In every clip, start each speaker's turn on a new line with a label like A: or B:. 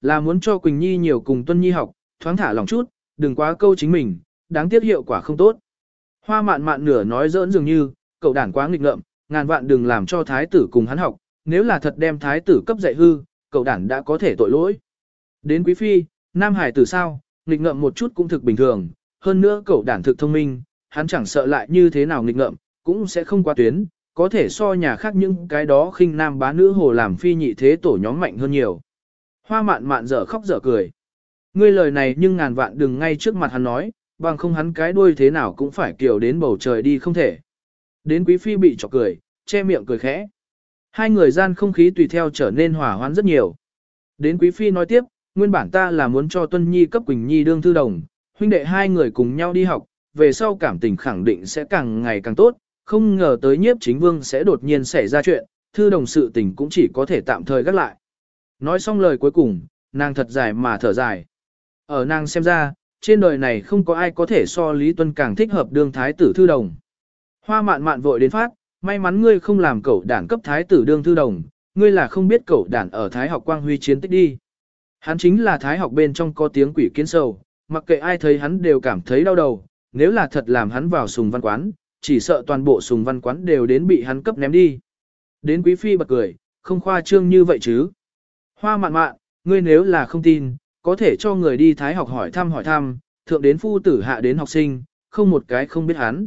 A: là muốn cho Quỳnh Nhi nhiều cùng Tuân Nhi học, thoáng thả lòng chút, đừng quá câu chính mình, đáng tiếc hiệu quả không tốt. Hoa mạn mạn nửa nói giỡn dường như, cậu đản quá nghịch ngợm, ngàn vạn đừng làm cho thái tử cùng hắn học, nếu là thật đem thái tử cấp dạy hư, cậu đản đã có thể tội lỗi. Đến quý phi, nam hải tử sao, nghịch ngợm một chút cũng thực bình thường, hơn nữa cậu đản thực thông minh, hắn chẳng sợ lại như thế nào nghịch ngợm, cũng sẽ không qua tuyến, có thể so nhà khác những cái đó khinh nam bá nữ hồ làm phi nhị thế tổ nhóm mạnh hơn nhiều. Hoa mạn mạn dở khóc dở cười. Ngươi lời này nhưng ngàn vạn đừng ngay trước mặt hắn nói, bằng không hắn cái đuôi thế nào cũng phải kiểu đến bầu trời đi không thể. Đến quý phi bị chọc cười, che miệng cười khẽ. Hai người gian không khí tùy theo trở nên hòa hoãn rất nhiều. Đến quý phi nói tiếp, nguyên bản ta là muốn cho Tuân Nhi cấp Quỳnh Nhi đương thư đồng, huynh đệ hai người cùng nhau đi học, về sau cảm tình khẳng định sẽ càng ngày càng tốt, không ngờ tới nhiếp chính vương sẽ đột nhiên xảy ra chuyện, thư đồng sự tình cũng chỉ có thể tạm thời gác lại. Nói xong lời cuối cùng, nàng thật dài mà thở dài. Ở nàng xem ra, trên đời này không có ai có thể so Lý Tuân càng thích hợp đương thái tử thư đồng. Hoa mạn mạn vội đến phát, may mắn ngươi không làm cậu đản cấp thái tử đương thư đồng, ngươi là không biết cậu đản ở thái học quang huy chiến tích đi. Hắn chính là thái học bên trong có tiếng quỷ kiến sầu, mặc kệ ai thấy hắn đều cảm thấy đau đầu, nếu là thật làm hắn vào sùng văn quán, chỉ sợ toàn bộ sùng văn quán đều đến bị hắn cấp ném đi. Đến quý phi bật cười, không khoa trương như vậy chứ. Hoa mạn mạn, ngươi nếu là không tin, có thể cho người đi thái học hỏi thăm hỏi thăm, thượng đến phu tử hạ đến học sinh, không một cái không biết hắn.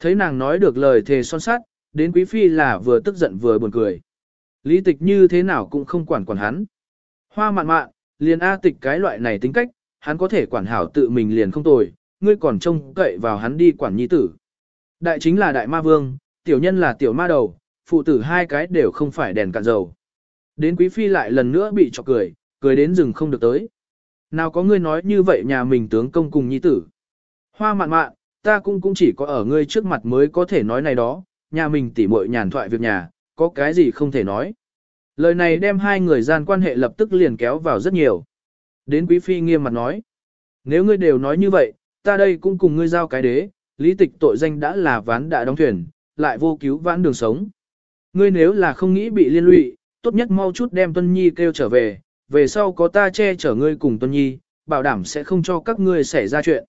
A: Thấy nàng nói được lời thề son sát, đến quý phi là vừa tức giận vừa buồn cười. Lý tịch như thế nào cũng không quản quản hắn. Hoa mạn mạn, liền A tịch cái loại này tính cách, hắn có thể quản hảo tự mình liền không tồi, ngươi còn trông cậy vào hắn đi quản nhi tử. Đại chính là đại ma vương, tiểu nhân là tiểu ma đầu, phụ tử hai cái đều không phải đèn cạn dầu. Đến quý phi lại lần nữa bị chọc cười, cười đến rừng không được tới. Nào có ngươi nói như vậy nhà mình tướng công cùng nhi tử. Hoa mạn mạn, ta cũng cũng chỉ có ở ngươi trước mặt mới có thể nói này đó, nhà mình tỉ muội nhàn thoại việc nhà, có cái gì không thể nói. Lời này đem hai người gian quan hệ lập tức liền kéo vào rất nhiều. Đến quý phi nghiêm mặt nói. Nếu ngươi đều nói như vậy, ta đây cũng cùng ngươi giao cái đế, lý tịch tội danh đã là ván đã đóng thuyền, lại vô cứu vãn đường sống. Ngươi nếu là không nghĩ bị liên lụy, tốt nhất mau chút đem Tuân Nhi kêu trở về, về sau có ta che chở ngươi cùng Tuân Nhi, bảo đảm sẽ không cho các ngươi xảy ra chuyện.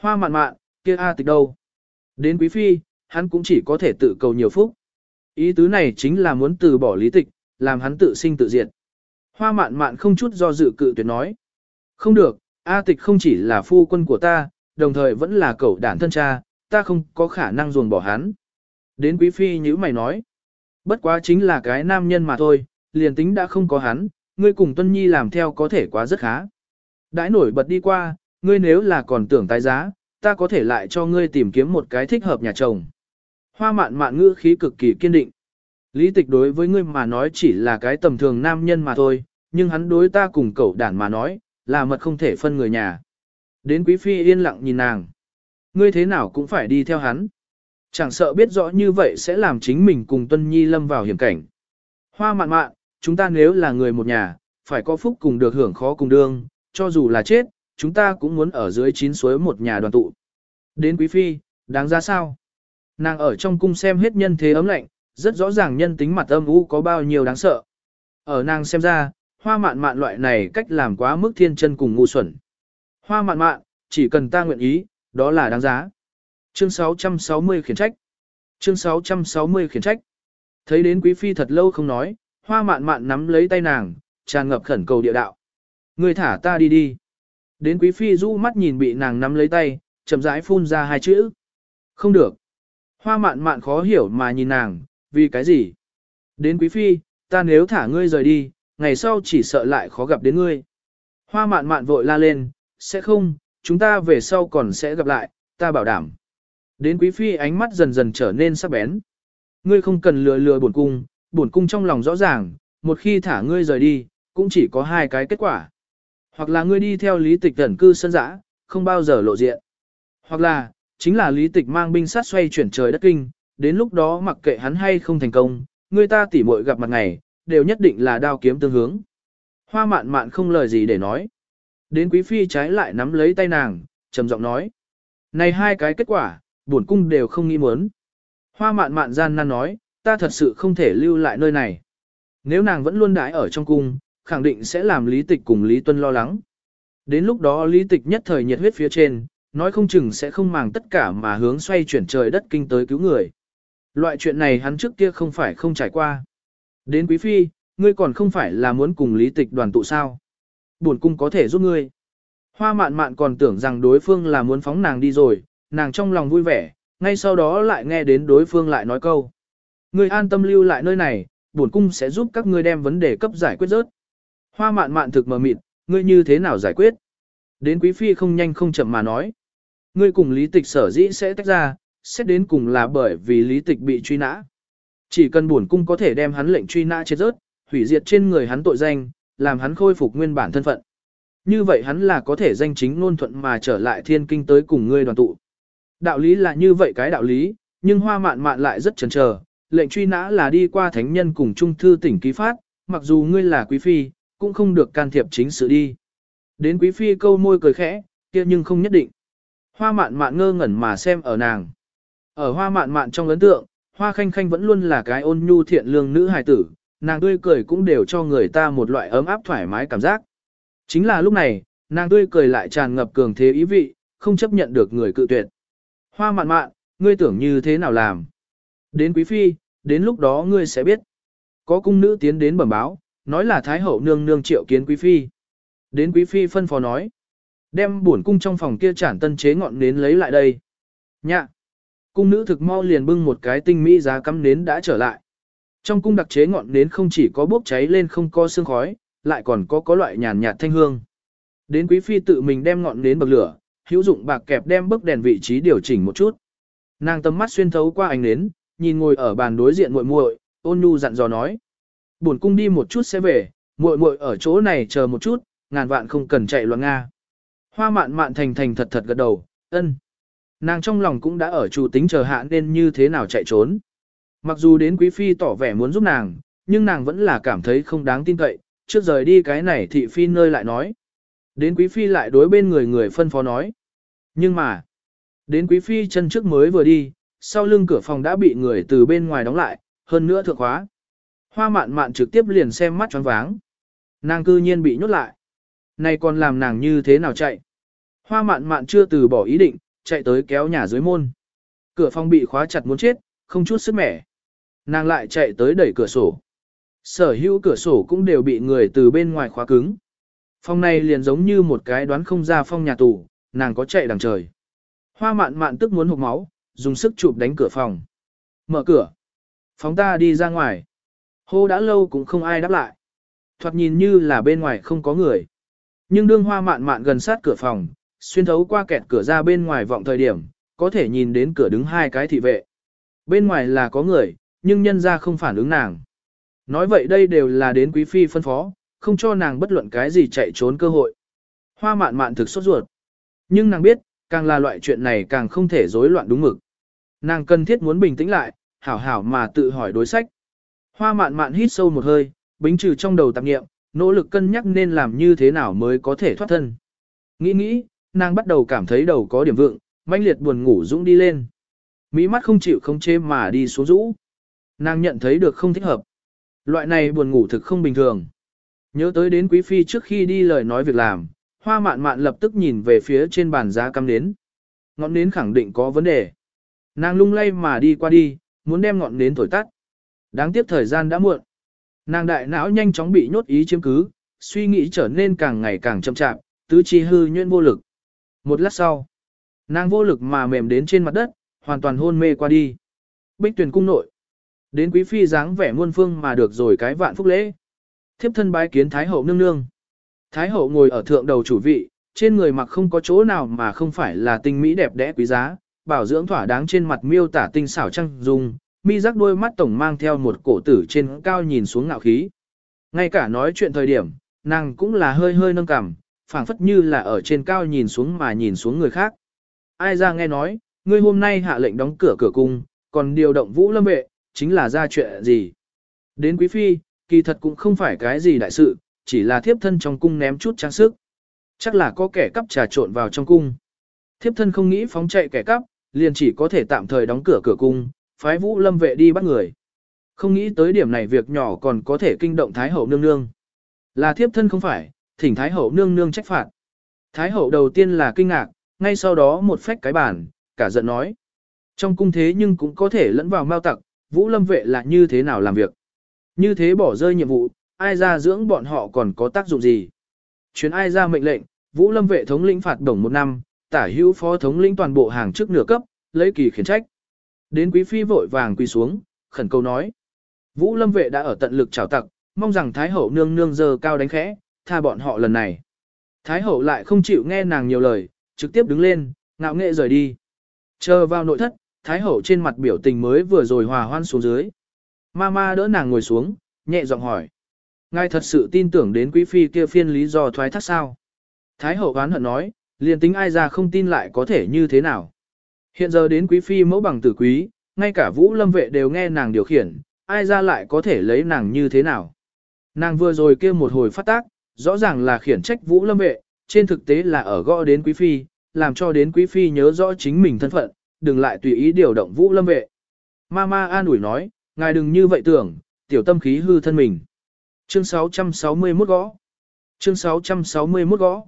A: Hoa mạn mạn, kia A tịch đâu? Đến quý phi, hắn cũng chỉ có thể tự cầu nhiều phúc. Ý tứ này chính là muốn từ bỏ lý tịch, làm hắn tự sinh tự diệt. Hoa mạn mạn không chút do dự cự tuyệt nói. Không được, A tịch không chỉ là phu quân của ta, đồng thời vẫn là cậu đản thân cha, ta không có khả năng ruồn bỏ hắn. Đến quý phi như mày nói. Bất quá chính là cái nam nhân mà thôi, liền tính đã không có hắn, ngươi cùng Tuân Nhi làm theo có thể quá rất khá. Đãi nổi bật đi qua, ngươi nếu là còn tưởng tái giá, ta có thể lại cho ngươi tìm kiếm một cái thích hợp nhà chồng. Hoa mạn mạn ngữ khí cực kỳ kiên định. Lý tịch đối với ngươi mà nói chỉ là cái tầm thường nam nhân mà thôi, nhưng hắn đối ta cùng cậu đản mà nói, là mật không thể phân người nhà. Đến quý phi yên lặng nhìn nàng. Ngươi thế nào cũng phải đi theo hắn. Chẳng sợ biết rõ như vậy sẽ làm chính mình cùng Tuân Nhi lâm vào hiểm cảnh. Hoa mạn mạn, chúng ta nếu là người một nhà, phải có phúc cùng được hưởng khó cùng đương, cho dù là chết, chúng ta cũng muốn ở dưới chín suối một nhà đoàn tụ. Đến quý phi, đáng ra sao? Nàng ở trong cung xem hết nhân thế ấm lạnh, rất rõ ràng nhân tính mặt âm u có bao nhiêu đáng sợ. Ở nàng xem ra, hoa mạn mạn loại này cách làm quá mức thiên chân cùng ngu xuẩn. Hoa mạn mạn, chỉ cần ta nguyện ý, đó là đáng giá. Chương 660 khiển trách. Chương 660 khiển trách. Thấy đến quý phi thật lâu không nói, hoa mạn mạn nắm lấy tay nàng, tràn ngập khẩn cầu địa đạo. Người thả ta đi đi. Đến quý phi rũ mắt nhìn bị nàng nắm lấy tay, chậm rãi phun ra hai chữ. Không được. Hoa mạn mạn khó hiểu mà nhìn nàng, vì cái gì? Đến quý phi, ta nếu thả ngươi rời đi, ngày sau chỉ sợ lại khó gặp đến ngươi. Hoa mạn mạn vội la lên, sẽ không, chúng ta về sau còn sẽ gặp lại, ta bảo đảm. Đến quý phi ánh mắt dần dần trở nên sắc bén. Ngươi không cần lừa lừa bổn cung, bổn cung trong lòng rõ ràng, một khi thả ngươi rời đi, cũng chỉ có hai cái kết quả. Hoặc là ngươi đi theo lý tịch ẩn cư sân dã, không bao giờ lộ diện. Hoặc là, chính là lý tịch mang binh sát xoay chuyển trời đất kinh, đến lúc đó mặc kệ hắn hay không thành công, người ta tỉ muội gặp mặt ngày, đều nhất định là đao kiếm tương hướng. Hoa mạn mạn không lời gì để nói. Đến quý phi trái lại nắm lấy tay nàng, trầm giọng nói. Này hai cái kết quả, buồn cung đều không nghĩ muốn. Hoa mạn mạn gian nan nói, ta thật sự không thể lưu lại nơi này. Nếu nàng vẫn luôn đãi ở trong cung, khẳng định sẽ làm lý tịch cùng Lý Tuân lo lắng. Đến lúc đó lý tịch nhất thời nhiệt huyết phía trên, nói không chừng sẽ không màng tất cả mà hướng xoay chuyển trời đất kinh tới cứu người. Loại chuyện này hắn trước kia không phải không trải qua. Đến quý phi, ngươi còn không phải là muốn cùng lý tịch đoàn tụ sao. Buồn cung có thể giúp ngươi. Hoa mạn mạn còn tưởng rằng đối phương là muốn phóng nàng đi rồi, nàng trong lòng vui vẻ, ngay sau đó lại nghe đến đối phương lại nói câu. Ngươi an tâm lưu lại nơi này, bổn cung sẽ giúp các ngươi đem vấn đề cấp giải quyết rớt. Hoa mạn mạn thực mờ mịt, ngươi như thế nào giải quyết? Đến quý phi không nhanh không chậm mà nói. Ngươi cùng lý tịch sở dĩ sẽ tách ra, xét đến cùng là bởi vì lý tịch bị truy nã. Chỉ cần bổn cung có thể đem hắn lệnh truy nã chết rớt, hủy diệt trên người hắn tội danh, làm hắn khôi phục nguyên bản thân phận. Như vậy hắn là có thể danh chính ngôn thuận mà trở lại thiên kinh tới cùng ngươi đoàn tụ. Đạo lý là như vậy cái đạo lý, nhưng hoa mạn mạn lại rất chần chờ. Lệnh truy nã là đi qua thánh nhân cùng trung thư tỉnh ký phát, mặc dù ngươi là quý phi, cũng không được can thiệp chính sự đi. Đến quý phi câu môi cười khẽ, kia nhưng không nhất định. Hoa mạn mạn ngơ ngẩn mà xem ở nàng. Ở hoa mạn mạn trong ấn tượng, hoa khanh khanh vẫn luôn là cái ôn nhu thiện lương nữ hài tử, nàng tươi cười cũng đều cho người ta một loại ấm áp thoải mái cảm giác. Chính là lúc này, nàng tươi cười lại tràn ngập cường thế ý vị, không chấp nhận được người cự tuyệt. Hoa mạn mạn, ngươi tưởng như thế nào làm? Đến quý phi, đến lúc đó ngươi sẽ biết. Có cung nữ tiến đến bẩm báo, nói là Thái hậu nương nương triệu kiến quý phi. Đến quý phi phân phó nói. Đem buồn cung trong phòng kia chản tân chế ngọn nến lấy lại đây. Nhạ. Cung nữ thực mau liền bưng một cái tinh mỹ giá cắm nến đã trở lại. Trong cung đặc chế ngọn nến không chỉ có bốc cháy lên không có sương khói, lại còn có có loại nhàn nhạt thanh hương. Đến quý phi tự mình đem ngọn nến bậc lửa, hữu dụng bạc kẹp đem bức đèn vị trí điều chỉnh một chút. Nàng tầm mắt xuyên thấu qua ánh nến, nhìn ngồi ở bàn đối diện muội muội, ôn nhu dặn dò nói: "Buồn cung đi một chút sẽ về, muội muội ở chỗ này chờ một chút, ngàn vạn không cần chạy loạn nga." Hoa Mạn Mạn thành thành thật thật gật đầu, "Ân." Nàng trong lòng cũng đã ở chủ tính chờ hạ nên như thế nào chạy trốn. Mặc dù đến quý phi tỏ vẻ muốn giúp nàng, nhưng nàng vẫn là cảm thấy không đáng tin cậy, trước rời đi cái này thị phi nơi lại nói. Đến quý phi lại đối bên người người phân phó nói. Nhưng mà, đến quý phi chân trước mới vừa đi, sau lưng cửa phòng đã bị người từ bên ngoài đóng lại, hơn nữa thượng khóa. Hoa mạn mạn trực tiếp liền xem mắt choáng váng. Nàng cư nhiên bị nhốt lại. Này còn làm nàng như thế nào chạy? Hoa mạn mạn chưa từ bỏ ý định, chạy tới kéo nhà dưới môn. Cửa phòng bị khóa chặt muốn chết, không chút sức mẻ. Nàng lại chạy tới đẩy cửa sổ. Sở hữu cửa sổ cũng đều bị người từ bên ngoài khóa cứng. Phòng này liền giống như một cái đoán không ra phong nhà tù, nàng có chạy đằng trời. Hoa mạn mạn tức muốn hụt máu, dùng sức chụp đánh cửa phòng. Mở cửa. Phóng ta đi ra ngoài. Hô đã lâu cũng không ai đáp lại. Thoạt nhìn như là bên ngoài không có người. Nhưng đương hoa mạn mạn gần sát cửa phòng, xuyên thấu qua kẹt cửa ra bên ngoài vọng thời điểm, có thể nhìn đến cửa đứng hai cái thị vệ. Bên ngoài là có người, nhưng nhân ra không phản ứng nàng. Nói vậy đây đều là đến quý phi phân phó, không cho nàng bất luận cái gì chạy trốn cơ hội. Hoa mạn mạn thực sốt ruột. Nhưng nàng biết, càng là loại chuyện này càng không thể rối loạn đúng mực. Nàng cần thiết muốn bình tĩnh lại, hảo hảo mà tự hỏi đối sách. Hoa mạn mạn hít sâu một hơi, bính trừ trong đầu tạp nghiệm, nỗ lực cân nhắc nên làm như thế nào mới có thể thoát thân. Nghĩ nghĩ, nàng bắt đầu cảm thấy đầu có điểm vượng, manh liệt buồn ngủ dũng đi lên. Mỹ mắt không chịu không chê mà đi xuống rũ. Nàng nhận thấy được không thích hợp. Loại này buồn ngủ thực không bình thường. Nhớ tới đến quý phi trước khi đi lời nói việc làm, hoa mạn mạn lập tức nhìn về phía trên bàn giá cắm nến. Ngọn nến khẳng định có vấn đề. Nàng lung lay mà đi qua đi, muốn đem ngọn nến thổi tắt. Đáng tiếc thời gian đã muộn. Nàng đại não nhanh chóng bị nhốt ý chiếm cứ, suy nghĩ trở nên càng ngày càng chậm chạp, tứ chi hư nhuyễn vô lực. Một lát sau, nàng vô lực mà mềm đến trên mặt đất, hoàn toàn hôn mê qua đi. Bích tuyển cung nội. Đến quý phi dáng vẻ muôn phương mà được rồi cái vạn phúc lễ. Thiếp thân bái kiến Thái hậu nương nương. Thái hậu ngồi ở thượng đầu chủ vị, trên người mặc không có chỗ nào mà không phải là tinh mỹ đẹp đẽ quý giá, bảo dưỡng thỏa đáng trên mặt miêu tả tinh xảo trăng dung, mi rắc đôi mắt tổng mang theo một cổ tử trên cao nhìn xuống ngạo khí. Ngay cả nói chuyện thời điểm, nàng cũng là hơi hơi nâng cằm, phảng phất như là ở trên cao nhìn xuống mà nhìn xuống người khác. Ai ra nghe nói, ngươi hôm nay hạ lệnh đóng cửa cửa cung, còn điều động vũ lâm vệ, chính là ra chuyện gì. Đến quý phi, kỳ thật cũng không phải cái gì đại sự, chỉ là thiếp thân trong cung ném chút trang sức. Chắc là có kẻ cắp trà trộn vào trong cung. Thiếp thân không nghĩ phóng chạy kẻ cắp, liền chỉ có thể tạm thời đóng cửa cửa cung, phái vũ lâm vệ đi bắt người. Không nghĩ tới điểm này việc nhỏ còn có thể kinh động Thái Hậu nương nương. Là thiếp thân không phải, thỉnh Thái Hậu nương nương trách phạt. Thái Hậu đầu tiên là kinh ngạc, ngay sau đó một phách cái bản, cả giận nói. Trong cung thế nhưng cũng có thể lẫn vào mao tặc, Vũ Lâm vệ là như thế nào làm việc. Như thế bỏ rơi nhiệm vụ, ai ra dưỡng bọn họ còn có tác dụng gì. Chuyến ai ra mệnh lệnh, Vũ Lâm vệ thống lĩnh phạt đồng một năm, tả hữu phó thống lĩnh toàn bộ hàng trước nửa cấp, lấy kỳ khiển trách. Đến quý phi vội vàng quỳ xuống, khẩn cầu nói. Vũ Lâm vệ đã ở tận lực trào tặc, mong rằng Thái Hậu nương nương giờ cao đánh khẽ, tha bọn họ lần này. Thái Hậu lại không chịu nghe nàng nhiều lời, trực tiếp đứng lên, ngạo nghệ rời đi. Chờ vào nội thất, Thái Hậu trên mặt biểu tình mới vừa rồi hòa hoan xuống dưới. Mama đỡ nàng ngồi xuống, nhẹ giọng hỏi. Ngài thật sự tin tưởng đến quý phi kia phiên lý do thoái thác sao? Thái Hậu oán hận nói, liền tính ai ra không tin lại có thể như thế nào? Hiện giờ đến quý phi mẫu bằng tử quý, ngay cả vũ lâm vệ đều nghe nàng điều khiển, ai ra lại có thể lấy nàng như thế nào? Nàng vừa rồi kia một hồi phát tác, rõ ràng là khiển trách vũ lâm vệ, trên thực tế là ở gõ đến quý phi, làm cho đến quý phi nhớ rõ chính mình thân phận, đừng lại tùy ý điều động vũ lâm vệ. Mama an ủi nói, ngài đừng như vậy tưởng, tiểu tâm khí hư thân mình. Chương 661 gõ. Chương 661 gõ.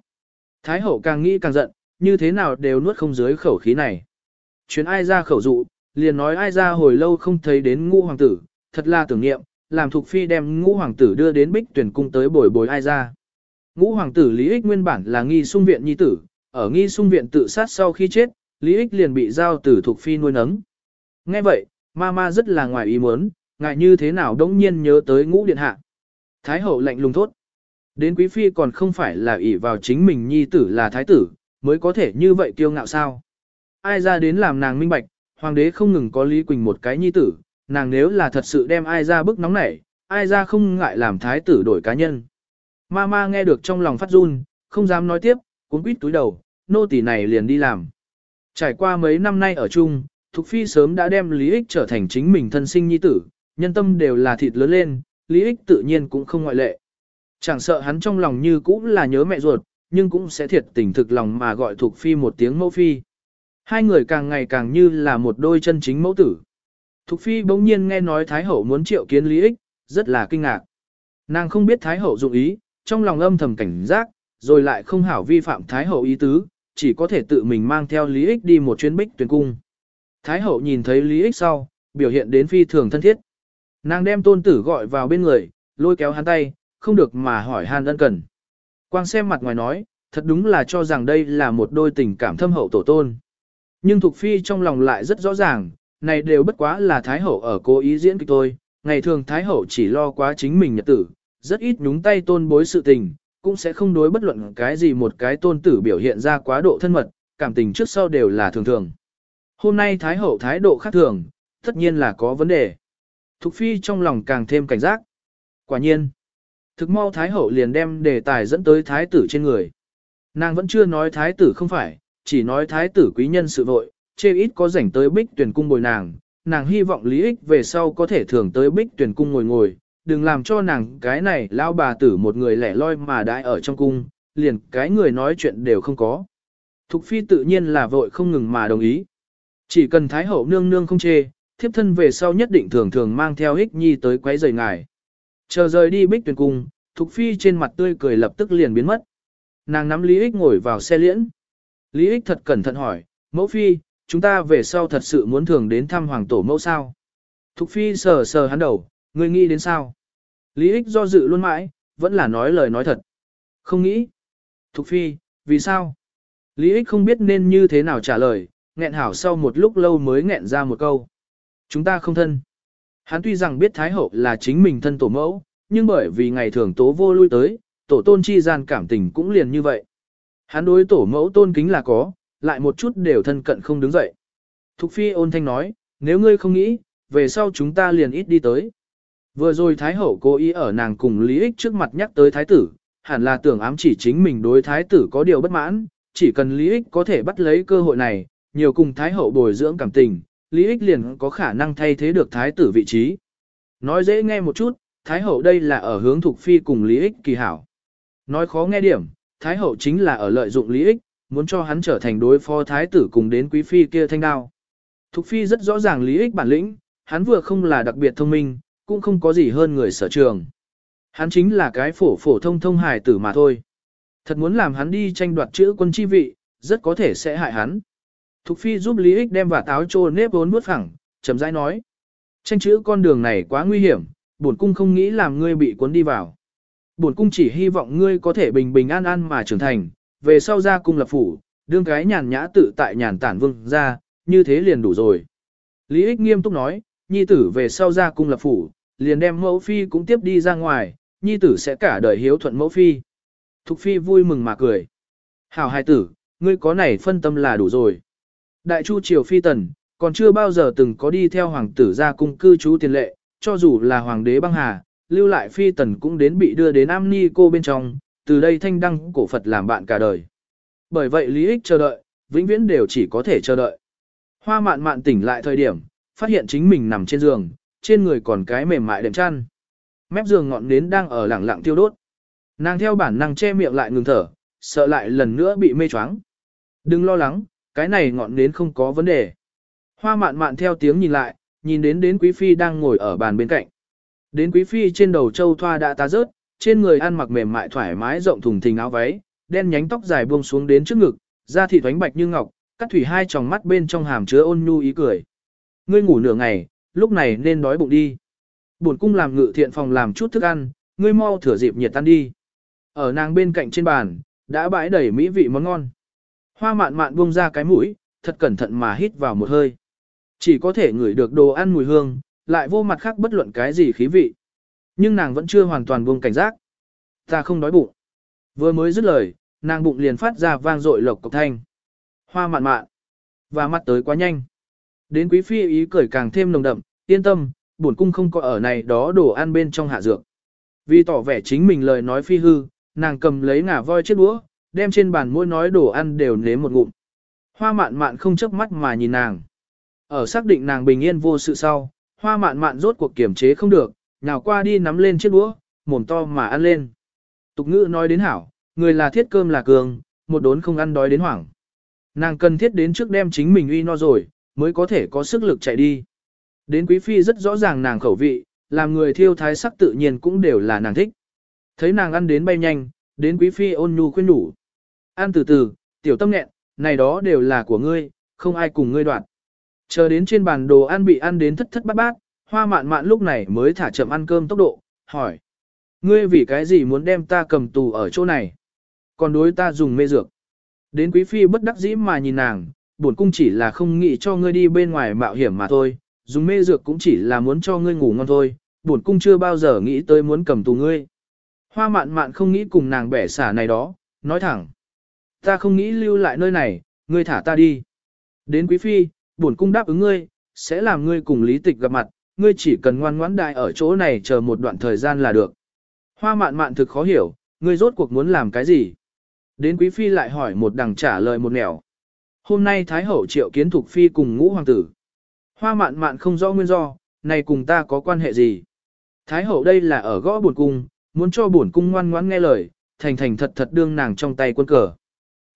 A: Thái hậu càng nghĩ càng giận, như thế nào đều nuốt không dưới khẩu khí này. Chuyến ai ra khẩu dụ, liền nói ai ra hồi lâu không thấy đến ngũ hoàng tử, thật là tưởng niệm, làm thuộc phi đem ngũ hoàng tử đưa đến bích tuyển cung tới bồi bồi ai ra. Ngũ hoàng tử Lý Ích nguyên bản là nghi sung viện nhi tử, ở nghi sung viện tự sát sau khi chết, Lý Ích liền bị giao tử thuộc phi nuôi nấng. Nghe vậy, Mama rất là ngoài ý muốn, ngại như thế nào đống nhiên nhớ tới ngũ điện hạ. Thái hậu lạnh lùng thốt. Đến quý phi còn không phải là ỷ vào chính mình nhi tử là thái tử, mới có thể như vậy kiêu ngạo sao. Ai ra đến làm nàng minh bạch, hoàng đế không ngừng có Lý Quỳnh một cái nhi tử, nàng nếu là thật sự đem ai ra bức nóng nảy, ai ra không ngại làm thái tử đổi cá nhân. Mama nghe được trong lòng phát run, không dám nói tiếp, cuốn quýt túi đầu, nô tỳ này liền đi làm. Trải qua mấy năm nay ở chung, Thục Phi sớm đã đem Lý Ích trở thành chính mình thân sinh nhi tử, nhân tâm đều là thịt lớn lên, Lý Ích tự nhiên cũng không ngoại lệ. Chẳng sợ hắn trong lòng như cũng là nhớ mẹ ruột, nhưng cũng sẽ thiệt tình thực lòng mà gọi Thục Phi một tiếng mẫu phi. Hai người càng ngày càng như là một đôi chân chính mẫu tử. Thục Phi bỗng nhiên nghe nói Thái Hậu muốn triệu kiến Lý Ích, rất là kinh ngạc. Nàng không biết Thái Hậu dụng ý, trong lòng âm thầm cảnh giác, rồi lại không hảo vi phạm Thái Hậu ý tứ, chỉ có thể tự mình mang theo Lý Ích đi một chuyến bích tuyển cung. Thái Hậu nhìn thấy Lý Ích sau, biểu hiện đến phi thường thân thiết. Nàng đem tôn tử gọi vào bên người, lôi kéo hắn tay, không được mà hỏi han ân cần. Quang xem mặt ngoài nói, thật đúng là cho rằng đây là một đôi tình cảm thâm hậu tổ tôn. Nhưng Thục Phi trong lòng lại rất rõ ràng, này đều bất quá là Thái Hậu ở cố ý diễn kịch tôi, ngày thường Thái Hậu chỉ lo quá chính mình nhật tử, rất ít nhúng tay tôn bối sự tình, cũng sẽ không đối bất luận cái gì một cái tôn tử biểu hiện ra quá độ thân mật, cảm tình trước sau đều là thường thường. Hôm nay Thái Hậu thái độ khác thường, tất nhiên là có vấn đề. Thục Phi trong lòng càng thêm cảnh giác. Quả nhiên, thực mau Thái Hậu liền đem đề tài dẫn tới Thái tử trên người. Nàng vẫn chưa nói Thái tử không phải, chỉ nói Thái tử quý nhân sự vội, chê ít có rảnh tới bích tuyển cung bồi nàng. Nàng hy vọng lý ích về sau có thể thường tới bích tuyển cung ngồi ngồi, đừng làm cho nàng cái này lao bà tử một người lẻ loi mà đãi ở trong cung, liền cái người nói chuyện đều không có. Thục phi tự nhiên là vội không ngừng mà đồng ý. Chỉ cần thái hậu nương nương không chê, thiếp thân về sau nhất định thường thường mang theo hích nhi tới quấy rầy ngài. Chờ rời đi bích tuyển cung, thục phi trên mặt tươi cười lập tức liền biến mất. Nàng nắm Lý Ích ngồi vào xe liễn. Lý Ích thật cẩn thận hỏi, mẫu phi, chúng ta về sau thật sự muốn thường đến thăm hoàng tổ mẫu sao? Thục phi sờ sờ hắn đầu, ngươi nghĩ đến sao? Lý ích do dự luôn mãi, vẫn là nói lời nói thật. Không nghĩ. Thục phi, vì sao? Lý ích không biết nên như thế nào trả lời, nghẹn hảo sau một lúc lâu mới nghẹn ra một câu. Chúng ta không thân. Hắn tuy rằng biết Thái Hậu là chính mình thân tổ mẫu, nhưng bởi vì ngày thường tố vô lui tới, tổ tôn chi gian cảm tình cũng liền như vậy. Hắn đối tổ mẫu tôn kính là có, lại một chút đều thân cận không đứng dậy. Thục phi ôn thanh nói, nếu ngươi không nghĩ, về sau chúng ta liền ít đi tới. Vừa rồi Thái Hậu cố ý ở nàng cùng Lý Ích trước mặt nhắc tới Thái tử, hẳn là tưởng ám chỉ chính mình đối Thái tử có điều bất mãn, chỉ cần Lý Ích có thể bắt lấy cơ hội này, nhiều cùng Thái Hậu bồi dưỡng cảm tình, Lý Ích liền có khả năng thay thế được Thái tử vị trí. Nói dễ nghe một chút, Thái Hậu đây là ở hướng thuộc Phi cùng Lý Ích kỳ hảo. Nói khó nghe điểm, Thái Hậu chính là ở lợi dụng Lý Ích, muốn cho hắn trở thành đối phó Thái tử cùng đến Quý Phi kia thanh đao. Thục Phi rất rõ ràng Lý Ích bản lĩnh, hắn vừa không là đặc biệt thông minh, cũng không có gì hơn người sở trường. Hắn chính là cái phổ phổ thông thông hài tử mà thôi. Thật muốn làm hắn đi tranh đoạt chữ quân chi vị, rất có thể sẽ hại hắn. Thục Phi giúp Lý Ích đem và táo trô nếp vốn bước phẳng, chậm rãi nói. Tranh chữ con đường này quá nguy hiểm, bổn cung không nghĩ làm ngươi bị cuốn đi vào. Bổn cung chỉ hy vọng ngươi có thể bình bình an an mà trưởng thành, về sau ra cung lập phủ, đương cái nhàn nhã tự tại nhàn tản vương ra, như thế liền đủ rồi. Lý Ích nghiêm túc nói, nhi tử về sau ra cung lập phủ, liền đem mẫu phi cũng tiếp đi ra ngoài, nhi tử sẽ cả đời hiếu thuận mẫu phi. Thục phi vui mừng mà cười. Hảo hài tử, ngươi có này phân tâm là đủ rồi. Đại chu triều phi tần, còn chưa bao giờ từng có đi theo hoàng tử ra cung cư trú tiền lệ, cho dù là hoàng đế băng hà, lưu lại phi tần cũng đến bị đưa đến am ni cô bên trong, từ đây thanh đăng cổ Phật làm bạn cả đời. Bởi vậy lý ích chờ đợi, vĩnh viễn đều chỉ có thể chờ đợi. Hoa mạn mạn tỉnh lại thời điểm, phát hiện chính mình nằm trên giường, trên người còn cái mềm mại đệm chăn. Mép giường ngọn nến đang ở lẳng lặng tiêu đốt. Nàng theo bản năng che miệng lại ngừng thở, sợ lại lần nữa bị mê choáng. Đừng lo lắng, cái này ngọn nến không có vấn đề. Hoa mạn mạn theo tiếng nhìn lại, nhìn đến đến quý phi đang ngồi ở bàn bên cạnh. Đến quý phi trên đầu châu thoa đã tá rớt, trên người ăn mặc mềm mại thoải mái rộng thùng thình áo váy, đen nhánh tóc dài buông xuống đến trước ngực, da thịt thoánh bạch như ngọc, cắt thủy hai tròng mắt bên trong hàm chứa ôn nhu ý cười. Ngươi ngủ nửa ngày, lúc này nên đói bụng đi. Buồn cung làm ngự thiện phòng làm chút thức ăn, ngươi mau thửa dịp nhiệt tan đi. Ở nàng bên cạnh trên bàn, đã bãi đầy mỹ vị món ngon. Hoa mạn mạn buông ra cái mũi, thật cẩn thận mà hít vào một hơi. Chỉ có thể ngửi được đồ ăn mùi hương, lại vô mặt khác bất luận cái gì khí vị. Nhưng nàng vẫn chưa hoàn toàn buông cảnh giác. Ta không đói bụng. Vừa mới dứt lời, nàng bụng liền phát ra vang dội lộc cộc thanh. Hoa mạn mạn. Và mắt tới quá nhanh. Đến quý phi ý cười càng thêm nồng đậm, yên tâm, bổn cung không có ở này đó đồ ăn bên trong hạ dược. Vì tỏ vẻ chính mình lời nói phi hư, nàng cầm lấy ngả voi chiếc đũa, đem trên bàn mỗi nói đồ ăn đều nếm một ngụm. Hoa mạn mạn không chớp mắt mà nhìn nàng. Ở xác định nàng bình yên vô sự sau, hoa mạn mạn rốt cuộc kiểm chế không được, nào qua đi nắm lên chiếc đũa, mồm to mà ăn lên. Tục ngữ nói đến hảo, người là thiết cơm là cường, một đốn không ăn đói đến hoảng. Nàng cần thiết đến trước đem chính mình uy no rồi, mới có thể có sức lực chạy đi. Đến quý phi rất rõ ràng nàng khẩu vị, làm người thiêu thái sắc tự nhiên cũng đều là nàng thích. Thấy nàng ăn đến bay nhanh, đến quý phi ôn nhu khuyên nhủ. Ăn từ từ, tiểu tâm nghẹn, này đó đều là của ngươi, không ai cùng ngươi đoạt. Chờ đến trên bàn đồ ăn bị ăn đến thất thất bát bát, hoa mạn mạn lúc này mới thả chậm ăn cơm tốc độ, hỏi. Ngươi vì cái gì muốn đem ta cầm tù ở chỗ này? Còn đối ta dùng mê dược. Đến quý phi bất đắc dĩ mà nhìn nàng, bổn cung chỉ là không nghĩ cho ngươi đi bên ngoài mạo hiểm mà thôi, dùng mê dược cũng chỉ là muốn cho ngươi ngủ ngon thôi, bổn cung chưa bao giờ nghĩ tới muốn cầm tù ngươi. Hoa mạn mạn không nghĩ cùng nàng bẻ xả này đó, nói thẳng. Ta không nghĩ lưu lại nơi này, ngươi thả ta đi. Đến quý phi, bổn cung đáp ứng ngươi, sẽ làm ngươi cùng lý tịch gặp mặt, ngươi chỉ cần ngoan ngoãn đại ở chỗ này chờ một đoạn thời gian là được. Hoa mạn mạn thực khó hiểu, ngươi rốt cuộc muốn làm cái gì? Đến quý phi lại hỏi một đằng trả lời một nẻo. Hôm nay Thái Hậu triệu kiến thuộc phi cùng ngũ hoàng tử. Hoa mạn mạn không rõ nguyên do, này cùng ta có quan hệ gì? Thái Hậu đây là ở gõ buồn cung, muốn cho buồn cung ngoan ngoãn nghe lời, thành thành thật thật đương nàng trong tay quân cờ.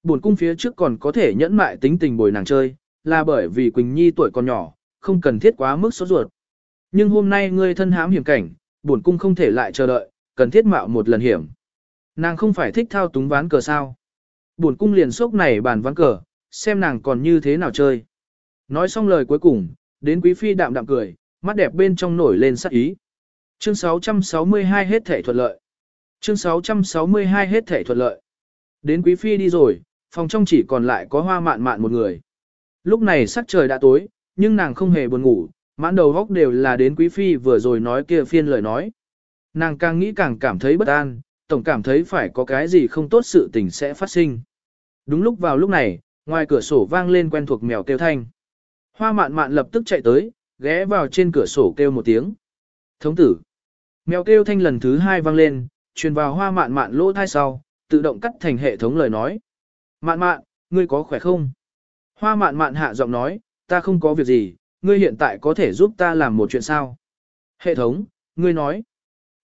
A: Buồn cung phía trước còn có thể nhẫn mại tính tình bồi nàng chơi, là bởi vì Quỳnh Nhi tuổi còn nhỏ, không cần thiết quá mức sốt ruột. Nhưng hôm nay ngươi thân hãm hiểm cảnh, buồn cung không thể lại chờ đợi, cần thiết mạo một lần hiểm. Nàng không phải thích thao túng ván cờ sao. Buồn cung liền sốc này bàn ván cờ, xem nàng còn như thế nào chơi. Nói xong lời cuối cùng, đến quý phi đạm đạm cười, mắt đẹp bên trong nổi lên sắc ý. Chương 662 hết thể thuận lợi. Chương 662 hết thể thuận lợi. Đến quý phi đi rồi, phòng trong chỉ còn lại có hoa mạn mạn một người. Lúc này sắc trời đã tối, nhưng nàng không hề buồn ngủ, mãn đầu góc đều là đến quý phi vừa rồi nói kia phiên lời nói. Nàng càng nghĩ càng cảm thấy bất an, tổng cảm thấy phải có cái gì không tốt sự tình sẽ phát sinh. Đúng lúc vào lúc này, ngoài cửa sổ vang lên quen thuộc mèo kêu thanh. Hoa mạn mạn lập tức chạy tới, ghé vào trên cửa sổ kêu một tiếng. Thống tử. Mèo kêu thanh lần thứ hai vang lên, truyền vào hoa mạn mạn lỗ thai sau, tự động cắt thành hệ thống lời nói. Mạn mạn, ngươi có khỏe không? Hoa mạn mạn hạ giọng nói, ta không có việc gì, ngươi hiện tại có thể giúp ta làm một chuyện sao? Hệ thống, ngươi nói.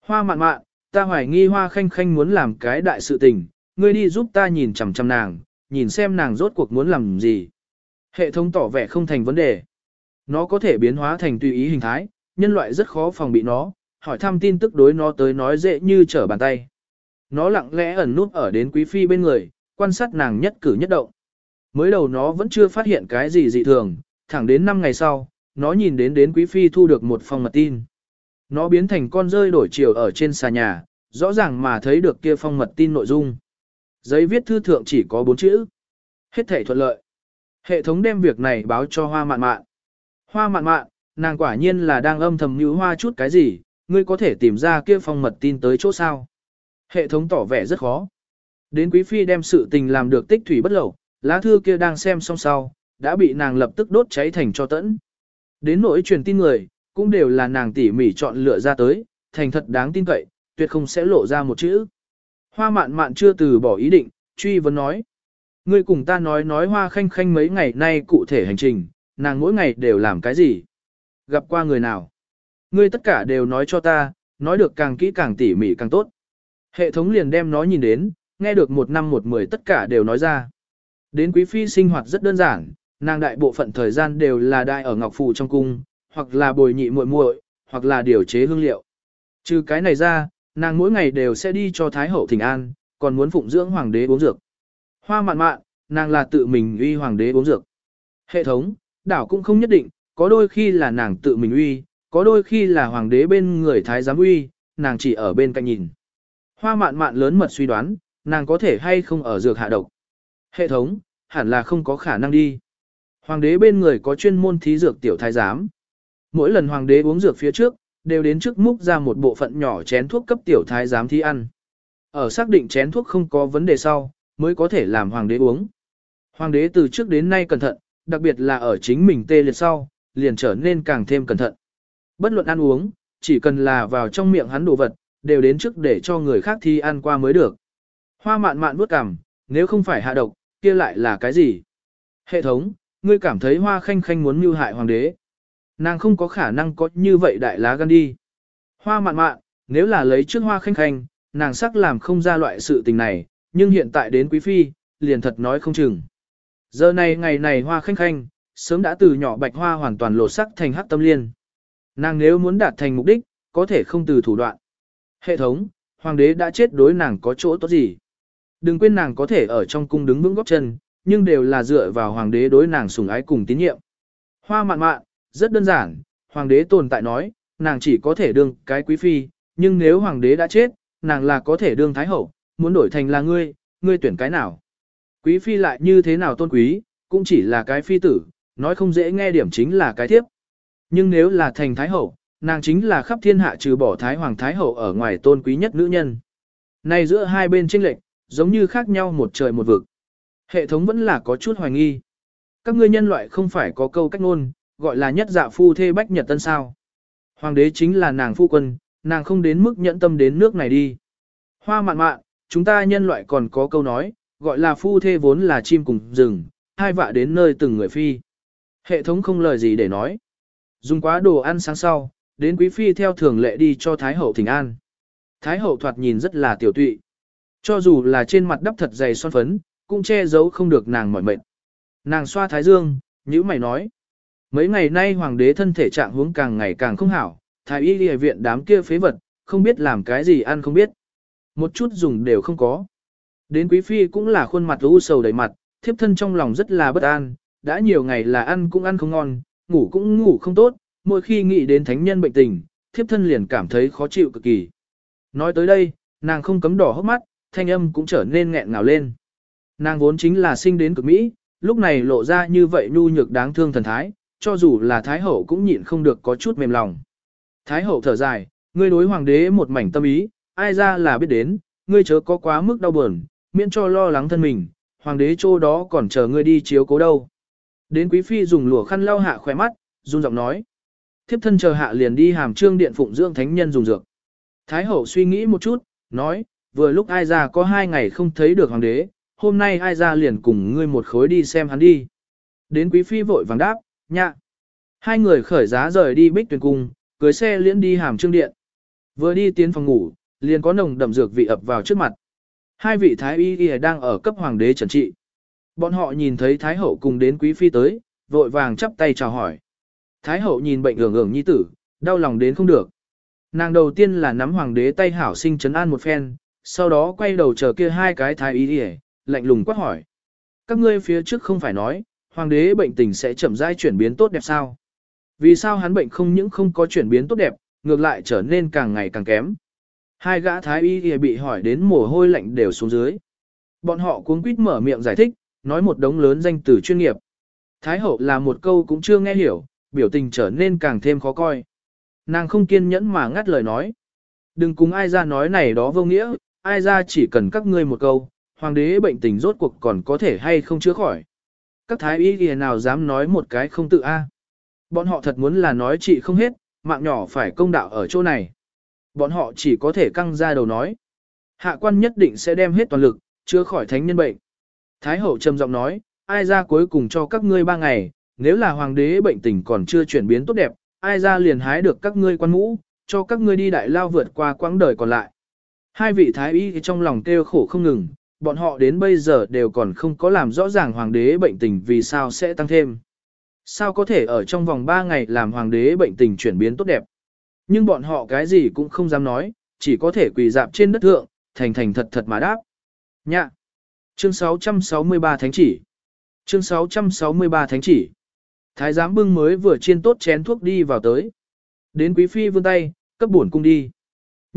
A: Hoa mạn mạn, ta hoài nghi hoa khanh khanh muốn làm cái đại sự tình, ngươi đi giúp ta nhìn chằm chằm nàng, nhìn xem nàng rốt cuộc muốn làm gì. Hệ thống tỏ vẻ không thành vấn đề. Nó có thể biến hóa thành tùy ý hình thái, nhân loại rất khó phòng bị nó, hỏi thăm tin tức đối nó tới nói dễ như trở bàn tay. Nó lặng lẽ ẩn nút ở đến quý phi bên người, quan sát nàng nhất cử nhất động. Mới đầu nó vẫn chưa phát hiện cái gì dị thường, thẳng đến 5 ngày sau, nó nhìn đến đến quý phi thu được một phong mật tin. Nó biến thành con rơi đổi chiều ở trên xà nhà, rõ ràng mà thấy được kia phong mật tin nội dung. Giấy viết thư thượng chỉ có bốn chữ. Hết thể thuận lợi. Hệ thống đem việc này báo cho hoa mạn mạn. Hoa mạn mạn, nàng quả nhiên là đang âm thầm như hoa chút cái gì, ngươi có thể tìm ra kia phong mật tin tới chỗ sao. Hệ thống tỏ vẻ rất khó. Đến quý phi đem sự tình làm được tích thủy bất lậu, lá thư kia đang xem xong sau, đã bị nàng lập tức đốt cháy thành cho tẫn. Đến nỗi truyền tin người, cũng đều là nàng tỉ mỉ chọn lựa ra tới, thành thật đáng tin cậy, tuyệt không sẽ lộ ra một chữ. Hoa mạn mạn chưa từ bỏ ý định, truy vấn nói. Ngươi cùng ta nói nói hoa khanh khanh mấy ngày nay cụ thể hành trình, nàng mỗi ngày đều làm cái gì? Gặp qua người nào? Ngươi tất cả đều nói cho ta, nói được càng kỹ càng tỉ mỉ càng tốt. Hệ thống liền đem nó nhìn đến, nghe được một năm một mười tất cả đều nói ra. Đến quý phi sinh hoạt rất đơn giản, nàng đại bộ phận thời gian đều là đại ở ngọc phù trong cung, hoặc là bồi nhị muội muội, hoặc là điều chế hương liệu. Trừ cái này ra, nàng mỗi ngày đều sẽ đi cho Thái hậu thỉnh an, còn muốn phụng dưỡng hoàng đế uống dược. Hoa mạn mạn, nàng là tự mình uy hoàng đế uống dược. Hệ thống, đảo cũng không nhất định, có đôi khi là nàng tự mình uy, có đôi khi là hoàng đế bên người thái giám uy, nàng chỉ ở bên cạnh nhìn. Hoa mạn mạn lớn mật suy đoán, nàng có thể hay không ở dược hạ độc. Hệ thống, hẳn là không có khả năng đi. Hoàng đế bên người có chuyên môn thí dược tiểu thái giám. Mỗi lần hoàng đế uống dược phía trước, đều đến trước múc ra một bộ phận nhỏ chén thuốc cấp tiểu thái giám thí ăn. Ở xác định chén thuốc không có vấn đề sau, mới có thể làm hoàng đế uống. Hoàng đế từ trước đến nay cẩn thận, đặc biệt là ở chính mình tê liệt sau, liền trở nên càng thêm cẩn thận. Bất luận ăn uống, chỉ cần là vào trong miệng hắn đồ vật, đều đến trước để cho người khác thi ăn qua mới được. Hoa mạn mạn bước cằm, nếu không phải hạ độc, kia lại là cái gì? Hệ thống, ngươi cảm thấy hoa khanh khanh muốn mưu hại hoàng đế. Nàng không có khả năng có như vậy đại lá gan đi. Hoa mạn mạn, nếu là lấy trước hoa khanh khanh, nàng sắc làm không ra loại sự tình này, nhưng hiện tại đến quý phi, liền thật nói không chừng. Giờ này ngày này hoa khanh khanh, sớm đã từ nhỏ bạch hoa hoàn toàn lột sắc thành hắc tâm liên. Nàng nếu muốn đạt thành mục đích, có thể không từ thủ đoạn. Hệ thống, hoàng đế đã chết đối nàng có chỗ tốt gì. Đừng quên nàng có thể ở trong cung đứng vững góc chân, nhưng đều là dựa vào hoàng đế đối nàng sủng ái cùng tín nhiệm. Hoa mạn mạn, rất đơn giản, hoàng đế tồn tại nói, nàng chỉ có thể đương cái quý phi, nhưng nếu hoàng đế đã chết, nàng là có thể đương thái hậu, muốn đổi thành là ngươi, ngươi tuyển cái nào. Quý phi lại như thế nào tôn quý, cũng chỉ là cái phi tử, nói không dễ nghe điểm chính là cái thiếp. Nhưng nếu là thành thái hậu, nàng chính là khắp thiên hạ trừ bỏ thái hoàng thái hậu ở ngoài tôn quý nhất nữ nhân. Này giữa hai bên chênh lệch, giống như khác nhau một trời một vực. Hệ thống vẫn là có chút hoài nghi. Các ngươi nhân loại không phải có câu cách ngôn, gọi là nhất dạ phu thê bách nhật tân sao. Hoàng đế chính là nàng phu quân, nàng không đến mức nhẫn tâm đến nước này đi. Hoa mạn mạn, chúng ta nhân loại còn có câu nói, gọi là phu thê vốn là chim cùng rừng, hai vạ đến nơi từng người phi. Hệ thống không lời gì để nói. Dùng quá đồ ăn sáng sau, đến quý phi theo thường lệ đi cho Thái hậu thỉnh an. Thái hậu thoạt nhìn rất là tiểu tụy. Cho dù là trên mặt đắp thật dày son phấn, cũng che giấu không được nàng mỏi mệt. Nàng xoa thái dương, nhữ mày nói. Mấy ngày nay hoàng đế thân thể trạng huống càng ngày càng không hảo, thái y y viện đám kia phế vật, không biết làm cái gì ăn không biết. Một chút dùng đều không có. Đến quý phi cũng là khuôn mặt u sầu đầy mặt, thiếp thân trong lòng rất là bất an, đã nhiều ngày là ăn cũng ăn không ngon, ngủ cũng ngủ không tốt, mỗi khi nghĩ đến thánh nhân bệnh tình, thiếp thân liền cảm thấy khó chịu cực kỳ. Nói tới đây, nàng không cấm đỏ hốc mắt, thanh âm cũng trở nên nghẹn ngào lên. Nàng vốn chính là sinh đến cực Mỹ, lúc này lộ ra như vậy nhu nhược đáng thương thần thái, cho dù là Thái Hậu cũng nhịn không được có chút mềm lòng. Thái Hậu thở dài, ngươi đối hoàng đế một mảnh tâm ý, ai ra là biết đến, ngươi chớ có quá mức đau buồn, miễn cho lo lắng thân mình, hoàng đế chỗ đó còn chờ ngươi đi chiếu cố đâu. Đến quý phi dùng lụa khăn lau hạ khỏe mắt, run giọng nói. Thiếp thân chờ hạ liền đi hàm trương điện phụng dưỡng thánh nhân dùng dược. Thái hậu suy nghĩ một chút, nói, vừa lúc ai ra có hai ngày không thấy được hoàng đế, hôm nay ai ra liền cùng ngươi một khối đi xem hắn đi. Đến quý phi vội vàng đáp, nhạ. Hai người khởi giá rời đi bích tuyển cung, cưới xe liễn đi hàm trương điện. Vừa đi tiến phòng ngủ, liền có nồng đậm dược vị ập vào trước mặt. Hai vị thái y y đang ở cấp hoàng đế trần trị. Bọn họ nhìn thấy thái hậu cùng đến quý phi tới, vội vàng chắp tay chào hỏi. Thái hậu nhìn bệnh ưởng ưởng nhi tử, đau lòng đến không được. Nàng đầu tiên là nắm hoàng đế tay hảo sinh trấn an một phen, sau đó quay đầu chờ kia hai cái thái y đi lạnh lùng quát hỏi. Các ngươi phía trước không phải nói, hoàng đế bệnh tình sẽ chậm rãi chuyển biến tốt đẹp sao? Vì sao hắn bệnh không những không có chuyển biến tốt đẹp, ngược lại trở nên càng ngày càng kém? Hai gã thái y thì bị hỏi đến mồ hôi lạnh đều xuống dưới. Bọn họ cuống quýt mở miệng giải thích, nói một đống lớn danh từ chuyên nghiệp. Thái hậu là một câu cũng chưa nghe hiểu, biểu tình trở nên càng thêm khó coi. Nàng không kiên nhẫn mà ngắt lời nói. Đừng cùng ai ra nói này đó vô nghĩa, ai ra chỉ cần các ngươi một câu, hoàng đế bệnh tình rốt cuộc còn có thể hay không chữa khỏi. Các thái y kìa nào dám nói một cái không tự a? Bọn họ thật muốn là nói chị không hết, mạng nhỏ phải công đạo ở chỗ này. Bọn họ chỉ có thể căng ra đầu nói. Hạ quan nhất định sẽ đem hết toàn lực, chữa khỏi thánh nhân bệnh. Thái hậu trầm giọng nói, ai ra cuối cùng cho các ngươi ba ngày, nếu là hoàng đế bệnh tình còn chưa chuyển biến tốt đẹp, ai ra liền hái được các ngươi quan mũ, cho các ngươi đi đại lao vượt qua quãng đời còn lại. Hai vị thái y trong lòng kêu khổ không ngừng, bọn họ đến bây giờ đều còn không có làm rõ ràng hoàng đế bệnh tình vì sao sẽ tăng thêm. Sao có thể ở trong vòng 3 ngày làm hoàng đế bệnh tình chuyển biến tốt đẹp. Nhưng bọn họ cái gì cũng không dám nói, chỉ có thể quỳ dạp trên đất thượng, thành thành thật thật mà đáp. Nhạ. Chương 663 Thánh chỉ. Chương 663 Thánh chỉ. Thái giám bưng mới vừa chiên tốt chén thuốc đi vào tới. Đến quý phi vươn tay, cấp bổn cung đi.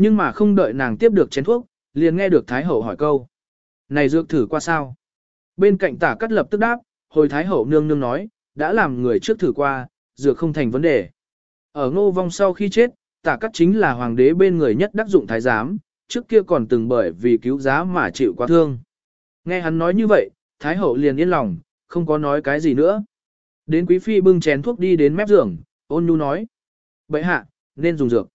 A: Nhưng mà không đợi nàng tiếp được chén thuốc, liền nghe được Thái hậu hỏi câu. Này dược thử qua sao? Bên cạnh tả cắt lập tức đáp, hồi Thái hậu nương nương nói, đã làm người trước thử qua, dược không thành vấn đề. Ở ngô vong sau khi chết, tả cắt chính là hoàng đế bên người nhất đắc dụng thái giám, trước kia còn từng bởi vì cứu giá mà chịu quá thương. Nghe hắn nói như vậy, Thái hậu liền yên lòng, không có nói cái gì nữa. Đến quý phi bưng chén thuốc đi đến mép giường, ôn nhu nói. Bậy hạ, nên dùng dược.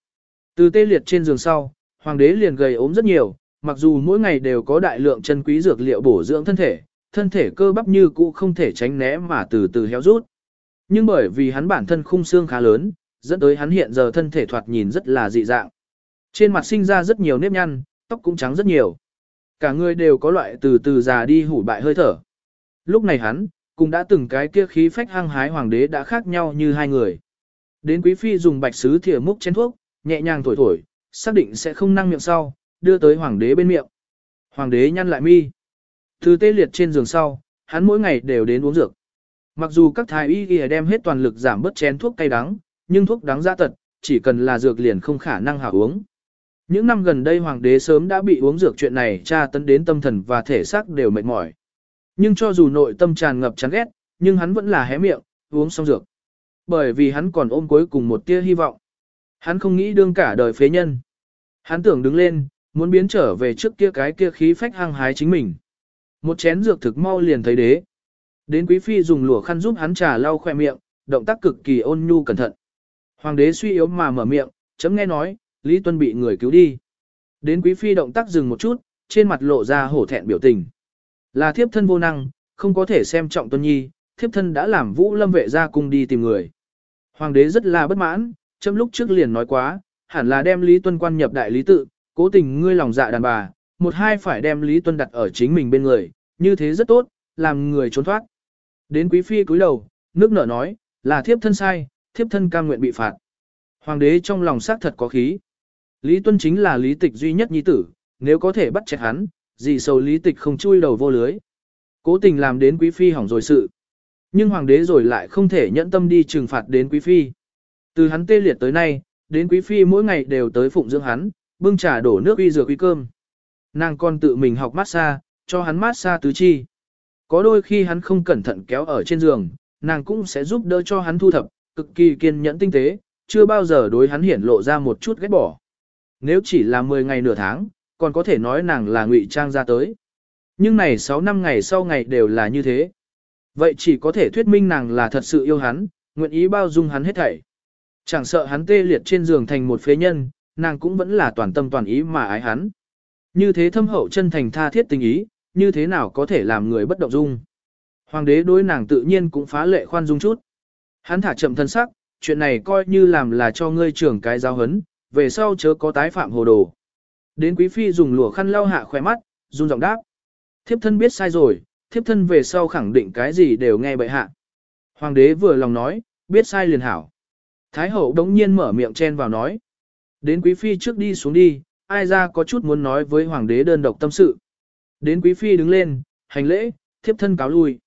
A: Từ tê liệt trên giường sau, hoàng đế liền gầy ốm rất nhiều, mặc dù mỗi ngày đều có đại lượng chân quý dược liệu bổ dưỡng thân thể, thân thể cơ bắp như cũ không thể tránh né mà từ từ héo rút. Nhưng bởi vì hắn bản thân khung xương khá lớn, dẫn tới hắn hiện giờ thân thể thoạt nhìn rất là dị dạng. Trên mặt sinh ra rất nhiều nếp nhăn, tóc cũng trắng rất nhiều. Cả người đều có loại từ từ già đi hủ bại hơi thở. Lúc này hắn, cũng đã từng cái kia khí phách hăng hái hoàng đế đã khác nhau như hai người. Đến quý phi dùng bạch sứ thìa múc chén thuốc, nhẹ nhàng thổi thổi, xác định sẽ không năng miệng sau, đưa tới hoàng đế bên miệng. Hoàng đế nhăn lại mi. Từ tê liệt trên giường sau, hắn mỗi ngày đều đến uống dược. Mặc dù các thái y y đem hết toàn lực giảm bớt chén thuốc cay đắng, nhưng thuốc đắng ra tật, chỉ cần là dược liền không khả năng hảo uống. Những năm gần đây hoàng đế sớm đã bị uống dược chuyện này tra tấn đến tâm thần và thể xác đều mệt mỏi. Nhưng cho dù nội tâm tràn ngập chán ghét, nhưng hắn vẫn là hé miệng, uống xong dược. Bởi vì hắn còn ôm cuối cùng một tia hy vọng. Hắn không nghĩ đương cả đời phế nhân. Hắn tưởng đứng lên, muốn biến trở về trước kia cái kia khí phách hăng hái chính mình. Một chén dược thực mau liền thấy đế. Đến quý phi dùng lụa khăn giúp hắn trà lau khoe miệng, động tác cực kỳ ôn nhu cẩn thận. Hoàng đế suy yếu mà mở miệng, chấm nghe nói, Lý Tuân bị người cứu đi. Đến quý phi động tác dừng một chút, trên mặt lộ ra hổ thẹn biểu tình. Là thiếp thân vô năng, không có thể xem trọng Tuân Nhi, thiếp thân đã làm vũ lâm vệ ra cung đi tìm người. Hoàng đế rất là bất mãn, châm lúc trước liền nói quá, hẳn là đem Lý Tuân quan nhập đại lý tự, cố tình ngươi lòng dạ đàn bà, một hai phải đem Lý Tuân đặt ở chính mình bên người, như thế rất tốt, làm người trốn thoát. Đến quý phi cúi đầu, nước nở nói, là thiếp thân sai, thiếp thân cam nguyện bị phạt. Hoàng đế trong lòng xác thật có khí. Lý Tuân chính là lý tịch duy nhất nhi tử, nếu có thể bắt chẹt hắn, gì sầu lý tịch không chui đầu vô lưới. Cố tình làm đến quý phi hỏng rồi sự. Nhưng hoàng đế rồi lại không thể nhẫn tâm đi trừng phạt đến quý phi. Từ hắn tê liệt tới nay, đến quý phi mỗi ngày đều tới phụng dưỡng hắn, bưng trà đổ nước uy dược uy cơm. Nàng còn tự mình học massage, cho hắn massage tứ chi. Có đôi khi hắn không cẩn thận kéo ở trên giường, nàng cũng sẽ giúp đỡ cho hắn thu thập, cực kỳ kiên nhẫn tinh tế, chưa bao giờ đối hắn hiển lộ ra một chút ghét bỏ. Nếu chỉ là 10 ngày nửa tháng, còn có thể nói nàng là ngụy trang ra tới. Nhưng này 6 năm ngày sau ngày đều là như thế. Vậy chỉ có thể thuyết minh nàng là thật sự yêu hắn, nguyện ý bao dung hắn hết thảy. Chẳng sợ hắn tê liệt trên giường thành một phế nhân, nàng cũng vẫn là toàn tâm toàn ý mà ái hắn. Như thế thâm hậu chân thành tha thiết tình ý, như thế nào có thể làm người bất động dung. Hoàng đế đối nàng tự nhiên cũng phá lệ khoan dung chút. Hắn thả chậm thân sắc, chuyện này coi như làm là cho ngươi trưởng cái giáo hấn, về sau chớ có tái phạm hồ đồ. Đến quý phi dùng lụa khăn lau hạ khỏe mắt, run giọng đáp. Thiếp thân biết sai rồi, thiếp thân về sau khẳng định cái gì đều nghe bệ hạ. Hoàng đế vừa lòng nói, biết sai liền hảo. Thái hậu đống nhiên mở miệng chen vào nói. Đến quý phi trước đi xuống đi, ai ra có chút muốn nói với hoàng đế đơn độc tâm sự. Đến quý phi đứng lên, hành lễ, thiếp thân cáo lui.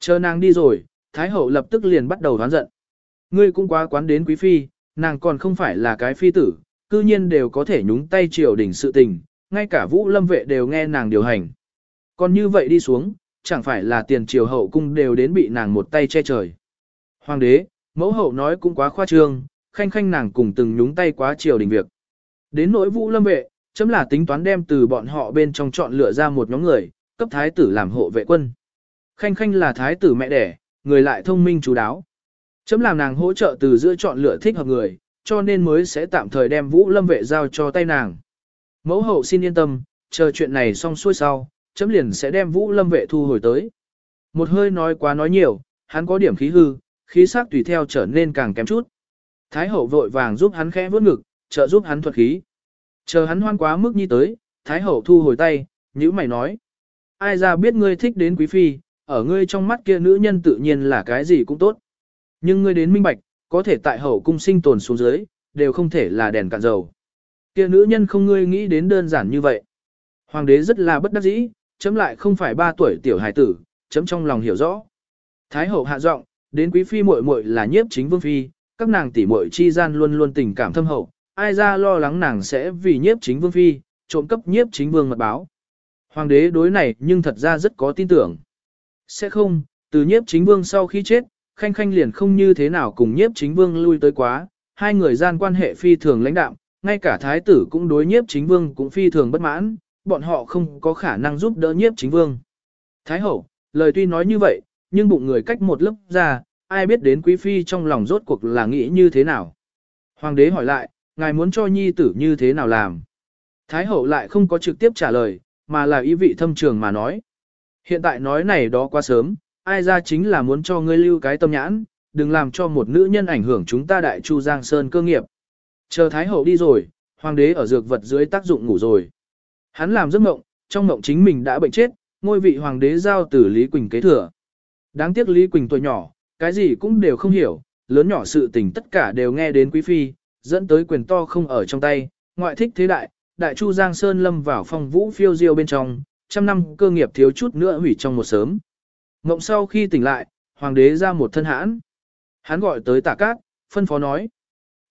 A: Chờ nàng đi rồi, thái hậu lập tức liền bắt đầu đoán giận. Ngươi cũng quá quán đến quý phi, nàng còn không phải là cái phi tử, cư nhiên đều có thể nhúng tay triều đình sự tình, ngay cả vũ lâm vệ đều nghe nàng điều hành. Còn như vậy đi xuống, chẳng phải là tiền triều hậu cung đều đến bị nàng một tay che trời. Hoàng đế, mẫu hậu nói cũng quá khoa trương, khanh khanh nàng cùng từng nhúng tay quá triều đình việc. Đến nỗi vũ lâm vệ, chấm là tính toán đem từ bọn họ bên trong chọn lựa ra một nhóm người, cấp thái tử làm hộ vệ quân. Khanh khanh là thái tử mẹ đẻ, người lại thông minh chú đáo. Chấm làm nàng hỗ trợ từ giữa chọn lựa thích hợp người, cho nên mới sẽ tạm thời đem vũ lâm vệ giao cho tay nàng. Mẫu hậu xin yên tâm, chờ chuyện này xong xuôi sau, chấm liền sẽ đem vũ lâm vệ thu hồi tới. Một hơi nói quá nói nhiều, hắn có điểm khí hư, khí sắc tùy theo trở nên càng kém chút. Thái hậu vội vàng giúp hắn khẽ vớt ngực, trợ giúp hắn thuật khí. Chờ hắn hoan quá mức nhi tới, Thái hậu thu hồi tay, nhữ mày nói. Ai ra biết ngươi thích đến quý phi, ở ngươi trong mắt kia nữ nhân tự nhiên là cái gì cũng tốt. Nhưng ngươi đến minh bạch, có thể tại hậu cung sinh tồn xuống dưới, đều không thể là đèn cạn dầu. Kia nữ nhân không ngươi nghĩ đến đơn giản như vậy. Hoàng đế rất là bất đắc dĩ, chấm lại không phải ba tuổi tiểu hài tử, chấm trong lòng hiểu rõ. Thái hậu hạ giọng, đến quý phi muội muội là nhiếp chính vương phi, các nàng tỷ muội chi gian luôn luôn tình cảm thâm hậu, ai ra lo lắng nàng sẽ vì nhiếp chính vương phi, trộm cấp nhiếp chính vương mật báo. Hoàng đế đối này nhưng thật ra rất có tin tưởng. Sẽ không, từ nhiếp chính vương sau khi chết, khanh khanh liền không như thế nào cùng nhiếp chính vương lui tới quá, hai người gian quan hệ phi thường lãnh đạm, ngay cả thái tử cũng đối nhiếp chính vương cũng phi thường bất mãn, bọn họ không có khả năng giúp đỡ nhiếp chính vương. Thái hậu, lời tuy nói như vậy, nhưng bụng người cách một lớp ra, ai biết đến quý phi trong lòng rốt cuộc là nghĩ như thế nào. Hoàng đế hỏi lại, ngài muốn cho nhi tử như thế nào làm? Thái hậu lại không có trực tiếp trả lời, mà là ý vị thâm trường mà nói. Hiện tại nói này đó quá sớm, ai ra chính là muốn cho ngươi lưu cái tâm nhãn, đừng làm cho một nữ nhân ảnh hưởng chúng ta đại chu giang sơn cơ nghiệp. Chờ Thái hậu đi rồi, hoàng đế ở dược vật dưới tác dụng ngủ rồi. Hắn làm giấc mộng, trong mộng chính mình đã bệnh chết, ngôi vị hoàng đế giao tử Lý Quỳnh kế thừa. Đáng tiếc Lý Quỳnh tuổi nhỏ, cái gì cũng đều không hiểu, lớn nhỏ sự tình tất cả đều nghe đến quý phi, dẫn tới quyền to không ở trong tay, ngoại thích thế đại, đại chu Giang Sơn lâm vào phong vũ phiêu diêu bên trong, trăm năm cơ nghiệp thiếu chút nữa hủy trong một sớm. Ngộng sau khi tỉnh lại, hoàng đế ra một thân hãn. Hắn gọi tới tả cát, phân phó nói.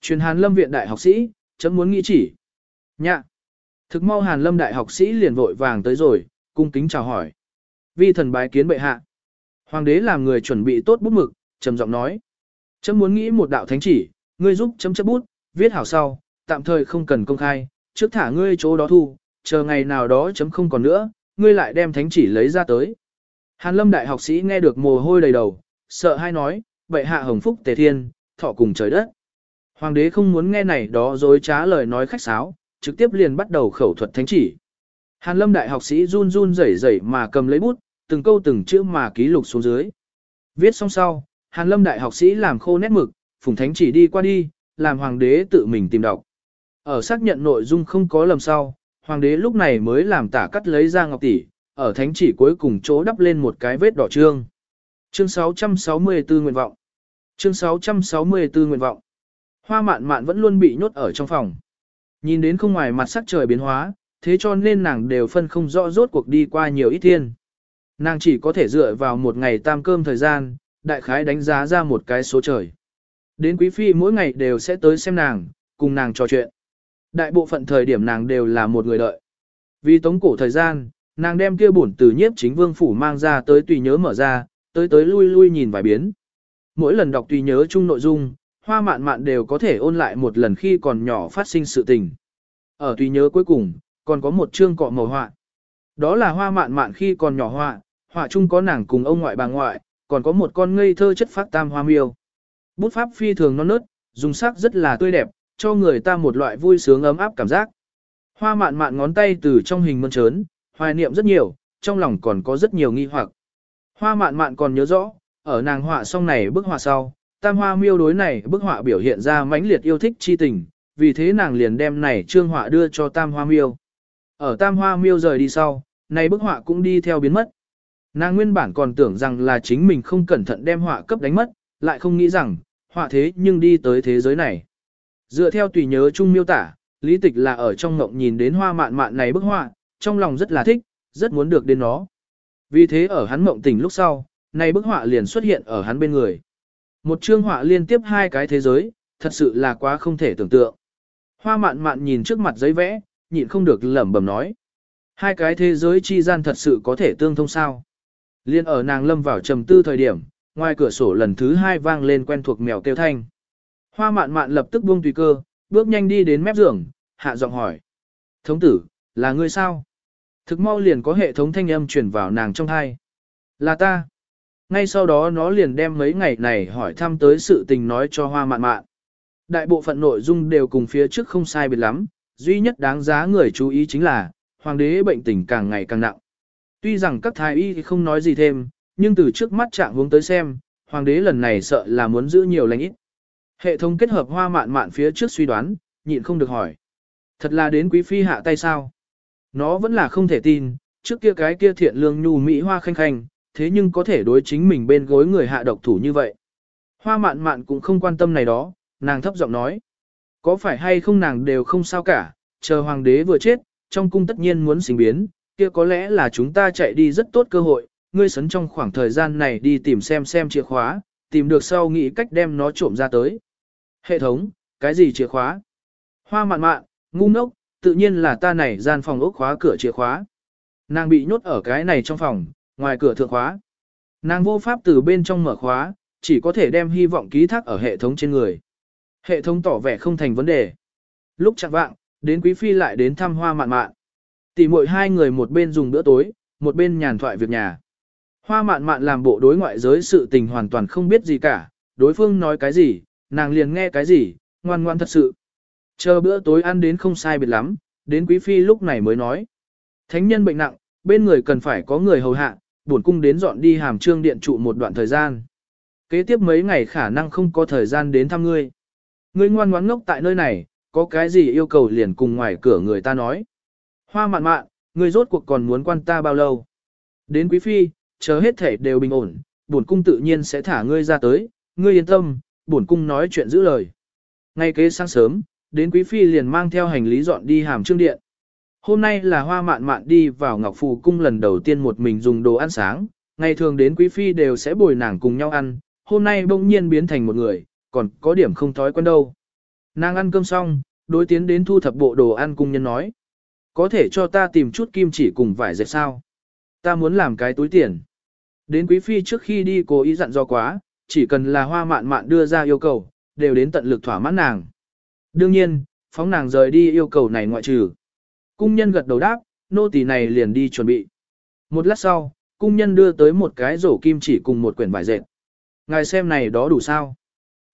A: Truyền hàn lâm viện đại học sĩ, chấm muốn nghĩ chỉ. Nhạ. Thực mau hàn lâm đại học sĩ liền vội vàng tới rồi, cung kính chào hỏi. Vi thần bái kiến bệ hạ. Hoàng đế làm người chuẩn bị tốt bút mực, trầm giọng nói. Chấm muốn nghĩ một đạo thánh chỉ, ngươi giúp chấm chấp bút, viết hảo sau, tạm thời không cần công khai, trước thả ngươi chỗ đó thu, chờ ngày nào đó chấm không còn nữa, ngươi lại đem thánh chỉ lấy ra tới. Hàn lâm đại học sĩ nghe được mồ hôi đầy đầu, sợ hai nói, bệ hạ hồng phúc tề thiên, thọ cùng trời đất. Hoàng đế không muốn nghe này đó dối trá lời nói khách sáo, trực tiếp liền bắt đầu khẩu thuật thánh chỉ. Hàn lâm đại học sĩ run run rẩy rẩy mà cầm lấy bút, từng câu từng chữ mà ký lục xuống dưới. Viết xong sau, Hàn lâm đại học sĩ làm khô nét mực, phùng thánh chỉ đi qua đi, làm hoàng đế tự mình tìm đọc. Ở xác nhận nội dung không có lầm sau, hoàng đế lúc này mới làm tả cắt lấy ra ngọc tỷ, ở thánh chỉ cuối cùng chỗ đắp lên một cái vết đỏ trương. Chương 664 nguyện vọng. Chương 664 nguyện vọng. Hoa mạn mạn vẫn luôn bị nhốt ở trong phòng. Nhìn đến không ngoài mặt sắc trời biến hóa, thế cho nên nàng đều phân không rõ rốt cuộc đi qua nhiều ít thiên. Nàng chỉ có thể dựa vào một ngày tam cơm thời gian, đại khái đánh giá ra một cái số trời. Đến quý phi mỗi ngày đều sẽ tới xem nàng, cùng nàng trò chuyện. Đại bộ phận thời điểm nàng đều là một người đợi. Vì tống cổ thời gian, nàng đem kia bổn từ nhiếp chính vương phủ mang ra tới tùy nhớ mở ra, tới tới lui lui nhìn vài biến. Mỗi lần đọc tùy nhớ chung nội dung, hoa mạn mạn đều có thể ôn lại một lần khi còn nhỏ phát sinh sự tình. Ở tùy nhớ cuối cùng, còn có một chương cọ màu họa. Đó là hoa mạn mạn khi còn nhỏ họa, họa chung có nàng cùng ông ngoại bà ngoại, còn có một con ngây thơ chất phát tam hoa miêu. Bút pháp phi thường non nớt, dùng sắc rất là tươi đẹp, cho người ta một loại vui sướng ấm áp cảm giác. Hoa mạn mạn ngón tay từ trong hình mơn trớn, hoài niệm rất nhiều, trong lòng còn có rất nhiều nghi hoặc. Hoa mạn mạn còn nhớ rõ, ở nàng họa xong này bức họa sau, tam hoa miêu đối này bức họa biểu hiện ra mãnh liệt yêu thích chi tình, vì thế nàng liền đem này trương họa đưa cho tam hoa miêu. Ở tam hoa miêu rời đi sau, này bức họa cũng đi theo biến mất. Nàng nguyên bản còn tưởng rằng là chính mình không cẩn thận đem họa cấp đánh mất, lại không nghĩ rằng, họa thế nhưng đi tới thế giới này. Dựa theo tùy nhớ chung miêu tả, Lý tịch là ở trong ngộng nhìn đến hoa mạn mạn này bức họa, trong lòng rất là thích, rất muốn được đến nó. Vì thế ở hắn mộng tỉnh lúc sau, này bức họa liền xuất hiện ở hắn bên người. Một chương họa liên tiếp hai cái thế giới, thật sự là quá không thể tưởng tượng. Hoa mạn mạn nhìn trước mặt giấy vẽ, nhịn không được lẩm bẩm nói. Hai cái thế giới chi gian thật sự có thể tương thông sao. Liên ở nàng lâm vào trầm tư thời điểm, ngoài cửa sổ lần thứ hai vang lên quen thuộc mèo kêu thanh. Hoa mạn mạn lập tức buông tùy cơ, bước nhanh đi đến mép giường, hạ giọng hỏi. Thống tử, là ngươi sao? Thực mau liền có hệ thống thanh âm truyền vào nàng trong thai. Là ta. Ngay sau đó nó liền đem mấy ngày này hỏi thăm tới sự tình nói cho hoa mạn mạn. Đại bộ phận nội dung đều cùng phía trước không sai biệt lắm, duy nhất đáng giá người chú ý chính là, hoàng đế bệnh tình càng ngày càng nặng. Tuy rằng các thái y không nói gì thêm, nhưng từ trước mắt trạng hướng tới xem, hoàng đế lần này sợ là muốn giữ nhiều lành ít. Hệ thống kết hợp hoa mạn mạn phía trước suy đoán, nhịn không được hỏi. Thật là đến quý phi hạ tay sao? Nó vẫn là không thể tin, trước kia cái kia thiện lương nhu mỹ hoa khanh khanh, thế nhưng có thể đối chính mình bên gối người hạ độc thủ như vậy. Hoa mạn mạn cũng không quan tâm này đó, nàng thấp giọng nói. Có phải hay không nàng đều không sao cả, chờ hoàng đế vừa chết, trong cung tất nhiên muốn sinh biến, kia có lẽ là chúng ta chạy đi rất tốt cơ hội, ngươi sấn trong khoảng thời gian này đi tìm xem xem chìa khóa, tìm được sau nghĩ cách đem nó trộm ra tới. Hệ thống, cái gì chìa khóa? Hoa mạn mạn, ngu ngốc, tự nhiên là ta này gian phòng ốc khóa cửa chìa khóa. Nàng bị nhốt ở cái này trong phòng, ngoài cửa thượng khóa. Nàng vô pháp từ bên trong mở khóa, chỉ có thể đem hy vọng ký thác ở hệ thống trên người. Hệ thống tỏ vẻ không thành vấn đề. Lúc chặn vạng, đến quý phi lại đến thăm hoa mạn mạn. Tỷ muội hai người một bên dùng bữa tối, một bên nhàn thoại việc nhà. Hoa mạn mạn làm bộ đối ngoại giới sự tình hoàn toàn không biết gì cả, đối phương nói cái gì, nàng liền nghe cái gì, ngoan ngoan thật sự. Chờ bữa tối ăn đến không sai biệt lắm, đến quý phi lúc này mới nói. Thánh nhân bệnh nặng, bên người cần phải có người hầu hạ, buồn cung đến dọn đi hàm trương điện trụ một đoạn thời gian. Kế tiếp mấy ngày khả năng không có thời gian đến thăm ngươi. Ngươi ngoan ngoãn ngốc tại nơi này, có cái gì yêu cầu liền cùng ngoài cửa người ta nói. Hoa mạn mạn, ngươi rốt cuộc còn muốn quan ta bao lâu? Đến quý phi, chờ hết thể đều bình ổn, bổn cung tự nhiên sẽ thả ngươi ra tới, ngươi yên tâm, bổn cung nói chuyện giữ lời. Ngay kế sáng sớm, đến quý phi liền mang theo hành lý dọn đi hàm trương điện. Hôm nay là hoa mạn mạn đi vào Ngọc Phù Cung lần đầu tiên một mình dùng đồ ăn sáng, ngày thường đến quý phi đều sẽ bồi nàng cùng nhau ăn, hôm nay bỗng nhiên biến thành một người, còn có điểm không thói quen đâu. Nàng ăn cơm xong, đối tiến đến thu thập bộ đồ ăn cung nhân nói. Có thể cho ta tìm chút kim chỉ cùng vải dệt sao? Ta muốn làm cái túi tiền. Đến quý phi trước khi đi cố ý dặn do quá, chỉ cần là hoa mạn mạn đưa ra yêu cầu, đều đến tận lực thỏa mãn nàng. Đương nhiên, phóng nàng rời đi yêu cầu này ngoại trừ. Cung nhân gật đầu đáp, nô tỳ này liền đi chuẩn bị. Một lát sau, cung nhân đưa tới một cái rổ kim chỉ cùng một quyển vải dệt. Ngài xem này đó đủ sao?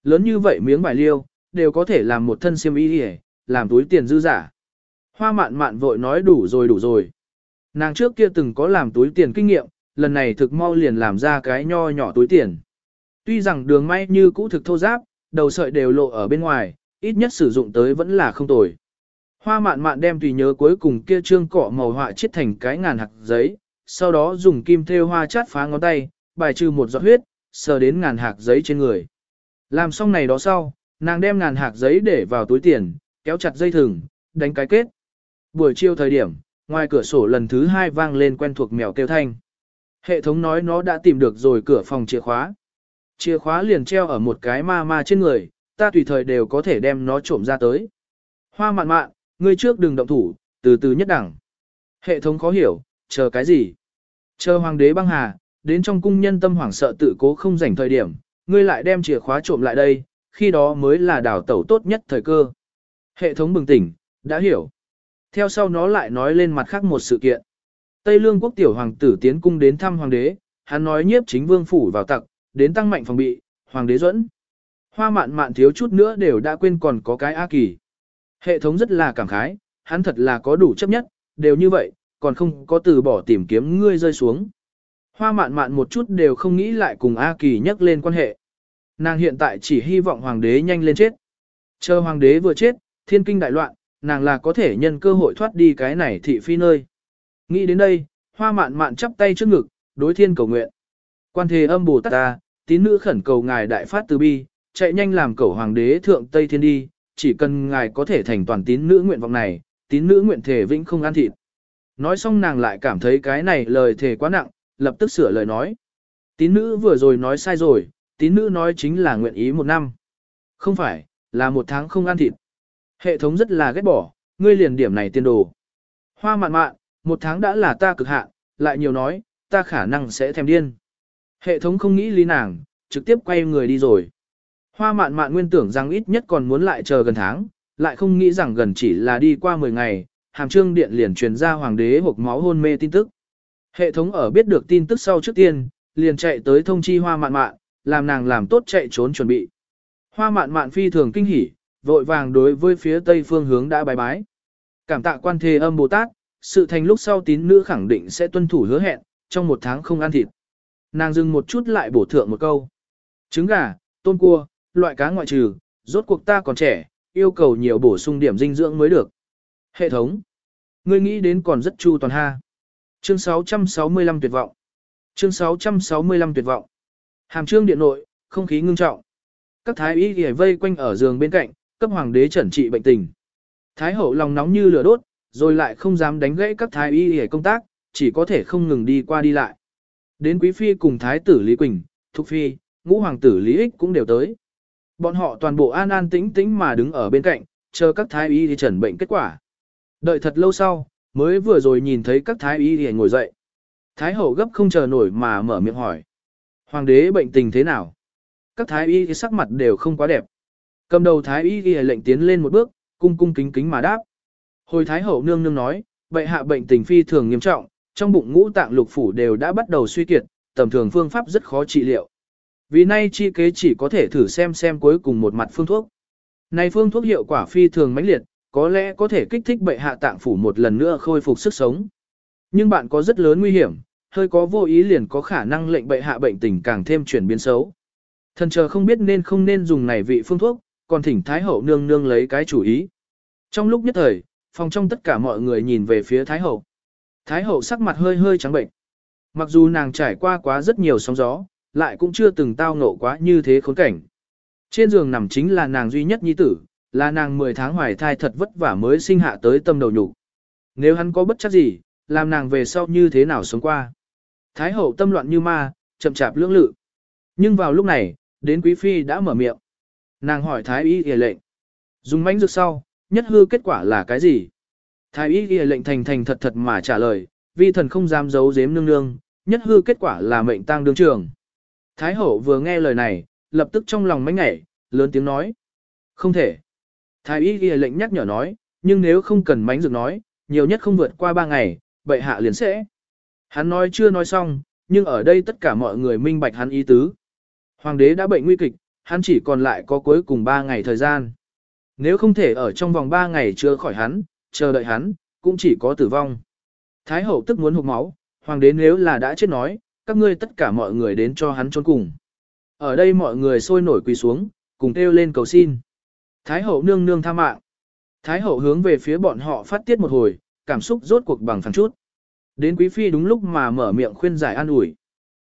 A: Lớn như vậy miếng bài liêu, đều có thể làm một thân xiêm y hề, làm túi tiền dư giả. Hoa mạn mạn vội nói đủ rồi đủ rồi. Nàng trước kia từng có làm túi tiền kinh nghiệm, lần này thực mau liền làm ra cái nho nhỏ túi tiền. Tuy rằng đường may như cũ thực thô giáp, đầu sợi đều lộ ở bên ngoài, ít nhất sử dụng tới vẫn là không tồi. Hoa mạn mạn đem tùy nhớ cuối cùng kia trương cọ màu họa chiết thành cái ngàn hạt giấy, sau đó dùng kim thêu hoa chát phá ngón tay, bài trừ một giọt huyết, sờ đến ngàn hạt giấy trên người. Làm xong này đó sau, nàng đem ngàn hạt giấy để vào túi tiền, kéo chặt dây thừng, đánh cái kết. Buổi chiều thời điểm, ngoài cửa sổ lần thứ hai vang lên quen thuộc mèo kêu thanh. Hệ thống nói nó đã tìm được rồi cửa phòng chìa khóa. Chìa khóa liền treo ở một cái ma ma trên người, ta tùy thời đều có thể đem nó trộm ra tới. Hoa mạn mạn, ngươi trước đừng động thủ, từ từ nhất đẳng. Hệ thống khó hiểu, chờ cái gì? Chờ hoàng đế băng hà, đến trong cung nhân tâm hoảng sợ tự cố không rảnh thời điểm, ngươi lại đem chìa khóa trộm lại đây, khi đó mới là đảo tẩu tốt nhất thời cơ. Hệ thống bừng tỉnh, đã hiểu. Theo sau nó lại nói lên mặt khác một sự kiện. Tây Lương quốc tiểu hoàng tử tiến cung đến thăm hoàng đế, hắn nói nhiếp chính vương phủ vào tặc, đến tăng mạnh phòng bị, hoàng đế dẫn. Hoa mạn mạn thiếu chút nữa đều đã quên còn có cái A kỳ. Hệ thống rất là cảm khái, hắn thật là có đủ chấp nhất, đều như vậy, còn không có từ bỏ tìm kiếm ngươi rơi xuống. Hoa mạn mạn một chút đều không nghĩ lại cùng A kỳ nhắc lên quan hệ. Nàng hiện tại chỉ hy vọng hoàng đế nhanh lên chết. Chờ hoàng đế vừa chết, thiên kinh đại loạn, nàng là có thể nhân cơ hội thoát đi cái này thị phi nơi. Nghĩ đến đây, hoa mạn mạn chắp tay trước ngực, đối thiên cầu nguyện. Quan thề âm bồ tát ta, tín nữ khẩn cầu ngài đại phát từ bi, chạy nhanh làm cầu hoàng đế thượng Tây Thiên đi, chỉ cần ngài có thể thành toàn tín nữ nguyện vọng này, tín nữ nguyện thể vĩnh không ăn thịt. Nói xong nàng lại cảm thấy cái này lời thề quá nặng, lập tức sửa lời nói. Tín nữ vừa rồi nói sai rồi, tín nữ nói chính là nguyện ý một năm. Không phải, là một tháng không ăn thịt. Hệ thống rất là ghét bỏ, ngươi liền điểm này tiên đồ. Hoa mạn mạn, một tháng đã là ta cực hạn, lại nhiều nói, ta khả năng sẽ thèm điên. Hệ thống không nghĩ lý nàng, trực tiếp quay người đi rồi. Hoa mạn mạn nguyên tưởng rằng ít nhất còn muốn lại chờ gần tháng, lại không nghĩ rằng gần chỉ là đi qua 10 ngày, hàm trương điện liền truyền ra hoàng đế hộp máu hôn mê tin tức. Hệ thống ở biết được tin tức sau trước tiên, liền chạy tới thông chi hoa mạn mạn, làm nàng làm tốt chạy trốn chuẩn bị. Hoa mạn mạn phi thường kinh hỉ, vội vàng đối với phía tây phương hướng đã bái bái. Cảm tạ quan thề âm Bồ Tát, sự thành lúc sau tín nữ khẳng định sẽ tuân thủ hứa hẹn, trong một tháng không ăn thịt. Nàng dừng một chút lại bổ thượng một câu. Trứng gà, tôm cua, loại cá ngoại trừ, rốt cuộc ta còn trẻ, yêu cầu nhiều bổ sung điểm dinh dưỡng mới được. Hệ thống. Ngươi nghĩ đến còn rất chu toàn ha. Chương 665 tuyệt vọng. Chương 665 tuyệt vọng. Hàm trương điện nội, không khí ngưng trọng. Các thái y ghề vây quanh ở giường bên cạnh, cấp hoàng đế chẩn trị bệnh tình. Thái hậu lòng nóng như lửa đốt, rồi lại không dám đánh gãy các thái y ghề công tác, chỉ có thể không ngừng đi qua đi lại. Đến quý phi cùng thái tử Lý Quỳnh, Thục phi, ngũ hoàng tử Lý Ích cũng đều tới. Bọn họ toàn bộ an an tĩnh tĩnh mà đứng ở bên cạnh, chờ các thái y đi chẩn bệnh kết quả. Đợi thật lâu sau, mới vừa rồi nhìn thấy các thái y liền ngồi dậy. Thái hậu gấp không chờ nổi mà mở miệng hỏi. Hoàng đế bệnh tình thế nào? Các thái y thì sắc mặt đều không quá đẹp. Cầm đầu thái y ghi lệnh tiến lên một bước, cung cung kính kính mà đáp. Hồi thái hậu nương nương nói, vậy hạ bệnh tình phi thường nghiêm trọng, trong bụng ngũ tạng lục phủ đều đã bắt đầu suy kiệt, tầm thường phương pháp rất khó trị liệu. Vì nay chi kế chỉ có thể thử xem xem cuối cùng một mặt phương thuốc. Này phương thuốc hiệu quả phi thường mãnh liệt, có lẽ có thể kích thích bệ hạ tạng phủ một lần nữa khôi phục sức sống. Nhưng bạn có rất lớn nguy hiểm, hơi có vô ý liền có khả năng lệnh bệ hạ bệnh tình càng thêm chuyển biến xấu. Thần chờ không biết nên không nên dùng này vị phương thuốc, còn thỉnh Thái Hậu nương nương lấy cái chủ ý. Trong lúc nhất thời, phòng trong tất cả mọi người nhìn về phía Thái Hậu. Thái Hậu sắc mặt hơi hơi trắng bệnh. Mặc dù nàng trải qua quá rất nhiều sóng gió, lại cũng chưa từng tao ngộ quá như thế khốn cảnh. Trên giường nằm chính là nàng duy nhất nhi tử, là nàng 10 tháng hoài thai thật vất vả mới sinh hạ tới tâm đầu nhục. Nếu hắn có bất chấp gì, làm nàng về sau như thế nào sống qua. Thái hậu tâm loạn như ma, chậm chạp lưỡng lự. Nhưng vào lúc này, đến quý phi đã mở miệng. Nàng hỏi thái y y lệnh. Dùng mánh dược sau, nhất hư kết quả là cái gì? Thái y y lệnh thành thành thật thật mà trả lời, vi thần không dám giấu giếm nương nương, nhất hư kết quả là mệnh tang đương trường. Thái hậu vừa nghe lời này, lập tức trong lòng mánh ngảy, lớn tiếng nói. Không thể. Thái y ghi lệnh nhắc nhở nói, nhưng nếu không cần mánh dược nói, nhiều nhất không vượt qua ba ngày, bệ hạ liền sẽ. Hắn nói chưa nói xong, nhưng ở đây tất cả mọi người minh bạch hắn ý tứ. Hoàng đế đã bệnh nguy kịch, hắn chỉ còn lại có cuối cùng ba ngày thời gian. Nếu không thể ở trong vòng ba ngày chưa khỏi hắn, chờ đợi hắn, cũng chỉ có tử vong. Thái hậu tức muốn hụt máu, hoàng đế nếu là đã chết nói, các ngươi tất cả mọi người đến cho hắn trốn cùng. Ở đây mọi người sôi nổi quỳ xuống, cùng kêu lên cầu xin. Thái hậu nương nương tha mạng. Thái hậu hướng về phía bọn họ phát tiết một hồi, cảm xúc rốt cuộc bằng phẳng chút. Đến quý phi đúng lúc mà mở miệng khuyên giải an ủi.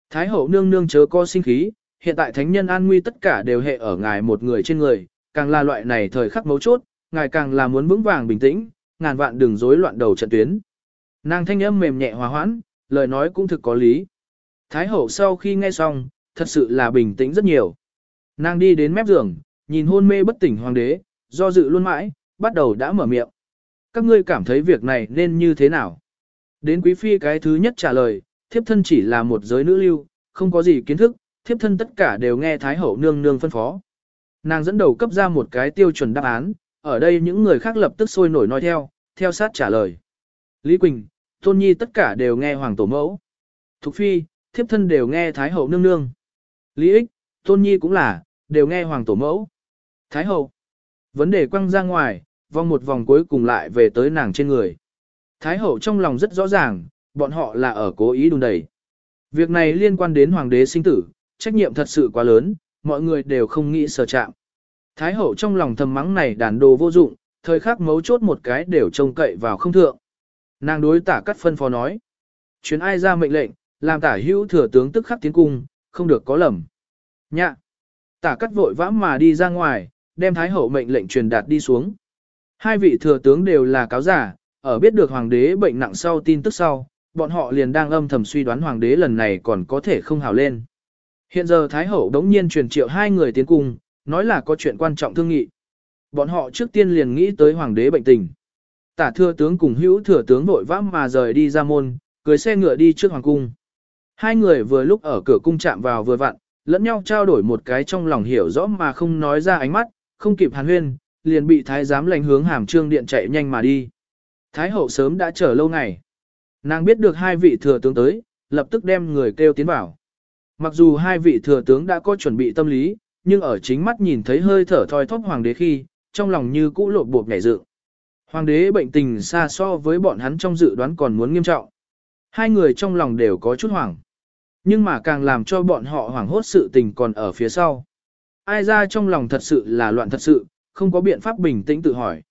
A: Thái hậu nương nương chớ co sinh khí, hiện tại thánh nhân an nguy tất cả đều hệ ở ngài một người trên người, càng là loại này thời khắc mấu chốt, ngài càng là muốn vững vàng bình tĩnh, ngàn vạn đừng rối loạn đầu trận tuyến. Nàng thanh âm mềm nhẹ hòa hoãn, lời nói cũng thực có lý. Thái hậu sau khi nghe xong, thật sự là bình tĩnh rất nhiều. Nàng đi đến mép giường, nhìn hôn mê bất tỉnh hoàng đế, do dự luôn mãi, bắt đầu đã mở miệng. Các ngươi cảm thấy việc này nên như thế nào? Đến quý phi cái thứ nhất trả lời, thiếp thân chỉ là một giới nữ lưu, không có gì kiến thức, thiếp thân tất cả đều nghe Thái hậu nương nương phân phó. Nàng dẫn đầu cấp ra một cái tiêu chuẩn đáp án, ở đây những người khác lập tức sôi nổi nói theo, theo sát trả lời. Lý Quỳnh, Tôn Nhi tất cả đều nghe Hoàng Tổ Mẫu. Thục Phi, thiếp thân đều nghe Thái Hậu nương nương. Lý ích, Tôn Nhi cũng là, đều nghe Hoàng Tổ mẫu. Thái Hậu, vấn đề quăng ra ngoài, vòng một vòng cuối cùng lại về tới nàng trên người. Thái Hậu trong lòng rất rõ ràng, bọn họ là ở cố ý đùn đẩy. Việc này liên quan đến Hoàng đế sinh tử, trách nhiệm thật sự quá lớn, mọi người đều không nghĩ sở chạm. Thái Hậu trong lòng thầm mắng này đàn đồ vô dụng, thời khắc mấu chốt một cái đều trông cậy vào không thượng. Nàng đối tả cắt phân phó nói. Chuyến ai ra mệnh lệnh, làm tả hữu thừa tướng tức khắc tiến cung, không được có lầm. Nhạ. Tả cắt vội vã mà đi ra ngoài, đem Thái Hậu mệnh lệnh truyền đạt đi xuống. Hai vị thừa tướng đều là cáo giả, ở biết được Hoàng đế bệnh nặng sau tin tức sau, bọn họ liền đang âm thầm suy đoán Hoàng đế lần này còn có thể không hào lên. Hiện giờ Thái Hậu đống nhiên truyền triệu hai người tiến cung, nói là có chuyện quan trọng thương nghị. Bọn họ trước tiên liền nghĩ tới Hoàng đế bệnh tình. Tả thừa tướng cùng hữu thừa tướng vội vã mà rời đi ra môn, cưới xe ngựa đi trước hoàng cung. Hai người vừa lúc ở cửa cung chạm vào vừa vặn, lẫn nhau trao đổi một cái trong lòng hiểu rõ mà không nói ra ánh mắt, không kịp hàn huyên, liền bị thái giám lệnh hướng hàm trương điện chạy nhanh mà đi. Thái hậu sớm đã chờ lâu ngày. Nàng biết được hai vị thừa tướng tới, lập tức đem người kêu tiến vào. Mặc dù hai vị thừa tướng đã có chuẩn bị tâm lý, nhưng ở chính mắt nhìn thấy hơi thở thoi thóp hoàng đế khi, trong lòng như cũ lộn bột nhảy dự Hoàng đế bệnh tình xa so với bọn hắn trong dự đoán còn muốn nghiêm trọng. Hai người trong lòng đều có chút hoảng. Nhưng mà càng làm cho bọn họ hoảng hốt sự tình còn ở phía sau. Ai ra trong lòng thật sự là loạn thật sự, không có biện pháp bình tĩnh tự hỏi.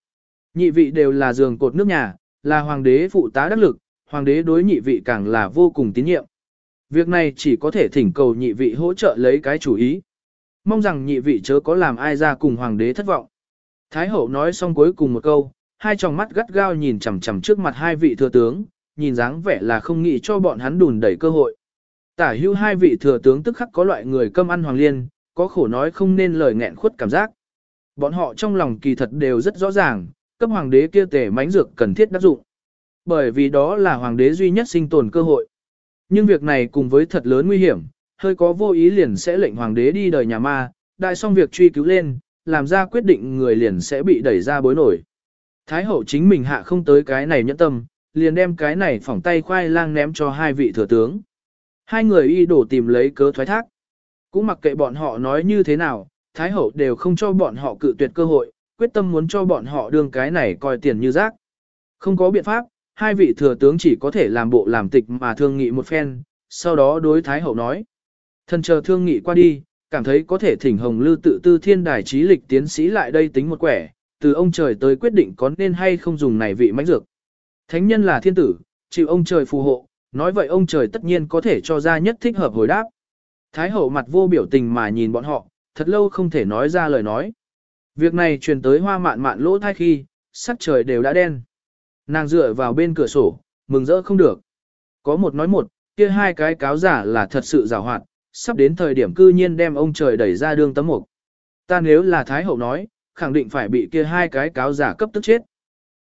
A: Nhị vị đều là giường cột nước nhà, là hoàng đế phụ tá đắc lực, hoàng đế đối nhị vị càng là vô cùng tín nhiệm. Việc này chỉ có thể thỉnh cầu nhị vị hỗ trợ lấy cái chủ ý. Mong rằng nhị vị chớ có làm ai ra cùng hoàng đế thất vọng. Thái hậu nói xong cuối cùng một câu, hai tròng mắt gắt gao nhìn chằm chằm trước mặt hai vị thừa tướng, nhìn dáng vẻ là không nghĩ cho bọn hắn đùn đẩy cơ hội. Tả hưu hai vị thừa tướng tức khắc có loại người câm ăn hoàng liên, có khổ nói không nên lời nghẹn khuất cảm giác. Bọn họ trong lòng kỳ thật đều rất rõ ràng, cấp hoàng đế kia tể mánh dược cần thiết đắc dụng. Bởi vì đó là hoàng đế duy nhất sinh tồn cơ hội. Nhưng việc này cùng với thật lớn nguy hiểm, hơi có vô ý liền sẽ lệnh hoàng đế đi đời nhà ma, đại xong việc truy cứu lên, làm ra quyết định người liền sẽ bị đẩy ra bối nổi. Thái hậu chính mình hạ không tới cái này nhẫn tâm, liền đem cái này phỏng tay khoai lang ném cho hai vị thừa tướng. Hai người y đổ tìm lấy cớ thoái thác. Cũng mặc kệ bọn họ nói như thế nào, Thái hậu đều không cho bọn họ cự tuyệt cơ hội, quyết tâm muốn cho bọn họ đương cái này coi tiền như rác. Không có biện pháp, hai vị thừa tướng chỉ có thể làm bộ làm tịch mà thương nghị một phen, sau đó đối Thái hậu nói. Thần chờ thương nghị qua đi, cảm thấy có thể thỉnh hồng lư tự tư thiên đài trí lịch tiến sĩ lại đây tính một quẻ, từ ông trời tới quyết định có nên hay không dùng này vị mãnh dược. Thánh nhân là thiên tử, chịu ông trời phù hộ, nói vậy ông trời tất nhiên có thể cho ra nhất thích hợp hồi đáp. Thái hậu mặt vô biểu tình mà nhìn bọn họ, thật lâu không thể nói ra lời nói. Việc này truyền tới hoa mạn mạn lỗ thai khi, sắc trời đều đã đen. Nàng dựa vào bên cửa sổ, mừng rỡ không được. Có một nói một, kia hai cái cáo giả là thật sự rào hoạt, sắp đến thời điểm cư nhiên đem ông trời đẩy ra đương tấm mục. Ta nếu là Thái hậu nói, khẳng định phải bị kia hai cái cáo giả cấp tức chết.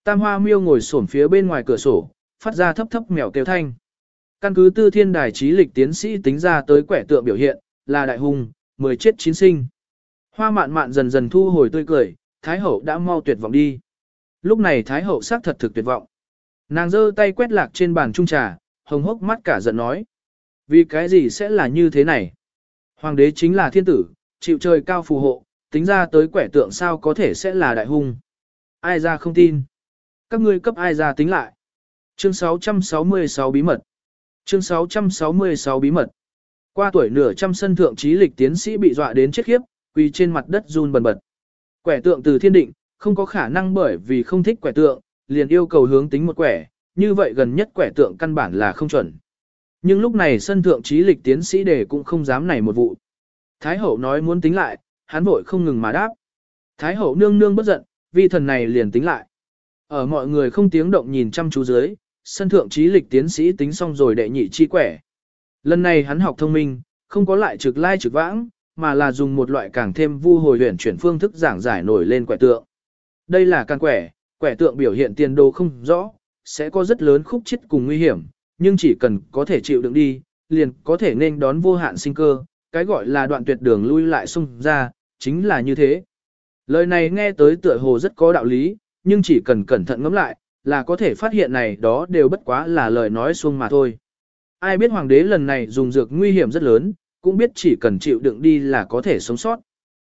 A: Tam hoa miêu ngồi xổm phía bên ngoài cửa sổ, phát ra thấp thấp mèo kêu thanh. Căn cứ tư thiên đài trí lịch tiến sĩ tính ra tới quẻ tượng biểu hiện, là đại hùng, mười chết chín sinh. Hoa mạn mạn dần dần thu hồi tươi cười, Thái hậu đã mau tuyệt vọng đi. Lúc này Thái hậu xác thật thực tuyệt vọng. Nàng giơ tay quét lạc trên bàn trung trà, hồng hốc mắt cả giận nói. Vì cái gì sẽ là như thế này? Hoàng đế chính là thiên tử, chịu trời cao phù hộ, tính ra tới quẻ tượng sao có thể sẽ là đại hung. Ai ra không tin? Các ngươi cấp ai ra tính lại. Chương 666 bí mật. Chương 666 bí mật. Qua tuổi nửa trăm sân thượng trí lịch tiến sĩ bị dọa đến chết khiếp, quỳ trên mặt đất run bần bật. Quẻ tượng từ thiên định, không có khả năng bởi vì không thích quẻ tượng, liền yêu cầu hướng tính một quẻ, như vậy gần nhất quẻ tượng căn bản là không chuẩn. Nhưng lúc này sân thượng trí lịch tiến sĩ đề cũng không dám này một vụ. Thái hậu nói muốn tính lại, hắn vội không ngừng mà đáp. Thái hậu nương nương bất giận, vi thần này liền tính lại. Ở mọi người không tiếng động nhìn chăm chú dưới, sân thượng trí lịch tiến sĩ tính xong rồi đệ nhị chi quẻ. Lần này hắn học thông minh, không có lại trực lai trực vãng, mà là dùng một loại càng thêm vu hồi huyền chuyển phương thức giảng giải nổi lên quẻ tượng. Đây là căn quẻ, quẻ tượng biểu hiện tiền đồ không rõ, sẽ có rất lớn khúc chết cùng nguy hiểm, nhưng chỉ cần có thể chịu đựng đi, liền có thể nên đón vô hạn sinh cơ, cái gọi là đoạn tuyệt đường lui lại xung ra, chính là như thế. Lời này nghe tới tựa hồ rất có đạo lý, nhưng chỉ cần cẩn thận ngẫm lại, là có thể phát hiện này đó đều bất quá là lời nói xuông mà thôi. Ai biết hoàng đế lần này dùng dược nguy hiểm rất lớn, cũng biết chỉ cần chịu đựng đi là có thể sống sót.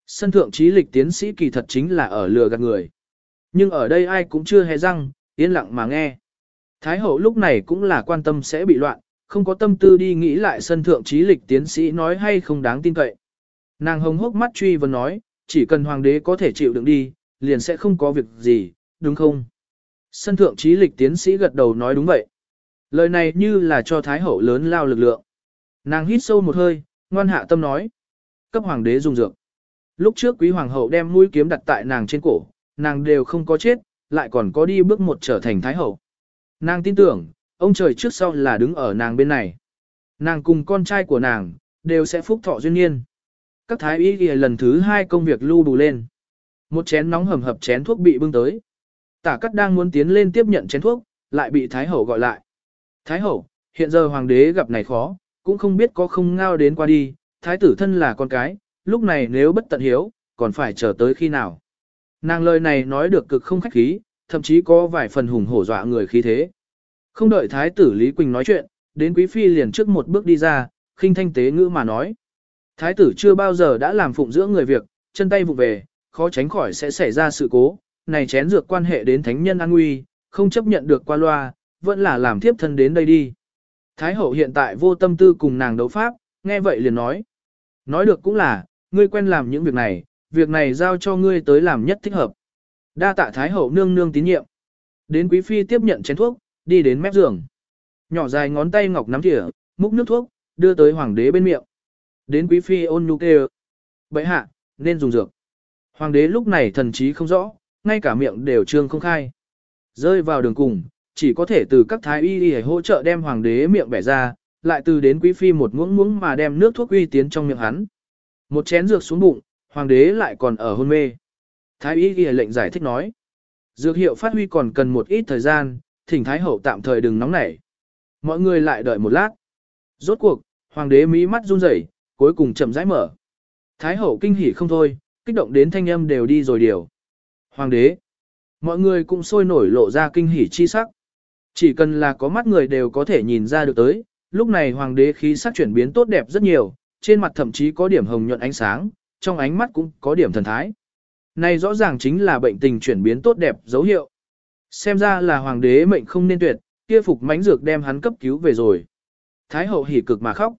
A: Sân thượng trí lịch tiến sĩ kỳ thật chính là ở lừa gạt người. Nhưng ở đây ai cũng chưa hề răng, yên lặng mà nghe. Thái hậu lúc này cũng là quan tâm sẽ bị loạn, không có tâm tư đi nghĩ lại sân thượng trí lịch tiến sĩ nói hay không đáng tin cậy. Nàng hồng hốc mắt truy vấn nói, chỉ cần hoàng đế có thể chịu đựng đi, liền sẽ không có việc gì, đúng không? Sân thượng trí lịch tiến sĩ gật đầu nói đúng vậy. Lời này như là cho Thái hậu lớn lao lực lượng. Nàng hít sâu một hơi, ngoan hạ tâm nói. Cấp hoàng đế dùng dược. Lúc trước quý hoàng hậu đem mũi kiếm đặt tại nàng trên cổ, nàng đều không có chết, lại còn có đi bước một trở thành thái hậu. Nàng tin tưởng, ông trời trước sau là đứng ở nàng bên này. Nàng cùng con trai của nàng, đều sẽ phúc thọ duyên nhiên. Các thái y ghi lần thứ hai công việc lưu bù lên. Một chén nóng hầm hập chén thuốc bị bưng tới. Tả cắt đang muốn tiến lên tiếp nhận chén thuốc, lại bị Thái Hậu gọi lại. Thái Hậu, hiện giờ hoàng đế gặp này khó, cũng không biết có không ngao đến qua đi, thái tử thân là con cái, lúc này nếu bất tận hiếu, còn phải chờ tới khi nào. Nàng lời này nói được cực không khách khí, thậm chí có vài phần hùng hổ dọa người khí thế. Không đợi thái tử Lý Quỳnh nói chuyện, đến quý phi liền trước một bước đi ra, khinh thanh tế ngữ mà nói. Thái tử chưa bao giờ đã làm phụng dưỡng người việc, chân tay vụ về, khó tránh khỏi sẽ xảy ra sự cố, này chén dược quan hệ đến thánh nhân an nguy, không chấp nhận được qua loa, vẫn là làm thiếp thân đến đây đi. Thái hậu hiện tại vô tâm tư cùng nàng đấu pháp, nghe vậy liền nói. Nói được cũng là, ngươi quen làm những việc này, việc này giao cho ngươi tới làm nhất thích hợp. Đa tạ Thái hậu nương nương tín nhiệm. Đến quý phi tiếp nhận chén thuốc, đi đến mép giường. Nhỏ dài ngón tay ngọc nắm thìa, múc nước thuốc, đưa tới hoàng đế bên miệng. Đến quý phi ôn nhu kêu. Bậy hạ, nên dùng dược. Hoàng đế lúc này thần trí không rõ, ngay cả miệng đều trương không khai. Rơi vào đường cùng, chỉ có thể từ các thái y y hỗ trợ đem hoàng đế miệng bẻ ra, lại từ đến quý phi một muỗng muỗng mà đem nước thuốc uy tiến trong miệng hắn. Một chén dược xuống bụng, hoàng đế lại còn ở hôn mê. Thái y y lệnh giải thích nói. Dược hiệu phát huy còn cần một ít thời gian, thỉnh thái hậu tạm thời đừng nóng nảy. Mọi người lại đợi một lát. Rốt cuộc, hoàng đế mí mắt run rẩy, cuối cùng chậm rãi mở. Thái hậu kinh hỉ không thôi, kích động đến thanh âm đều đi rồi điều. Hoàng đế. Mọi người cũng sôi nổi lộ ra kinh hỉ chi sắc. Chỉ cần là có mắt người đều có thể nhìn ra được tới, lúc này hoàng đế khí sắc chuyển biến tốt đẹp rất nhiều, trên mặt thậm chí có điểm hồng nhuận ánh sáng, trong ánh mắt cũng có điểm thần thái. Này rõ ràng chính là bệnh tình chuyển biến tốt đẹp dấu hiệu. Xem ra là hoàng đế mệnh không nên tuyệt, kia phục mánh dược đem hắn cấp cứu về rồi. Thái hậu hỉ cực mà khóc.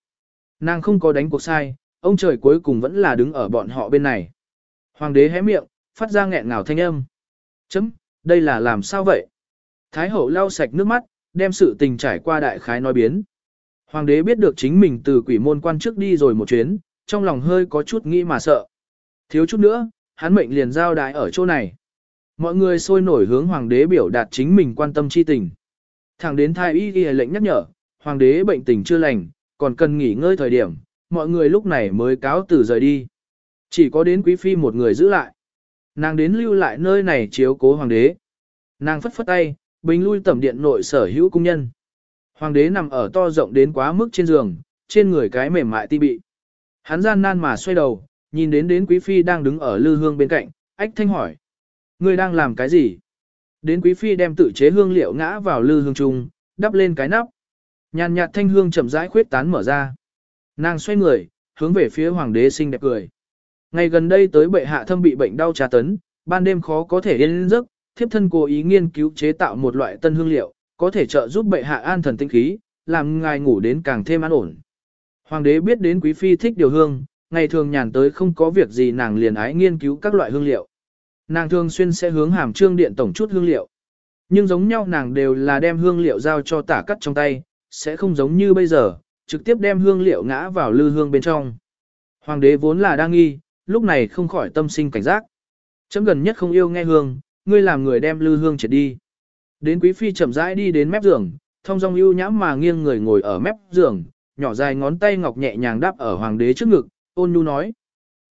A: Nàng không có đánh cuộc sai, ông trời cuối cùng vẫn là đứng ở bọn họ bên này. Hoàng đế hé miệng, phát ra nghẹn ngào thanh âm. Chấm, đây là làm sao vậy? Thái hậu lau sạch nước mắt, đem sự tình trải qua đại khái nói biến. Hoàng đế biết được chính mình từ quỷ môn quan trước đi rồi một chuyến, trong lòng hơi có chút nghĩ mà sợ. Thiếu chút nữa, hắn mệnh liền giao đại ở chỗ này. Mọi người sôi nổi hướng hoàng đế biểu đạt chính mình quan tâm chi tình. Thẳng đến thái y ghi lệnh nhắc nhở, hoàng đế bệnh tình chưa lành, còn cần nghỉ ngơi thời điểm, mọi người lúc này mới cáo từ rời đi. Chỉ có đến quý phi một người giữ lại. Nàng đến lưu lại nơi này chiếu cố hoàng đế. Nàng phất phất tay, bình lui tẩm điện nội sở hữu cung nhân. Hoàng đế nằm ở to rộng đến quá mức trên giường, trên người cái mềm mại ti bị. Hắn gian nan mà xoay đầu, nhìn đến đến quý phi đang đứng ở lư hương bên cạnh, ách thanh hỏi. người đang làm cái gì? Đến quý phi đem tự chế hương liệu ngã vào lư hương trung, đắp lên cái nắp. Nhàn nhạt thanh hương chậm rãi khuyết tán mở ra. Nàng xoay người, hướng về phía hoàng đế xinh đẹp cười. Ngày gần đây tới bệ hạ thâm bị bệnh đau trà tấn, ban đêm khó có thể yên giấc, thiếp thân cố ý nghiên cứu chế tạo một loại tân hương liệu, có thể trợ giúp bệ hạ an thần tinh khí, làm ngài ngủ đến càng thêm an ổn. Hoàng đế biết đến quý phi thích điều hương, ngày thường nhàn tới không có việc gì nàng liền ái nghiên cứu các loại hương liệu. Nàng thường xuyên sẽ hướng hàm trương điện tổng chút hương liệu. Nhưng giống nhau nàng đều là đem hương liệu giao cho tả cắt trong tay, sẽ không giống như bây giờ, trực tiếp đem hương liệu ngã vào lư hương bên trong. Hoàng đế vốn là đang nghi, lúc này không khỏi tâm sinh cảnh giác. Chấm gần nhất không yêu nghe hương, ngươi làm người đem lư hương triệt đi. Đến quý phi chậm rãi đi đến mép giường, thông dong ưu nhãm mà nghiêng người ngồi ở mép giường, nhỏ dài ngón tay ngọc nhẹ nhàng đáp ở hoàng đế trước ngực, ôn nhu nói.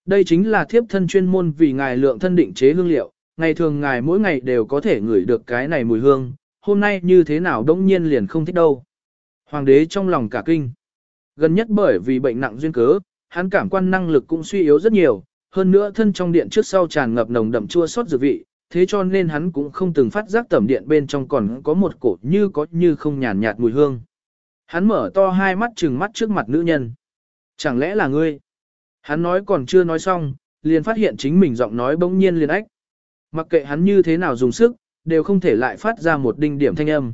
A: Đây chính là thiếp thân chuyên môn vì ngài lượng thân định chế hương liệu, ngày thường ngài mỗi ngày đều có thể ngửi được cái này mùi hương, hôm nay như thế nào đông nhiên liền không thích đâu. Hoàng đế trong lòng cả kinh. Gần nhất bởi vì bệnh nặng duyên cớ, hắn cảm quan năng lực cũng suy yếu rất nhiều, hơn nữa thân trong điện trước sau tràn ngập nồng đậm chua xót dược vị, thế cho nên hắn cũng không từng phát giác tẩm điện bên trong còn có một cổ như có như không nhàn nhạt mùi hương. Hắn mở to hai mắt trừng mắt trước mặt nữ nhân. Chẳng lẽ là ngươi? Hắn nói còn chưa nói xong, liền phát hiện chính mình giọng nói bỗng nhiên liền ách. Mặc kệ hắn như thế nào dùng sức, đều không thể lại phát ra một đinh điểm thanh âm.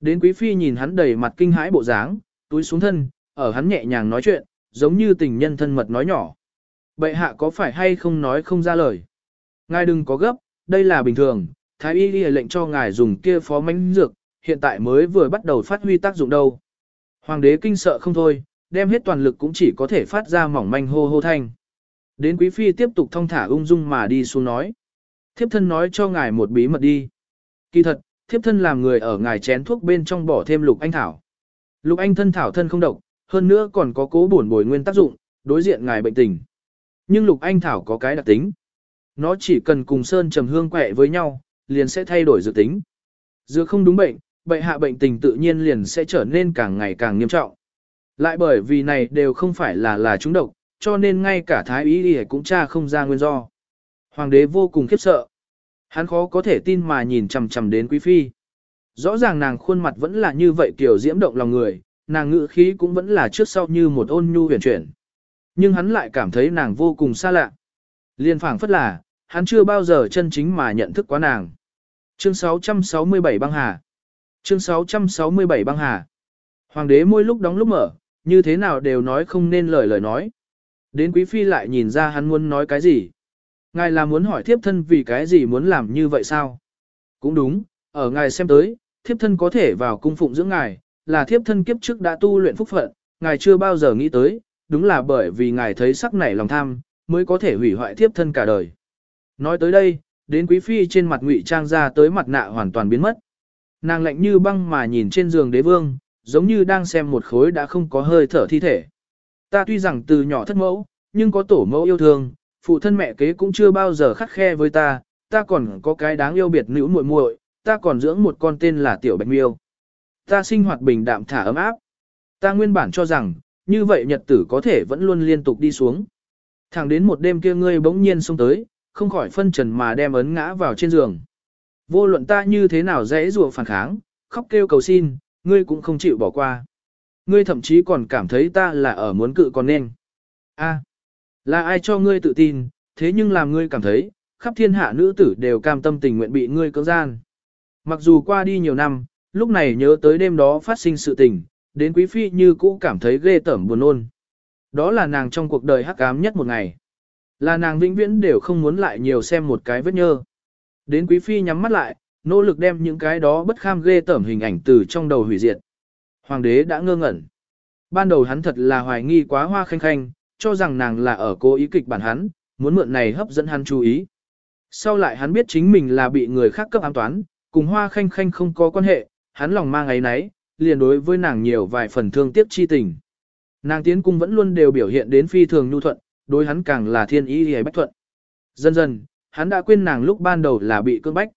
A: Đến quý phi nhìn hắn đầy mặt kinh hãi bộ dáng, túi xuống thân, ở hắn nhẹ nhàng nói chuyện, giống như tình nhân thân mật nói nhỏ. Bệ hạ có phải hay không nói không ra lời? Ngài đừng có gấp, đây là bình thường, thái y ghi lệnh cho ngài dùng kia phó mánh dược, hiện tại mới vừa bắt đầu phát huy tác dụng đâu. Hoàng đế kinh sợ không thôi, đem hết toàn lực cũng chỉ có thể phát ra mỏng manh hô hô thanh. Đến quý phi tiếp tục thong thả ung dung mà đi xuống nói. Thiếp thân nói cho ngài một bí mật đi. Kỳ thật, thiếp thân làm người ở ngài chén thuốc bên trong bỏ thêm lục anh thảo. Lục anh thân thảo thân không độc, hơn nữa còn có cố bổn bồi nguyên tác dụng, đối diện ngài bệnh tình. Nhưng lục anh thảo có cái đặc tính. Nó chỉ cần cùng sơn trầm hương quẹ với nhau, liền sẽ thay đổi dự tính. Dược không đúng bệnh, bệnh hạ bệnh tình tự nhiên liền sẽ trở nên càng ngày càng nghiêm trọng. Lại bởi vì này đều không phải là là chúng độc, cho nên ngay cả thái ý đi cũng tra không ra nguyên do. Hoàng đế vô cùng khiếp sợ. Hắn khó có thể tin mà nhìn chằm chằm đến quý phi. Rõ ràng nàng khuôn mặt vẫn là như vậy kiểu diễm động lòng người, nàng ngữ khí cũng vẫn là trước sau như một ôn nhu huyền chuyển. Nhưng hắn lại cảm thấy nàng vô cùng xa lạ. Liên phảng phất là, hắn chưa bao giờ chân chính mà nhận thức quá nàng. Chương 667 băng hà. Chương 667 băng hà. Hoàng đế môi lúc đóng lúc mở, như thế nào đều nói không nên lời lời nói. Đến quý phi lại nhìn ra hắn muốn nói cái gì. Ngài là muốn hỏi thiếp thân vì cái gì muốn làm như vậy sao? Cũng đúng, ở ngài xem tới, thiếp thân có thể vào cung phụng dưỡng ngài, là thiếp thân kiếp trước đã tu luyện phúc phận, ngài chưa bao giờ nghĩ tới, đúng là bởi vì ngài thấy sắc nảy lòng tham, mới có thể hủy hoại thiếp thân cả đời. Nói tới đây, đến quý phi trên mặt ngụy trang ra tới mặt nạ hoàn toàn biến mất. Nàng lạnh như băng mà nhìn trên giường đế vương, giống như đang xem một khối đã không có hơi thở thi thể. Ta tuy rằng từ nhỏ thất mẫu, nhưng có tổ mẫu yêu thương, phụ thân mẹ kế cũng chưa bao giờ khắc khe với ta, ta còn có cái đáng yêu biệt nữ muội muội, ta còn dưỡng một con tên là Tiểu Bạch Miêu. Ta sinh hoạt bình đạm thả ấm áp. Ta nguyên bản cho rằng, như vậy nhật tử có thể vẫn luôn liên tục đi xuống. Thẳng đến một đêm kia ngươi bỗng nhiên xông tới, không khỏi phân trần mà đem ấn ngã vào trên giường. Vô luận ta như thế nào dễ dùa phản kháng, khóc kêu cầu xin, ngươi cũng không chịu bỏ qua. Ngươi thậm chí còn cảm thấy ta là ở muốn cự còn nên. A, là ai cho ngươi tự tin, thế nhưng làm ngươi cảm thấy, khắp thiên hạ nữ tử đều cam tâm tình nguyện bị ngươi cưỡng gian. Mặc dù qua đi nhiều năm, lúc này nhớ tới đêm đó phát sinh sự tình, đến quý phi như cũ cảm thấy ghê tởm buồn ôn. Đó là nàng trong cuộc đời hắc ám nhất một ngày. Là nàng vĩnh viễn đều không muốn lại nhiều xem một cái vết nhơ. Đến quý phi nhắm mắt lại, nỗ lực đem những cái đó bất kham ghê tởm hình ảnh từ trong đầu hủy diệt. Hoàng đế đã ngơ ngẩn. Ban đầu hắn thật là hoài nghi quá hoa khanh khanh, cho rằng nàng là ở cố ý kịch bản hắn, muốn mượn này hấp dẫn hắn chú ý. Sau lại hắn biết chính mình là bị người khác cấp ám toán, cùng hoa khanh khanh không có quan hệ, hắn lòng mang ấy nấy, liền đối với nàng nhiều vài phần thương tiếc chi tình. Nàng tiến cung vẫn luôn đều biểu hiện đến phi thường nhu thuận, đối hắn càng là thiên ý hề bách thuận. Dần dần, hắn đã quên nàng lúc ban đầu là bị cưỡng bách.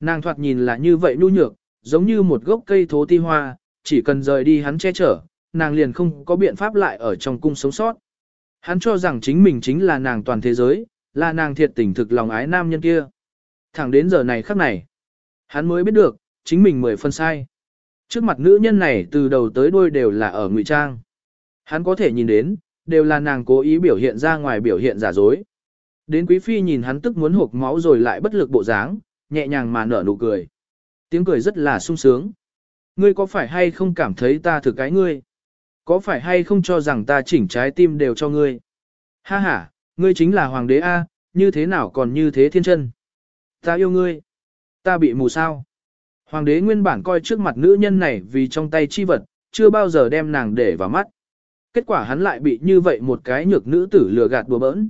A: Nàng thoạt nhìn là như vậy nhu nhược, giống như một gốc cây thố ti hoa, chỉ cần rời đi hắn che chở, nàng liền không có biện pháp lại ở trong cung sống sót. Hắn cho rằng chính mình chính là nàng toàn thế giới, là nàng thiệt tình thực lòng ái nam nhân kia. Thẳng đến giờ này khắc này, hắn mới biết được, chính mình mười phân sai. Trước mặt nữ nhân này từ đầu tới đuôi đều là ở ngụy trang. Hắn có thể nhìn đến, đều là nàng cố ý biểu hiện ra ngoài biểu hiện giả dối. Đến quý phi nhìn hắn tức muốn hộp máu rồi lại bất lực bộ dáng, nhẹ nhàng mà nở nụ cười. Tiếng cười rất là sung sướng. Ngươi có phải hay không cảm thấy ta thực cái ngươi? Có phải hay không cho rằng ta chỉnh trái tim đều cho ngươi? Ha ha, ngươi chính là hoàng đế A, như thế nào còn như thế thiên chân? Ta yêu ngươi. Ta bị mù sao? Hoàng đế nguyên bản coi trước mặt nữ nhân này vì trong tay chi vật, chưa bao giờ đem nàng để vào mắt. Kết quả hắn lại bị như vậy một cái nhược nữ tử lừa gạt đùa bỡn.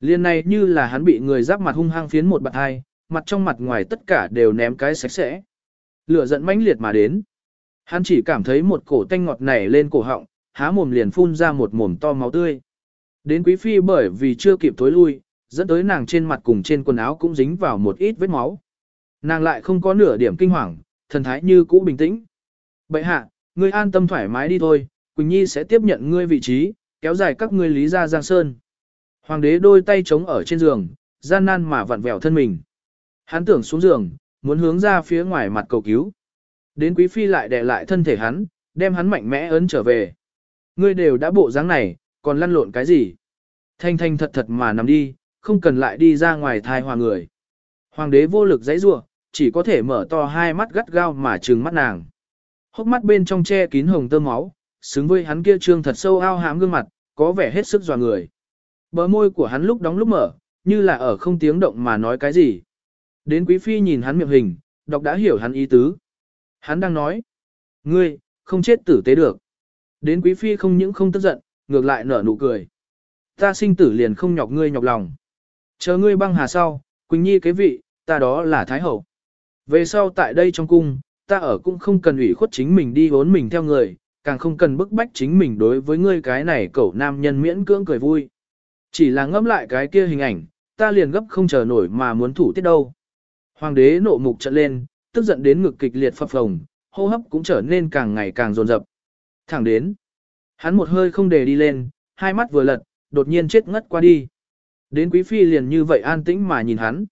A: Liên này như là hắn bị người giáp mặt hung hăng phiến một bạn hai, mặt trong mặt ngoài tất cả đều ném cái sạch sẽ. Lửa giận mãnh liệt mà đến. Hắn chỉ cảm thấy một cổ tanh ngọt nảy lên cổ họng, há mồm liền phun ra một mồm to máu tươi. Đến quý phi bởi vì chưa kịp tối lui, dẫn tới nàng trên mặt cùng trên quần áo cũng dính vào một ít vết máu. Nàng lại không có nửa điểm kinh hoàng, thần thái như cũ bình tĩnh. Bệ hạ, ngươi an tâm thoải mái đi thôi, Quỳnh Nhi sẽ tiếp nhận ngươi vị trí, kéo dài các ngươi lý ra giang sơn. Hoàng đế đôi tay chống ở trên giường, gian nan mà vặn vẹo thân mình. Hắn tưởng xuống giường, muốn hướng ra phía ngoài mặt cầu cứu. Đến quý phi lại đè lại thân thể hắn, đem hắn mạnh mẽ ấn trở về. Ngươi đều đã bộ dáng này, còn lăn lộn cái gì? Thanh thanh thật thật mà nằm đi, không cần lại đi ra ngoài thai hòa người. Hoàng đế vô lực dãy rủa, chỉ có thể mở to hai mắt gắt gao mà trừng mắt nàng. Hốc mắt bên trong che kín hồng tơ máu, xứng với hắn kia trương thật sâu ao hám gương mặt, có vẻ hết sức dò người. Bờ môi của hắn lúc đóng lúc mở, như là ở không tiếng động mà nói cái gì. Đến quý phi nhìn hắn miệng hình, đọc đã hiểu hắn ý tứ. Hắn đang nói, ngươi, không chết tử tế được. Đến quý phi không những không tức giận, ngược lại nở nụ cười. Ta sinh tử liền không nhọc ngươi nhọc lòng. Chờ ngươi băng hà sau, Quỳnh Nhi kế vị, ta đó là Thái Hậu. Về sau tại đây trong cung, ta ở cũng không cần ủy khuất chính mình đi vốn mình theo người, càng không cần bức bách chính mình đối với ngươi cái này cậu nam nhân miễn cưỡng cười vui. Chỉ là ngẫm lại cái kia hình ảnh, ta liền gấp không chờ nổi mà muốn thủ tiết đâu. Hoàng đế nộ mục trận lên, tức giận đến ngực kịch liệt phập phồng, hô hấp cũng trở nên càng ngày càng dồn dập. Thẳng đến, hắn một hơi không để đi lên, hai mắt vừa lật, đột nhiên chết ngất qua đi. Đến quý phi liền như vậy an tĩnh mà nhìn hắn.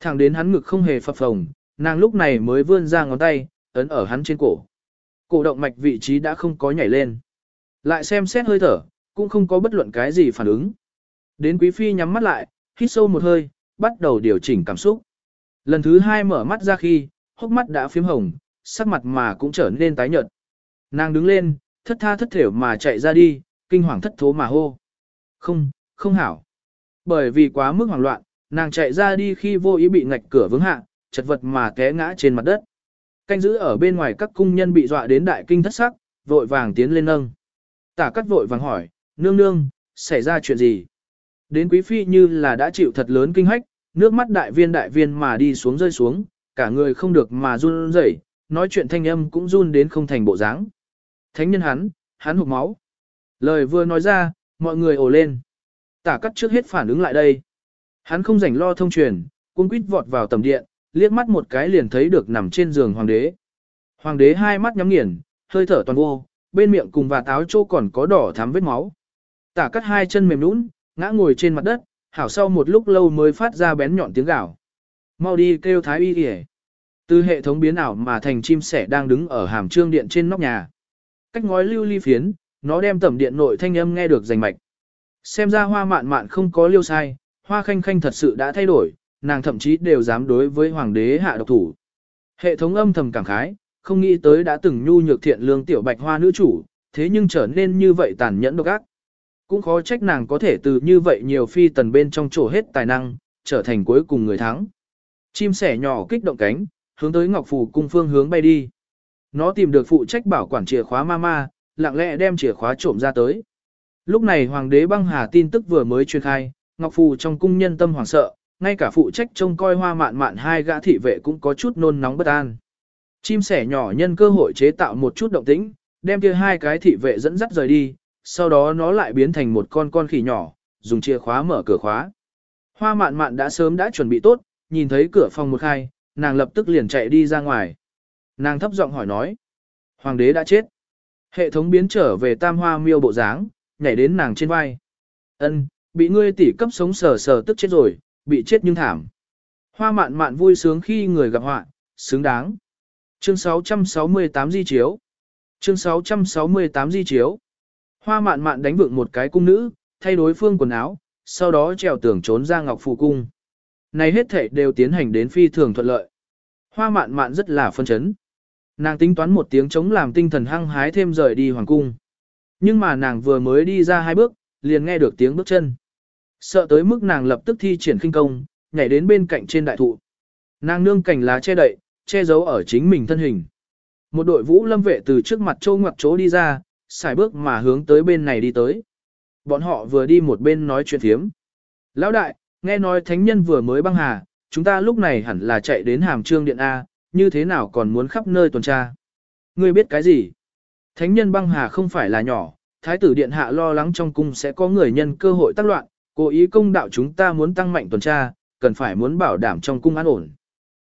A: Thẳng đến hắn ngực không hề phập phồng, nàng lúc này mới vươn ra ngón tay, ấn ở hắn trên cổ. Cổ động mạch vị trí đã không có nhảy lên. Lại xem xét hơi thở, cũng không có bất luận cái gì phản ứng. Đến quý phi nhắm mắt lại, hít sâu một hơi, bắt đầu điều chỉnh cảm xúc. Lần thứ hai mở mắt ra khi, hốc mắt đã phím hồng, sắc mặt mà cũng trở nên tái nhợt. Nàng đứng lên, thất tha thất thểu mà chạy ra đi, kinh hoàng thất thố mà hô. Không, không hảo. Bởi vì quá mức hoảng loạn, nàng chạy ra đi khi vô ý bị ngạch cửa vướng hạ, chật vật mà té ngã trên mặt đất. Canh giữ ở bên ngoài các cung nhân bị dọa đến đại kinh thất sắc, vội vàng tiến lên nâng. Tả cắt vội vàng hỏi, nương nương, xảy ra chuyện gì? Đến quý phi như là đã chịu thật lớn kinh hách, nước mắt đại viên đại viên mà đi xuống rơi xuống, cả người không được mà run rẩy, nói chuyện thanh âm cũng run đến không thành bộ dáng. Thánh nhân hắn, hắn hụt máu. Lời vừa nói ra, mọi người ồ lên. Tả cắt trước hết phản ứng lại đây. Hắn không rảnh lo thông truyền, cung quýt vọt vào tầm điện, liếc mắt một cái liền thấy được nằm trên giường hoàng đế. Hoàng đế hai mắt nhắm nghiền, hơi thở toàn vô, bên miệng cùng và táo chỗ còn có đỏ thắm vết máu. Tả cắt hai chân mềm nũng, ngã ngồi trên mặt đất, hảo sau một lúc lâu mới phát ra bén nhọn tiếng gào. Mau đi kêu thái y kìa. Từ hệ thống biến ảo mà thành chim sẻ đang đứng ở hàm trương điện trên nóc nhà. Cách ngói lưu ly phiến, nó đem tẩm điện nội thanh âm nghe được rành mạch. Xem ra hoa mạn mạn không có liêu sai, hoa khanh khanh thật sự đã thay đổi, nàng thậm chí đều dám đối với hoàng đế hạ độc thủ. Hệ thống âm thầm cảm khái, không nghĩ tới đã từng nhu nhược thiện lương tiểu bạch hoa nữ chủ, thế nhưng trở nên như vậy tàn nhẫn độc ác. Cũng khó trách nàng có thể từ như vậy nhiều phi tần bên trong chỗ hết tài năng, trở thành cuối cùng người thắng. Chim sẻ nhỏ kích động cánh, hướng tới Ngọc Phù cung phương hướng bay đi. Nó tìm được phụ trách bảo quản chìa khóa mama, lặng lẽ đem chìa khóa trộm ra tới. Lúc này hoàng đế băng hà tin tức vừa mới truyền khai, Ngọc Phù trong cung nhân tâm hoảng sợ, ngay cả phụ trách trông coi hoa mạn mạn hai gã thị vệ cũng có chút nôn nóng bất an. Chim sẻ nhỏ nhân cơ hội chế tạo một chút động tĩnh, đem kia hai cái thị vệ dẫn dắt rời đi, sau đó nó lại biến thành một con con khỉ nhỏ, dùng chìa khóa mở cửa khóa. Hoa mạn mạn đã sớm đã chuẩn bị tốt, nhìn thấy cửa phòng một khai, nàng lập tức liền chạy đi ra ngoài. Nàng thấp giọng hỏi nói, hoàng đế đã chết. Hệ thống biến trở về tam hoa miêu bộ dáng, nhảy đến nàng trên vai. Ân, bị ngươi tỷ cấp sống sờ sờ tức chết rồi, bị chết nhưng thảm. Hoa mạn mạn vui sướng khi người gặp họa, xứng đáng. Chương 668 di chiếu. Chương 668 di chiếu. Hoa mạn mạn đánh vượng một cái cung nữ, thay đối phương quần áo, sau đó trèo tường trốn ra ngọc phù cung. Này hết thể đều tiến hành đến phi thường thuận lợi. Hoa mạn mạn rất là phân chấn. Nàng tính toán một tiếng chống làm tinh thần hăng hái thêm rời đi hoàng cung. Nhưng mà nàng vừa mới đi ra hai bước, liền nghe được tiếng bước chân. Sợ tới mức nàng lập tức thi triển khinh công, nhảy đến bên cạnh trên đại thụ. Nàng nương cành lá che đậy, che giấu ở chính mình thân hình. Một đội vũ lâm vệ từ trước mặt châu ngoặc chỗ đi ra, xài bước mà hướng tới bên này đi tới. Bọn họ vừa đi một bên nói chuyện thiếm. Lão đại, nghe nói thánh nhân vừa mới băng hà, chúng ta lúc này hẳn là chạy đến hàm trương điện A, như thế nào còn muốn khắp nơi tuần tra. Ngươi biết cái gì? Thánh nhân băng hà không phải là nhỏ, thái tử điện hạ lo lắng trong cung sẽ có người nhân cơ hội tác loạn, cố ý công đạo chúng ta muốn tăng mạnh tuần tra, cần phải muốn bảo đảm trong cung an ổn.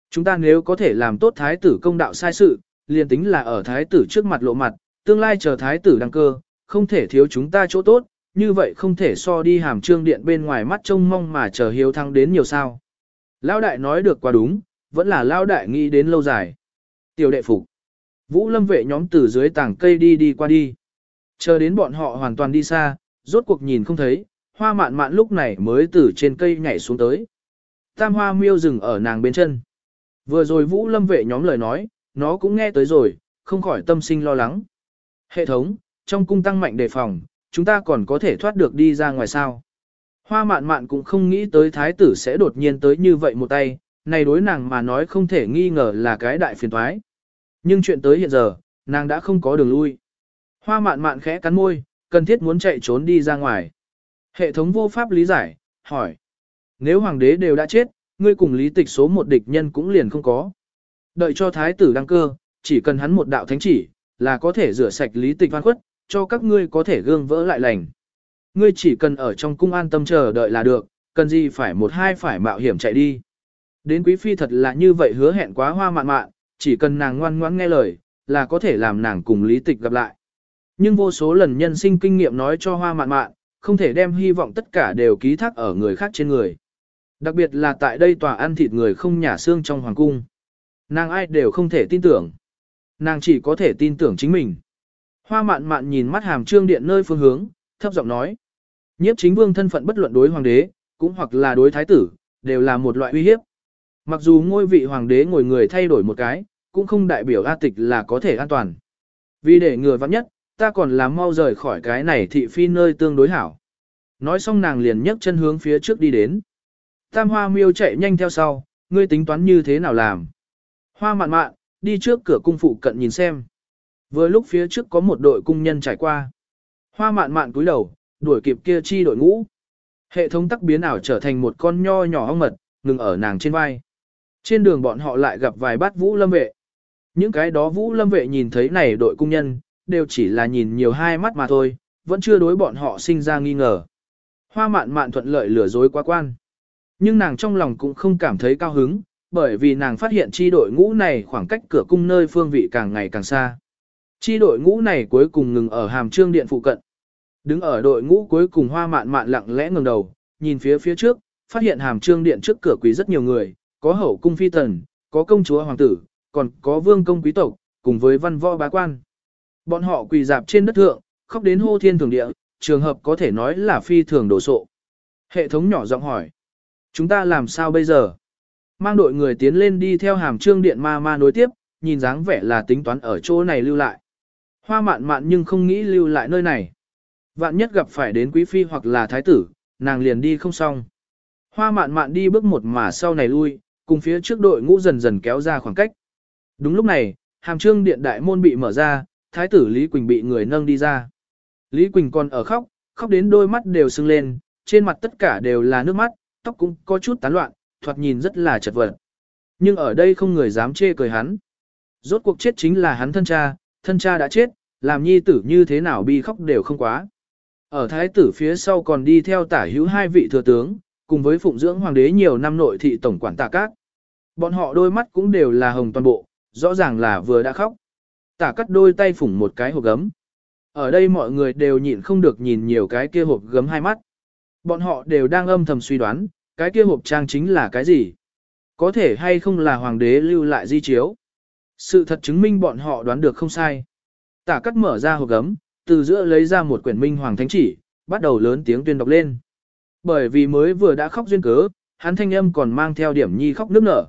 A: Chúng ta nếu có thể làm tốt thái tử công đạo sai sự, liền tính là ở thái tử trước mặt lộ mặt, tương lai chờ thái tử đăng cơ, không thể thiếu chúng ta chỗ tốt, như vậy không thể so đi hàm trương điện bên ngoài mắt trông mong mà chờ hiếu thăng đến nhiều sao. Lão đại nói được quá đúng, vẫn là lão đại nghĩ đến lâu dài. Tiểu đệ phục. Vũ lâm vệ nhóm từ dưới tảng cây đi đi qua đi. Chờ đến bọn họ hoàn toàn đi xa, rốt cuộc nhìn không thấy, hoa mạn mạn lúc này mới từ trên cây nhảy xuống tới. Tam hoa miêu dừng ở nàng bên chân. Vừa rồi vũ lâm vệ nhóm lời nói, nó cũng nghe tới rồi, không khỏi tâm sinh lo lắng. Hệ thống, trong cung tăng mạnh đề phòng, chúng ta còn có thể thoát được đi ra ngoài sao. Hoa mạn mạn cũng không nghĩ tới thái tử sẽ đột nhiên tới như vậy một tay, này đối nàng mà nói không thể nghi ngờ là cái đại phiền thoái. Nhưng chuyện tới hiện giờ, nàng đã không có đường lui. Hoa mạn mạn khẽ cắn môi, cần thiết muốn chạy trốn đi ra ngoài. Hệ thống vô pháp lý giải, hỏi. Nếu hoàng đế đều đã chết, ngươi cùng lý tịch số một địch nhân cũng liền không có. Đợi cho thái tử đăng cơ, chỉ cần hắn một đạo thánh chỉ, là có thể rửa sạch lý tịch văn khuất, cho các ngươi có thể gương vỡ lại lành. Ngươi chỉ cần ở trong cung an tâm chờ đợi là được, cần gì phải một hai phải mạo hiểm chạy đi. Đến quý phi thật là như vậy hứa hẹn quá hoa mạn mạn, chỉ cần nàng ngoan ngoãn nghe lời, là có thể làm nàng cùng lý tịch gặp lại. Nhưng vô số lần nhân sinh kinh nghiệm nói cho hoa mạn mạn, không thể đem hy vọng tất cả đều ký thác ở người khác trên người. Đặc biệt là tại đây tòa ăn thịt người không nhả xương trong hoàng cung. Nàng ai đều không thể tin tưởng. Nàng chỉ có thể tin tưởng chính mình. Hoa mạn mạn nhìn mắt hàm trương điện nơi phương hướng, thấp giọng nói. Nhiếp chính vương thân phận bất luận đối hoàng đế, cũng hoặc là đối thái tử, đều là một loại uy hiếp. Mặc dù ngôi vị hoàng đế ngồi người thay đổi một cái, cũng không đại biểu A tịch là có thể an toàn. Vì để ngừa vắng nhất, ta còn làm mau rời khỏi cái này thị phi nơi tương đối hảo. Nói xong nàng liền nhấc chân hướng phía trước đi đến. Tam hoa miêu chạy nhanh theo sau, ngươi tính toán như thế nào làm. Hoa mạn mạn, đi trước cửa cung phụ cận nhìn xem. Vừa lúc phía trước có một đội cung nhân trải qua. Hoa mạn mạn cúi đầu, đuổi kịp kia chi đội ngũ. Hệ thống tắc biến ảo trở thành một con nho nhỏ ong mật, ngừng ở nàng trên vai. Trên đường bọn họ lại gặp vài bát vũ lâm vệ. Những cái đó vũ lâm vệ nhìn thấy này đội cung nhân, đều chỉ là nhìn nhiều hai mắt mà thôi, vẫn chưa đối bọn họ sinh ra nghi ngờ. Hoa mạn mạn thuận lợi lừa dối quá quan. Nhưng nàng trong lòng cũng không cảm thấy cao hứng, bởi vì nàng phát hiện chi đội ngũ này khoảng cách cửa cung nơi phương vị càng ngày càng xa. Chi đội ngũ này cuối cùng ngừng ở hàm trương điện phụ cận. Đứng ở đội ngũ cuối cùng hoa mạn mạn lặng lẽ ngẩng đầu, nhìn phía phía trước, phát hiện hàm trương điện trước cửa quý rất nhiều người, có hậu cung phi tần, có công chúa hoàng tử, còn có vương công quý tộc, cùng với văn võ bá quan. Bọn họ quỳ dạp trên đất thượng, khóc đến hô thiên thường địa, trường hợp có thể nói là phi thường đổ sộ. Hệ thống nhỏ giọng hỏi, chúng ta làm sao bây giờ? Mang đội người tiến lên đi theo hàm trương điện ma ma nối tiếp, nhìn dáng vẻ là tính toán ở chỗ này lưu lại. Hoa mạn mạn nhưng không nghĩ lưu lại nơi này. Vạn nhất gặp phải đến quý phi hoặc là thái tử, nàng liền đi không xong. Hoa mạn mạn đi bước một mà sau này lui, cùng phía trước đội ngũ dần dần kéo ra khoảng cách. Đúng lúc này, hàm trương điện đại môn bị mở ra, thái tử Lý Quỳnh bị người nâng đi ra. Lý Quỳnh còn ở khóc, khóc đến đôi mắt đều sưng lên, trên mặt tất cả đều là nước mắt, tóc cũng có chút tán loạn, thoạt nhìn rất là chật vật. Nhưng ở đây không người dám chê cười hắn. Rốt cuộc chết chính là hắn thân cha, thân cha đã chết, làm nhi tử như thế nào bi khóc đều không quá. Ở thái tử phía sau còn đi theo tả hữu hai vị thừa tướng, cùng với phụng dưỡng hoàng đế nhiều năm nội thị tổng quản tạ cát. Bọn họ đôi mắt cũng đều là hồng toàn bộ, rõ ràng là vừa đã khóc. Tả cắt đôi tay phủng một cái hộp gấm. Ở đây mọi người đều nhịn không được nhìn nhiều cái kia hộp gấm hai mắt. Bọn họ đều đang âm thầm suy đoán, cái kia hộp trang chính là cái gì? Có thể hay không là hoàng đế lưu lại di chiếu? Sự thật chứng minh bọn họ đoán được không sai. Tả cắt mở ra hộp gấm, từ giữa lấy ra một quyển minh hoàng thánh chỉ, bắt đầu lớn tiếng tuyên đọc lên. Bởi vì mới vừa đã khóc duyên cớ, hắn thanh âm còn mang theo điểm nhi khóc nước nở.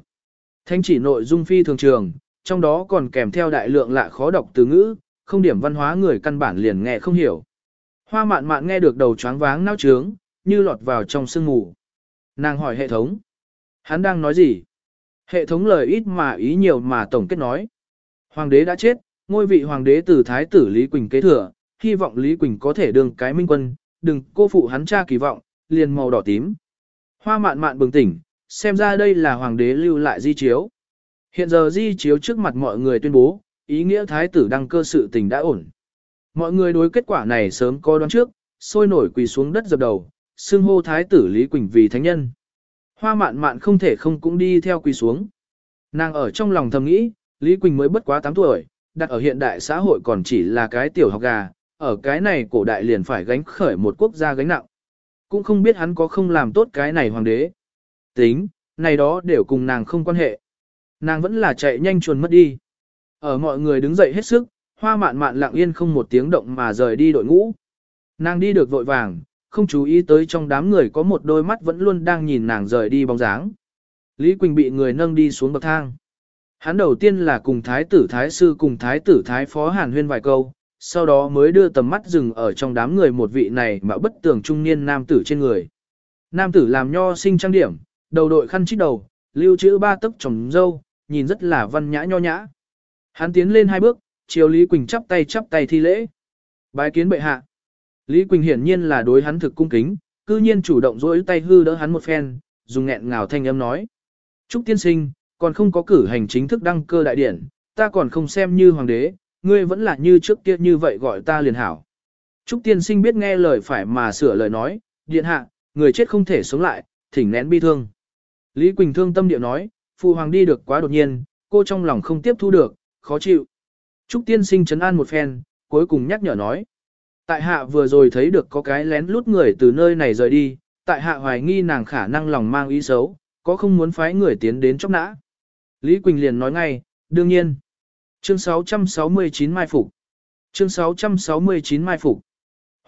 A: Thánh chỉ nội dung phi thường trường, trong đó còn kèm theo đại lượng lạ khó đọc từ ngữ, không điểm văn hóa người căn bản liền nghe không hiểu. Hoa mạn mạn nghe được đầu choáng váng nao trướng, như lọt vào trong sương mù. Nàng hỏi hệ thống. Hắn đang nói gì? Hệ thống lời ít mà ý nhiều mà tổng kết nói. Hoàng đế đã chết, ngôi vị hoàng đế từ thái tử Lý Quỳnh kế thừa, hy vọng Lý Quỳnh có thể đương cái minh quân, đừng cô phụ hắn cha kỳ vọng, liền màu đỏ tím. Hoa mạn mạn bừng tỉnh, xem ra đây là hoàng đế lưu lại di chiếu. Hiện giờ di chiếu trước mặt mọi người tuyên bố, ý nghĩa thái tử đăng cơ sự tình đã ổn. Mọi người đối kết quả này sớm có đoán trước, sôi nổi quỳ xuống đất dập đầu, xưng hô thái tử Lý Quỳnh vì thánh nhân. Hoa mạn mạn không thể không cũng đi theo quỳ xuống. Nàng ở trong lòng thầm nghĩ, Lý Quỳnh mới bất quá 8 tuổi, đặt ở hiện đại xã hội còn chỉ là cái tiểu học gà, ở cái này cổ đại liền phải gánh khởi một quốc gia gánh nặng. Cũng không biết hắn có không làm tốt cái này hoàng đế. Tính, này đó đều cùng nàng không quan hệ. Nàng vẫn là chạy nhanh chuồn mất đi. Ở mọi người đứng dậy hết sức, hoa mạn mạn lặng yên không một tiếng động mà rời đi đội ngũ. Nàng đi được vội vàng, không chú ý tới trong đám người có một đôi mắt vẫn luôn đang nhìn nàng rời đi bóng dáng. Lý Quỳnh bị người nâng đi xuống bậc thang. Hắn đầu tiên là cùng thái tử thái sư cùng thái tử thái phó hàn huyên vài câu, sau đó mới đưa tầm mắt dừng ở trong đám người một vị này mà bất tường trung niên nam tử trên người. Nam tử làm nho sinh trang điểm, đầu đội khăn chít đầu, lưu trữ ba tấc trồng dâu, nhìn rất là văn nhã nho nhã. Hắn tiến lên hai bước, chiều Lý Quỳnh chắp tay chắp tay thi lễ. Bái kiến bệ hạ. Lý Quỳnh hiển nhiên là đối hắn thực cung kính, cư nhiên chủ động dối tay hư đỡ hắn một phen, dùng nghẹn ngào thanh âm nói. Trúc tiên sinh, còn không có cử hành chính thức đăng cơ đại điển, ta còn không xem như hoàng đế, ngươi vẫn là như trước kia như vậy gọi ta liền hảo. Trúc tiên sinh biết nghe lời phải mà sửa lời nói, điện hạ, người chết không thể sống lại, thỉnh nén bi thương. Lý Quỳnh thương tâm điệu nói, phụ hoàng đi được quá đột nhiên, cô trong lòng không tiếp thu được, khó chịu. Trúc tiên sinh chấn an một phen, cuối cùng nhắc nhở nói. Tại hạ vừa rồi thấy được có cái lén lút người từ nơi này rời đi, tại hạ hoài nghi nàng khả năng lòng mang ý xấu, có không muốn phái người tiến đến chóc nã. Lý Quỳnh liền nói ngay, đương nhiên. Chương 669 Mai Phục Chương 669 Mai Phục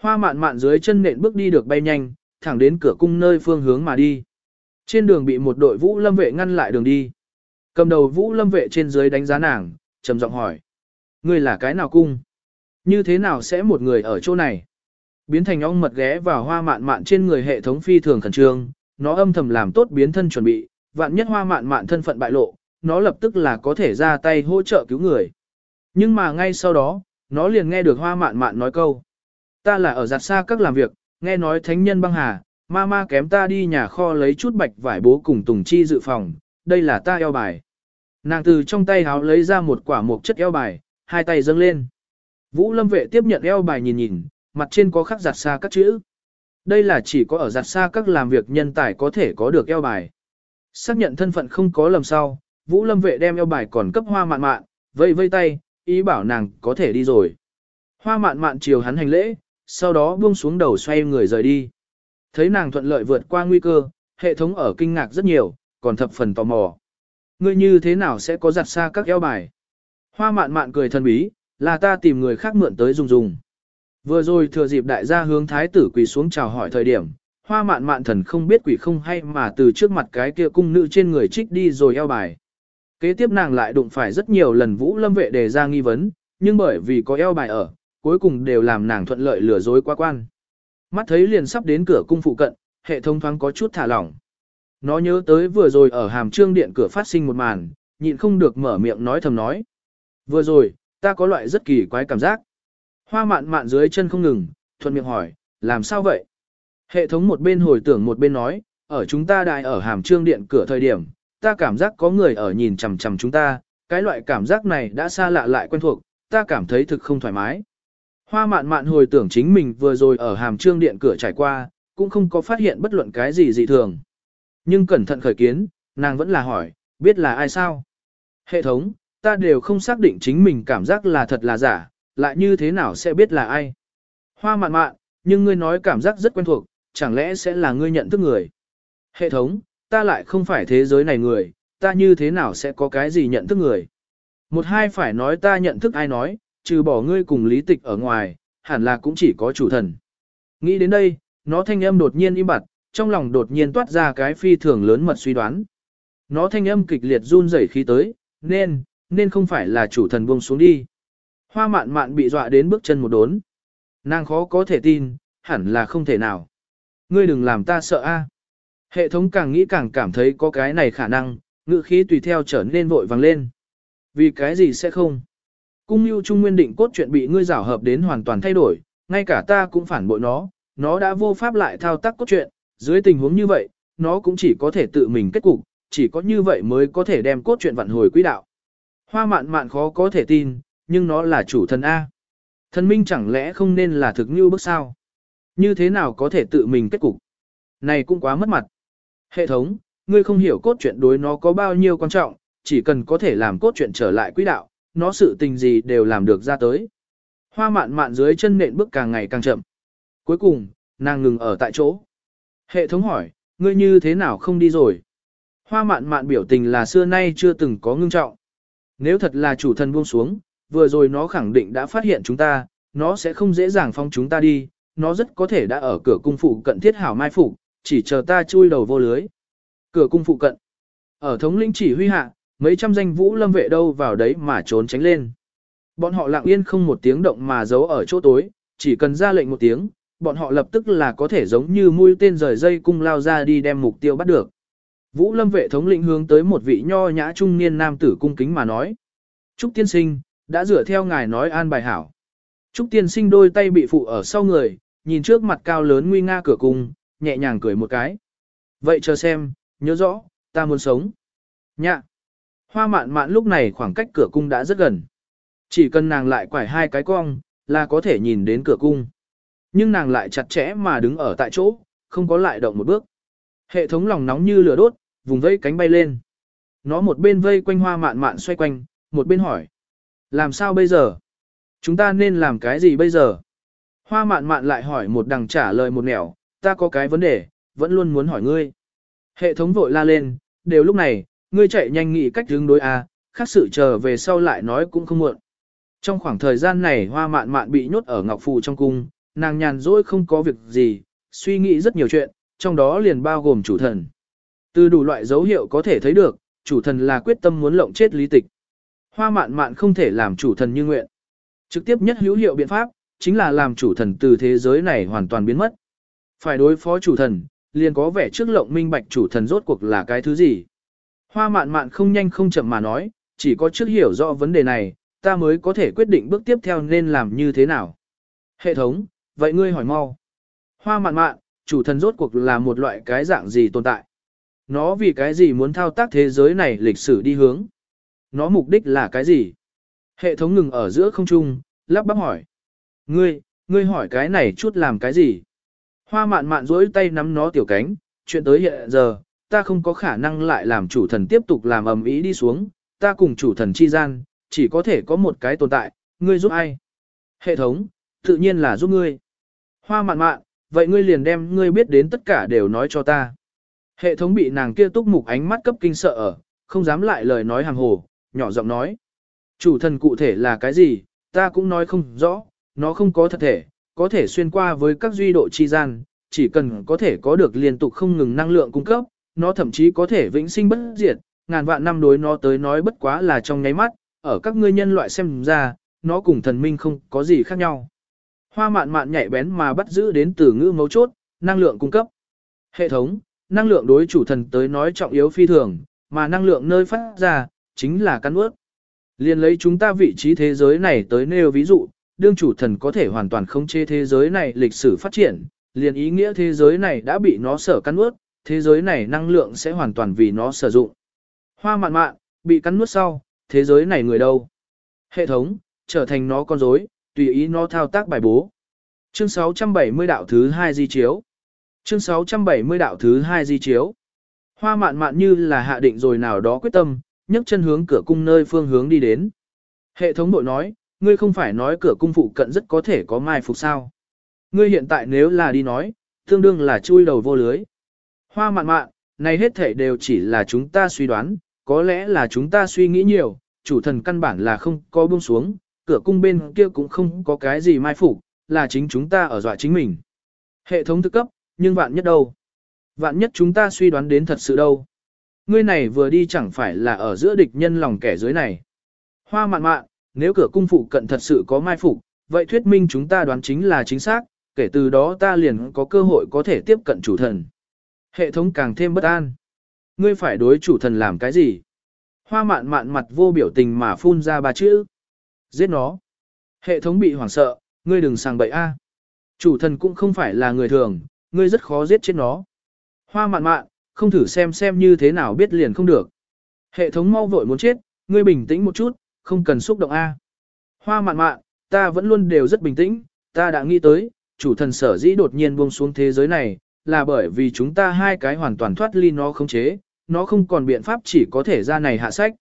A: Hoa mạn mạn dưới chân nện bước đi được bay nhanh, thẳng đến cửa cung nơi phương hướng mà đi. Trên đường bị một đội vũ lâm vệ ngăn lại đường đi. Cầm đầu vũ lâm vệ trên dưới đánh giá nàng, trầm giọng hỏi. Ngươi là cái nào cung? Như thế nào sẽ một người ở chỗ này? Biến thành ong mật ghé vào hoa mạn mạn trên người hệ thống phi thường khẩn trương, nó âm thầm làm tốt biến thân chuẩn bị, vạn nhất hoa mạn mạn thân phận bại lộ, nó lập tức là có thể ra tay hỗ trợ cứu người. Nhưng mà ngay sau đó, nó liền nghe được hoa mạn mạn nói câu. Ta là ở giặt xa các làm việc, nghe nói thánh nhân băng hà, ma ma kém ta đi nhà kho lấy chút bạch vải bố cùng tùng chi dự phòng, đây là ta eo bài. Nàng từ trong tay háo lấy ra một quả mộc chất eo bài, hai tay dâng lên. Vũ lâm vệ tiếp nhận eo bài nhìn nhìn, mặt trên có khắc giặt xa các chữ. Đây là chỉ có ở giặt xa các làm việc nhân tài có thể có được eo bài. Xác nhận thân phận không có lầm sau, Vũ lâm vệ đem eo bài còn cấp hoa mạn mạn, vây vây tay, ý bảo nàng có thể đi rồi. Hoa mạn mạn chiều hắn hành lễ, sau đó buông xuống đầu xoay người rời đi. Thấy nàng thuận lợi vượt qua nguy cơ, hệ thống ở kinh ngạc rất nhiều, còn thập phần tò mò. Ngươi như thế nào sẽ có giặt xa các eo bài? Hoa mạn mạn cười thân bí, là ta tìm người khác mượn tới dùng dùng. Vừa rồi thừa dịp đại gia hướng thái tử quỳ xuống chào hỏi thời điểm, hoa mạn mạn thần không biết quỷ không hay mà từ trước mặt cái kia cung nữ trên người trích đi rồi eo bài. Kế tiếp nàng lại đụng phải rất nhiều lần vũ lâm vệ đề ra nghi vấn, nhưng bởi vì có eo bài ở, cuối cùng đều làm nàng thuận lợi lừa dối quá quan. Mắt thấy liền sắp đến cửa cung phụ cận, hệ thống thoáng có chút thả lỏng. Nó nhớ tới vừa rồi ở hàm trương điện cửa phát sinh một màn, nhịn không được mở miệng nói thầm nói. Vừa rồi, ta có loại rất kỳ quái cảm giác. Hoa mạn mạn dưới chân không ngừng, thuận miệng hỏi, làm sao vậy? Hệ thống một bên hồi tưởng một bên nói, ở chúng ta đại ở hàm trương điện cửa thời điểm, ta cảm giác có người ở nhìn chằm chằm chúng ta, cái loại cảm giác này đã xa lạ lại quen thuộc, ta cảm thấy thực không thoải mái. Hoa mạn mạn hồi tưởng chính mình vừa rồi ở hàm trương điện cửa trải qua, cũng không có phát hiện bất luận cái gì dị thường. Nhưng cẩn thận khởi kiến, nàng vẫn là hỏi, biết là ai sao? Hệ thống, ta đều không xác định chính mình cảm giác là thật là giả, lại như thế nào sẽ biết là ai? Hoa mạn mạn, nhưng ngươi nói cảm giác rất quen thuộc, chẳng lẽ sẽ là ngươi nhận thức người? Hệ thống, ta lại không phải thế giới này người, ta như thế nào sẽ có cái gì nhận thức người? Một hai phải nói ta nhận thức ai nói, trừ bỏ ngươi cùng lý tịch ở ngoài, hẳn là cũng chỉ có chủ thần. Nghĩ đến đây, nó thanh âm đột nhiên im bặt, trong lòng đột nhiên toát ra cái phi thường lớn mật suy đoán. Nó thanh âm kịch liệt run rẩy khí tới, nên, nên không phải là chủ thần buông xuống đi. Hoa mạn mạn bị dọa đến bước chân một đốn. Nàng khó có thể tin, hẳn là không thể nào. Ngươi đừng làm ta sợ a. Hệ thống càng nghĩ càng cảm thấy có cái này khả năng, ngự khí tùy theo trở nên vội vàng lên. Vì cái gì sẽ không? Cung yêu trung nguyên định cốt chuyện bị ngươi giảo hợp đến hoàn toàn thay đổi, ngay cả ta cũng phản bội nó, nó đã vô pháp lại thao tác cốt truyện, dưới tình huống như vậy, nó cũng chỉ có thể tự mình kết cục, chỉ có như vậy mới có thể đem cốt truyện vận hồi quỹ đạo. Hoa mạn mạn khó có thể tin, nhưng nó là chủ thần A. Thần minh chẳng lẽ không nên là thực như bước sao? Như thế nào có thể tự mình kết cục? Này cũng quá mất mặt. Hệ thống, ngươi không hiểu cốt truyện đối nó có bao nhiêu quan trọng, chỉ cần có thể làm cốt truyện trở lại quỹ đạo, nó sự tình gì đều làm được ra tới. Hoa mạn mạn dưới chân nện bước càng ngày càng chậm. Cuối cùng, nàng ngừng ở tại chỗ. Hệ thống hỏi, ngươi như thế nào không đi rồi? Hoa mạn mạn biểu tình là xưa nay chưa từng có ngưng trọng. Nếu thật là chủ thần buông xuống, vừa rồi nó khẳng định đã phát hiện chúng ta, nó sẽ không dễ dàng phong chúng ta đi, nó rất có thể đã ở cửa cung phụ cận thiết hảo mai phủ, chỉ chờ ta chui đầu vô lưới. Cửa cung phụ cận. Ở thống lĩnh chỉ huy hạ, mấy trăm danh vũ lâm vệ đâu vào đấy mà trốn tránh lên. Bọn họ lặng yên không một tiếng động mà giấu ở chỗ tối, chỉ cần ra lệnh một tiếng, bọn họ lập tức là có thể giống như mũi tên rời dây cung lao ra đi đem mục tiêu bắt được. Vũ lâm vệ thống lĩnh hướng tới một vị nho nhã trung niên nam tử cung kính mà nói. Trúc tiên sinh, đã dựa theo ngài nói an bài hảo. Trúc tiên sinh đôi tay bị phụ ở sau người, nhìn trước mặt cao lớn nguy nga cửa cung, nhẹ nhàng cười một cái. Vậy chờ xem, nhớ rõ, ta muốn sống. Nhạ. Hoa mạn mạn lúc này khoảng cách cửa cung đã rất gần. Chỉ cần nàng lại quải hai cái cong, là có thể nhìn đến cửa cung. Nhưng nàng lại chặt chẽ mà đứng ở tại chỗ, không có lại động một bước. Hệ thống lòng nóng như lửa đốt, vùng vây cánh bay lên. Nó một bên vây quanh hoa mạn mạn xoay quanh, một bên hỏi. Làm sao bây giờ? Chúng ta nên làm cái gì bây giờ? Hoa mạn mạn lại hỏi một đằng trả lời một nẻo, ta có cái vấn đề, vẫn luôn muốn hỏi ngươi. Hệ thống vội la lên, đều lúc này, ngươi chạy nhanh nghĩ cách hướng đối A, khác sự chờ về sau lại nói cũng không muộn. Trong khoảng thời gian này hoa mạn mạn bị nhốt ở Ngọc Phù trong cung, nàng nhàn rỗi không có việc gì, suy nghĩ rất nhiều chuyện, trong đó liền bao gồm chủ thần. Từ đủ loại dấu hiệu có thể thấy được, chủ thần là quyết tâm muốn lộng chết lý tịch. Hoa mạn mạn không thể làm chủ thần như nguyện. Trực tiếp nhất hữu hiệu biện pháp, chính là làm chủ thần từ thế giới này hoàn toàn biến mất. Phải đối phó chủ thần, liền có vẻ trước lộng minh bạch chủ thần rốt cuộc là cái thứ gì. Hoa mạn mạn không nhanh không chậm mà nói, chỉ có trước hiểu rõ vấn đề này, ta mới có thể quyết định bước tiếp theo nên làm như thế nào. Hệ thống, vậy ngươi hỏi mau. Hoa mạn mạn, chủ thần rốt cuộc là một loại cái dạng gì tồn tại. Nó vì cái gì muốn thao tác thế giới này lịch sử đi hướng. Nó mục đích là cái gì? Hệ thống ngừng ở giữa không trung, lắp bắp hỏi. Ngươi, ngươi hỏi cái này chút làm cái gì? Hoa mạn mạn duỗi tay nắm nó tiểu cánh, chuyện tới hiện giờ, ta không có khả năng lại làm chủ thần tiếp tục làm ầm ĩ đi xuống, ta cùng chủ thần chi gian, chỉ có thể có một cái tồn tại, ngươi giúp ai? Hệ thống, tự nhiên là giúp ngươi. Hoa mạn mạn, vậy ngươi liền đem ngươi biết đến tất cả đều nói cho ta. Hệ thống bị nàng kia túc mục ánh mắt cấp kinh sợ ở, không dám lại lời nói hàng hồ, nhỏ giọng nói. Chủ thần cụ thể là cái gì, ta cũng nói không rõ, nó không có thật thể, có thể xuyên qua với các duy độ chi gian, chỉ cần có thể có được liên tục không ngừng năng lượng cung cấp, nó thậm chí có thể vĩnh sinh bất diệt, ngàn vạn năm đối nó tới nói bất quá là trong nháy mắt, ở các ngươi nhân loại xem ra, nó cùng thần minh không có gì khác nhau. Hoa mạn mạn nhạy bén mà bắt giữ đến từ ngữ mấu chốt, năng lượng cung cấp. Hệ thống, năng lượng đối chủ thần tới nói trọng yếu phi thường, mà năng lượng nơi phát ra, chính là căn ướt. Liên lấy chúng ta vị trí thế giới này tới nêu ví dụ, đương chủ thần có thể hoàn toàn khống chế thế giới này lịch sử phát triển, liền ý nghĩa thế giới này đã bị nó sở căn ướt, thế giới này năng lượng sẽ hoàn toàn vì nó sử dụng. Hoa mạn mạn, bị cắn nuốt sau, thế giới này người đâu? Hệ thống, trở thành nó con rối, tùy ý nó thao tác bài bố. Chương 670 đạo thứ 2 di chiếu. Chương 670 đạo thứ 2 di chiếu. Hoa mạn mạn như là hạ định rồi nào đó quyết tâm, nhấc chân hướng cửa cung nơi phương hướng đi đến. Hệ thống bội nói, ngươi không phải nói cửa cung phụ cận rất có thể có mai phục sao. Ngươi hiện tại nếu là đi nói, tương đương là chui đầu vô lưới. Hoa mạn mạn, này hết thể đều chỉ là chúng ta suy đoán, có lẽ là chúng ta suy nghĩ nhiều, chủ thần căn bản là không có buông xuống, cửa cung bên kia cũng không có cái gì mai phục, là chính chúng ta ở dọa chính mình. Hệ thống thức cấp, nhưng vạn nhất đâu? Vạn nhất chúng ta suy đoán đến thật sự đâu? Ngươi này vừa đi chẳng phải là ở giữa địch nhân lòng kẻ dưới này. Hoa mạn mạn, nếu cửa cung phụ cận thật sự có mai phục, vậy thuyết minh chúng ta đoán chính là chính xác, kể từ đó ta liền có cơ hội có thể tiếp cận chủ thần. Hệ thống càng thêm bất an. Ngươi phải đối chủ thần làm cái gì? Hoa mạn mạn mặt vô biểu tình mà phun ra ba chữ. Giết nó. Hệ thống bị hoảng sợ, ngươi đừng sang bậy a. Chủ thần cũng không phải là người thường, ngươi rất khó giết chết nó. Hoa mạn mạn, không thử xem xem như thế nào biết liền không được. Hệ thống mau vội muốn chết, ngươi bình tĩnh một chút, không cần xúc động a. Hoa mạn mạn, ta vẫn luôn đều rất bình tĩnh, ta đã nghĩ tới, chủ thần sở dĩ đột nhiên buông xuống thế giới này, là bởi vì chúng ta hai cái hoàn toàn thoát ly nó không chế, nó không còn biện pháp chỉ có thể ra này hạ sách.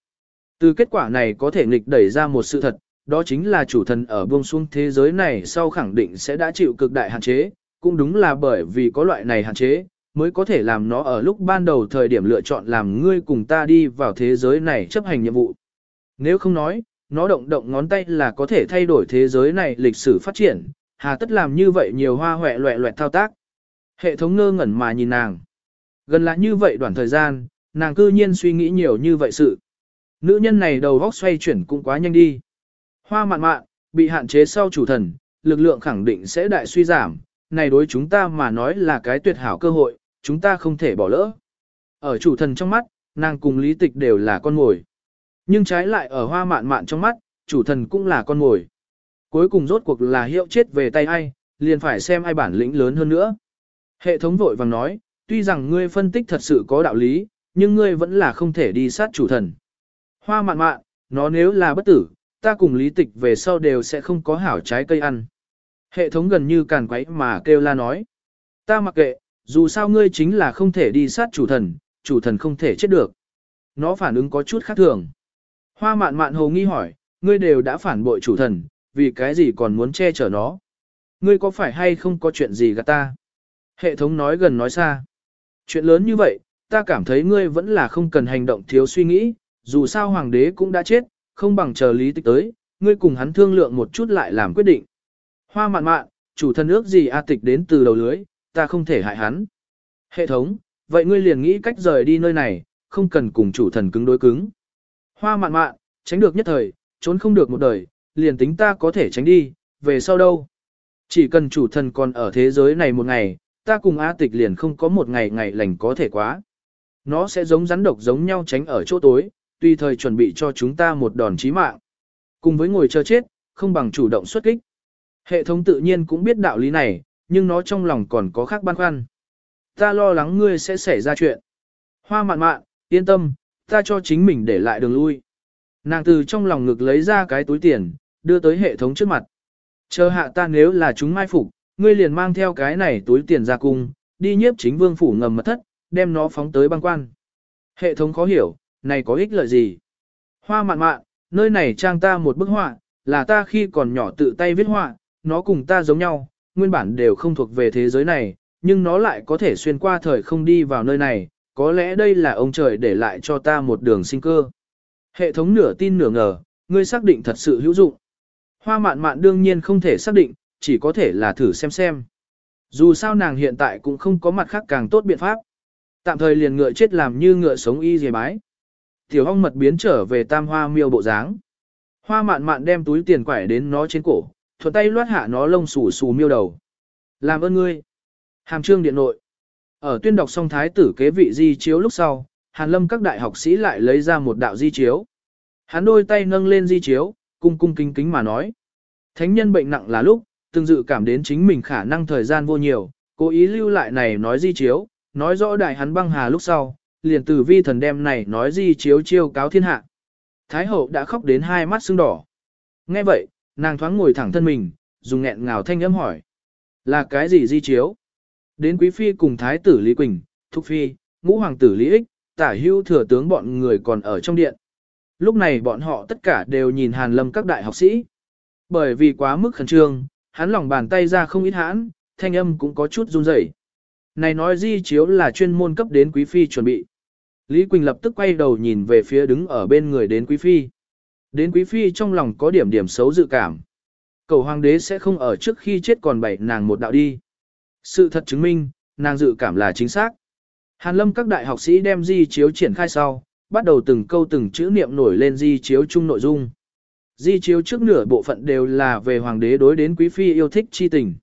A: Từ kết quả này có thể nghịch đẩy ra một sự thật, đó chính là chủ thần ở buông xuống thế giới này sau khẳng định sẽ đã chịu cực đại hạn chế, cũng đúng là bởi vì có loại này hạn chế, mới có thể làm nó ở lúc ban đầu thời điểm lựa chọn làm ngươi cùng ta đi vào thế giới này chấp hành nhiệm vụ. Nếu không nói, nó động động ngón tay là có thể thay đổi thế giới này lịch sử phát triển, hà tất làm như vậy nhiều hoa hoẹ loẹ loẹt thao tác. Hệ thống ngơ ngẩn mà nhìn nàng. Gần lại như vậy đoạn thời gian, nàng cư nhiên suy nghĩ nhiều như vậy sự. Nữ nhân này đầu góc xoay chuyển cũng quá nhanh đi. Hoa mạn mạn, bị hạn chế sau chủ thần, lực lượng khẳng định sẽ đại suy giảm, này đối chúng ta mà nói là cái tuyệt hảo cơ hội, chúng ta không thể bỏ lỡ. Ở chủ thần trong mắt, nàng cùng lý tịch đều là con ngồi. Nhưng trái lại ở hoa mạn mạn trong mắt, chủ thần cũng là con ngồi. Cuối cùng rốt cuộc là hiệu chết về tay ai, liền phải xem ai bản lĩnh lớn hơn nữa. Hệ thống vội vàng nói, tuy rằng ngươi phân tích thật sự có đạo lý, nhưng ngươi vẫn là không thể đi sát chủ thần. Hoa mạn mạn, nó nếu là bất tử, ta cùng lý tịch về sau đều sẽ không có hảo trái cây ăn. Hệ thống gần như càn quấy mà kêu la nói. Ta mặc kệ, dù sao ngươi chính là không thể đi sát chủ thần, chủ thần không thể chết được. Nó phản ứng có chút khác thường. Hoa mạn mạn hồ nghi hỏi, ngươi đều đã phản bội chủ thần, vì cái gì còn muốn che chở nó? Ngươi có phải hay không có chuyện gì gạt ta? Hệ thống nói gần nói xa. Chuyện lớn như vậy, ta cảm thấy ngươi vẫn là không cần hành động thiếu suy nghĩ, dù sao hoàng đế cũng đã chết, không bằng chờ lý tịch tới, ngươi cùng hắn thương lượng một chút lại làm quyết định. Hoa mạn mạn, chủ thần ước gì A tịch đến từ đầu lưới, ta không thể hại hắn. Hệ thống, vậy ngươi liền nghĩ cách rời đi nơi này, không cần cùng chủ thần cứng đối cứng. Hoa mạn mạn, tránh được nhất thời, trốn không được một đời, liền tính ta có thể tránh đi, về sau đâu. Chỉ cần chủ thần còn ở thế giới này một ngày, ta cùng A tịch liền không có một ngày ngày lành có thể quá. Nó sẽ giống rắn độc giống nhau tránh ở chỗ tối, tùy thời chuẩn bị cho chúng ta một đòn chí mạng. Cùng với ngồi chờ chết, không bằng chủ động xuất kích. Hệ thống tự nhiên cũng biết đạo lý này, nhưng nó trong lòng còn có khác băn khoăn. Ta lo lắng ngươi sẽ xảy ra chuyện. Hoa mạn mạn, yên tâm, ta cho chính mình để lại đường lui. Nàng từ trong lòng ngực lấy ra cái túi tiền, đưa tới hệ thống trước mặt. Chờ hạ ta nếu là chúng mai phục, ngươi liền mang theo cái này túi tiền ra cung, đi nhiếp chính vương phủ ngầm mật thất, đem nó phóng tới băng quan. Hệ thống khó hiểu, này có ích lợi gì? Hoa mạn mạn, nơi này trang ta một bức họa, là ta khi còn nhỏ tự tay viết họa, nó cùng ta giống nhau, nguyên bản đều không thuộc về thế giới này, nhưng nó lại có thể xuyên qua thời không đi vào nơi này, có lẽ đây là ông trời để lại cho ta một đường sinh cơ. Hệ thống nửa tin nửa ngờ, ngươi xác định thật sự hữu dụng. Hoa mạn mạn đương nhiên không thể xác định, chỉ có thể là thử xem xem. Dù sao nàng hiện tại cũng không có mặt khác càng tốt biện pháp. Tạm thời liền ngựa chết làm như ngựa sống y dề bái. Tiểu hong mật biến trở về tam hoa miêu bộ dáng. Hoa mạn mạn đem túi tiền quải đến nó trên cổ, thuận tay loát hạ nó lông xù xù miêu đầu. Làm ơn ngươi. Hàm trương điện nội. Ở tuyên đọc song thái tử kế vị di chiếu lúc sau, Hàn Lâm các đại học sĩ lại lấy ra một đạo di chiếu. Hắn đôi tay nâng lên di chiếu, cung cung kính kính mà nói. Thánh nhân bệnh nặng là lúc, từng dự cảm đến chính mình khả năng thời gian vô nhiều, cố ý lưu lại này nói di chiếu, nói rõ đại hắn băng hà lúc sau, liền từ vi thần đem này nói di chiếu chiêu cáo thiên hạ. Thái hậu đã khóc đến hai mắt sưng đỏ. Nghe vậy, nàng thoáng ngồi thẳng thân mình, dùng nghẹn ngào thanh âm hỏi. Là cái gì di chiếu? Đến quý phi cùng thái tử Lý Quỳnh, thúc phi, ngũ hoàng tử Lý Ích, tả hưu thừa tướng bọn người còn ở trong điện. Lúc này bọn họ tất cả đều nhìn hàn lâm các đại học sĩ. Bởi vì quá mức khẩn trương, hắn lòng bàn tay ra không ít hãn, thanh âm cũng có chút run rẩy. Này nói di chiếu là chuyên môn cấp đến quý phi chuẩn bị. Lý Quỳnh lập tức quay đầu nhìn về phía đứng ở bên người đến quý phi. Đến quý phi trong lòng có điểm điểm xấu dự cảm. Cầu hoàng đế sẽ không ở trước khi chết còn bảy nàng một đạo đi. Sự thật chứng minh, nàng dự cảm là chính xác. Hàn lâm các đại học sĩ đem di chiếu triển khai sau, bắt đầu từng câu từng chữ niệm nổi lên di chiếu chung nội dung. Di chiếu trước nửa bộ phận đều là về hoàng đế đối đến quý phi yêu thích chi tình.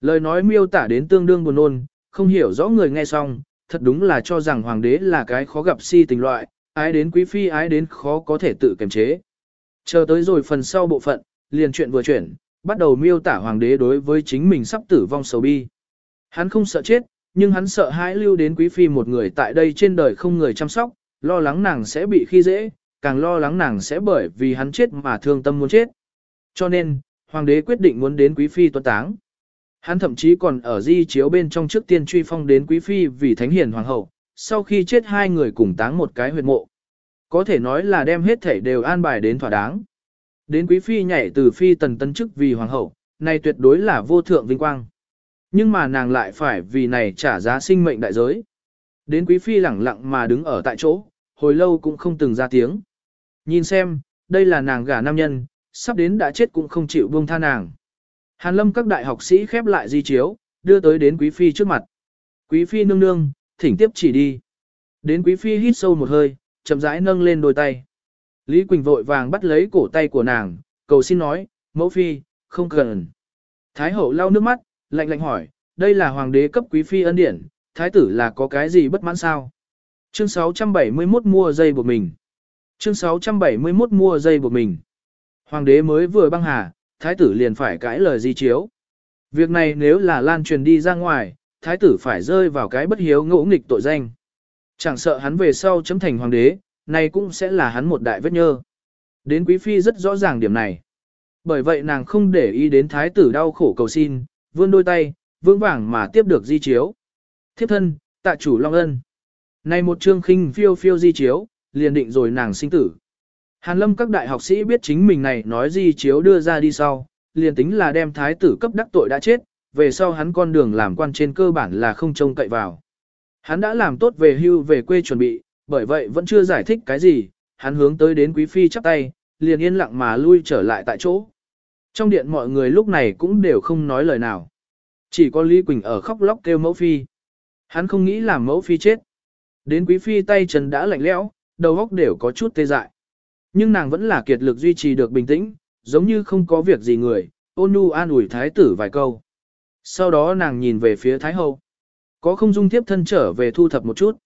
A: Lời nói miêu tả đến tương đương buồn nôn, không hiểu rõ người nghe xong, thật đúng là cho rằng hoàng đế là cái khó gặp si tình loại, ái đến quý phi ái đến khó có thể tự kiềm chế. Chờ tới rồi phần sau bộ phận, liền chuyện vừa chuyển, bắt đầu miêu tả hoàng đế đối với chính mình sắp tử vong sầu bi. Hắn không sợ chết, nhưng hắn sợ hãi lưu đến quý phi một người tại đây trên đời không người chăm sóc, lo lắng nàng sẽ bị khi dễ, càng lo lắng nàng sẽ bởi vì hắn chết mà thương tâm muốn chết. Cho nên, hoàng đế quyết định muốn đến quý phi tuấn táng. Hắn thậm chí còn ở di chiếu bên trong trước tiên truy phong đến quý phi vì thánh hiền hoàng hậu, sau khi chết hai người cùng táng một cái huyệt mộ. Có thể nói là đem hết thể đều an bài đến thỏa đáng. Đến quý phi nhảy từ phi tần tân chức vì hoàng hậu, này tuyệt đối là vô thượng vinh quang. Nhưng mà nàng lại phải vì này trả giá sinh mệnh đại giới. Đến quý phi lẳng lặng mà đứng ở tại chỗ, hồi lâu cũng không từng ra tiếng. Nhìn xem, đây là nàng gả nam nhân, sắp đến đã chết cũng không chịu buông tha nàng. Hàn lâm các đại học sĩ khép lại di chiếu, đưa tới đến quý phi trước mặt. Quý phi nương nương, thỉnh tiếp chỉ đi. Đến quý phi hít sâu một hơi, chậm rãi nâng lên đôi tay. Lý Quỳnh vội vàng bắt lấy cổ tay của nàng, cầu xin nói, mẫu phi, không cần. Thái hậu lau nước mắt, lạnh lạnh hỏi, đây là hoàng đế cấp quý phi ân điển, thái tử là có cái gì bất mãn sao? Chương 671 mua dây buộc mình. Chương 671 mua dây buộc mình. Hoàng đế mới vừa băng hà, thái tử liền phải cãi lời di chiếu. Việc này nếu là lan truyền đi ra ngoài, thái tử phải rơi vào cái bất hiếu ngỗ nghịch tội danh. Chẳng sợ hắn về sau chấm thành hoàng đế, này cũng sẽ là hắn một đại vết nhơ. Đến quý phi rất rõ ràng điểm này. Bởi vậy nàng không để ý đến thái tử đau khổ cầu xin, vươn đôi tay, vững vàng mà tiếp được di chiếu. Thiếp thân, tạ chủ Long Ân. Này một chương khinh phiêu phiêu di chiếu, liền định rồi nàng sinh tử. Hàn lâm các đại học sĩ biết chính mình này nói gì chiếu đưa ra đi sau, liền tính là đem thái tử cấp đắc tội đã chết, về sau hắn con đường làm quan trên cơ bản là không trông cậy vào. Hắn đã làm tốt về hưu về quê chuẩn bị, bởi vậy vẫn chưa giải thích cái gì, hắn hướng tới đến quý phi chắp tay, liền yên lặng mà lui trở lại tại chỗ. Trong điện mọi người lúc này cũng đều không nói lời nào. Chỉ có Lý Quỳnh ở khóc lóc kêu mẫu phi. Hắn không nghĩ làm mẫu phi chết. Đến quý phi tay chân đã lạnh lẽo, đầu óc đều có chút tê dại. Nhưng nàng vẫn là kiệt lực duy trì được bình tĩnh, giống như không có việc gì người, ôn nhu an ủi thái tử vài câu. Sau đó nàng nhìn về phía thái hậu. Có không dung tiếp thân trở về thu thập một chút.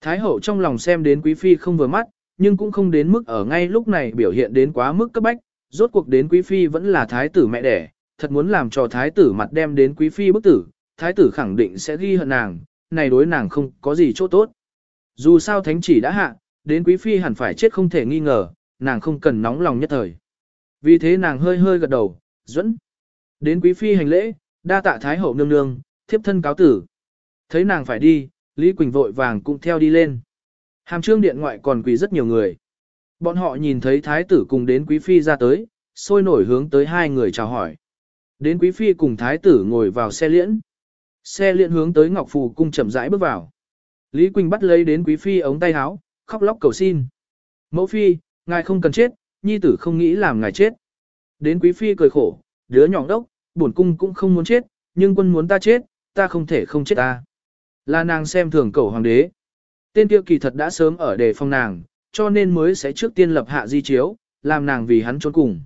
A: Thái hậu trong lòng xem đến quý phi không vừa mắt, nhưng cũng không đến mức ở ngay lúc này biểu hiện đến quá mức cấp bách, rốt cuộc đến quý phi vẫn là thái tử mẹ đẻ, thật muốn làm cho thái tử mặt đem đến quý phi bức tử, thái tử khẳng định sẽ ghi hận nàng, này đối nàng không có gì chỗ tốt. Dù sao thánh chỉ đã hạ, đến quý phi hẳn phải chết không thể nghi ngờ, nàng không cần nóng lòng nhất thời. Vì thế nàng hơi hơi gật đầu, dẫn. Đến quý phi hành lễ, đa tạ thái hậu nương nương, thiếp thân cáo tử. Thấy nàng phải đi, Lý Quỳnh vội vàng cũng theo đi lên. Hàm trương điện ngoại còn quỳ rất nhiều người. Bọn họ nhìn thấy thái tử cùng đến quý phi ra tới, sôi nổi hướng tới hai người chào hỏi. Đến quý phi cùng thái tử ngồi vào xe liễn. Xe liễn hướng tới Ngọc Phù cung chậm rãi bước vào. Lý Quỳnh bắt lấy đến quý phi ống tay áo, khóc lóc cầu xin. Mẫu phi, ngài không cần chết, nhi tử không nghĩ làm ngài chết. Đến quý phi cười khổ, đứa nhỏ đốc, bổn cung cũng không muốn chết, nhưng quân muốn ta chết, ta không thể không chết ta. Là nàng xem thường cầu hoàng đế. Tên kia kỳ thật đã sớm ở đề phòng nàng, cho nên mới sẽ trước tiên lập hạ di chiếu, làm nàng vì hắn trốn cùng.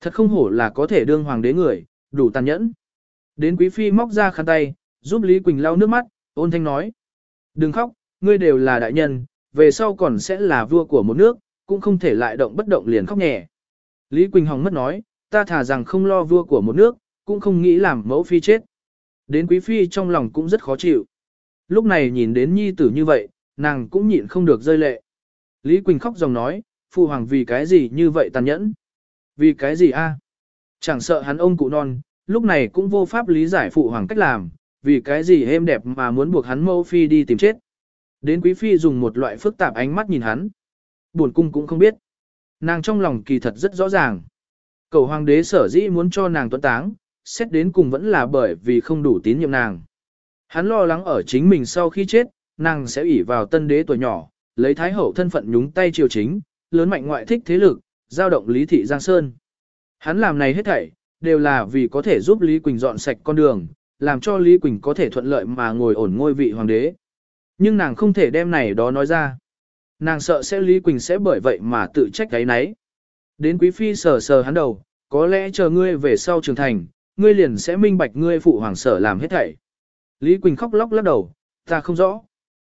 A: Thật không hổ là có thể đương hoàng đế người, đủ tàn nhẫn. Đến quý phi móc ra khăn tay, giúp Lý Quỳnh lau nước mắt, ôn thanh nói. Đừng khóc, ngươi đều là đại nhân, về sau còn sẽ là vua của một nước, cũng không thể lại động bất động liền khóc nhẹ. Lý Quỳnh Hồng mất nói, ta thả rằng không lo vua của một nước, cũng không nghĩ làm mẫu phi chết. Đến quý phi trong lòng cũng rất khó chịu. Lúc này nhìn đến nhi tử như vậy, nàng cũng nhịn không được rơi lệ. Lý Quỳnh khóc dòng nói, phụ hoàng vì cái gì như vậy tàn nhẫn? Vì cái gì a? Chẳng sợ hắn ông cụ non, lúc này cũng vô pháp lý giải phụ hoàng cách làm, vì cái gì êm đẹp mà muốn buộc hắn mẫu phi đi tìm chết. Đến quý phi dùng một loại phức tạp ánh mắt nhìn hắn. Buồn cung cũng không biết. Nàng trong lòng kỳ thật rất rõ ràng. Cầu hoàng đế sở dĩ muốn cho nàng tuấn táng, xét đến cùng vẫn là bởi vì không đủ tín nhiệm nàng. Hắn lo lắng ở chính mình sau khi chết, nàng sẽ ủy vào tân đế tuổi nhỏ, lấy thái hậu thân phận nhúng tay triều chính, lớn mạnh ngoại thích thế lực, giao động Lý Thị Giang Sơn. Hắn làm này hết thảy, đều là vì có thể giúp Lý Quỳnh dọn sạch con đường, làm cho Lý Quỳnh có thể thuận lợi mà ngồi ổn ngôi vị hoàng đế. Nhưng nàng không thể đem này đó nói ra. Nàng sợ sẽ Lý Quỳnh sẽ bởi vậy mà tự trách cái nấy. Đến quý phi sờ sờ hắn đầu, có lẽ chờ ngươi về sau trưởng thành, ngươi liền sẽ minh bạch ngươi phụ hoàng sở làm hết thảy. Lý Quỳnh khóc lóc lắc đầu, ta không rõ.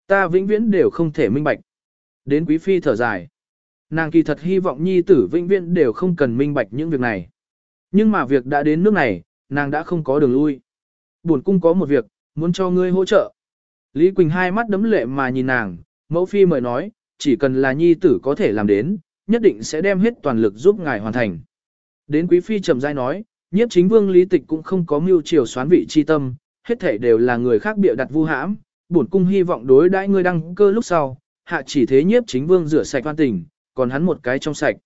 A: Ta vĩnh viễn đều không thể minh bạch. Đến quý phi thở dài. Nàng kỳ thật hy vọng nhi tử vĩnh viễn đều không cần minh bạch những việc này. Nhưng mà việc đã đến nước này, nàng đã không có đường lui. Buồn cung có một việc, muốn cho ngươi hỗ trợ. Lý Quỳnh hai mắt đấm lệ mà nhìn nàng, mẫu phi mời nói, chỉ cần là nhi tử có thể làm đến, nhất định sẽ đem hết toàn lực giúp ngài hoàn thành. Đến quý phi trầm dai nói, nhiếp chính vương lý tịch cũng không có mưu triều xoán vị chi tâm, hết thể đều là người khác bịa đặt vu hãm, bổn cung hy vọng đối đãi ngươi đăng cơ lúc sau, hạ chỉ thế nhiếp chính vương rửa sạch quan tình, còn hắn một cái trong sạch.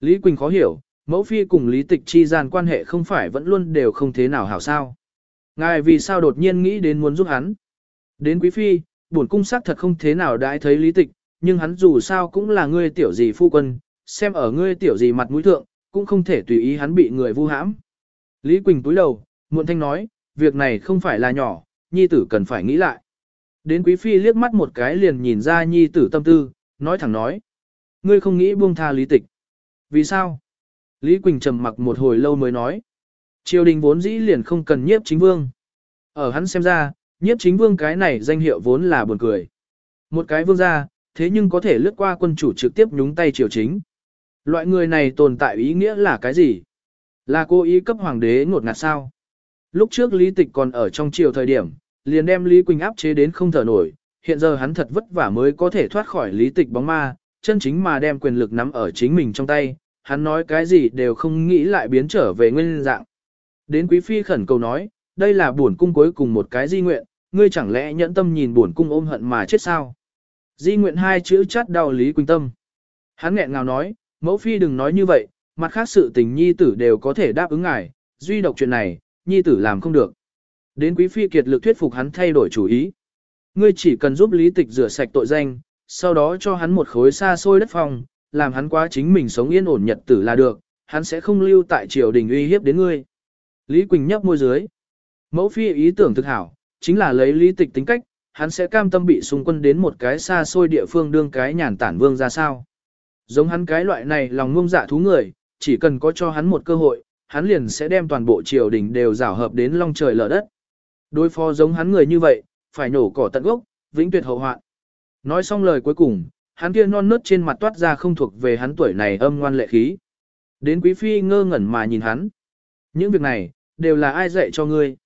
A: Lý Quỳnh khó hiểu, mẫu phi cùng lý tịch chi gian quan hệ không phải vẫn luôn đều không thế nào hảo sao. Ngài vì sao đột nhiên nghĩ đến muốn giúp hắn? Đến quý phi, bổn cung xác thật không thế nào đãi thấy lý tịch, nhưng hắn dù sao cũng là ngươi tiểu gì phu quân, xem ở ngươi tiểu gì mặt mũi thượng, cũng không thể tùy ý hắn bị người vu hãm. Lý Quỳnh túi đầu, muộn thanh nói, việc này không phải là nhỏ, nhi tử cần phải nghĩ lại. Đến quý phi liếc mắt một cái liền nhìn ra nhi tử tâm tư, nói thẳng nói. Ngươi không nghĩ buông tha lý tịch. Vì sao? Lý Quỳnh trầm mặc một hồi lâu mới nói. Triều đình vốn dĩ liền không cần nhiếp chính vương. Ở hắn xem ra, nhiếp chính vương cái này danh hiệu vốn là buồn cười. Một cái vương gia, thế nhưng có thể lướt qua quân chủ trực tiếp nhúng tay triều chính. Loại người này tồn tại ý nghĩa là cái gì? Là cô ý cấp hoàng đế ngột ngạt sao? Lúc trước lý tịch còn ở trong triều thời điểm, liền đem Lý Quỳnh áp chế đến không thở nổi, hiện giờ hắn thật vất vả mới có thể thoát khỏi lý tịch bóng ma, chân chính mà đem quyền lực nắm ở chính mình trong tay, hắn nói cái gì đều không nghĩ lại biến trở về nguyên dạng. Đến quý phi khẩn cầu nói, đây là buồn cung cuối cùng một cái di nguyện, ngươi chẳng lẽ nhẫn tâm nhìn buồn cung ôm hận mà chết sao? Di nguyện hai chữ chát đau Lý Quỳnh tâm. Hắn nghẹn ngào nói, mẫu phi đừng nói như vậy, mặt khác sự tình nhi tử đều có thể đáp ứng ngài, duy độc chuyện này, nhi tử làm không được. Đến quý phi kiệt lực thuyết phục hắn thay đổi chủ ý. Ngươi chỉ cần giúp lý tịch rửa sạch tội danh, sau đó cho hắn một khối xa xôi đất phòng, làm hắn quá chính mình sống yên ổn nhật tử là được, hắn sẽ không lưu tại triều đình uy hiếp đến ngươi. Lý Quỳnh nhấp môi dưới. Mẫu phi ý tưởng thực hảo, chính là lấy lý tịch tính cách, hắn sẽ cam tâm bị xung quân đến một cái xa xôi địa phương đương cái nhàn tản vương ra sao. Giống hắn cái loại này lòng ngông dạ thú người, chỉ cần có cho hắn một cơ hội, hắn liền sẽ đem toàn bộ triều đình đều rảo hợp đến long trời lở đất. Đối phó giống hắn người như vậy, phải nổ cỏ tận gốc, vĩnh tuyệt hậu hoạn. Nói xong lời cuối cùng, hắn kia non nớt trên mặt toát ra không thuộc về hắn tuổi này âm ngoan lệ khí. Đến quý phi ngơ ngẩn mà nhìn hắn. Những việc này, đều là ai dạy cho ngươi.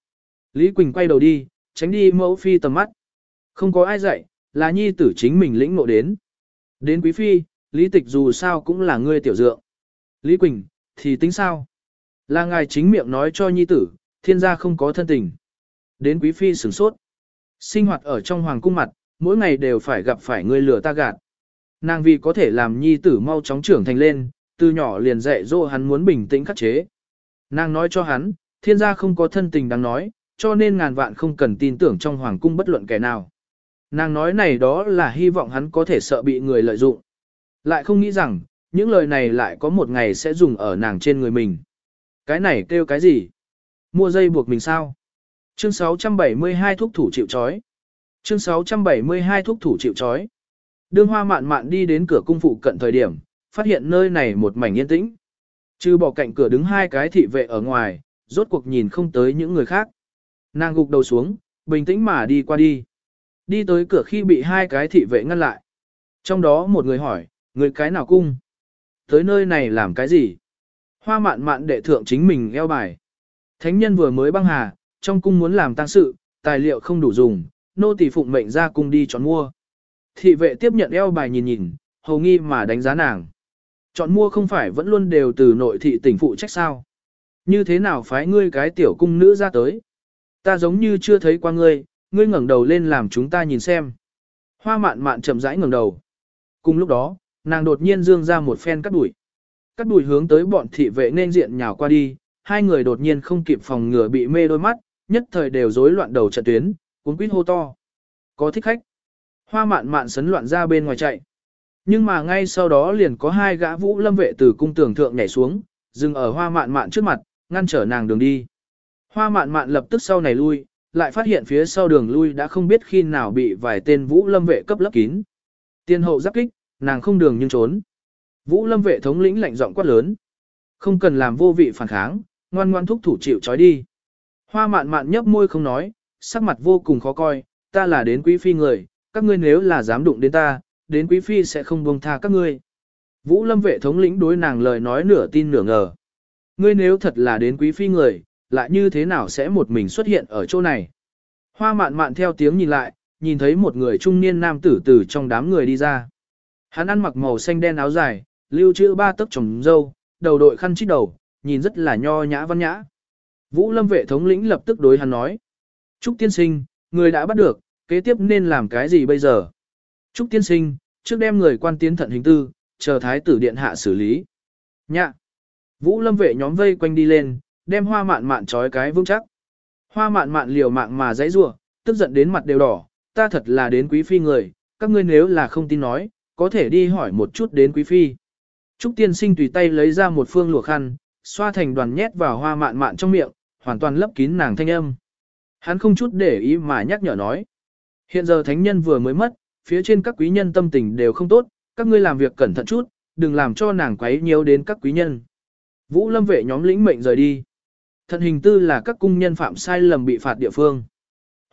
A: Lý Quỳnh quay đầu đi, tránh đi mẫu phi tầm mắt. Không có ai dạy, là nhi tử chính mình lĩnh ngộ đến. Đến quý phi, lý tịch dù sao cũng là ngươi tiểu dượng. Lý Quỳnh, thì tính sao? Là ngài chính miệng nói cho nhi tử, thiên gia không có thân tình. Đến quý phi sửng sốt. Sinh hoạt ở trong hoàng cung mặt, mỗi ngày đều phải gặp phải người lừa ta gạt. Nàng vì có thể làm nhi tử mau chóng trưởng thành lên, từ nhỏ liền dạy dỗ hắn muốn bình tĩnh khắc chế. Nàng nói cho hắn, thiên gia không có thân tình đáng nói, cho nên ngàn vạn không cần tin tưởng trong hoàng cung bất luận kẻ nào. Nàng nói này đó là hy vọng hắn có thể sợ bị người lợi dụng. Lại không nghĩ rằng, những lời này lại có một ngày sẽ dùng ở nàng trên người mình. Cái này kêu cái gì? Mua dây buộc mình sao? Chương 672 thuốc thủ chịu chói. Chương 672 thuốc thủ chịu chói. Đương hoa mạn mạn đi đến cửa cung phụ cận thời điểm, phát hiện nơi này một mảnh yên tĩnh. Trừ bỏ cạnh cửa đứng hai cái thị vệ ở ngoài, rốt cuộc nhìn không tới những người khác. Nàng gục đầu xuống, bình tĩnh mà đi qua đi. Đi tới cửa khi bị hai cái thị vệ ngăn lại. Trong đó một người hỏi, người cái nào cung? Tới nơi này làm cái gì? Hoa mạn mạn đệ thượng chính mình eo bài. Thánh nhân vừa mới băng hà, trong cung muốn làm tang sự, tài liệu không đủ dùng, nô tỳ phụng mệnh ra cung đi chọn mua. Thị vệ tiếp nhận eo bài nhìn nhìn, hầu nghi mà đánh giá nàng. Chọn mua không phải vẫn luôn đều từ nội thị tỉnh phụ trách sao. Như thế nào phái ngươi cái tiểu cung nữ ra tới? Ta giống như chưa thấy qua ngươi, ngươi ngẩng đầu lên làm chúng ta nhìn xem. Hoa mạn mạn chậm rãi ngẩng đầu. Cùng lúc đó, nàng đột nhiên dương ra một phen cắt đuổi. Cắt đuổi hướng tới bọn thị vệ nên diện nhào qua đi, hai người đột nhiên không kịp phòng ngừa bị mê đôi mắt, nhất thời đều rối loạn đầu trận tuyến, cuốn quýt hô to. Có thích khách. Hoa mạn mạn sấn loạn ra bên ngoài chạy. Nhưng mà ngay sau đó liền có hai gã vũ lâm vệ từ cung tường thượng nhảy xuống, dừng ở hoa mạn mạn trước mặt, ngăn trở nàng đường đi. Hoa mạn mạn lập tức sau này lui, lại phát hiện phía sau đường lui đã không biết khi nào bị vài tên vũ lâm vệ cấp lấp kín. Tiên hậu giáp kích, nàng không đường nhưng trốn. Vũ lâm vệ thống lĩnh lạnh giọng quát lớn. Không cần làm vô vị phản kháng, ngoan ngoan thúc thủ chịu trói đi. Hoa mạn mạn nhấp môi không nói, sắc mặt vô cùng khó coi, ta là đến quý phi người, các ngươi nếu là dám đụng đến ta, đến quý phi sẽ không buông tha các ngươi. Vũ lâm vệ thống lĩnh đối nàng lời nói nửa tin nửa ngờ. Ngươi nếu thật là đến quý phi người, lại như thế nào sẽ một mình xuất hiện ở chỗ này? Hoa mạn mạn theo tiếng nhìn lại, nhìn thấy một người trung niên nam tử từ trong đám người đi ra. Hắn ăn mặc màu xanh đen áo dài, lưu trữ ba tấc trồng dâu, đầu đội khăn chít đầu, nhìn rất là nho nhã văn nhã. Vũ lâm vệ thống lĩnh lập tức đối hắn nói. Trúc tiên sinh, người đã bắt được, kế tiếp nên làm cái gì bây giờ? Trúc tiên sinh, trước đem người quan tiến thận hình tư, chờ thái tử điện hạ xử lý. Nhạ. Vũ lâm vệ nhóm vây quanh đi lên, đem hoa mạn mạn trói cái vững chắc. Hoa mạn mạn liều mạng mà dãy rủa, tức giận đến mặt đều đỏ, ta thật là đến quý phi người, các ngươi nếu là không tin nói, có thể đi hỏi một chút đến quý phi. Trúc tiên sinh tùy tay lấy ra một phương lụa khăn, xoa thành đoàn nhét vào hoa mạn mạn trong miệng, hoàn toàn lấp kín nàng thanh âm. Hắn không chút để ý mà nhắc nhở nói. Hiện giờ thánh nhân vừa mới mất, phía trên các quý nhân tâm tình đều không tốt, các ngươi làm việc cẩn thận chút, đừng làm cho nàng quấy nhiều đến các quý nhân. Vũ lâm vệ nhóm lĩnh mệnh rời đi. Thận hình tư là các cung nhân phạm sai lầm bị phạt địa phương.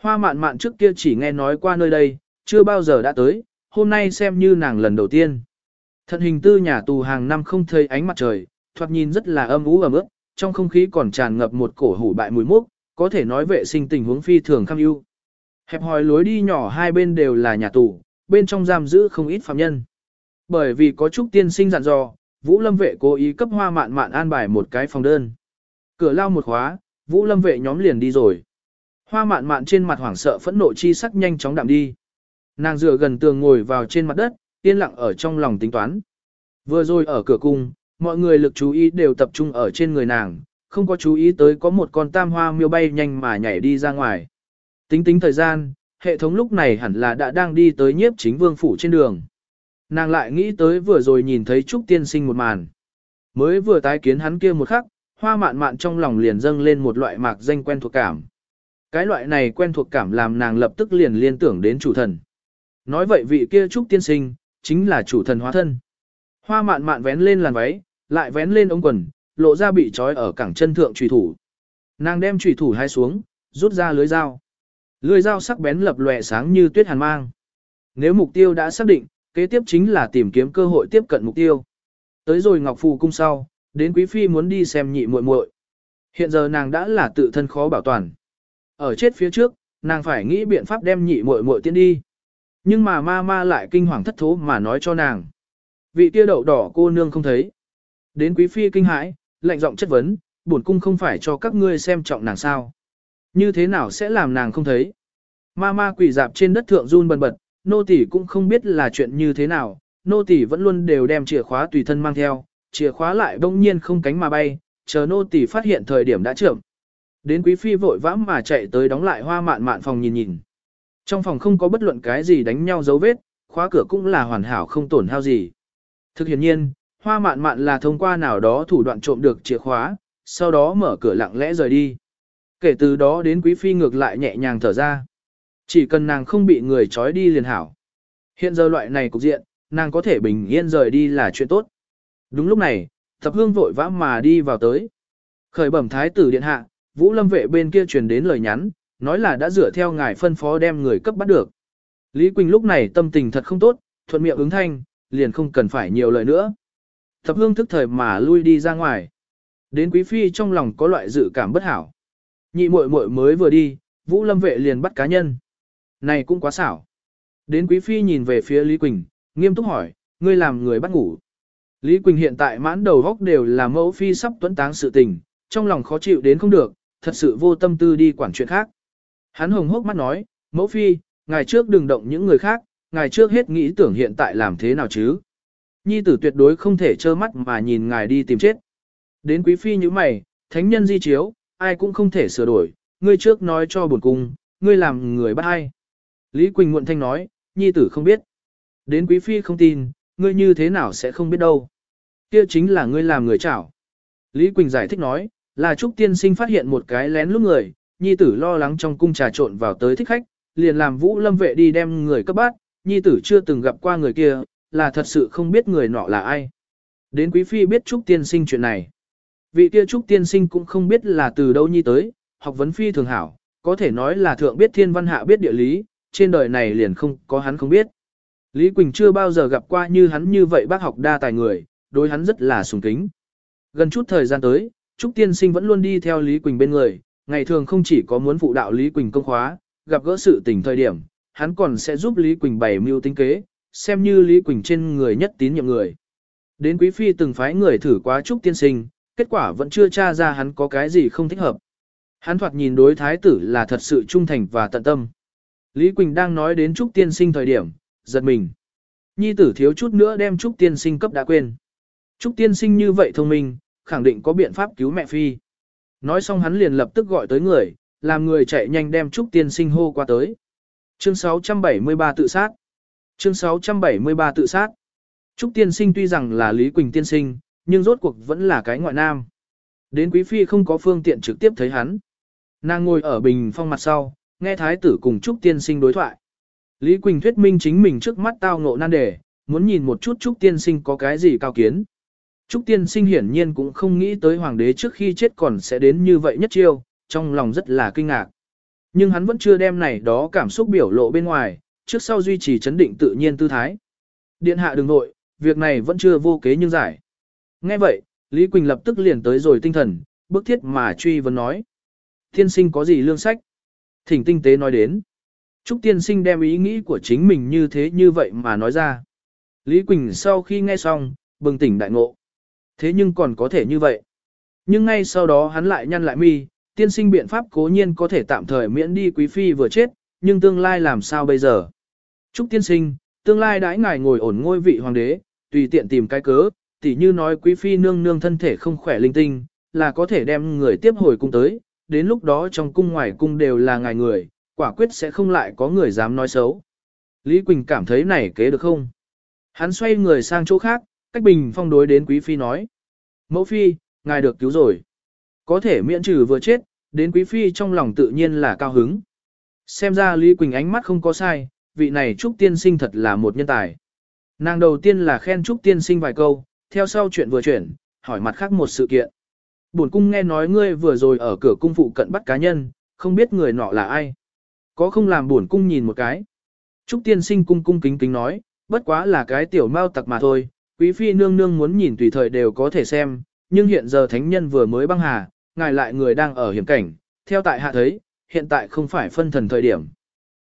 A: Hoa mạn mạn trước kia chỉ nghe nói qua nơi đây, chưa bao giờ đã tới, hôm nay xem như nàng lần đầu tiên. Thận hình tư nhà tù hàng năm không thấy ánh mặt trời, thoạt nhìn rất là âm ú ẩm ướt, trong không khí còn tràn ngập một cổ hủ bại mùi mốc, có thể nói vệ sinh tình huống phi thường kham ưu. Hẹp hòi lối đi nhỏ hai bên đều là nhà tù, bên trong giam giữ không ít phạm nhân. Bởi vì có Trúc Tiên Sinh dặn dò, Vũ Lâm vệ cố ý cấp hoa mạn mạn an bài một cái phòng đơn. Cửa lao một khóa, Vũ Lâm vệ nhóm liền đi rồi. Hoa mạn mạn trên mặt hoảng sợ phẫn nộ chi sắc nhanh chóng đạm đi. Nàng dựa gần tường ngồi vào trên mặt đất, yên lặng ở trong lòng tính toán. Vừa rồi ở cửa cung, mọi người lực chú ý đều tập trung ở trên người nàng, không có chú ý tới có một con tam hoa miêu bay nhanh mà nhảy đi ra ngoài. Tính tính thời gian, hệ thống lúc này hẳn là đã đang đi tới nhiếp chính vương phủ trên đường. Nàng lại nghĩ tới vừa rồi nhìn thấy Trúc Tiên Sinh một màn. Mới vừa tái kiến hắn kia một khắc, hoa mạn mạn trong lòng liền dâng lên một loại mạc danh quen thuộc cảm. Cái loại này quen thuộc cảm làm nàng lập tức liền liên tưởng đến chủ thần. Nói vậy vị kia Trúc Tiên Sinh, chính là chủ thần hóa thân. Hoa mạn mạn vén lên làn váy, lại vén lên ống quần, lộ ra bị trói ở cẳng chân thượng trùy thủ. Nàng đem trùy thủ hai xuống, rút ra lưới dao. Lưới dao sắc bén lập lòe sáng như tuyết hàn mang. Nếu mục tiêu đã xác định, kế tiếp chính là tìm kiếm cơ hội tiếp cận mục tiêu. Tới rồi Ngọc Phù cung sau, đến quý phi muốn đi xem nhị muội muội. Hiện giờ nàng đã là tự thân khó bảo toàn. Ở chết phía trước, nàng phải nghĩ biện pháp đem nhị muội muội tiến đi. Nhưng mà ma ma lại kinh hoàng thất thố mà nói cho nàng. Vị kia đậu đỏ cô nương không thấy. Đến quý phi kinh hãi, lạnh giọng chất vấn, bổn cung không phải cho các ngươi xem trọng nàng sao. Như thế nào sẽ làm nàng không thấy? Ma ma quỷ dạp trên đất thượng run bần bật, nô tỷ cũng không biết là chuyện như thế nào, nô tỷ vẫn luôn đều đem chìa khóa tùy thân mang theo, chìa khóa lại bỗng nhiên không cánh mà bay, chờ nô tỷ phát hiện thời điểm đã trưởng. Đến quý phi vội vã mà chạy tới đóng lại hoa mạn mạn phòng nhìn nhìn. Trong phòng không có bất luận cái gì đánh nhau dấu vết, khóa cửa cũng là hoàn hảo không tổn hao gì. Thực hiện nhiên, hoa mạn mạn là thông qua nào đó thủ đoạn trộm được chìa khóa, sau đó mở cửa lặng lẽ rời đi. Kể từ đó đến quý phi ngược lại nhẹ nhàng thở ra. Chỉ cần nàng không bị người trói đi liền hảo. Hiện giờ loại này cục diện, nàng có thể bình yên rời đi là chuyện tốt. Đúng lúc này, thập hương vội vã mà đi vào tới. Khởi bẩm thái tử điện hạ, Vũ Lâm vệ bên kia truyền đến lời nhắn, nói là đã dựa theo ngài phân phó đem người cấp bắt được. Lý Quỳnh lúc này tâm tình thật không tốt, thuận miệng ứng thanh, liền không cần phải nhiều lời nữa. Thập hương thức thời mà lui đi ra ngoài. Đến quý phi trong lòng có loại dự cảm bất hảo. Nhị muội muội mới vừa đi, Vũ Lâm vệ liền bắt cá nhân. Này cũng quá xảo. Đến quý phi nhìn về phía Lý Quỳnh, nghiêm túc hỏi, ngươi làm người bắt ngủ. Lý Quỳnh hiện tại mãn đầu góc đều là mẫu phi sắp tuấn táng sự tình, trong lòng khó chịu đến không được, thật sự vô tâm tư đi quản chuyện khác. Hắn hồng hốc mắt nói, mẫu phi, ngày trước đừng động những người khác, ngày trước hết nghĩ tưởng hiện tại làm thế nào chứ. Nhi tử tuyệt đối không thể trơ mắt mà nhìn ngài đi tìm chết. Đến quý phi như mày, thánh nhân di chiếu, ai cũng không thể sửa đổi, ngươi trước nói cho buồn cung, ngươi làm người bắt ai. Lý Quỳnh muộn thanh nói, nhi tử không biết. Đến quý phi không tin, ngươi như thế nào sẽ không biết đâu. Kia chính là ngươi làm người chảo. Lý Quỳnh giải thích nói, là Trúc Tiên Sinh phát hiện một cái lén lúc người, nhi tử lo lắng trong cung trà trộn vào tới thích khách, liền làm Vũ Lâm vệ đi đem người cấp bát, nhi tử chưa từng gặp qua người kia, là thật sự không biết người nọ là ai. Đến quý phi biết Trúc Tiên Sinh chuyện này. Vị kia Trúc Tiên Sinh cũng không biết là từ đâu nhi tới, học vấn phi thường hảo, có thể nói là thượng biết thiên văn hạ biết địa lý, trên đời này liền không có hắn không biết. Lý Quỳnh chưa bao giờ gặp qua như hắn như vậy bác học đa tài người, đối hắn rất là sùng kính. Gần chút thời gian tới, Trúc Tiên Sinh vẫn luôn đi theo Lý Quỳnh bên người, ngày thường không chỉ có muốn phụ đạo Lý Quỳnh công khóa, gặp gỡ sự tình thời điểm, hắn còn sẽ giúp Lý Quỳnh bày mưu tính kế, xem như Lý Quỳnh trên người nhất tín nhiệm người. Đến Quý Phi từng phái người thử quá Trúc Tiên Sinh, kết quả vẫn chưa tra ra hắn có cái gì không thích hợp. Hắn thoạt nhìn đối thái tử là thật sự trung thành và tận tâm. Lý Quỳnh đang nói đến Trúc Tiên Sinh thời điểm, giật mình. Nhi tử thiếu chút nữa đem Trúc Tiên Sinh cấp đã quên. Trúc Tiên Sinh như vậy thông minh, khẳng định có biện pháp cứu mẹ Phi. Nói xong hắn liền lập tức gọi tới người, làm người chạy nhanh đem Trúc Tiên Sinh hô qua tới. Chương 673 tự sát. Chương 673 tự sát. Trúc Tiên Sinh tuy rằng là Lý Quỳnh Tiên Sinh, nhưng rốt cuộc vẫn là cái ngoại nam. Đến Quý Phi không có phương tiện trực tiếp thấy hắn. Nàng ngồi ở bình phong mặt sau, nghe thái tử cùng Trúc Tiên Sinh đối thoại. Lý Quỳnh thuyết minh chính mình trước mắt tao ngộ nan đề, muốn nhìn một chút Trúc Tiên Sinh có cái gì cao kiến. Trúc Tiên Sinh hiển nhiên cũng không nghĩ tới hoàng đế trước khi chết còn sẽ đến như vậy nhất chiêu, trong lòng rất là kinh ngạc. Nhưng hắn vẫn chưa đem này đó cảm xúc biểu lộ bên ngoài, trước sau duy trì chấn định tự nhiên tư thái. Điện hạ đừng nội, việc này vẫn chưa vô kế nhưng giải. Nghe vậy, Lý Quỳnh lập tức liền tới rồi tinh thần, bức thiết mà truy vấn nói. Tiên sinh có gì lương sách? Thỉnh tinh tế nói đến. Trúc tiên sinh đem ý nghĩ của chính mình như thế như vậy mà nói ra. Lý Quỳnh sau khi nghe xong, bừng tỉnh đại ngộ. Thế nhưng còn có thể như vậy. Nhưng ngay sau đó hắn lại nhăn lại mi, tiên sinh biện pháp cố nhiên có thể tạm thời miễn đi quý phi vừa chết, nhưng tương lai làm sao bây giờ? Trúc tiên sinh, tương lai đãi ngài ngồi ổn ngôi vị hoàng đế, tùy tiện tìm cái cớ, tỉ như nói quý phi nương nương thân thể không khỏe linh tinh, là có thể đem người tiếp hồi cung tới, đến lúc đó trong cung ngoài cung đều là ngài người, quả quyết sẽ không lại có người dám nói xấu. Lý Quỳnh cảm thấy này kế được không? Hắn xoay người sang chỗ khác, cách bình phong đối đến quý phi nói. Mẫu phi, ngài được cứu rồi. Có thể miễn trừ vừa chết, đến quý phi trong lòng tự nhiên là cao hứng. Xem ra Lý Quỳnh ánh mắt không có sai, vị này Trúc Tiên Sinh thật là một nhân tài. Nàng đầu tiên là khen Trúc Tiên Sinh vài câu, theo sau chuyện vừa chuyển, hỏi mặt khác một sự kiện. Bổn cung nghe nói ngươi vừa rồi ở cửa cung phụ cận bắt cá nhân, không biết người nọ là ai. Có không làm buồn cung nhìn một cái. Trúc Tiên Sinh cung cung kính kính nói, bất quá là cái tiểu mau tặc mà thôi, quý phi nương nương muốn nhìn tùy thời đều có thể xem, nhưng hiện giờ thánh nhân vừa mới băng hà, ngài lại người đang ở hiểm cảnh, theo tại hạ thấy, hiện tại không phải phân thần thời điểm.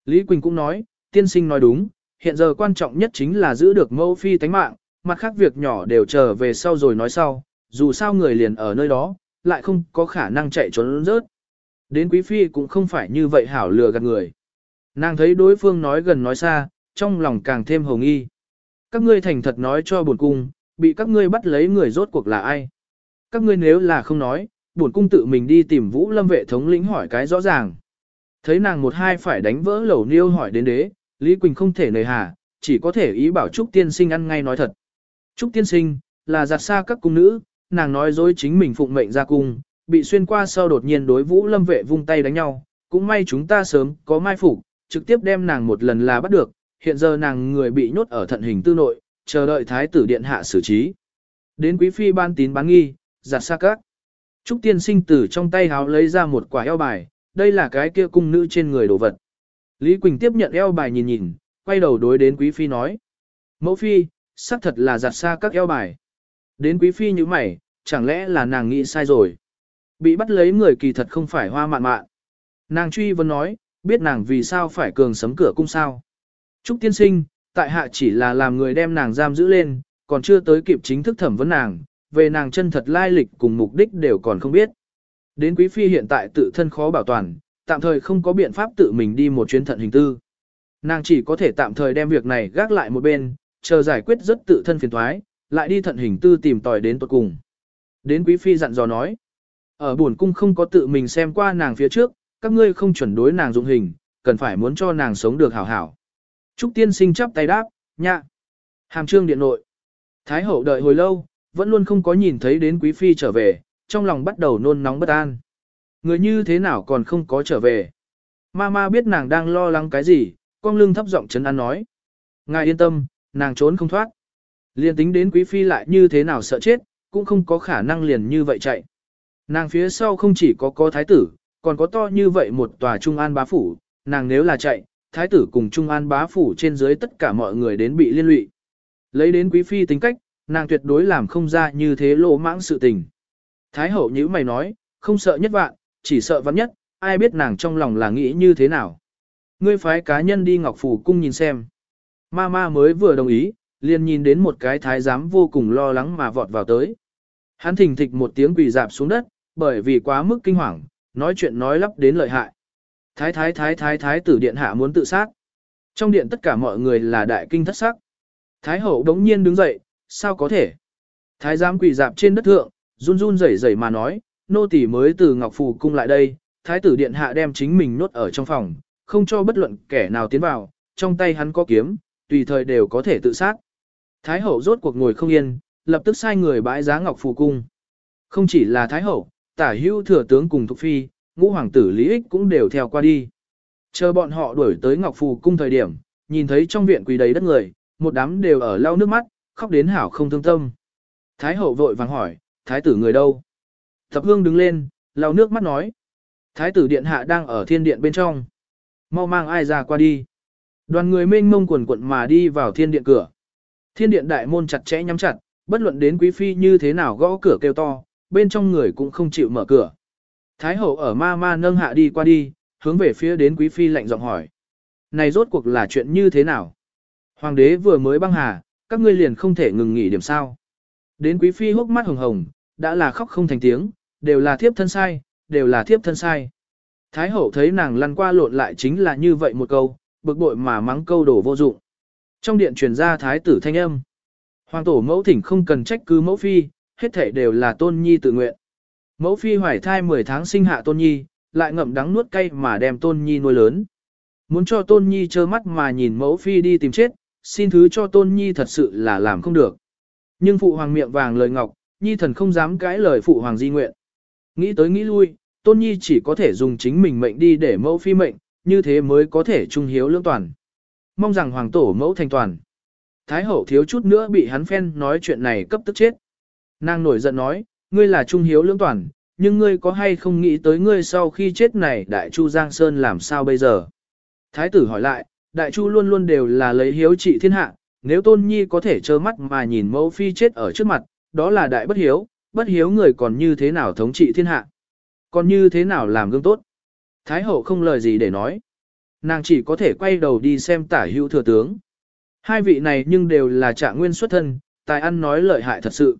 A: Lý Quỳnh cũng nói, tiên sinh nói đúng, hiện giờ quan trọng nhất chính là giữ được mẫu phi tánh mạng, mặt khác việc nhỏ đều chờ về sau rồi nói sau, dù sao người liền ở nơi đó, lại không có khả năng chạy trốn rớt. Đến quý phi cũng không phải như vậy hảo lừa gạt người. Nàng thấy đối phương nói gần nói xa, trong lòng càng thêm hồng nghi. Các ngươi thành thật nói cho buồn cung, bị các ngươi bắt lấy người rốt cuộc là ai? Các ngươi nếu là không nói, buồn cung tự mình đi tìm vũ lâm vệ thống lĩnh hỏi cái rõ ràng. Thấy nàng một hai phải đánh vỡ lẩu niêu hỏi đến đế, Lý Quỳnh không thể nời hà, chỉ có thể ý bảo Trúc Tiên Sinh ăn ngay nói thật. Trúc Tiên Sinh, là giặt xa các cung nữ, nàng nói dối chính mình phụng mệnh ra cung, bị xuyên qua sau đột nhiên đối vũ lâm vệ vung tay đánh nhau, cũng may chúng ta sớm có mai phục, trực tiếp đem nàng một lần là bắt được, hiện giờ nàng người bị nhốt ở thận hình tư nội, chờ đợi thái tử điện hạ xử trí. Đến quý phi ban tín bán nghi, giặt xa các. Trúc tiên sinh tử trong tay háo lấy ra một quả eo bài, đây là cái kia cung nữ trên người đồ vật. Lý Quỳnh tiếp nhận eo bài nhìn nhìn, quay đầu đối đến quý phi nói. Mẫu phi, xác thật là giặt xa các eo bài. Đến quý phi như mày, chẳng lẽ là nàng nghĩ sai rồi. Bị bắt lấy người kỳ thật không phải hoa mạn mạn. Nàng truy vấn nói, biết nàng vì sao phải cường sấm cửa cung sao. Trúc tiên sinh, tại hạ chỉ là làm người đem nàng giam giữ lên, còn chưa tới kịp chính thức thẩm vấn nàng, về nàng chân thật lai lịch cùng mục đích đều còn không biết. Đến quý phi hiện tại tự thân khó bảo toàn, tạm thời không có biện pháp tự mình đi một chuyến thận hình tư. Nàng chỉ có thể tạm thời đem việc này gác lại một bên, chờ giải quyết rất tự thân phiền thoái, lại đi thận hình tư tìm tòi đến tuật cùng. Đến quý phi dặn dò nói, ở buồn cung không có tự mình xem qua nàng phía trước, các ngươi không chuẩn đối nàng dụng hình, cần phải muốn cho nàng sống được hảo hảo. Trúc tiên sinh chắp tay đáp, nhạ. Hàm trương điện nội. Thái hậu đợi hồi lâu, vẫn luôn không có nhìn thấy đến quý phi trở về, trong lòng bắt đầu nôn nóng bất an. Người như thế nào còn không có trở về. Mama biết nàng đang lo lắng cái gì, con lưng thấp giọng chấn an nói. Ngài yên tâm, nàng trốn không thoát. Liên tính đến quý phi lại như thế nào sợ chết, cũng không có khả năng liền như vậy chạy. Nàng phía sau không chỉ có có thái tử, còn có to như vậy một tòa trung an bá phủ, nàng nếu là chạy, thái tử cùng trung an bá phủ trên dưới tất cả mọi người đến bị liên lụy. Lấy đến quý phi tính cách, nàng tuyệt đối làm không ra như thế lộ mãng sự tình. Thái hậu như mày nói, không sợ nhất vạn, chỉ sợ vạn nhất, ai biết nàng trong lòng là nghĩ như thế nào. Ngươi phái cá nhân đi ngọc phủ cung nhìn xem. Ma ma mới vừa đồng ý, liền nhìn đến một cái thái giám vô cùng lo lắng mà vọt vào tới. Hắn thình thịch một tiếng quỳ dạp xuống đất, bởi vì quá mức kinh hoàng, nói chuyện nói lắp đến lợi hại. Thái thái thái thái thái tử điện hạ muốn tự sát. Trong điện tất cả mọi người là đại kinh thất sắc. Thái hậu đống nhiên đứng dậy, sao có thể? Thái giám quỳ dạp trên đất thượng, run run rẩy rẩy mà nói, nô tỳ mới từ Ngọc Phù cung lại đây, thái tử điện hạ đem chính mình nốt ở trong phòng, không cho bất luận kẻ nào tiến vào, trong tay hắn có kiếm, tùy thời đều có thể tự sát. Thái hậu rốt cuộc ngồi không yên, lập tức sai người bãi giá Ngọc Phù cung. Không chỉ là thái hậu, tả hữu thừa tướng cùng thục phi, ngũ hoàng tử Lý Ích cũng đều theo qua đi. Chờ bọn họ đuổi tới Ngọc Phù cung thời điểm, nhìn thấy trong viện quỳ đầy đất người, một đám đều ở lau nước mắt, khóc đến hảo không thương tâm. Thái hậu vội vàng hỏi, thái tử người đâu? Thập hương đứng lên, lau nước mắt nói. Thái tử điện hạ đang ở thiên điện bên trong. Mau mang ai ra qua đi. Đoàn người mênh mông quần quận mà đi vào thiên điện cửa. Thiên điện đại môn chặt chẽ nhắm chặt, bất luận đến quý phi như thế nào gõ cửa kêu to, bên trong người cũng không chịu mở cửa. Thái hậu ở ma ma nâng hạ đi qua đi, hướng về phía đến quý phi lạnh giọng hỏi. này rốt cuộc là chuyện như thế nào? Hoàng đế vừa mới băng hà, các ngươi liền không thể ngừng nghỉ điểm sao. Đến quý phi hốc mắt hồng hồng, đã là khóc không thành tiếng, đều là thiếp thân sai, đều là thiếp thân sai. Thái hậu thấy nàng lăn qua lộn lại chính là như vậy một câu, bực bội mà mắng câu đổ vô dụng. Trong điện truyền ra thái tử thanh âm. Hoàng tổ mẫu thỉnh không cần trách cứ mẫu phi, hết thể đều là tôn nhi tự nguyện. Mẫu phi hoài thai 10 tháng sinh hạ tôn nhi, lại ngậm đắng nuốt cay mà đem tôn nhi nuôi lớn. Muốn cho tôn nhi trơ mắt mà nhìn mẫu phi đi tìm chết, xin thứ cho tôn nhi thật sự là làm không được. Nhưng phụ hoàng miệng vàng lời ngọc, nhi thần không dám cãi lời phụ hoàng di nguyện. Nghĩ tới nghĩ lui, tôn nhi chỉ có thể dùng chính mình mệnh đi để mẫu phi mệnh, như thế mới có thể trung hiếu lương toàn. Mong rằng hoàng tổ mẫu thành toàn. Thái hậu thiếu chút nữa bị hắn phen nói chuyện này cấp tức chết. Nàng nổi giận nói, ngươi là trung hiếu Lưỡng toàn, nhưng ngươi có hay không nghĩ tới ngươi sau khi chết này đại chu Giang Sơn làm sao bây giờ? Thái tử hỏi lại, đại chu luôn luôn đều là lấy hiếu trị thiên hạ, nếu tôn nhi có thể trơ mắt mà nhìn mẫu phi chết ở trước mặt, đó là đại bất hiếu, bất hiếu người còn như thế nào thống trị thiên hạ, còn như thế nào làm gương tốt. Thái hậu không lời gì để nói. Nàng chỉ có thể quay đầu đi xem tả hữu thừa tướng. Hai vị này nhưng đều là trạng nguyên xuất thân, tài ăn nói lợi hại thật sự.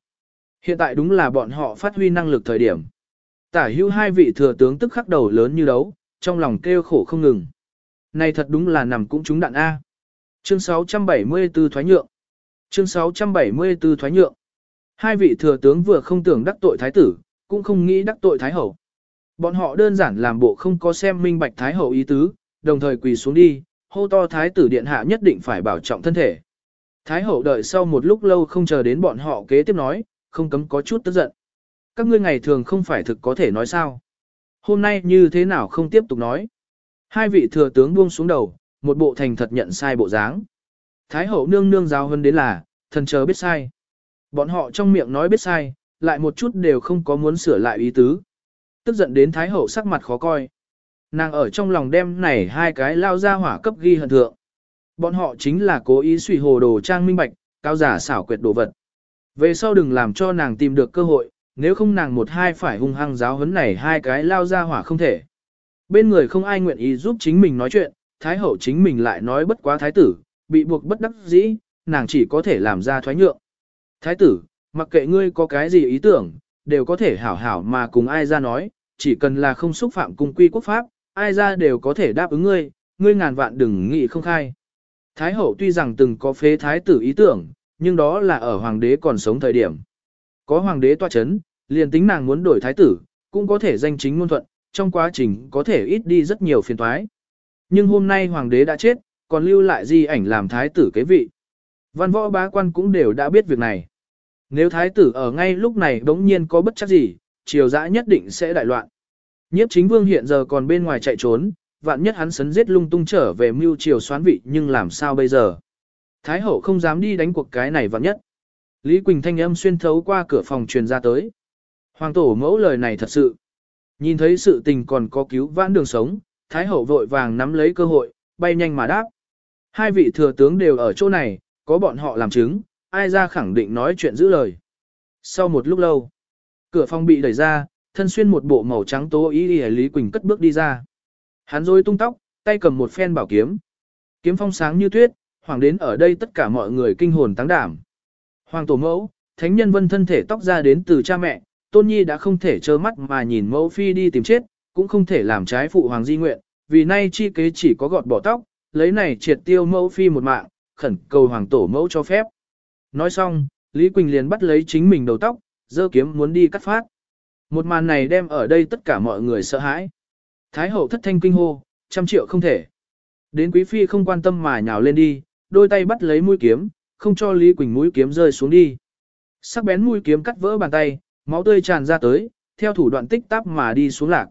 A: Hiện tại đúng là bọn họ phát huy năng lực thời điểm. Tả hữu hai vị thừa tướng tức khắc đầu lớn như đấu, trong lòng kêu khổ không ngừng. Này thật đúng là nằm cũng trúng đạn A. Chương 674 thoái nhượng. Chương 674 thoái nhượng. Hai vị thừa tướng vừa không tưởng đắc tội thái tử, cũng không nghĩ đắc tội thái hậu. Bọn họ đơn giản làm bộ không có xem minh bạch thái hậu ý tứ, đồng thời quỳ xuống đi, hô to thái tử điện hạ nhất định phải bảo trọng thân thể. Thái hậu đợi sau một lúc lâu không chờ đến bọn họ kế tiếp nói, không cấm có chút tức giận. Các ngươi ngày thường không phải thực có thể nói sao. Hôm nay như thế nào không tiếp tục nói. Hai vị thừa tướng buông xuống đầu, một bộ thành thật nhận sai bộ dáng. Thái hậu nương nương giáo hơn đến là, thần chờ biết sai. Bọn họ trong miệng nói biết sai, lại một chút đều không có muốn sửa lại ý tứ. Tức giận đến Thái hậu sắc mặt khó coi. Nàng ở trong lòng đem này hai cái lao ra hỏa cấp ghi hận thượng. Bọn họ chính là cố ý suy hồ đồ trang minh bạch, cao giả xảo quyệt đồ vật. Về sau đừng làm cho nàng tìm được cơ hội, nếu không nàng một hai phải hung hăng giáo huấn này hai cái lao ra hỏa không thể. Bên người không ai nguyện ý giúp chính mình nói chuyện, thái hậu chính mình lại nói bất quá thái tử, bị buộc bất đắc dĩ, nàng chỉ có thể làm ra thoái nhượng. Thái tử, mặc kệ ngươi có cái gì ý tưởng, đều có thể hảo hảo mà cùng ai ra nói, chỉ cần là không xúc phạm cung quy quốc pháp, ai ra đều có thể đáp ứng ngươi, ngươi ngàn vạn đừng nghĩ không khai. Thái hậu tuy rằng từng có phế thái tử ý tưởng, nhưng đó là ở hoàng đế còn sống thời điểm. Có hoàng đế tọa chấn, liền tính nàng muốn đổi thái tử, cũng có thể danh chính ngôn thuận, trong quá trình có thể ít đi rất nhiều phiền toái. Nhưng hôm nay hoàng đế đã chết, còn lưu lại di ảnh làm thái tử kế vị. Văn võ bá quan cũng đều đã biết việc này. Nếu thái tử ở ngay lúc này đống nhiên có bất chắc gì, triều dã nhất định sẽ đại loạn. Nhiếp chính vương hiện giờ còn bên ngoài chạy trốn, vạn nhất hắn sấn giết lung tung trở về mưu triều xoán vị nhưng làm sao bây giờ. Thái hậu không dám đi đánh cuộc cái này vạn nhất. Lý Quỳnh thanh âm xuyên thấu qua cửa phòng truyền ra tới. Hoàng tổ mẫu lời này thật sự. Nhìn thấy sự tình còn có cứu vãn đường sống, Thái hậu vội vàng nắm lấy cơ hội, bay nhanh mà đáp. Hai vị thừa tướng đều ở chỗ này, có bọn họ làm chứng, ai ra khẳng định nói chuyện giữ lời. Sau một lúc lâu, cửa phòng bị đẩy ra, thân xuyên một bộ màu trắng tố ý y Lý Quỳnh cất bước đi ra. Hắn rối tung tóc, tay cầm một phen bảo kiếm. Kiếm phong sáng như tuyết, hoàng đến ở đây tất cả mọi người kinh hồn táng đảm. Hoàng tổ mẫu, thánh nhân vân thân thể tóc ra đến từ cha mẹ, tôn nhi đã không thể trơ mắt mà nhìn mẫu phi đi tìm chết, cũng không thể làm trái phụ hoàng di nguyện, vì nay chi kế chỉ có gọt bỏ tóc, lấy này triệt tiêu mẫu phi một mạng, khẩn cầu hoàng tổ mẫu cho phép. Nói xong, Lý Quỳnh liền bắt lấy chính mình đầu tóc, giơ kiếm muốn đi cắt phát. Một màn này đem ở đây tất cả mọi người sợ hãi. Thái hậu thất thanh kinh hô, trăm triệu không thể. Đến quý phi không quan tâm mà nhào lên đi, đôi tay bắt lấy mũi kiếm, không cho Lý Quỳnh mũi kiếm rơi xuống đi. Sắc bén mũi kiếm cắt vỡ bàn tay, máu tươi tràn ra tới, theo thủ đoạn tích tắp mà đi xuống lạc.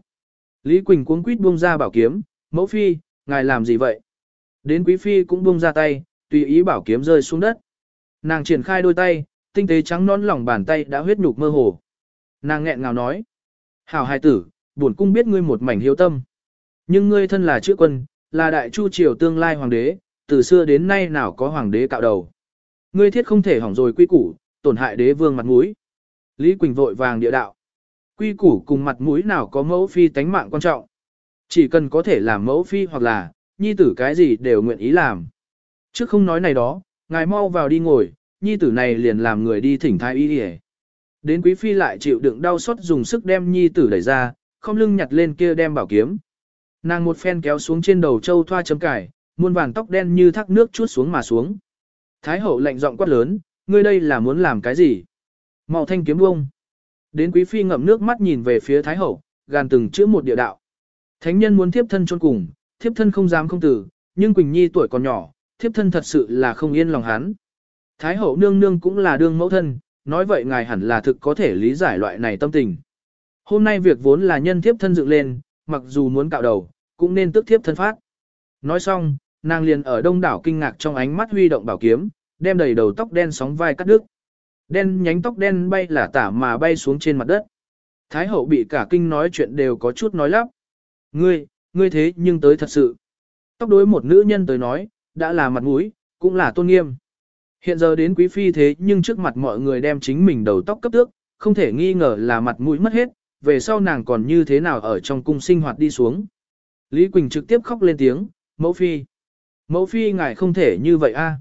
A: Lý Quỳnh cuống quýt buông ra bảo kiếm, mẫu phi, ngài làm gì vậy? Đến quý phi cũng buông ra tay, tùy ý bảo kiếm rơi xuống đất. Nàng triển khai đôi tay, tinh tế trắng non lòng bàn tay đã huyết nhục mơ hồ. Nàng nghẹn ngào nói. Hảo hài tử, bổn cung biết ngươi một mảnh hiếu tâm. Nhưng ngươi thân là chữ quân, là đại chu triều tương lai hoàng đế, từ xưa đến nay nào có hoàng đế cạo đầu. Ngươi thiết không thể hỏng rồi quy củ, tổn hại đế vương mặt mũi. Lý Quỳnh vội vàng địa đạo. Quy củ cùng mặt mũi nào có mẫu phi tánh mạng quan trọng. Chỉ cần có thể làm mẫu phi hoặc là, nhi tử cái gì đều nguyện ý làm. Chứ không nói này đó, ngài mau vào đi ngồi, nhi tử này liền làm người đi thỉnh thái y đi Đến quý phi lại chịu đựng đau xót dùng sức đem nhi tử đẩy ra, không lưng nhặt lên kia đem bảo kiếm. Nàng một phen kéo xuống trên đầu châu thoa chấm cải, muôn vàng tóc đen như thác nước chuốt xuống mà xuống. Thái hậu lạnh giọng quát lớn, ngươi đây là muốn làm cái gì? Màu thanh kiếm bông. Đến quý phi ngậm nước mắt nhìn về phía thái hậu, gàn từng chữ một địa đạo. Thánh nhân muốn thiếp thân chôn cùng, thiếp thân không dám không tử, nhưng Quỳnh Nhi tuổi còn nhỏ, thiếp thân thật sự là không yên lòng hắn. Thái hậu nương nương cũng là đương mẫu thân, nói vậy ngài hẳn là thực có thể lý giải loại này tâm tình. Hôm nay việc vốn là nhân thiếp thân dựng lên, mặc dù muốn cạo đầu, cũng nên tức thiếp thân phát. Nói xong, nàng liền ở đông đảo kinh ngạc trong ánh mắt huy động bảo kiếm, đem đầy đầu tóc đen sóng vai cắt đứt. Đen nhánh tóc đen bay là tả mà bay xuống trên mặt đất. Thái hậu bị cả kinh nói chuyện đều có chút nói lắp. Ngươi, ngươi thế nhưng tới thật sự. Tóc đối một nữ nhân tới nói, đã là mặt mũi, cũng là tôn nghiêm. Hiện giờ đến quý phi thế nhưng trước mặt mọi người đem chính mình đầu tóc cấp tước, không thể nghi ngờ là mặt mũi mất hết, về sau nàng còn như thế nào ở trong cung sinh hoạt đi xuống. Lý Quỳnh trực tiếp khóc lên tiếng, mẫu phi. Mẫu phi ngài không thể như vậy a.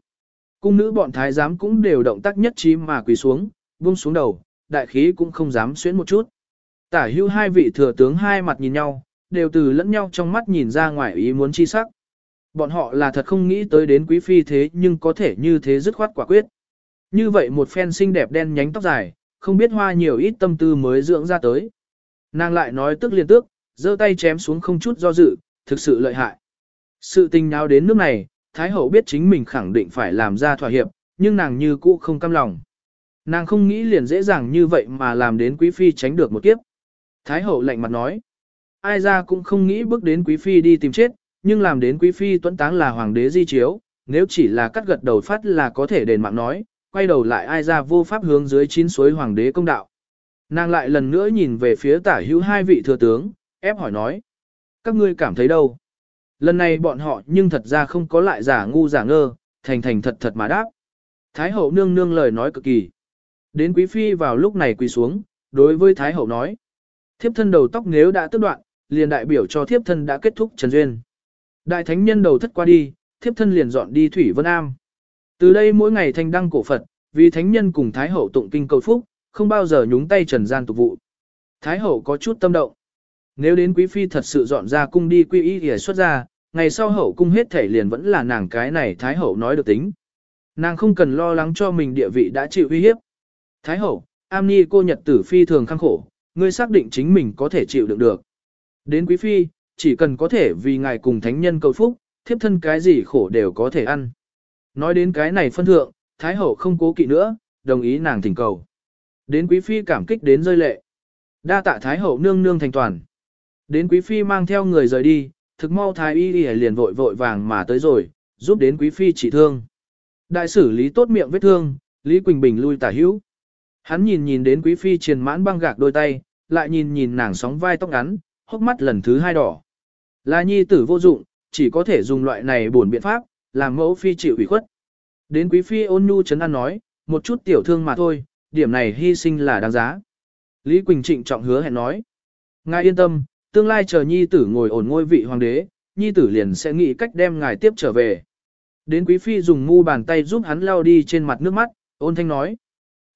A: Cung nữ bọn thái giám cũng đều động tác nhất trí mà quỳ xuống, buông xuống đầu, đại khí cũng không dám xuyến một chút. Tả hưu hai vị thừa tướng hai mặt nhìn nhau, đều từ lẫn nhau trong mắt nhìn ra ngoài ý muốn chi sắc. Bọn họ là thật không nghĩ tới đến quý phi thế nhưng có thể như thế dứt khoát quả quyết. Như vậy một phen xinh đẹp đen nhánh tóc dài, không biết hoa nhiều ít tâm tư mới dưỡng ra tới. Nàng lại nói tức liên tức, giơ tay chém xuống không chút do dự, thực sự lợi hại. Sự tình nào đến nước này, Thái Hậu biết chính mình khẳng định phải làm ra thỏa hiệp, nhưng nàng như cũ không cam lòng. Nàng không nghĩ liền dễ dàng như vậy mà làm đến Quý Phi tránh được một kiếp. Thái Hậu lạnh mặt nói, ai ra cũng không nghĩ bước đến Quý Phi đi tìm chết, nhưng làm đến Quý Phi tuấn táng là Hoàng đế di chiếu, nếu chỉ là cắt gật đầu phát là có thể đền mạng nói, quay đầu lại ai ra vô pháp hướng dưới chín suối Hoàng đế công đạo. Nàng lại lần nữa nhìn về phía tả hữu hai vị thừa tướng, ép hỏi nói. Các ngươi cảm thấy đâu? Lần này bọn họ nhưng thật ra không có lại giả ngu giả ngơ, thành thành thật thật mà đáp. Thái hậu nương nương lời nói cực kỳ. Đến quý phi vào lúc này quỳ xuống, đối với Thái hậu nói. Thiếp thân đầu tóc nếu đã tức đoạn, liền đại biểu cho thiếp thân đã kết thúc trần duyên. Đại thánh nhân đầu thất qua đi, thiếp thân liền dọn đi Thủy Vân Am. Từ đây mỗi ngày thanh đăng cổ Phật, vì thánh nhân cùng Thái hậu tụng kinh cầu phúc, không bao giờ nhúng tay trần gian tục vụ. Thái hậu có chút tâm động. Nếu đến quý phi thật sự dọn ra cung đi quy y thì xuất ra, ngày sau hậu cung hết thể liền vẫn là nàng cái này Thái hậu nói được tính. Nàng không cần lo lắng cho mình địa vị đã chịu uy hiếp. Thái hậu, am ni cô nhật tử phi thường khăng khổ, ngươi xác định chính mình có thể chịu đựng được. Đến quý phi, chỉ cần có thể vì ngài cùng thánh nhân cầu phúc, thiếp thân cái gì khổ đều có thể ăn. Nói đến cái này phân thượng, Thái hậu không cố kỵ nữa, đồng ý nàng thỉnh cầu. Đến quý phi cảm kích đến rơi lệ. Đa tạ Thái hậu nương nương thành toàn. Đến quý phi mang theo người rời đi, thực mau Thái y liền vội vội vàng mà tới rồi, giúp đến quý phi trị thương. Đại xử lý tốt miệng vết thương, Lý Quỳnh Bình lui tả hữu. Hắn nhìn nhìn đến quý phi triền mãn băng gạc đôi tay, lại nhìn nhìn nàng sóng vai tóc ngắn, hốc mắt lần thứ hai đỏ. Là nhi tử vô dụng, chỉ có thể dùng loại này bổn biện pháp, làm mẫu phi chịu ủy khuất. Đến quý phi ôn nhu chấn an nói, một chút tiểu thương mà thôi, điểm này hy sinh là đáng giá. Lý Quỳnh trịnh trọng hứa hẹn nói. Ngài yên tâm, tương lai chờ nhi tử ngồi ổn ngôi vị hoàng đế, nhi tử liền sẽ nghĩ cách đem ngài tiếp trở về. Đến quý phi dùng mu bàn tay giúp hắn lao đi trên mặt nước mắt, ôn thanh nói.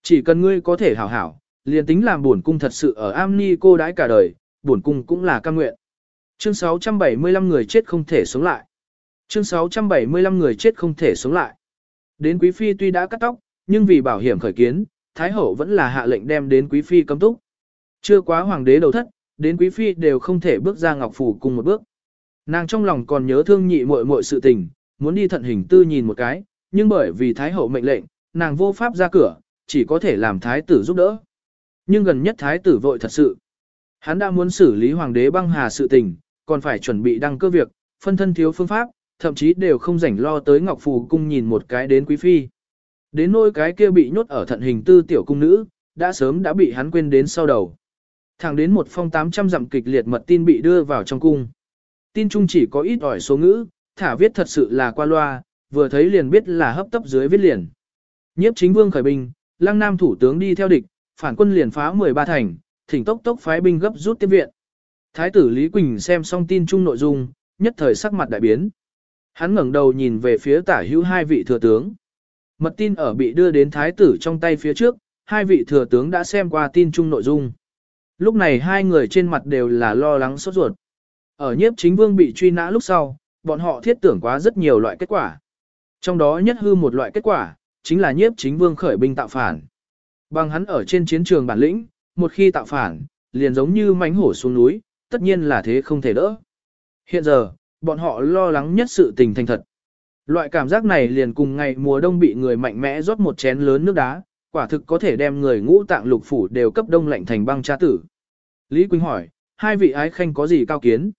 A: Chỉ cần ngươi có thể hảo hảo, liền tính làm buồn cung thật sự ở am ni cô đãi cả đời, buồn cung cũng là cam nguyện. Chương 675 người chết không thể sống lại. Chương 675 người chết không thể sống lại. Đến quý phi tuy đã cắt tóc, nhưng vì bảo hiểm khởi kiến, Thái hậu vẫn là hạ lệnh đem đến quý phi cấm túc. Chưa quá hoàng đế đầu thất, đến quý phi đều không thể bước ra ngọc phủ cùng một bước. Nàng trong lòng còn nhớ thương nhị muội muội sự tình, muốn đi thận hình tư nhìn một cái, nhưng bởi vì thái hậu mệnh lệnh, nàng vô pháp ra cửa, chỉ có thể làm thái tử giúp đỡ. Nhưng gần nhất thái tử vội thật sự. Hắn đã muốn xử lý hoàng đế băng hà sự tình, còn phải chuẩn bị đăng cơ việc, phân thân thiếu phương pháp, thậm chí đều không rảnh lo tới ngọc phủ cung nhìn một cái đến quý phi. Đến nỗi cái kia bị nhốt ở thận hình tư tiểu cung nữ, đã sớm đã bị hắn quên đến sau đầu. Thẳng đến một phong 800 dặm kịch liệt mật tin bị đưa vào trong cung. Tin chung chỉ có ít ỏi số ngữ, thả viết thật sự là qua loa, vừa thấy liền biết là hấp tấp dưới viết liền. Nhiếp chính vương khởi binh, lăng nam thủ tướng đi theo địch, phản quân liền phá 13 thành, thỉnh tốc tốc phái binh gấp rút tiếp viện. Thái tử Lý Quỳnh xem xong tin chung nội dung, nhất thời sắc mặt đại biến. Hắn ngẩng đầu nhìn về phía tả hữu hai vị thừa tướng. Mật tin ở bị đưa đến thái tử trong tay phía trước, hai vị thừa tướng đã xem qua tin chung nội dung. Lúc này hai người trên mặt đều là lo lắng sốt ruột. Ở nhiếp chính vương bị truy nã lúc sau, bọn họ thiết tưởng quá rất nhiều loại kết quả. Trong đó nhất hư một loại kết quả, chính là nhiếp chính vương khởi binh tạo phản. Bằng hắn ở trên chiến trường bản lĩnh, một khi tạo phản, liền giống như mánh hổ xuống núi, tất nhiên là thế không thể đỡ. Hiện giờ, bọn họ lo lắng nhất sự tình thành thật. Loại cảm giác này liền cùng ngày mùa đông bị người mạnh mẽ rót một chén lớn nước đá, quả thực có thể đem người ngũ tạng lục phủ đều cấp đông lạnh thành băng cha tử. Lý Quỳnh hỏi, hai vị ái khanh có gì cao kiến?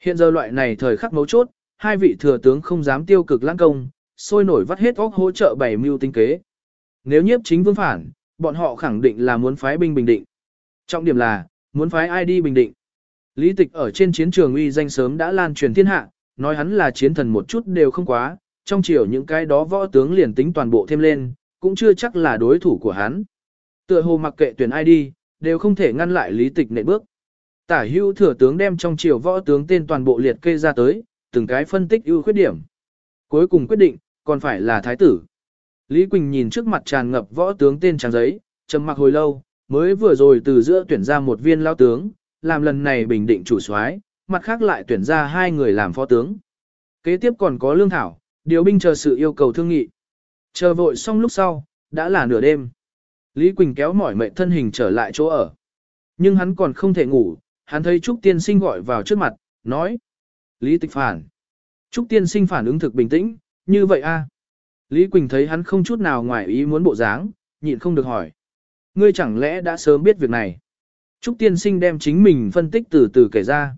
A: Hiện giờ loại này thời khắc mấu chốt, hai vị thừa tướng không dám tiêu cực lãng công, sôi nổi vắt hết óc hỗ trợ bảy mưu tinh kế. Nếu nhiếp chính vương phản, bọn họ khẳng định là muốn phái binh bình định. Trọng điểm là, muốn phái ai đi bình định. Lý tịch ở trên chiến trường uy danh sớm đã lan truyền thiên hạ, nói hắn là chiến thần một chút đều không quá, trong chiều những cái đó võ tướng liền tính toàn bộ thêm lên, cũng chưa chắc là đối thủ của hắn. Tựa hồ mặc kệ tuyển ai đi, đều không thể ngăn lại lý tịch nệ bước. Tả hưu thừa tướng đem trong triều võ tướng tên toàn bộ liệt kê ra tới, từng cái phân tích ưu khuyết điểm. Cuối cùng quyết định, còn phải là thái tử. Lý Quỳnh nhìn trước mặt tràn ngập võ tướng tên trang giấy, trầm mặc hồi lâu, mới vừa rồi từ giữa tuyển ra một viên lao tướng, làm lần này bình định chủ soái, mặt khác lại tuyển ra hai người làm phó tướng. Kế tiếp còn có lương thảo, điều binh chờ sự yêu cầu thương nghị. Chờ vội xong lúc sau, đã là nửa đêm. Lý Quỳnh kéo mỏi mệt thân hình trở lại chỗ ở. Nhưng hắn còn không thể ngủ, hắn thấy Trúc Tiên Sinh gọi vào trước mặt, nói. Lý tịch phản. Trúc Tiên Sinh phản ứng thực bình tĩnh, như vậy a Lý Quỳnh thấy hắn không chút nào ngoài ý muốn bộ dáng, nhịn không được hỏi. Ngươi chẳng lẽ đã sớm biết việc này? Trúc Tiên Sinh đem chính mình phân tích từ từ kể ra.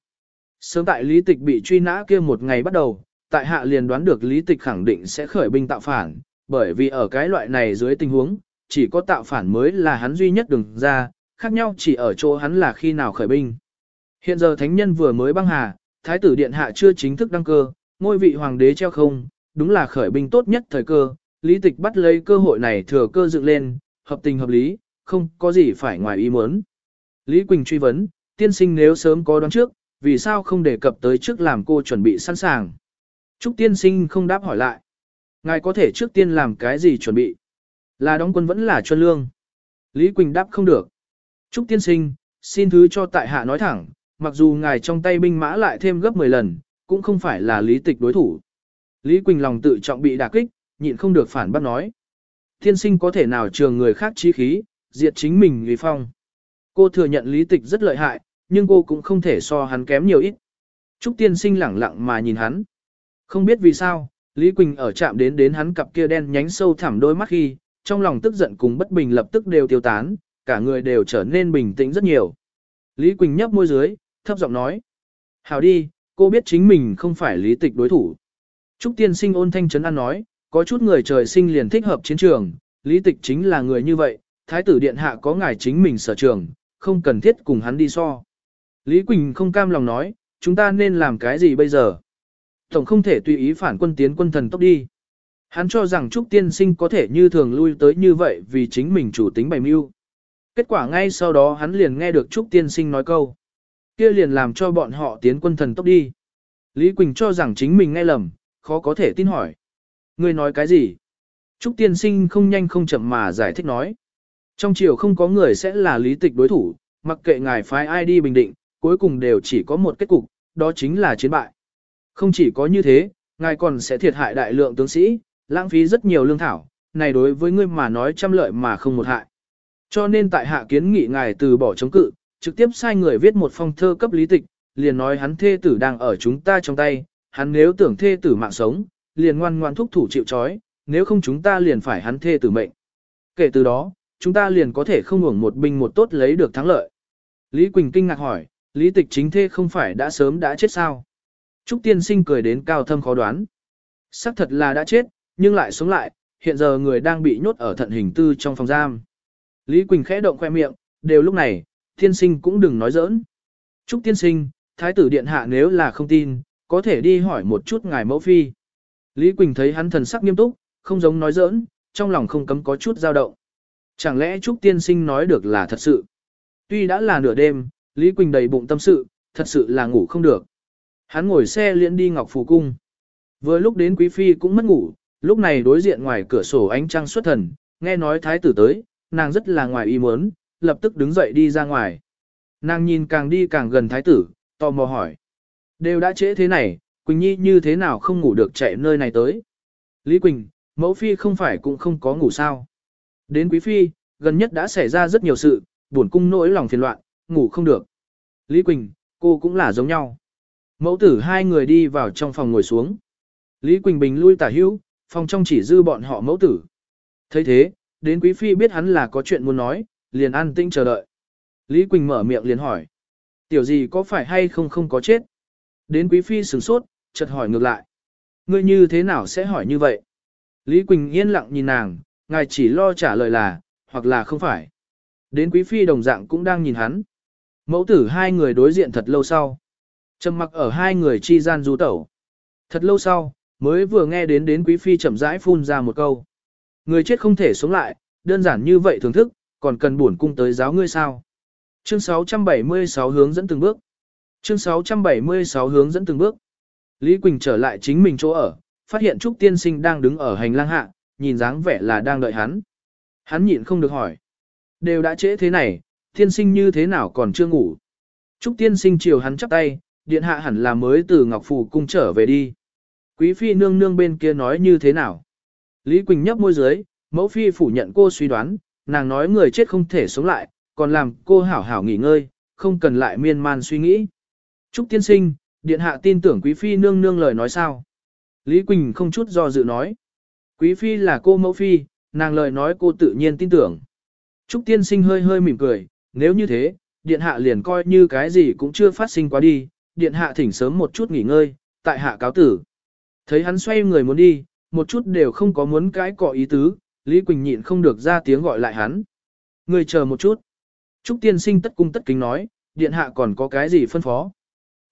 A: Sớm tại Lý Tịch bị truy nã kia một ngày bắt đầu, tại hạ liền đoán được Lý Tịch khẳng định sẽ khởi binh tạo phản, bởi vì ở cái loại này dưới tình huống, chỉ có tạo phản mới là hắn duy nhất đường ra, khác nhau chỉ ở chỗ hắn là khi nào khởi binh. Hiện giờ thánh nhân vừa mới băng hà, thái tử điện hạ chưa chính thức đăng cơ, ngôi vị hoàng đế treo không, đúng là khởi binh tốt nhất thời cơ, lý tịch bắt lấy cơ hội này thừa cơ dựng lên, hợp tình hợp lý, không có gì phải ngoài ý muốn. Lý Quỳnh truy vấn, tiên sinh nếu sớm có đoán trước, vì sao không đề cập tới trước làm cô chuẩn bị sẵn sàng. Trúc tiên sinh không đáp hỏi lại. Ngài có thể trước tiên làm cái gì chuẩn bị? Là đóng quân vẫn là cho lương. Lý Quỳnh đáp không được. Trúc tiên sinh, xin thứ cho tại hạ nói thẳng, mặc dù ngài trong tay binh mã lại thêm gấp 10 lần, cũng không phải là lý tịch đối thủ. Lý Quỳnh lòng tự trọng bị đả kích, nhịn không được phản bác nói. Tiên sinh có thể nào trường người khác trí khí, diệt chính mình vì phong. Cô thừa nhận lý tịch rất lợi hại, nhưng cô cũng không thể so hắn kém nhiều ít. Trúc tiên sinh lẳng lặng mà nhìn hắn. Không biết vì sao, Lý Quỳnh ở chạm đến đến hắn cặp kia đen nhánh sâu thẳm đôi mắt khi, trong lòng tức giận cùng bất bình lập tức đều tiêu tán, cả người đều trở nên bình tĩnh rất nhiều. Lý Quỳnh nhấp môi dưới, thấp giọng nói. Hào đi, cô biết chính mình không phải lý tịch đối thủ. Trúc tiên sinh ôn thanh trấn an nói, có chút người trời sinh liền thích hợp chiến trường, lý tịch chính là người như vậy, thái tử điện hạ có ngài chính mình sở trường, không cần thiết cùng hắn đi so. Lý Quỳnh không cam lòng nói, chúng ta nên làm cái gì bây giờ? Tổng không thể tùy ý phản quân tiến quân thần tốc đi. Hắn cho rằng Trúc Tiên Sinh có thể như thường lui tới như vậy vì chính mình chủ tính bày mưu. Kết quả ngay sau đó hắn liền nghe được Trúc Tiên Sinh nói câu. kia liền làm cho bọn họ tiến quân thần tốc đi. Lý Quỳnh cho rằng chính mình nghe lầm, khó có thể tin hỏi. Người nói cái gì? Trúc Tiên Sinh không nhanh không chậm mà giải thích nói. Trong chiều không có người sẽ là lý tịch đối thủ, mặc kệ ngài phái ai đi bình định, cuối cùng đều chỉ có một kết cục, đó chính là chiến bại. Không chỉ có như thế, ngài còn sẽ thiệt hại đại lượng tướng sĩ, lãng phí rất nhiều lương thảo, này đối với ngươi mà nói trăm lợi mà không một hại. Cho nên tại hạ kiến nghị ngài từ bỏ chống cự, trực tiếp sai người viết một phong thơ cấp lý tịch, liền nói hắn thê tử đang ở chúng ta trong tay, hắn nếu tưởng thê tử mạng sống, liền ngoan ngoan thúc thủ chịu trói, nếu không chúng ta liền phải hắn thê tử mệnh. Kể từ đó, chúng ta liền có thể không hưởng một binh một tốt lấy được thắng lợi. Lý Quỳnh kinh ngạc hỏi, Lý Tịch chính thê không phải đã sớm đã chết sao? Trúc Tiên Sinh cười đến cao thâm khó đoán. Sắc thật là đã chết, nhưng lại sống lại, hiện giờ người đang bị nhốt ở thận hình tư trong phòng giam. Lý Quỳnh khẽ động khoe miệng, đều lúc này, Tiên Sinh cũng đừng nói giỡn. Trúc Tiên Sinh, Thái tử Điện Hạ nếu là không tin, có thể đi hỏi một chút ngài mẫu phi. Lý Quỳnh thấy hắn thần sắc nghiêm túc, không giống nói giỡn, trong lòng không cấm có chút dao động. Chẳng lẽ Trúc Tiên Sinh nói được là thật sự? Tuy đã là nửa đêm, Lý Quỳnh đầy bụng tâm sự, thật sự là ngủ không được. Hắn ngồi xe liễn đi Ngọc Phù Cung. Vừa lúc đến quý phi cũng mất ngủ, lúc này đối diện ngoài cửa sổ ánh trăng xuất thần, nghe nói thái tử tới, nàng rất là ngoài ý muốn, lập tức đứng dậy đi ra ngoài. Nàng nhìn càng đi càng gần thái tử, tò mò hỏi. Đều đã trễ thế này, Quỳnh Nhi như thế nào không ngủ được chạy nơi này tới. Lý Quỳnh, mẫu phi không phải cũng không có ngủ sao. Đến quý phi, gần nhất đã xảy ra rất nhiều sự, buồn cung nỗi lòng phiền loạn, ngủ không được. Lý Quỳnh, cô cũng là giống nhau. Mẫu tử hai người đi vào trong phòng ngồi xuống. Lý Quỳnh Bình lui tả hữu, phòng trong chỉ dư bọn họ mẫu tử. thấy thế, đến quý phi biết hắn là có chuyện muốn nói, liền an tĩnh chờ đợi. Lý Quỳnh mở miệng liền hỏi. Tiểu gì có phải hay không không có chết? Đến quý phi sửng sốt, chợt hỏi ngược lại. Ngươi như thế nào sẽ hỏi như vậy? Lý Quỳnh yên lặng nhìn nàng, ngài chỉ lo trả lời là, hoặc là không phải. Đến quý phi đồng dạng cũng đang nhìn hắn. Mẫu tử hai người đối diện thật lâu sau. Trầm mặc ở hai người chi gian du tẩu. Thật lâu sau, mới vừa nghe đến đến quý phi chậm rãi phun ra một câu. Người chết không thể sống lại, đơn giản như vậy thưởng thức, còn cần buồn cung tới giáo ngươi sao. Chương 676 hướng dẫn từng bước. Chương 676 hướng dẫn từng bước. Lý Quỳnh trở lại chính mình chỗ ở, phát hiện Trúc Tiên Sinh đang đứng ở hành lang hạ, nhìn dáng vẻ là đang đợi hắn. Hắn nhịn không được hỏi. Đều đã trễ thế này, Tiên Sinh như thế nào còn chưa ngủ. Trúc Tiên Sinh chiều hắn chắp tay, điện hạ hẳn là mới từ Ngọc Phủ cung trở về đi. Quý phi nương nương bên kia nói như thế nào? Lý Quỳnh nhấp môi dưới, mẫu phi phủ nhận cô suy đoán, nàng nói người chết không thể sống lại, còn làm cô hảo hảo nghỉ ngơi, không cần lại miên man suy nghĩ. Trúc tiên sinh, điện hạ tin tưởng quý phi nương nương lời nói sao? Lý Quỳnh không chút do dự nói. Quý phi là cô mẫu phi, nàng lời nói cô tự nhiên tin tưởng. Trúc tiên sinh hơi hơi mỉm cười, nếu như thế, điện hạ liền coi như cái gì cũng chưa phát sinh quá đi, điện hạ thỉnh sớm một chút nghỉ ngơi, tại hạ cáo tử. Thấy hắn xoay người muốn đi, một chút đều không có muốn cái cọ ý tứ, Lý Quỳnh nhịn không được ra tiếng gọi lại hắn. Người chờ một chút. Trúc tiên sinh tất cung tất kính nói, điện hạ còn có cái gì phân phó.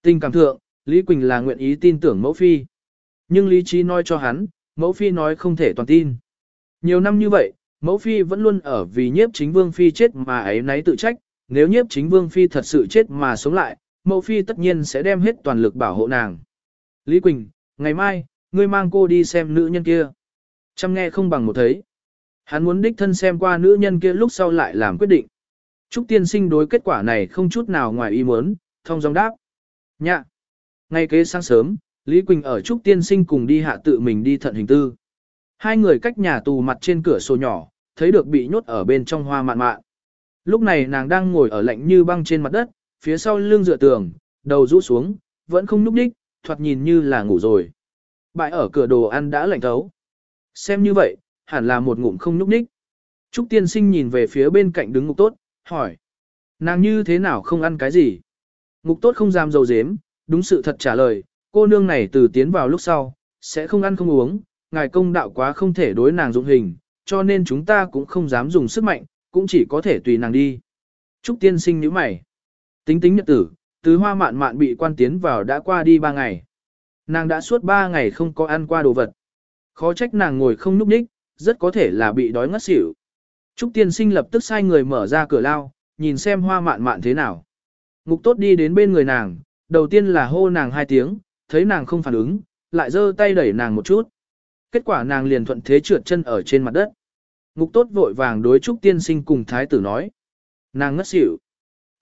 A: Tình cảm thượng, Lý Quỳnh là nguyện ý tin tưởng mẫu phi. Nhưng lý trí nói cho hắn, mẫu phi nói không thể toàn tin. Nhiều năm như vậy, mẫu phi vẫn luôn ở vì nhiếp chính vương phi chết mà ấy nấy tự trách, nếu nhiếp chính vương phi thật sự chết mà sống lại, mẫu phi tất nhiên sẽ đem hết toàn lực bảo hộ nàng. Lý Quỳnh, ngày mai, ngươi mang cô đi xem nữ nhân kia. Chăm nghe không bằng một thấy. Hắn muốn đích thân xem qua nữ nhân kia lúc sau lại làm quyết định. Trúc tiên sinh đối kết quả này không chút nào ngoài ý muốn, thông dòng đáp. Nhạ. Ngay kế sáng sớm, Lý Quỳnh ở Trúc tiên sinh cùng đi hạ tự mình đi thận hình tư. Hai người cách nhà tù mặt trên cửa sổ nhỏ, thấy được bị nhốt ở bên trong hoa mạn mạn. Lúc này nàng đang ngồi ở lạnh như băng trên mặt đất, phía sau lưng dựa tường, đầu rũ xuống, vẫn không núp đích, thoạt nhìn như là ngủ rồi. Bại ở cửa đồ ăn đã lạnh thấu. Xem như vậy, hẳn là một ngụm không nhúc nhích. Trúc tiên sinh nhìn về phía bên cạnh đứng ngục tốt, hỏi. Nàng như thế nào không ăn cái gì? Ngục tốt không dám dầu dếm, đúng sự thật trả lời, cô nương này từ tiến vào lúc sau, sẽ không ăn không uống, ngài công đạo quá không thể đối nàng dụng hình, cho nên chúng ta cũng không dám dùng sức mạnh, cũng chỉ có thể tùy nàng đi. Trúc tiên sinh nhíu mày. Tính tính nhật tử, từ hoa mạn mạn bị quan tiến vào đã qua đi ba ngày. Nàng đã suốt ba ngày không có ăn qua đồ vật. Khó trách nàng ngồi không núp đích, rất có thể là bị đói ngất xỉu. Trúc tiên sinh lập tức sai người mở ra cửa lao, nhìn xem hoa mạn mạn thế nào. Ngục tốt đi đến bên người nàng, đầu tiên là hô nàng hai tiếng, thấy nàng không phản ứng, lại giơ tay đẩy nàng một chút. Kết quả nàng liền thuận thế trượt chân ở trên mặt đất. Ngục tốt vội vàng đối Trúc tiên sinh cùng thái tử nói. Nàng ngất xỉu.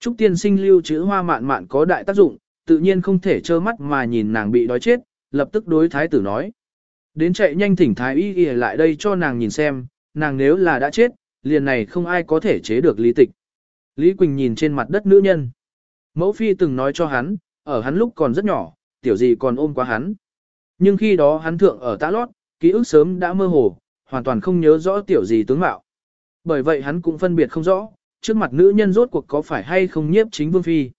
A: Trúc tiên sinh lưu trữ hoa mạn mạn có đại tác dụng, tự nhiên không thể trơ mắt mà nhìn nàng bị đói chết, lập tức đối thái tử nói. Đến chạy nhanh thỉnh thái y y lại đây cho nàng nhìn xem, nàng nếu là đã chết, liền này không ai có thể chế được lý tịch. Lý Quỳnh nhìn trên mặt đất nữ nhân. Mẫu phi từng nói cho hắn, ở hắn lúc còn rất nhỏ, tiểu gì còn ôm quá hắn. Nhưng khi đó hắn thượng ở tã lót, ký ức sớm đã mơ hồ, hoàn toàn không nhớ rõ tiểu gì tướng mạo. Bởi vậy hắn cũng phân biệt không rõ, trước mặt nữ nhân rốt cuộc có phải hay không nhiếp chính vương phi.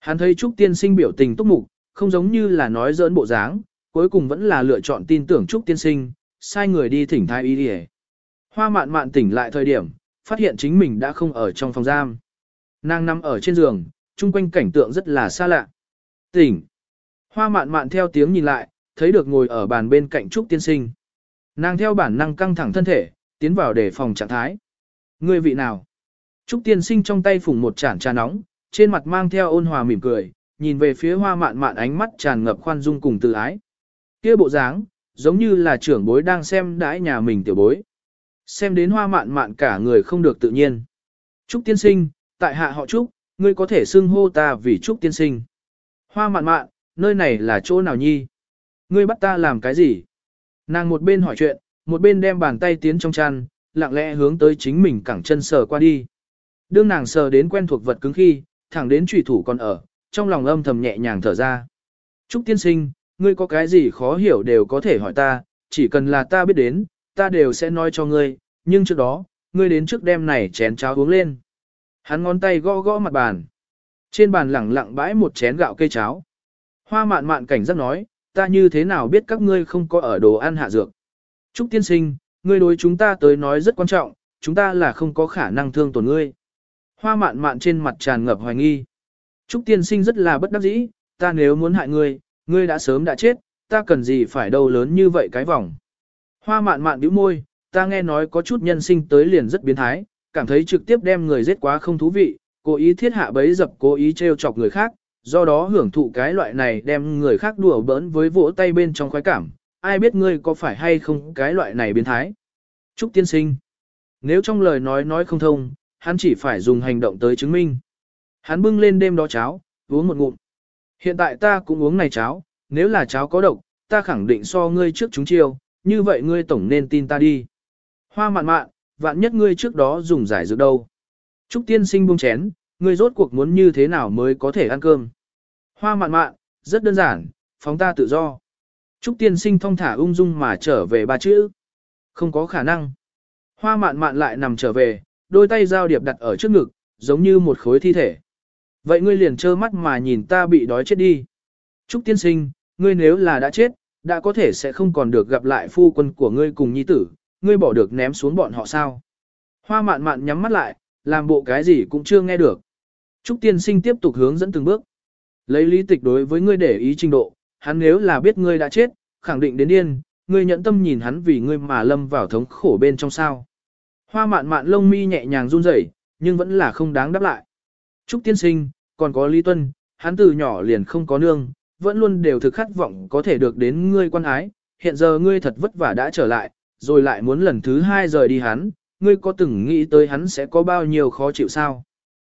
A: Hắn thấy Trúc tiên sinh biểu tình túc mục, không giống như là nói dỡn bộ dáng, cuối cùng vẫn là lựa chọn tin tưởng Trúc tiên sinh, sai người đi thỉnh thai y đi Hoa mạn mạn tỉnh lại thời điểm, phát hiện chính mình đã không ở trong phòng giam. Nàng nằm ở trên giường, chung quanh cảnh tượng rất là xa lạ. Tỉnh. Hoa mạn mạn theo tiếng nhìn lại, thấy được ngồi ở bàn bên cạnh Trúc tiên sinh. Nàng theo bản năng căng thẳng thân thể, tiến vào để phòng trạng thái. Người vị nào? Trúc tiên sinh trong tay phủng một chản trà nóng, trên mặt mang theo ôn hòa mỉm cười, nhìn về phía hoa mạn mạn ánh mắt tràn ngập khoan dung cùng từ ái. kia bộ dáng, giống như là trưởng bối đang xem đãi nhà mình tiểu bối. Xem đến hoa mạn mạn cả người không được tự nhiên. Trúc tiên sinh, tại hạ họ Trúc, ngươi có thể xưng hô ta vì Trúc tiên sinh. Hoa mạn mạn, nơi này là chỗ nào nhi? Ngươi bắt ta làm cái gì? Nàng một bên hỏi chuyện, một bên đem bàn tay tiến trong chăn, lặng lẽ hướng tới chính mình cẳng chân sờ qua đi. Đương nàng sờ đến quen thuộc vật cứng khi, thẳng đến trùy thủ còn ở, trong lòng âm thầm nhẹ nhàng thở ra. Trúc tiên sinh, ngươi có cái gì khó hiểu đều có thể hỏi ta, chỉ cần là ta biết đến, ta đều sẽ nói cho ngươi, nhưng trước đó, ngươi đến trước đêm này chén cháo uống lên. Hắn ngón tay gõ gõ mặt bàn. Trên bàn lẳng lặng bãi một chén gạo cây cháo. Hoa mạn mạn cảnh giác nói, ta như thế nào biết các ngươi không có ở đồ ăn hạ dược. Trúc tiên sinh, ngươi đối chúng ta tới nói rất quan trọng, chúng ta là không có khả năng thương tổn ngươi. Hoa mạn mạn trên mặt tràn ngập hoài nghi. Trúc tiên sinh rất là bất đắc dĩ, ta nếu muốn hại ngươi, ngươi đã sớm đã chết, ta cần gì phải đâu lớn như vậy cái vòng. Hoa mạn mạn bĩu môi, ta nghe nói có chút nhân sinh tới liền rất biến thái, cảm thấy trực tiếp đem người giết quá không thú vị, cố ý thiết hạ bấy dập cố ý trêu chọc người khác, do đó hưởng thụ cái loại này đem người khác đùa bỡn với vỗ tay bên trong khoái cảm, ai biết ngươi có phải hay không cái loại này biến thái. Trúc tiên sinh, nếu trong lời nói nói không thông, hắn chỉ phải dùng hành động tới chứng minh. Hắn bưng lên đêm đó cháo, uống một ngụm. Hiện tại ta cũng uống này cháo, nếu là cháo có độc, ta khẳng định so ngươi trước chúng chiêu, như vậy ngươi tổng nên tin ta đi. Hoa mạn mạn, vạn nhất ngươi trước đó dùng giải dược đâu. Trúc tiên sinh buông chén, ngươi rốt cuộc muốn như thế nào mới có thể ăn cơm. Hoa mạn mạn, rất đơn giản, phóng ta tự do. Trúc tiên sinh thong thả ung dung mà trở về ba chữ. Không có khả năng. Hoa mạn mạn lại nằm trở về, đôi tay giao điệp đặt ở trước ngực, giống như một khối thi thể. Vậy ngươi liền trơ mắt mà nhìn ta bị đói chết đi. Trúc tiên sinh, ngươi nếu là đã chết, đã có thể sẽ không còn được gặp lại phu quân của ngươi cùng nhi tử, ngươi bỏ được ném xuống bọn họ sao. Hoa mạn mạn nhắm mắt lại, làm bộ cái gì cũng chưa nghe được. Trúc tiên sinh tiếp tục hướng dẫn từng bước. Lấy lý tịch đối với ngươi để ý trình độ, hắn nếu là biết ngươi đã chết, khẳng định đến điên, ngươi nhẫn tâm nhìn hắn vì ngươi mà lâm vào thống khổ bên trong sao. Hoa mạn mạn lông mi nhẹ nhàng run rẩy, nhưng vẫn là không đáng đáp lại. Trúc tiên sinh, còn có Lý Tuân, hắn từ nhỏ liền không có nương, vẫn luôn đều thực khát vọng có thể được đến ngươi quan ái, hiện giờ ngươi thật vất vả đã trở lại, rồi lại muốn lần thứ hai rời đi hắn, ngươi có từng nghĩ tới hắn sẽ có bao nhiêu khó chịu sao?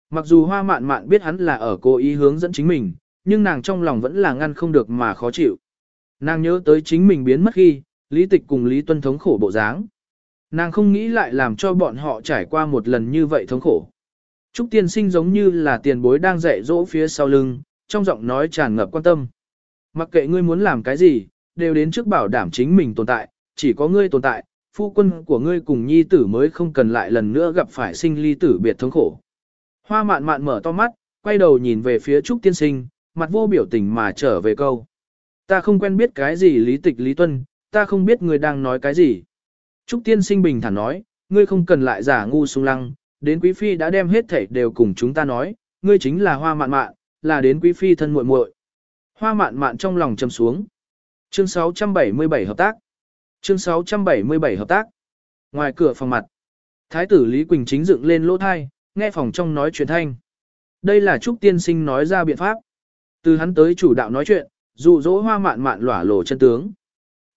A: Mặc dù hoa mạn mạn biết hắn là ở cố ý hướng dẫn chính mình, nhưng nàng trong lòng vẫn là ngăn không được mà khó chịu. Nàng nhớ tới chính mình biến mất khi, lý tịch cùng lý tuân thống khổ bộ dáng. Nàng không nghĩ lại làm cho bọn họ trải qua một lần như vậy thống khổ. Trúc tiên sinh giống như là tiền bối đang dạy dỗ phía sau lưng, trong giọng nói tràn ngập quan tâm. Mặc kệ ngươi muốn làm cái gì, đều đến trước bảo đảm chính mình tồn tại, chỉ có ngươi tồn tại, phu quân của ngươi cùng nhi tử mới không cần lại lần nữa gặp phải sinh ly tử biệt thống khổ. Hoa mạn mạn mở to mắt, quay đầu nhìn về phía Trúc tiên sinh, mặt vô biểu tình mà trở về câu. Ta không quen biết cái gì lý tịch lý tuân, ta không biết ngươi đang nói cái gì. Trúc tiên sinh bình thản nói, ngươi không cần lại giả ngu sung lăng, đến quý phi đã đem hết thảy đều cùng chúng ta nói, ngươi chính là hoa mạn mạn, là đến quý phi thân muội muội. Hoa mạn mạn trong lòng trầm xuống. Chương 677 hợp tác. Chương 677 hợp tác. Ngoài cửa phòng mặt, Thái tử Lý Quỳnh chính dựng lên lỗ thai, nghe phòng trong nói chuyện thanh. Đây là Trúc Tiên Sinh nói ra biện pháp. Từ hắn tới chủ đạo nói chuyện, dụ dỗ hoa mạn mạn lỏa lộ chân tướng.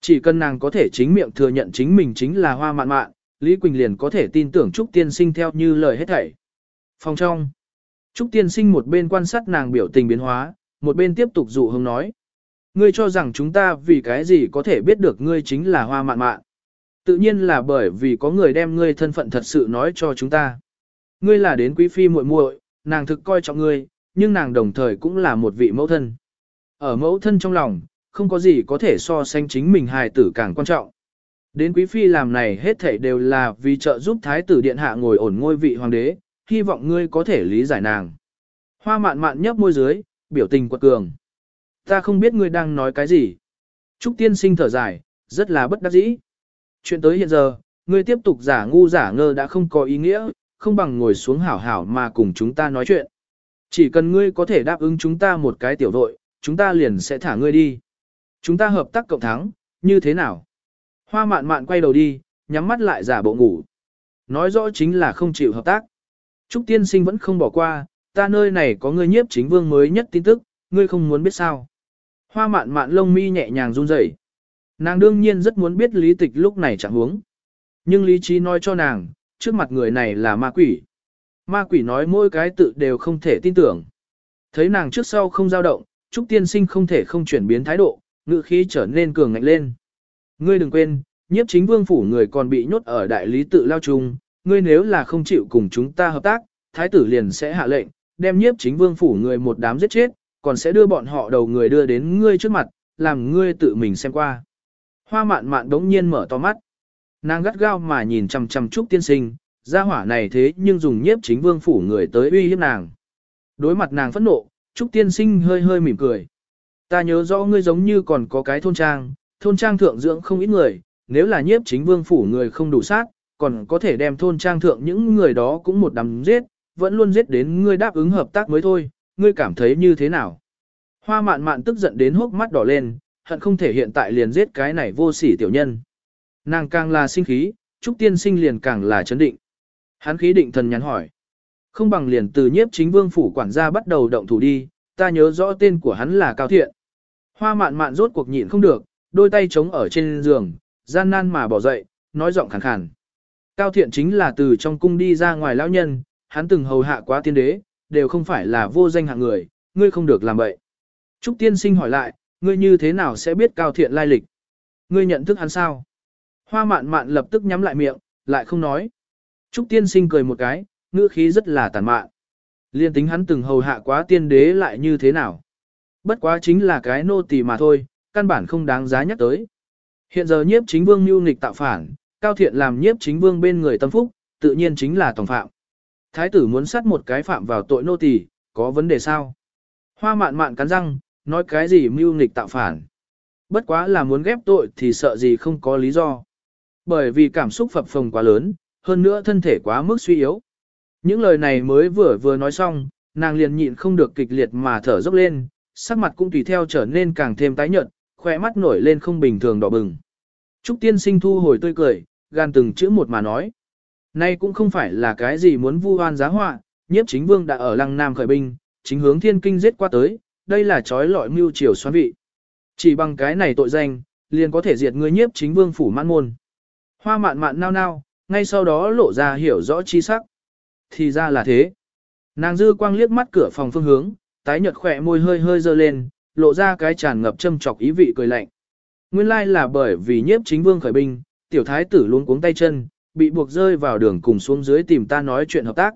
A: Chỉ cần nàng có thể chính miệng thừa nhận chính mình chính là hoa mạn mạn, Lý Quỳnh liền có thể tin tưởng Trúc Tiên Sinh theo như lời hết thảy. Phòng trong, Trúc Tiên Sinh một bên quan sát nàng biểu tình biến hóa, một bên tiếp tục dụ hông nói. Ngươi cho rằng chúng ta vì cái gì có thể biết được ngươi chính là hoa mạn mạn. Tự nhiên là bởi vì có người đem ngươi thân phận thật sự nói cho chúng ta. Ngươi là đến quý phi muội muội, nàng thực coi trọng ngươi, nhưng nàng đồng thời cũng là một vị mẫu thân. Ở mẫu thân trong lòng, không có gì có thể so sánh chính mình hài tử càng quan trọng. Đến quý phi làm này hết thảy đều là vì trợ giúp thái tử điện hạ ngồi ổn ngôi vị hoàng đế, hy vọng ngươi có thể lý giải nàng. Hoa mạn mạn nhấp môi dưới, biểu tình quật cường. Ta không biết ngươi đang nói cái gì. Trúc tiên sinh thở dài, rất là bất đắc dĩ. Chuyện tới hiện giờ, ngươi tiếp tục giả ngu giả ngơ đã không có ý nghĩa, không bằng ngồi xuống hảo hảo mà cùng chúng ta nói chuyện. Chỉ cần ngươi có thể đáp ứng chúng ta một cái tiểu đội, chúng ta liền sẽ thả ngươi đi. Chúng ta hợp tác cộng thắng, như thế nào? Hoa mạn mạn quay đầu đi, nhắm mắt lại giả bộ ngủ. Nói rõ chính là không chịu hợp tác. Trúc tiên sinh vẫn không bỏ qua, ta nơi này có ngươi nhiếp chính vương mới nhất tin tức, ngươi không muốn biết sao. Hoa mạn mạn lông mi nhẹ nhàng run rẩy. Nàng đương nhiên rất muốn biết lý tịch lúc này chẳng huống. Nhưng lý trí nói cho nàng, trước mặt người này là ma quỷ. Ma quỷ nói mỗi cái tự đều không thể tin tưởng. Thấy nàng trước sau không dao động, Trúc Tiên Sinh không thể không chuyển biến thái độ, ngự khí trở nên cường ngạnh lên. Ngươi đừng quên, nhiếp chính vương phủ người còn bị nhốt ở đại lý tự lao trung, ngươi nếu là không chịu cùng chúng ta hợp tác, thái tử liền sẽ hạ lệnh, đem nhiếp chính vương phủ người một đám giết chết, còn sẽ đưa bọn họ đầu người đưa đến ngươi trước mặt, làm ngươi tự mình xem qua. Hoa mạn mạn đống nhiên mở to mắt. Nàng gắt gao mà nhìn chằm chằm Trúc Tiên Sinh, gia hỏa này thế nhưng dùng nhiếp chính vương phủ người tới uy hiếp nàng. Đối mặt nàng phẫn nộ, Trúc Tiên Sinh hơi hơi mỉm cười. Ta nhớ rõ ngươi giống như còn có cái thôn trang, thôn trang thượng dưỡng không ít người, nếu là nhiếp chính vương phủ người không đủ sát, còn có thể đem thôn trang thượng những người đó cũng một đám giết, vẫn luôn giết đến ngươi đáp ứng hợp tác mới thôi, ngươi cảm thấy như thế nào? Hoa mạn mạn tức giận đến hốc mắt đỏ lên, hận không thể hiện tại liền giết cái này vô sỉ tiểu nhân. Nàng càng là sinh khí, Trúc Tiên Sinh liền càng là chấn định. Hắn khí định thần nhắn hỏi. Không bằng liền từ nhiếp chính vương phủ quản gia bắt đầu động thủ đi, ta nhớ rõ tên của hắn là Cao Thiện. Hoa mạn mạn rốt cuộc nhịn không được, đôi tay chống ở trên giường, gian nan mà bỏ dậy, nói giọng khàn khàn. Cao Thiện chính là từ trong cung đi ra ngoài lão nhân, hắn từng hầu hạ quá tiên đế, đều không phải là vô danh hạng người, ngươi không được làm vậy. Trúc tiên sinh hỏi lại, ngươi như thế nào sẽ biết Cao Thiện lai lịch? Ngươi nhận thức hắn sao? Hoa mạn mạn lập tức nhắm lại miệng, lại không nói. Trúc tiên sinh cười một cái, ngữ khí rất là tàn mạn. Liên tính hắn từng hầu hạ quá tiên đế lại như thế nào? Bất quá chính là cái nô tỳ mà thôi, căn bản không đáng giá nhắc tới. Hiện giờ nhiếp chính vương mưu nghịch tạo phản, cao thiện làm nhiếp chính vương bên người tâm phúc, tự nhiên chính là tổng phạm. Thái tử muốn sát một cái phạm vào tội nô tỳ, có vấn đề sao? Hoa mạn mạn cắn răng, nói cái gì mưu nghịch tạo phản. Bất quá là muốn ghép tội thì sợ gì không có lý do. Bởi vì cảm xúc phập phồng quá lớn, hơn nữa thân thể quá mức suy yếu. Những lời này mới vừa vừa nói xong, nàng liền nhịn không được kịch liệt mà thở dốc lên, sắc mặt cũng tùy theo trở nên càng thêm tái nhợt, khỏe mắt nổi lên không bình thường đỏ bừng. Trúc tiên sinh thu hồi tươi cười, gan từng chữ một mà nói. Nay cũng không phải là cái gì muốn vu oan giá họa, nhiếp chính vương đã ở lăng nam khởi binh, chính hướng thiên kinh giết qua tới, đây là trói lọi mưu triều xoan vị. Chỉ bằng cái này tội danh, liền có thể diệt người nhiếp chính vương phủ mãn môn. Hoa mạn mạn nao nao, ngay sau đó lộ ra hiểu rõ chi sắc. Thì ra là thế. Nàng dư quang liếc mắt cửa phòng phương hướng, tái nhợt khỏe môi hơi hơi dơ lên, lộ ra cái tràn ngập châm chọc ý vị cười lạnh. Nguyên lai là bởi vì nhiếp chính vương khởi binh, tiểu thái tử luôn cuống tay chân, bị buộc rơi vào đường cùng xuống dưới tìm ta nói chuyện hợp tác.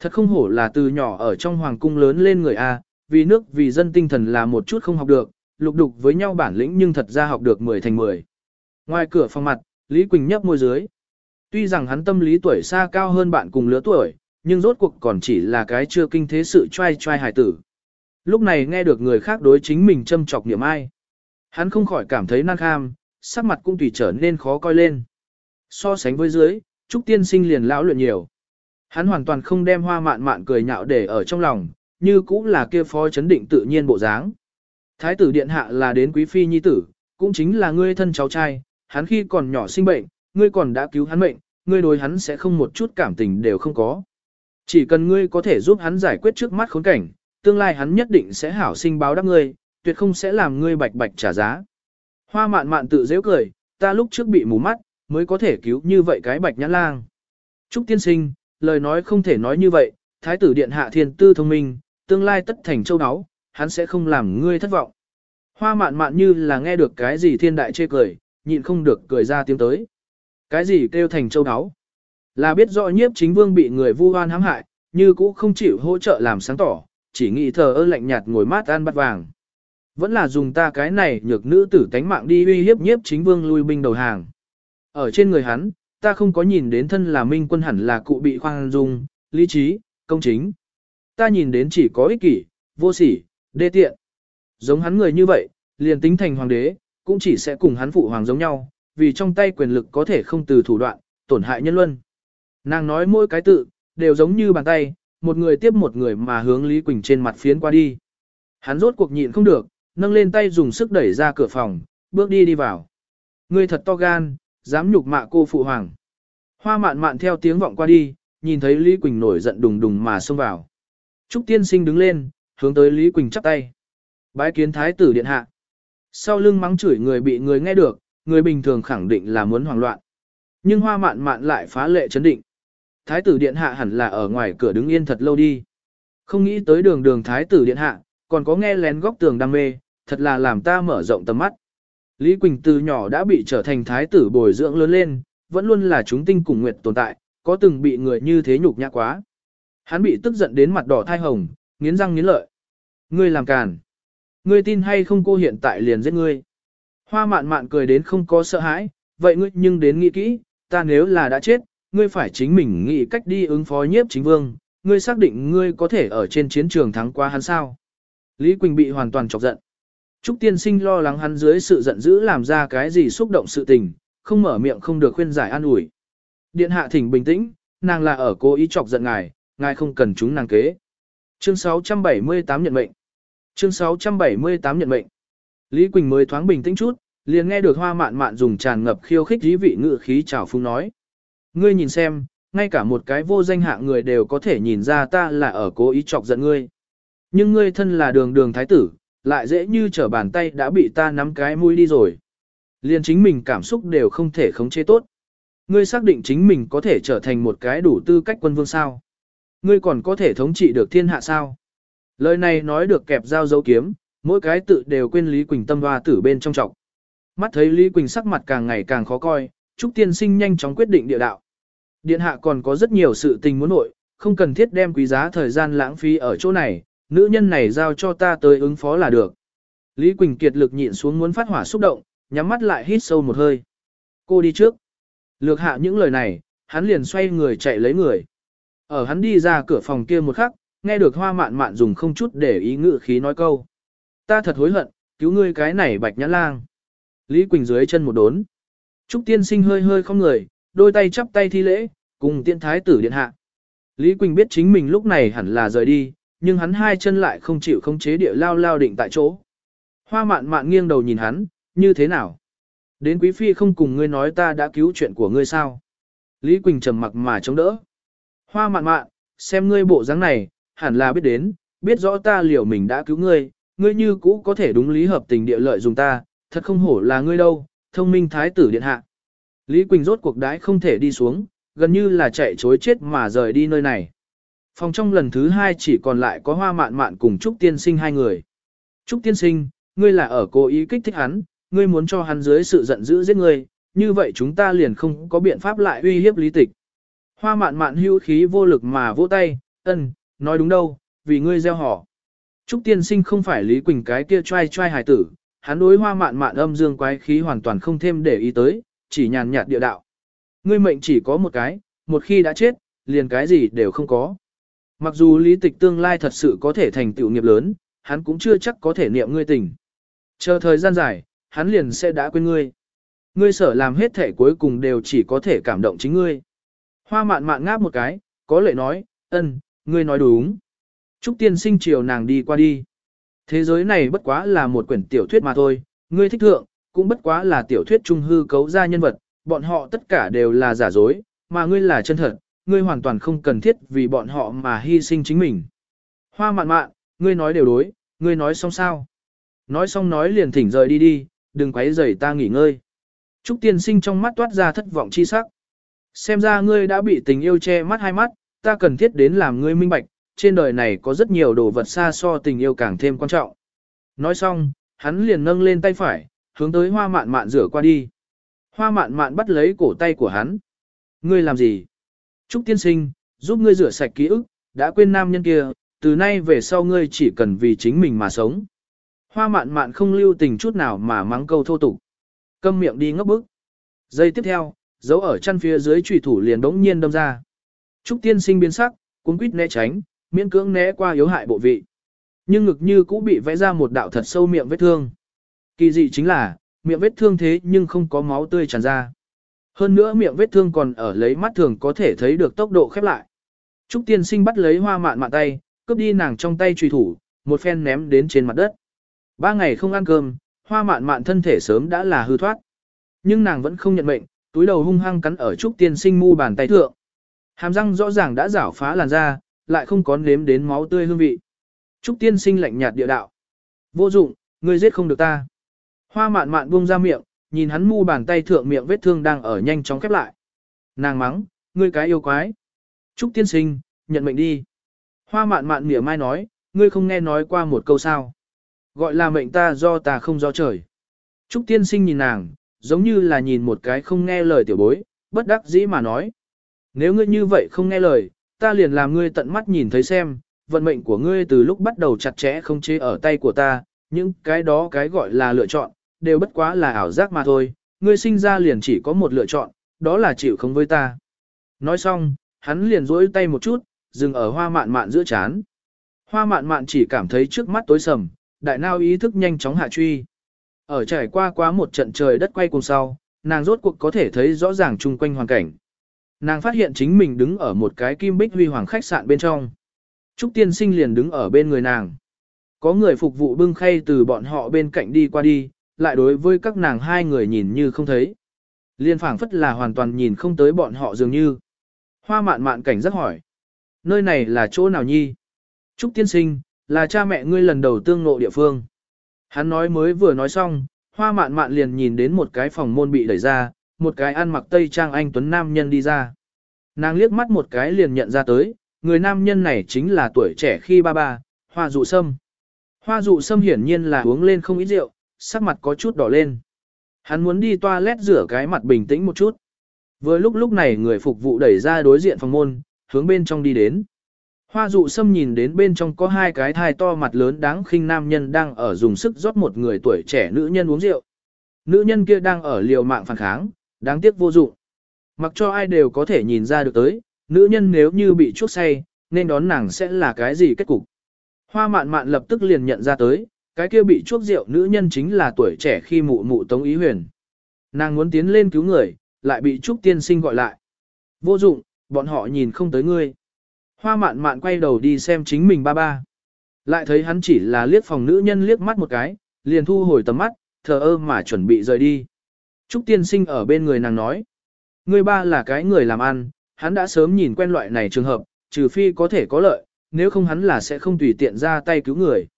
A: Thật không hổ là từ nhỏ ở trong hoàng cung lớn lên người A, vì nước vì dân tinh thần là một chút không học được, lục đục với nhau bản lĩnh nhưng thật ra học được 10 thành 10. Ngoài cửa phòng mặt, Lý Quỳnh nhấp môi dưới. Tuy rằng hắn tâm lý tuổi xa cao hơn bạn cùng lứa tuổi, nhưng rốt cuộc còn chỉ là cái chưa kinh thế sự trai trai hài tử. Lúc này nghe được người khác đối chính mình châm chọc niệm ai. Hắn không khỏi cảm thấy nan kham, sắc mặt cũng tùy trở nên khó coi lên. So sánh với dưới, Trúc Tiên Sinh liền lão luyện nhiều. Hắn hoàn toàn không đem hoa mạn mạn cười nhạo để ở trong lòng, như cũng là kia phó chấn định tự nhiên bộ dáng. Thái tử điện hạ là đến quý phi nhi tử, cũng chính là ngươi thân cháu trai, hắn khi còn nhỏ sinh bệnh, ngươi còn đã cứu hắn mệnh, ngươi đối hắn sẽ không một chút cảm tình đều không có. Chỉ cần ngươi có thể giúp hắn giải quyết trước mắt khốn cảnh, tương lai hắn nhất định sẽ hảo sinh báo đáp ngươi, tuyệt không sẽ làm ngươi bạch bạch trả giá. Hoa mạn mạn tự dễ cười, ta lúc trước bị mù mắt, mới có thể cứu như vậy cái bạch nhãn lang. Trúc tiên sinh, lời nói không thể nói như vậy, thái tử điện hạ thiên tư thông minh, tương lai tất thành châu áo, hắn sẽ không làm ngươi thất vọng. Hoa mạn mạn như là nghe được cái gì thiên đại chê cười, nhịn không được cười ra tiếng tới. Cái gì kêu thành châu áo? Là biết rõ nhiếp chính vương bị người vu oan hãm hại, như cũ không chịu hỗ trợ làm sáng tỏ, chỉ nghĩ thờ ơ lạnh nhạt ngồi mát ăn bát vàng. Vẫn là dùng ta cái này nhược nữ tử tánh mạng đi uy hiếp nhiếp chính vương lui binh đầu hàng. Ở trên người hắn, ta không có nhìn đến thân là minh quân hẳn là cụ bị khoan dung, lý trí, công chính. Ta nhìn đến chỉ có ích kỷ, vô sỉ, đê tiện. Giống hắn người như vậy, liền tính thành hoàng đế, cũng chỉ sẽ cùng hắn phụ hoàng giống nhau, vì trong tay quyền lực có thể không từ thủ đoạn, tổn hại nhân luân. Nàng nói mỗi cái tự, đều giống như bàn tay, một người tiếp một người mà hướng Lý Quỳnh trên mặt phiến qua đi. Hắn rốt cuộc nhịn không được, nâng lên tay dùng sức đẩy ra cửa phòng, bước đi đi vào. Ngươi thật to gan, dám nhục mạ cô phụ hoàng. Hoa mạn mạn theo tiếng vọng qua đi, nhìn thấy Lý Quỳnh nổi giận đùng đùng mà xông vào. Trúc tiên sinh đứng lên, hướng tới Lý Quỳnh chắp tay. Bái kiến thái tử điện hạ. Sau lưng mắng chửi người bị người nghe được, người bình thường khẳng định là muốn hoảng loạn. Nhưng hoa mạn mạn lại phá lệ chấn định. Thái tử điện hạ hẳn là ở ngoài cửa đứng yên thật lâu đi. Không nghĩ tới đường đường thái tử điện hạ, còn có nghe lén góc tường đam mê, thật là làm ta mở rộng tầm mắt. Lý Quỳnh từ nhỏ đã bị trở thành thái tử bồi dưỡng lớn lên, vẫn luôn là chúng tinh cùng nguyệt tồn tại, có từng bị người như thế nhục nhã quá. Hắn bị tức giận đến mặt đỏ thai hồng, nghiến răng nghiến lợi. Ngươi làm càn. Ngươi tin hay không cô hiện tại liền giết ngươi. Hoa mạn mạn cười đến không có sợ hãi, vậy ngươi nhưng đến nghĩ kỹ, ta nếu là đã chết, ngươi phải chính mình nghĩ cách đi ứng phó nhiếp chính vương, ngươi xác định ngươi có thể ở trên chiến trường thắng qua hắn sao. Lý Quỳnh bị hoàn toàn chọc giận. Trúc tiên sinh lo lắng hắn dưới sự giận dữ làm ra cái gì xúc động sự tình, không mở miệng không được khuyên giải an ủi. Điện hạ thỉnh bình tĩnh, nàng là ở cố ý chọc giận ngài, ngài không cần chúng nàng kế. Chương 678 nhận mệnh. Chương 678 nhận mệnh. Lý Quỳnh mới thoáng bình tĩnh chút, liền nghe được hoa mạn mạn dùng tràn ngập khiêu khích dí vị ngự khí chào phung nói. Ngươi nhìn xem, ngay cả một cái vô danh hạ người đều có thể nhìn ra ta là ở cố ý chọc giận ngươi. Nhưng ngươi thân là đường đường thái tử, lại dễ như trở bàn tay đã bị ta nắm cái mũi đi rồi. Liền chính mình cảm xúc đều không thể khống chế tốt. Ngươi xác định chính mình có thể trở thành một cái đủ tư cách quân vương sao. Ngươi còn có thể thống trị được thiên hạ sao. Lời này nói được kẹp dao dấu kiếm, mỗi cái tự đều quên Lý Quỳnh tâm hoa tử bên trong trọng. Mắt thấy Lý Quỳnh sắc mặt càng ngày càng khó coi, Trúc Tiên Sinh nhanh chóng quyết định địa đạo. Điện hạ còn có rất nhiều sự tình muốn nội, không cần thiết đem quý giá thời gian lãng phí ở chỗ này, nữ nhân này giao cho ta tới ứng phó là được. Lý Quỳnh kiệt lực nhịn xuống muốn phát hỏa xúc động, nhắm mắt lại hít sâu một hơi. Cô đi trước. Lược hạ những lời này, hắn liền xoay người chạy lấy người. Ở hắn đi ra cửa phòng kia một khắc, nghe được hoa mạn mạn dùng không chút để ý ngự khí nói câu. Ta thật hối hận, cứu ngươi cái này bạch nhãn lang. Lý Quỳnh dưới chân một đốn. Trúc tiên sinh hơi hơi không người, đôi tay chắp tay thi lễ, cùng tiên thái tử điện hạ. Lý Quỳnh biết chính mình lúc này hẳn là rời đi, nhưng hắn hai chân lại không chịu không chế địa lao lao định tại chỗ. Hoa mạn mạn nghiêng đầu nhìn hắn, như thế nào? Đến quý phi không cùng ngươi nói ta đã cứu chuyện của ngươi sao? Lý Quỳnh trầm mặc mà chống đỡ. Hoa mạn mạn, xem ngươi bộ dáng này, hẳn là biết đến, biết rõ ta liệu mình đã cứu ngươi, ngươi như cũ có thể đúng lý hợp tình địa lợi dùng ta, thật không hổ là ngươi đâu, thông minh thái tử điện hạ. Lý Quỳnh rốt cuộc đãi không thể đi xuống, gần như là chạy chối chết mà rời đi nơi này. Phòng trong lần thứ hai chỉ còn lại có hoa mạn mạn cùng Trúc Tiên Sinh hai người. Trúc Tiên Sinh, ngươi là ở cố ý kích thích hắn, ngươi muốn cho hắn dưới sự giận dữ giết ngươi, như vậy chúng ta liền không có biện pháp lại uy hiếp lý tịch. Hoa mạn mạn hưu khí vô lực mà vỗ tay, ân, nói đúng đâu, vì ngươi gieo họ. Trúc Tiên Sinh không phải Lý Quỳnh cái kia trai trai hài tử, hắn đối hoa mạn mạn âm dương quái khí hoàn toàn không thêm để ý tới, chỉ nhàn nhạt địa đạo. Ngươi mệnh chỉ có một cái, một khi đã chết, liền cái gì đều không có. Mặc dù lý tịch tương lai thật sự có thể thành tựu nghiệp lớn, hắn cũng chưa chắc có thể niệm ngươi tình. Chờ thời gian dài, hắn liền sẽ đã quên ngươi. Ngươi sở làm hết thể cuối cùng đều chỉ có thể cảm động chính ngươi. Hoa mạn mạn ngáp một cái, có lệ nói, ân, ngươi nói đúng. Trúc tiên sinh chiều nàng đi qua đi. Thế giới này bất quá là một quyển tiểu thuyết mà thôi, ngươi thích thượng, cũng bất quá là tiểu thuyết trung hư cấu ra nhân vật, bọn họ tất cả đều là giả dối, mà ngươi là chân thật, ngươi hoàn toàn không cần thiết vì bọn họ mà hy sinh chính mình. Hoa mạn mạn, ngươi nói đều đối, ngươi nói xong sao? Nói xong nói liền thỉnh rời đi đi, đừng quấy rầy ta nghỉ ngơi. Trúc tiên sinh trong mắt toát ra thất vọng chi sắc. Xem ra ngươi đã bị tình yêu che mắt hai mắt, ta cần thiết đến làm ngươi minh bạch, trên đời này có rất nhiều đồ vật xa so tình yêu càng thêm quan trọng. Nói xong, hắn liền nâng lên tay phải, hướng tới hoa mạn mạn rửa qua đi. Hoa mạn mạn bắt lấy cổ tay của hắn. Ngươi làm gì? Trúc tiên sinh, giúp ngươi rửa sạch ký ức, đã quên nam nhân kia, từ nay về sau ngươi chỉ cần vì chính mình mà sống. Hoa mạn mạn không lưu tình chút nào mà mắng câu thô tục. Câm miệng đi ngốc bức. Giây tiếp theo, dấu ở chân phía dưới trùy thủ liền đống nhiên đâm ra. Trúc tiên sinh biến sắc, cuốn quýt né tránh, miễn cưỡng né qua yếu hại bộ vị. Nhưng ngực như cũng bị vẽ ra một đạo thật sâu miệng vết thương. Kỳ dị chính là, miệng vết thương thế nhưng không có máu tươi tràn ra. Hơn nữa miệng vết thương còn ở lấy mắt thường có thể thấy được tốc độ khép lại. Trúc tiên sinh bắt lấy hoa mạn mạn tay, cướp đi nàng trong tay trùy thủ, một phen ném đến trên mặt đất. Ba ngày không ăn cơm, hoa mạn mạn thân thể sớm đã là hư thoát. Nhưng nàng vẫn không nhận mệnh, túi đầu hung hăng cắn ở Trúc tiên sinh mu bàn tay thượng. Hàm răng rõ ràng đã rảo phá làn da, lại không có nếm đến máu tươi hương vị. Trúc tiên sinh lạnh nhạt địa đạo. Vô dụng, ngươi giết không được ta. Hoa mạn mạn buông ra miệng, nhìn hắn mu bàn tay thượng miệng vết thương đang ở nhanh chóng khép lại. Nàng mắng, ngươi cái yêu quái. Trúc tiên sinh, nhận mệnh đi. Hoa mạn mạn mỉa mai nói, ngươi không nghe nói qua một câu sao. Gọi là mệnh ta do ta không do trời. Trúc tiên sinh nhìn nàng, giống như là nhìn một cái không nghe lời tiểu bối, bất đắc dĩ mà nói. Nếu ngươi như vậy không nghe lời, ta liền làm ngươi tận mắt nhìn thấy xem, vận mệnh của ngươi từ lúc bắt đầu chặt chẽ không chế ở tay của ta, những cái đó cái gọi là lựa chọn, đều bất quá là ảo giác mà thôi, ngươi sinh ra liền chỉ có một lựa chọn, đó là chịu không với ta. Nói xong, hắn liền duỗi tay một chút, dừng ở hoa mạn mạn giữa chán. Hoa mạn mạn chỉ cảm thấy trước mắt tối sầm, đại nao ý thức nhanh chóng hạ truy. Ở trải qua quá một trận trời đất quay cùng sau, nàng rốt cuộc có thể thấy rõ ràng chung quanh hoàn cảnh. Nàng phát hiện chính mình đứng ở một cái kim bích huy hoàng khách sạn bên trong. Trúc tiên sinh liền đứng ở bên người nàng. Có người phục vụ bưng khay từ bọn họ bên cạnh đi qua đi, lại đối với các nàng hai người nhìn như không thấy. Liên phảng phất là hoàn toàn nhìn không tới bọn họ dường như. Hoa mạn mạn cảnh rất hỏi. Nơi này là chỗ nào nhi? Trúc tiên sinh, là cha mẹ ngươi lần đầu tương ngộ địa phương. Hắn nói mới vừa nói xong, hoa mạn mạn liền nhìn đến một cái phòng môn bị đẩy ra, một cái ăn mặc tây trang anh tuấn nam nhân đi ra. Nàng liếc mắt một cái liền nhận ra tới, người nam nhân này chính là tuổi trẻ khi ba ba, hoa dụ sâm. Hoa dụ sâm hiển nhiên là uống lên không ít rượu, sắc mặt có chút đỏ lên. Hắn muốn đi toilet rửa cái mặt bình tĩnh một chút. Vừa lúc lúc này người phục vụ đẩy ra đối diện phòng môn, hướng bên trong đi đến. Hoa dụ sâm nhìn đến bên trong có hai cái thai to mặt lớn đáng khinh nam nhân đang ở dùng sức rót một người tuổi trẻ nữ nhân uống rượu. Nữ nhân kia đang ở liều mạng phản kháng, đáng tiếc vô dụng. Mặc cho ai đều có thể nhìn ra được tới, nữ nhân nếu như bị chuốc say, nên đón nàng sẽ là cái gì kết cục. Hoa mạn mạn lập tức liền nhận ra tới, cái kia bị chuốc rượu nữ nhân chính là tuổi trẻ khi mụ mụ Tống Ý Huyền. Nàng muốn tiến lên cứu người, lại bị Trúc Tiên Sinh gọi lại. Vô dụng, bọn họ nhìn không tới ngươi. Hoa mạn mạn quay đầu đi xem chính mình ba ba. Lại thấy hắn chỉ là liếc phòng nữ nhân liếc mắt một cái, liền thu hồi tầm mắt, thờ ơ mà chuẩn bị rời đi. Trúc Tiên Sinh ở bên người nàng nói. Ngươi ba là cái người làm ăn, hắn đã sớm nhìn quen loại này trường hợp, trừ phi có thể có lợi, nếu không hắn là sẽ không tùy tiện ra tay cứu người.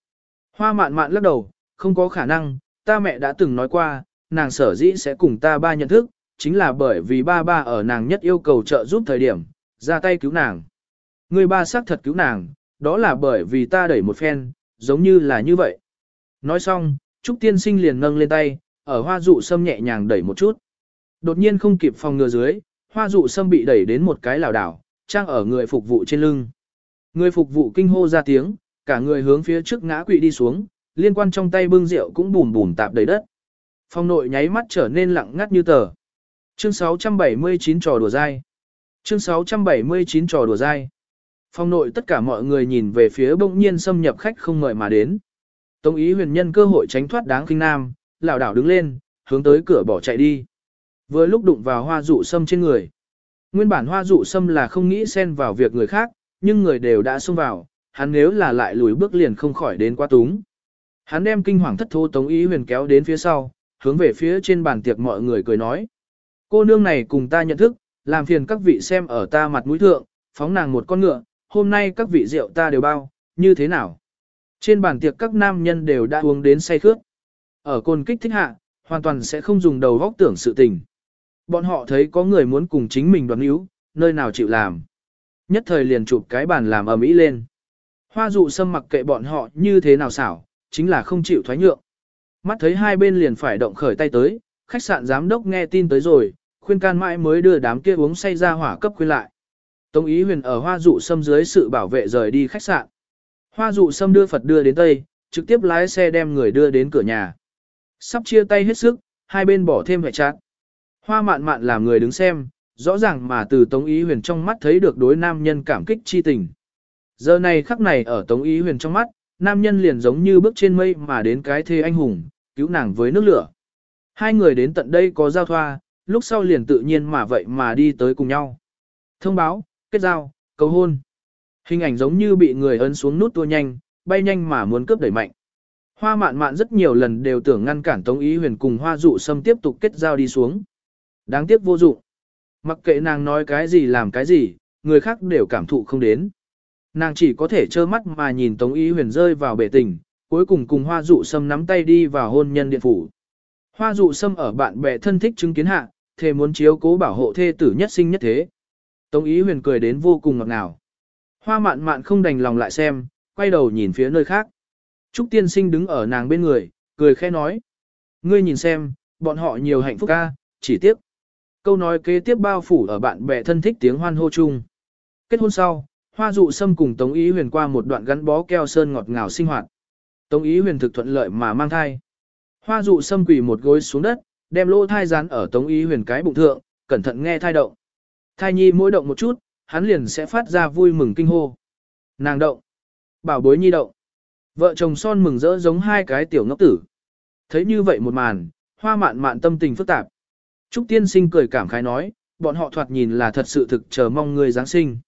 A: Hoa mạn mạn lắc đầu, không có khả năng, ta mẹ đã từng nói qua, nàng sở dĩ sẽ cùng ta ba nhận thức, chính là bởi vì ba ba ở nàng nhất yêu cầu trợ giúp thời điểm, ra tay cứu nàng. Người ba xác thật cứu nàng, đó là bởi vì ta đẩy một phen, giống như là như vậy. Nói xong, Trúc Tiên Sinh liền nâng lên tay, ở hoa dụ sâm nhẹ nhàng đẩy một chút. Đột nhiên không kịp phòng ngừa dưới, hoa dụ sâm bị đẩy đến một cái lảo đảo, trang ở người phục vụ trên lưng. Người phục vụ kinh hô ra tiếng, cả người hướng phía trước ngã quỵ đi xuống, liên quan trong tay bưng rượu cũng bùn bùn tạp đầy đất. Phong nội nháy mắt trở nên lặng ngắt như tờ. Chương 679 trò đùa dai. Chương 679 trò đùa dai. Phong nội tất cả mọi người nhìn về phía bỗng nhiên xâm nhập khách không mời mà đến. Tống ý huyền nhân cơ hội tránh thoát đáng kinh nam, lảo đảo đứng lên, hướng tới cửa bỏ chạy đi. Vừa lúc đụng vào hoa dụ sâm trên người. Nguyên bản hoa dụ sâm là không nghĩ xen vào việc người khác, nhưng người đều đã xông vào, hắn nếu là lại lùi bước liền không khỏi đến quá túng. Hắn đem kinh hoàng thất thố Tống Ý Huyền kéo đến phía sau, hướng về phía trên bàn tiệc mọi người cười nói. Cô nương này cùng ta nhận thức, làm phiền các vị xem ở ta mặt mũi thượng, phóng nàng một con ngựa, hôm nay các vị rượu ta đều bao, như thế nào? Trên bàn tiệc các nam nhân đều đã uống đến say khước. Ở côn kích thích hạ, hoàn toàn sẽ không dùng đầu góc tưởng sự tình. Bọn họ thấy có người muốn cùng chính mình đoán yếu, nơi nào chịu làm. Nhất thời liền chụp cái bàn làm ầm ĩ lên. Hoa dụ sâm mặc kệ bọn họ như thế nào xảo, chính là không chịu thoái nhượng. Mắt thấy hai bên liền phải động khởi tay tới, khách sạn giám đốc nghe tin tới rồi, khuyên can mãi mới đưa đám kia uống say ra hỏa cấp khuyên lại. Tống ý huyền ở hoa dụ sâm dưới sự bảo vệ rời đi khách sạn. Hoa dụ sâm đưa Phật đưa đến Tây, trực tiếp lái xe đem người đưa đến cửa nhà. Sắp chia tay hết sức, hai bên bỏ thêm vẻ chát. Hoa mạn mạn làm người đứng xem, rõ ràng mà từ Tống ý huyền trong mắt thấy được đối nam nhân cảm kích chi tình. Giờ này khắc này ở Tống Ý Huyền trong mắt, nam nhân liền giống như bước trên mây mà đến cái thê anh hùng, cứu nàng với nước lửa. Hai người đến tận đây có giao thoa, lúc sau liền tự nhiên mà vậy mà đi tới cùng nhau. Thông báo, kết giao, cầu hôn. Hình ảnh giống như bị người ấn xuống nút tua nhanh, bay nhanh mà muốn cướp đẩy mạnh. Hoa mạn mạn rất nhiều lần đều tưởng ngăn cản Tống Ý Huyền cùng Hoa Dụ Sâm tiếp tục kết giao đi xuống. Đáng tiếc vô dụng. Mặc kệ nàng nói cái gì làm cái gì, người khác đều cảm thụ không đến. Nàng chỉ có thể trơ mắt mà nhìn Tống Ý Huyền rơi vào bể tình, cuối cùng cùng hoa dụ sâm nắm tay đi vào hôn nhân điện phủ. Hoa dụ sâm ở bạn bè thân thích chứng kiến hạ, thề muốn chiếu cố bảo hộ thê tử nhất sinh nhất thế. Tống ý huyền cười đến vô cùng ngọt ngào. Hoa mạn mạn không đành lòng lại xem, quay đầu nhìn phía nơi khác. Trúc tiên sinh đứng ở nàng bên người, cười khẽ nói. Ngươi nhìn xem, bọn họ nhiều hạnh phúc ca, chỉ tiếc. Câu nói kế tiếp bao phủ ở bạn bè thân thích tiếng hoan hô chung. Kết hôn sau, hoa dụ sâm cùng Tống Ý Huyền qua một đoạn gắn bó keo sơn ngọt ngào sinh hoạt. Tống Ý Huyền thực thuận lợi mà mang thai. Hoa dụ sâm quỳ một gối xuống đất, đem lỗ thai rán ở Tống Ý Huyền cái bụng thượng, cẩn thận nghe thai động. Thai nhi mỗi động một chút, hắn liền sẽ phát ra vui mừng kinh hô. Nàng động. Bảo bối nhi động. Vợ chồng son mừng rỡ giống hai cái tiểu ngốc tử. Thấy như vậy một màn, hoa mạn mạn tâm tình phức tạp. Trúc tiên sinh cười cảm khái nói, bọn họ thoạt nhìn là thật sự thực chờ mong người Giáng sinh.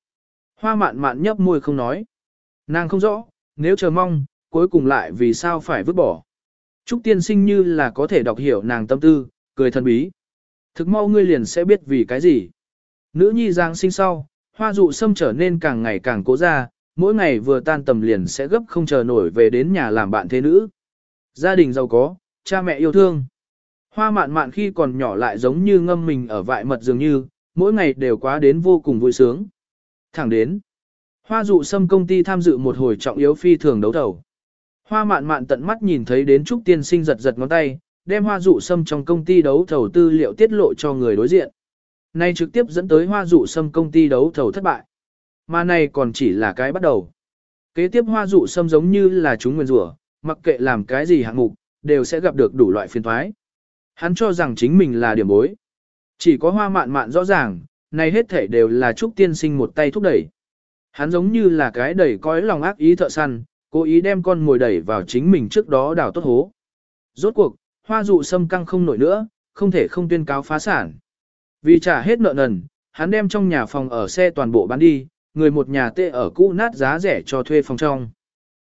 A: Hoa mạn mạn nhấp môi không nói. Nàng không rõ, nếu chờ mong, cuối cùng lại vì sao phải vứt bỏ. Trúc tiên sinh như là có thể đọc hiểu nàng tâm tư, cười thần bí. Thực mau ngươi liền sẽ biết vì cái gì. Nữ nhi giang sinh sau, hoa dụ sâm trở nên càng ngày càng cố ra, mỗi ngày vừa tan tầm liền sẽ gấp không chờ nổi về đến nhà làm bạn thế nữ. Gia đình giàu có, cha mẹ yêu thương. Hoa mạn mạn khi còn nhỏ lại giống như ngâm mình ở vại mật dường như, mỗi ngày đều quá đến vô cùng vui sướng. Thẳng đến, hoa dụ sâm công ty tham dự một hồi trọng yếu phi thường đấu thầu. Hoa mạn mạn tận mắt nhìn thấy đến Trúc Tiên Sinh giật giật ngón tay, đem hoa dụ sâm trong công ty đấu thầu tư liệu tiết lộ cho người đối diện. Nay trực tiếp dẫn tới hoa dụ sâm công ty đấu thầu thất bại. Mà này còn chỉ là cái bắt đầu. Kế tiếp hoa dụ sâm giống như là chúng nguyên rủa, mặc kệ làm cái gì hạng mục, đều sẽ gặp được đủ loại phiền thoái. Hắn cho rằng chính mình là điểm bối. Chỉ có hoa mạn mạn rõ ràng, này hết thể đều là Trúc Tiên Sinh một tay thúc đẩy. Hắn giống như là cái đẩy cõi lòng ác ý thợ săn, cố ý đem con mồi đẩy vào chính mình trước đó đào tốt hố. Rốt cuộc, hoa dụ sâm căng không nổi nữa, không thể không tuyên cáo phá sản. Vì trả hết nợ nần, hắn đem trong nhà phòng ở xe toàn bộ bán đi, người một nhà tê ở cũ nát giá rẻ cho thuê phòng trong.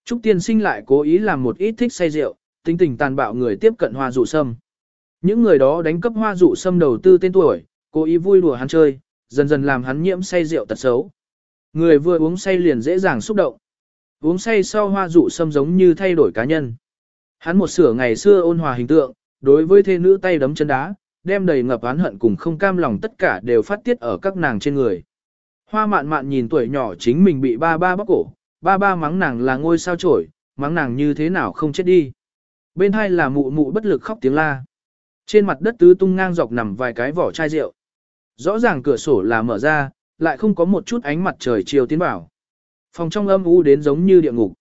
A: Trúc tiên sinh lại cố ý làm một ít thích say rượu, tính tình tàn bạo người tiếp cận hoa dụ sâm. Những người đó đánh cấp hoa dụ sâm đầu tư tên tuổi, cố ý vui đùa hắn chơi, dần dần làm hắn nhiễm say rượu tật xấu. Người vừa uống say liền dễ dàng xúc động. Uống say sau hoa dụ sâm giống như thay đổi cá nhân. Hắn một sửa ngày xưa ôn hòa hình tượng, đối với thê nữ tay đấm chân đá, đem đầy ngập oán hận cùng không cam lòng tất cả đều phát tiết ở các nàng trên người. Hoa mạn mạn nhìn tuổi nhỏ chính mình bị ba ba bóc cổ, ba ba mắng nàng là ngôi sao trổi, mắng nàng như thế nào không chết đi. Bên hai là mụ mụ bất lực khóc tiếng la. Trên mặt đất tứ tung ngang dọc nằm vài cái vỏ chai rượu. Rõ ràng cửa sổ là mở ra, lại không có một chút ánh mặt trời chiều tiến vào. Phòng trong âm u đến giống như địa ngục.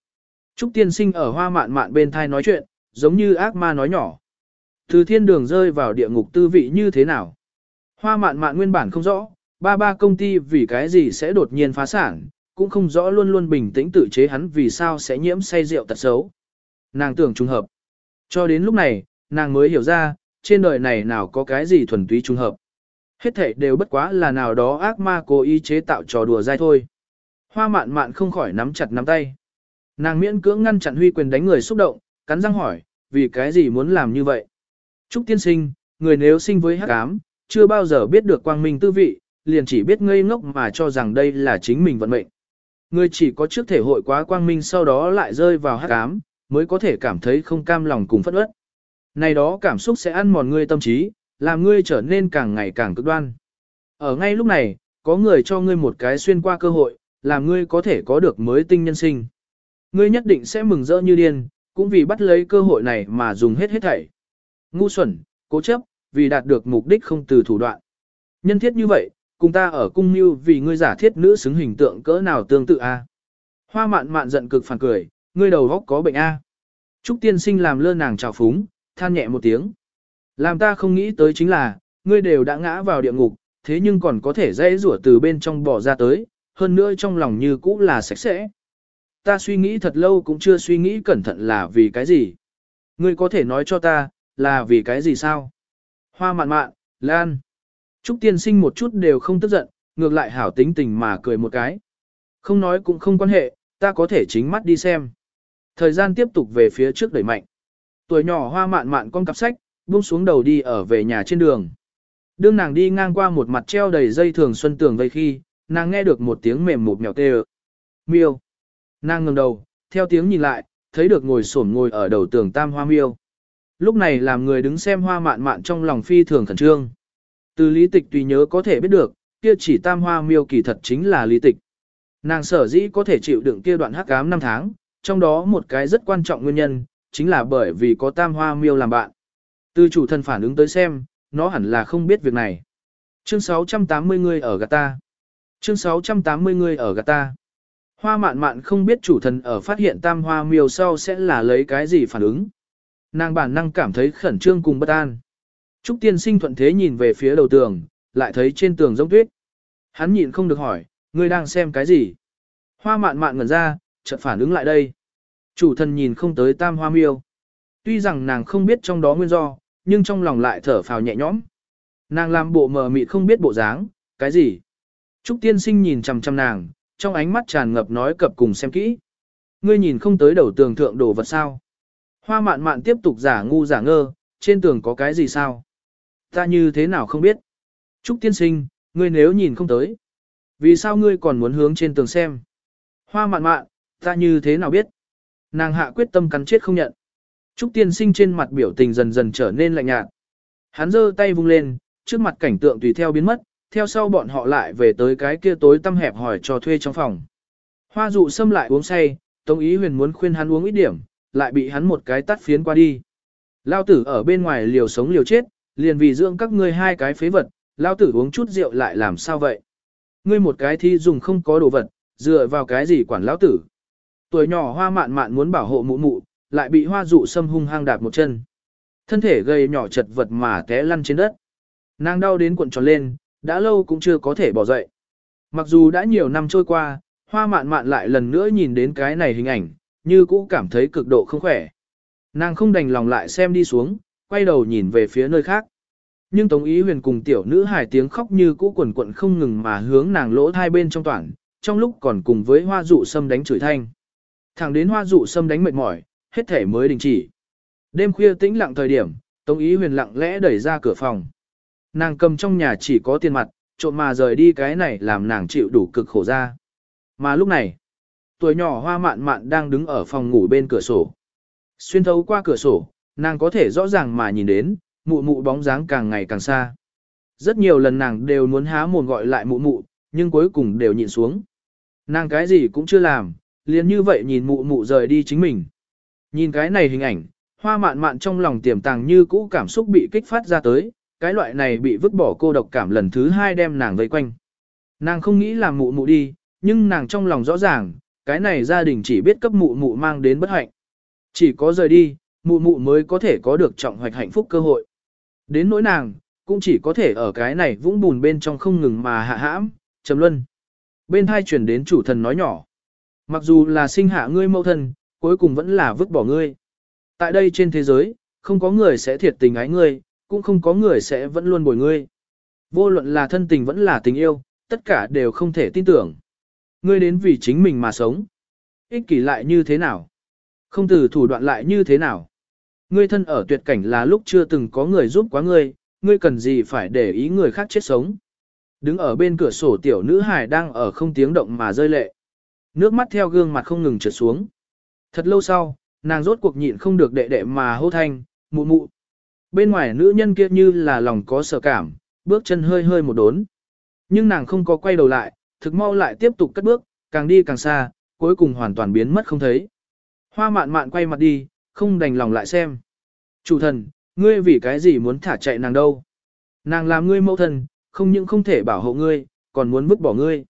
A: Trúc tiên sinh ở hoa mạn mạn bên thai nói chuyện, giống như ác ma nói nhỏ. Từ thiên đường rơi vào địa ngục tư vị như thế nào? Hoa mạn mạn nguyên bản không rõ, ba ba công ty vì cái gì sẽ đột nhiên phá sản, cũng không rõ luôn luôn bình tĩnh tự chế hắn vì sao sẽ nhiễm say rượu tật xấu. Nàng tưởng trùng hợp. Cho đến lúc này, nàng mới hiểu ra, trên đời này nào có cái gì thuần túy trùng hợp. Hết thể đều bất quá là nào đó ác ma cố ý chế tạo trò đùa dai thôi. Hoa mạn mạn không khỏi nắm chặt nắm tay. Nàng miễn cưỡng ngăn chặn huy quyền đánh người xúc động, cắn răng hỏi, vì cái gì muốn làm như vậy? Trúc tiên sinh, người nếu sinh với hắc ám, chưa bao giờ biết được quang minh tư vị, liền chỉ biết ngây ngốc mà cho rằng đây là chính mình vận mệnh. Người chỉ có trước thể hội quá quang minh sau đó lại rơi vào hắc ám, mới có thể cảm thấy không cam lòng cùng phất ớt. Này đó cảm xúc sẽ ăn mòn ngươi tâm trí, làm ngươi trở nên càng ngày càng cực đoan. Ở ngay lúc này, có người cho ngươi một cái xuyên qua cơ hội, làm ngươi có thể có được mới tinh nhân sinh. Ngươi nhất định sẽ mừng rỡ như điên, cũng vì bắt lấy cơ hội này mà dùng hết hết thảy. Ngu xuẩn, cố chấp, vì đạt được mục đích không từ thủ đoạn. Nhân thiết như vậy, cùng ta ở cung mưu vì ngươi giả thiết nữ xứng hình tượng cỡ nào tương tự a. À? Hoa mạn mạn giận cực phản cười, ngươi đầu góc có bệnh a. Trúc tiên sinh làm lơ nàng trào phúng, than nhẹ một tiếng. Làm ta không nghĩ tới chính là, ngươi đều đã ngã vào địa ngục, thế nhưng còn có thể dễ rủa từ bên trong bỏ ra tới, hơn nữa trong lòng như cũ là sạch sẽ. Ta suy nghĩ thật lâu cũng chưa suy nghĩ cẩn thận là vì cái gì. Ngươi có thể nói cho ta, là vì cái gì sao? Hoa mạn mạn, Lan. Trúc tiên sinh một chút đều không tức giận, ngược lại hảo tính tình mà cười một cái. Không nói cũng không quan hệ, ta có thể chính mắt đi xem. Thời gian tiếp tục về phía trước đẩy mạnh. Tuổi nhỏ hoa mạn mạn con cặp sách, buông xuống đầu đi ở về nhà trên đường. Đương nàng đi ngang qua một mặt treo đầy dây thường xuân tường vây khi, nàng nghe được một tiếng mềm một mèo tê Miêu. Nàng ngẩng đầu, theo tiếng nhìn lại, thấy được ngồi xổm ngồi ở đầu tường tam hoa miêu. Lúc này làm người đứng xem hoa mạn mạn trong lòng phi thường khẩn trương. Từ lý tịch tùy nhớ có thể biết được, kia chỉ tam hoa miêu kỳ thật chính là lý tịch. Nàng sở dĩ có thể chịu đựng kia đoạn hắc ám năm tháng, trong đó một cái rất quan trọng nguyên nhân, chính là bởi vì có tam hoa miêu làm bạn. Từ chủ thần phản ứng tới xem, nó hẳn là không biết việc này. Chương 680 người ở gạt ta. Chương 680 người ở gạt ta. Hoa mạn mạn không biết chủ thần ở phát hiện tam hoa miêu sau sẽ là lấy cái gì phản ứng. Nàng bản năng cảm thấy khẩn trương cùng bất an. Trúc tiên sinh thuận thế nhìn về phía đầu tường, lại thấy trên tường giống tuyết. Hắn nhịn không được hỏi, ngươi đang xem cái gì? Hoa mạn mạn ngẩn ra, chợt phản ứng lại đây. Chủ thần nhìn không tới tam hoa miêu. Tuy rằng nàng không biết trong đó nguyên do, nhưng trong lòng lại thở phào nhẹ nhõm. Nàng làm bộ mờ mịt không biết bộ dáng, cái gì? Trúc tiên sinh nhìn chằm chằm nàng, trong ánh mắt tràn ngập nói cập cùng xem kỹ. Ngươi nhìn không tới đầu tường thượng đồ vật sao? Hoa mạn mạn tiếp tục giả ngu giả ngơ, trên tường có cái gì sao? Ta như thế nào không biết? Trúc tiên sinh, ngươi nếu nhìn không tới. Vì sao ngươi còn muốn hướng trên tường xem? Hoa mạn mạn, ta như thế nào biết? Nàng hạ quyết tâm cắn chết không nhận. Trúc tiên sinh trên mặt biểu tình dần dần trở nên lạnh nhạt. Hắn giơ tay vung lên, trước mặt cảnh tượng tùy theo biến mất, theo sau bọn họ lại về tới cái kia tối tăm hẹp hỏi cho thuê trong phòng. Hoa dụ xâm lại uống say, Tống Ý Huyền muốn khuyên hắn uống ít điểm, lại bị hắn một cái tắt phiến qua đi. Lao tử ở bên ngoài liều sống liều chết, liền vì dưỡng các ngươi hai cái phế vật, lao tử uống chút rượu lại làm sao vậy? Ngươi một cái thi dùng không có đồ vật, dựa vào cái gì quản lão tử? Tuổi nhỏ hoa mạn mạn muốn bảo hộ mụ mụ, lại bị hoa dụ Sâm hung hăng đạp một chân. Thân thể gầy nhỏ chật vật mà té lăn trên đất. Nàng đau đến cuộn tròn lên, đã lâu cũng chưa có thể bỏ dậy. Mặc dù đã nhiều năm trôi qua, hoa mạn mạn lại lần nữa nhìn đến cái này hình ảnh, như cũ cảm thấy cực độ không khỏe. Nàng không đành lòng lại xem đi xuống, quay đầu nhìn về phía nơi khác. Nhưng Tống Ý Huyền cùng tiểu nữ hài tiếng khóc như cũ quần quận không ngừng mà hướng nàng lỗ hai bên trong toàn, trong lúc còn cùng với hoa dụ sâm đánh chửi thanh. Thẳng đến hoa dụ sâm đánh mệt mỏi, hết thể mới đình chỉ. Đêm khuya tĩnh lặng thời điểm, Tống Ý Huyền lặng lẽ đẩy ra cửa phòng. Nàng cầm trong nhà chỉ có tiền mặt, trộm mà rời đi cái này làm nàng chịu đủ cực khổ ra. Mà lúc này, tuổi nhỏ hoa mạn mạn đang đứng ở phòng ngủ bên cửa sổ. Xuyên thấu qua cửa sổ, nàng có thể rõ ràng mà nhìn đến, mụ mụ bóng dáng càng ngày càng xa. Rất nhiều lần nàng đều muốn há mồm gọi lại mụ mụ, nhưng cuối cùng đều nhịn xuống. Nàng cái gì cũng chưa làm, liền như vậy nhìn mụ mụ rời đi chính mình. Nhìn cái này hình ảnh, hoa mạn mạn trong lòng tiềm tàng như cũ cảm xúc bị kích phát ra tới, cái loại này bị vứt bỏ cô độc cảm lần thứ hai đem nàng vây quanh. Nàng không nghĩ làm mụ mụ đi, nhưng nàng trong lòng rõ ràng, cái này gia đình chỉ biết cấp mụ mụ mang đến bất hạnh. Chỉ có rời đi, mụ mụ mới có thể có được trọng hoạch hạnh phúc cơ hội. Đến nỗi nàng, cũng chỉ có thể ở cái này vũng bùn bên trong không ngừng mà hạ hãm, trầm luân. Bên thai chuyển đến chủ thần nói nhỏ. Mặc dù là sinh hạ ngươi mẫu thân, cuối cùng vẫn là vứt bỏ ngươi. Tại đây trên thế giới, không có người sẽ thiệt tình ái ngươi, cũng không có người sẽ vẫn luôn bồi ngươi. Vô luận là thân tình vẫn là tình yêu, tất cả đều không thể tin tưởng. Ngươi đến vì chính mình mà sống. Ích kỷ lại như thế nào? Không từ thủ đoạn lại như thế nào? Ngươi thân ở tuyệt cảnh là lúc chưa từng có người giúp quá ngươi, ngươi cần gì phải để ý người khác chết sống. Đứng ở bên cửa sổ tiểu nữ hài đang ở không tiếng động mà rơi lệ. Nước mắt theo gương mặt không ngừng trượt xuống. Thật lâu sau, nàng rốt cuộc nhịn không được đệ đệ mà hô thanh, mụ mụ. Bên ngoài nữ nhân kia như là lòng có sợ cảm, bước chân hơi hơi một đốn. Nhưng nàng không có quay đầu lại, thực mau lại tiếp tục cất bước, càng đi càng xa, cuối cùng hoàn toàn biến mất không thấy. Hoa mạn mạn quay mặt đi, không đành lòng lại xem. Chủ thần, ngươi vì cái gì muốn thả chạy nàng đâu? Nàng làm ngươi mẫu thần không những không thể bảo hộ ngươi, còn muốn vứt bỏ ngươi.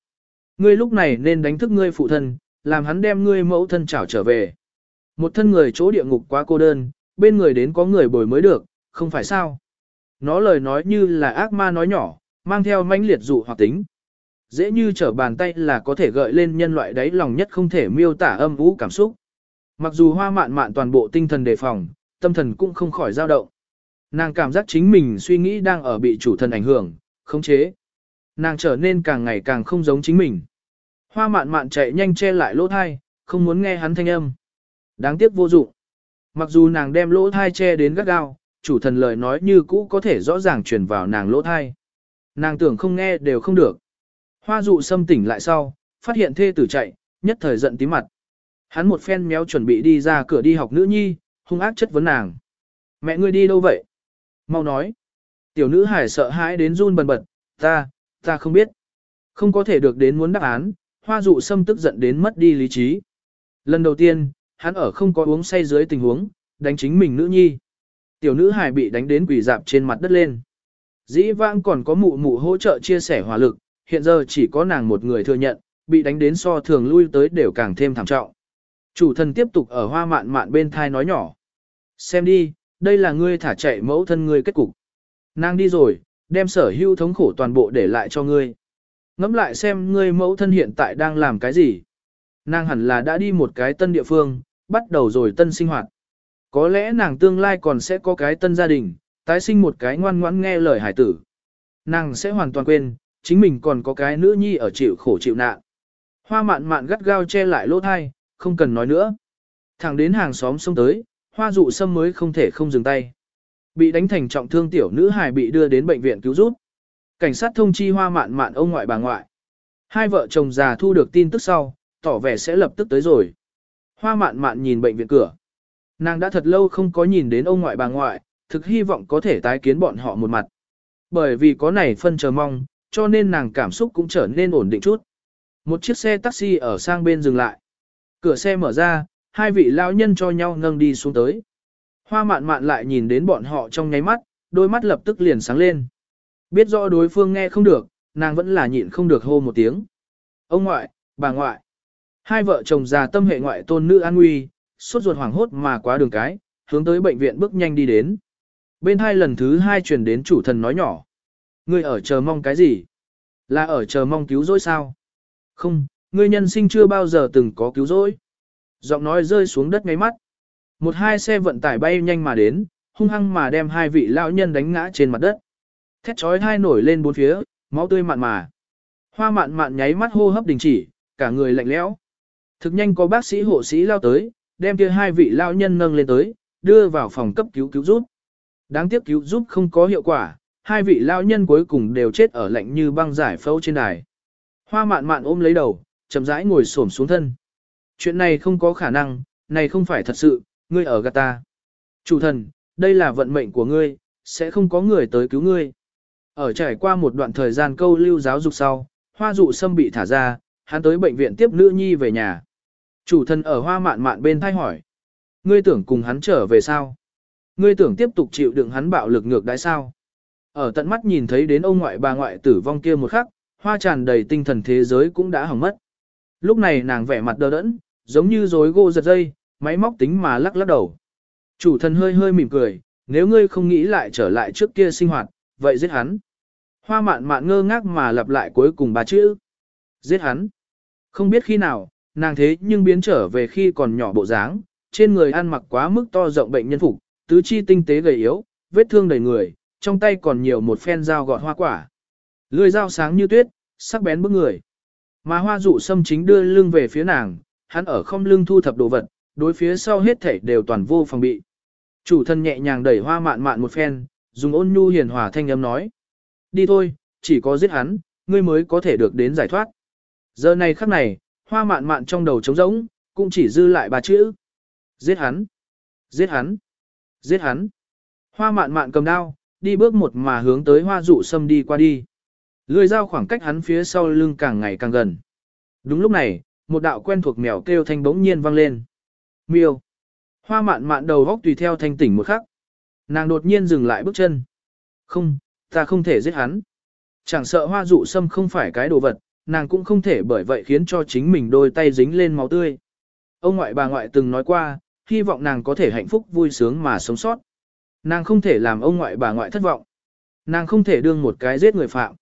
A: Ngươi lúc này nên đánh thức ngươi phụ thân, làm hắn đem ngươi mẫu thân trảo trở về. Một thân người chỗ địa ngục quá cô đơn, bên người đến có người bồi mới được, không phải sao? Nó lời nói như là ác ma nói nhỏ, mang theo mãnh liệt dụ hoặc tính. Dễ như trở bàn tay là có thể gợi lên nhân loại đáy lòng nhất không thể miêu tả âm vũ cảm xúc. Mặc dù hoa mạn mạn toàn bộ tinh thần đề phòng, tâm thần cũng không khỏi dao động. Nàng cảm giác chính mình suy nghĩ đang ở bị chủ thần ảnh hưởng, khống chế. Nàng trở nên càng ngày càng không giống chính mình. Hoa mạn mạn chạy nhanh che lại lỗ thai, không muốn nghe hắn thanh âm. Đáng tiếc vô dụng. Mặc dù nàng đem lỗ thai che đến gắt gao, chủ thần lời nói như cũ có thể rõ ràng truyền vào nàng lỗ thai. Nàng tưởng không nghe đều không được. Hoa dụ xâm tỉnh lại sau, phát hiện thê tử chạy, nhất thời giận tí mặt. Hắn một phen méo chuẩn bị đi ra cửa đi học nữ nhi, hung ác chất vấn nàng. Mẹ ngươi đi đâu vậy? Mau nói. Tiểu nữ hải sợ hãi đến run bần bật, ta, ta không biết. Không có thể được đến muốn đáp án, hoa dụ sâm tức giận đến mất đi lý trí. Lần đầu tiên, hắn ở không có uống say dưới tình huống, đánh chính mình nữ nhi. Tiểu nữ hải bị đánh đến quỷ dạp trên mặt đất lên. Dĩ vãng còn có mụ mụ hỗ trợ chia sẻ hỏa lực, hiện giờ chỉ có nàng một người thừa nhận, bị đánh đến so thường lui tới đều càng thêm thảm trọng. Chủ thần tiếp tục ở hoa mạn mạn bên thai nói nhỏ. Xem đi, đây là ngươi thả chạy mẫu thân ngươi kết cục. Nàng đi rồi, đem sở hưu thống khổ toàn bộ để lại cho ngươi. Ngẫm lại xem ngươi mẫu thân hiện tại đang làm cái gì. Nàng hẳn là đã đi một cái tân địa phương, bắt đầu rồi tân sinh hoạt. Có lẽ nàng tương lai còn sẽ có cái tân gia đình, tái sinh một cái ngoan ngoãn nghe lời hải tử. Nàng sẽ hoàn toàn quên, chính mình còn có cái nữ nhi ở chịu khổ chịu nạn. Hoa mạn mạn gắt gao che lại lỗ thai, không cần nói nữa. Thẳng đến hàng xóm xông tới, hoa dụ sâm mới không thể không dừng tay. Bị đánh thành trọng thương tiểu nữ hài bị đưa đến bệnh viện cứu giúp. Cảnh sát thông chi hoa mạn mạn ông ngoại bà ngoại. Hai vợ chồng già thu được tin tức sau, tỏ vẻ sẽ lập tức tới rồi. Hoa mạn mạn nhìn bệnh viện cửa. Nàng đã thật lâu không có nhìn đến ông ngoại bà ngoại, thực hy vọng có thể tái kiến bọn họ một mặt. Bởi vì có này phân chờ mong, cho nên nàng cảm xúc cũng trở nên ổn định chút. Một chiếc xe taxi ở sang bên dừng lại. Cửa xe mở ra, hai vị lão nhân cho nhau nâng đi xuống tới. Hoa mạn mạn lại nhìn đến bọn họ trong nháy mắt, đôi mắt lập tức liền sáng lên. Biết rõ đối phương nghe không được, nàng vẫn là nhịn không được hô một tiếng. Ông ngoại, bà ngoại. Hai vợ chồng già tâm hệ ngoại tôn nữ an nguy, suốt ruột hoảng hốt mà quá đường cái, hướng tới bệnh viện bước nhanh đi đến. Bên hai lần thứ hai truyền đến chủ thần nói nhỏ. Ngươi ở chờ mong cái gì? Là ở chờ mong cứu rỗi sao? Không, ngươi nhân sinh chưa bao giờ từng có cứu rỗi. Giọng nói rơi xuống đất ngay mắt. Một hai xe vận tải bay nhanh mà đến, hung hăng mà đem hai vị lão nhân đánh ngã trên mặt đất. Thét chói hai nổi lên bốn phía, máu tươi mặn mà. Hoa mạn mạn nháy mắt hô hấp đình chỉ, cả người lạnh lẽo. Thực nhanh có bác sĩ hộ sĩ lao tới, đem kia hai vị lão nhân nâng lên tới, đưa vào phòng cấp cứu cứu giúp. Đáng tiếc cứu giúp không có hiệu quả, hai vị lão nhân cuối cùng đều chết ở lạnh như băng giải phẫu trên đài. Hoa mạn mạn ôm lấy đầu, chậm rãi ngồi xổm xuống thân. Chuyện này không có khả năng, này không phải thật sự, ngươi ở gạt ta. Chủ thần, đây là vận mệnh của ngươi, sẽ không có người tới cứu ngươi. Ở trải qua một đoạn thời gian câu lưu giáo dục sau, hoa dụ sâm bị thả ra, hắn tới bệnh viện tiếp nữ nhi về nhà. Chủ thân ở hoa mạn mạn bên thay hỏi. Ngươi tưởng cùng hắn trở về sao? Ngươi tưởng tiếp tục chịu đựng hắn bạo lực ngược đãi sao? Ở tận mắt nhìn thấy đến ông ngoại bà ngoại tử vong kia một khắc, hoa tràn đầy tinh thần thế giới cũng đã hỏng mất. Lúc này nàng vẻ mặt đờ đẫn, giống như rối gỗ giật dây, máy móc tính mà lắc lắc đầu. Chủ thân hơi hơi mỉm cười, nếu ngươi không nghĩ lại trở lại trước kia sinh hoạt, vậy giết hắn. Hoa mạn mạn ngơ ngác mà lặp lại cuối cùng ba chữ. Giết hắn. Không biết khi nào, nàng thế nhưng biến trở về khi còn nhỏ bộ dáng, trên người ăn mặc quá mức to rộng bệnh nhân phục, tứ chi tinh tế gầy yếu, vết thương đầy người, trong tay còn nhiều một phen dao gọt hoa quả. Lưỡi dao sáng như tuyết, sắc bén bức người. Mà hoa dụ sâm chính đưa lưng về phía nàng, hắn ở không lưng thu thập đồ vật, đối phía sau hết thảy đều toàn vô phòng bị. Chủ thân nhẹ nhàng đẩy hoa mạn mạn một phen, dùng ôn nhu hiền hòa thanh âm nói. Đi thôi, chỉ có giết hắn, ngươi mới có thể được đến giải thoát. Giờ này khắc này, hoa mạn mạn trong đầu trống rỗng, cũng chỉ dư lại ba chữ. Giết hắn, giết hắn, giết hắn. Hoa mạn mạn cầm đao, đi bước một mà hướng tới hoa dụ sâm đi qua đi. Lưỡi dao khoảng cách hắn phía sau lưng càng ngày càng gần. Đúng lúc này, một đạo quen thuộc mèo kêu thanh bỗng nhiên vang lên. Miêu. Hoa mạn mạn đầu góc tùy theo thanh tỉnh một khắc. Nàng đột nhiên dừng lại bước chân. Không, ta không thể giết hắn. Chẳng sợ hoa dụ sâm không phải cái đồ vật, nàng cũng không thể bởi vậy khiến cho chính mình đôi tay dính lên máu tươi. Ông ngoại bà ngoại từng nói qua, hy vọng nàng có thể hạnh phúc vui sướng mà sống sót. Nàng không thể làm ông ngoại bà ngoại thất vọng. Nàng không thể đương một cái giết người phạm.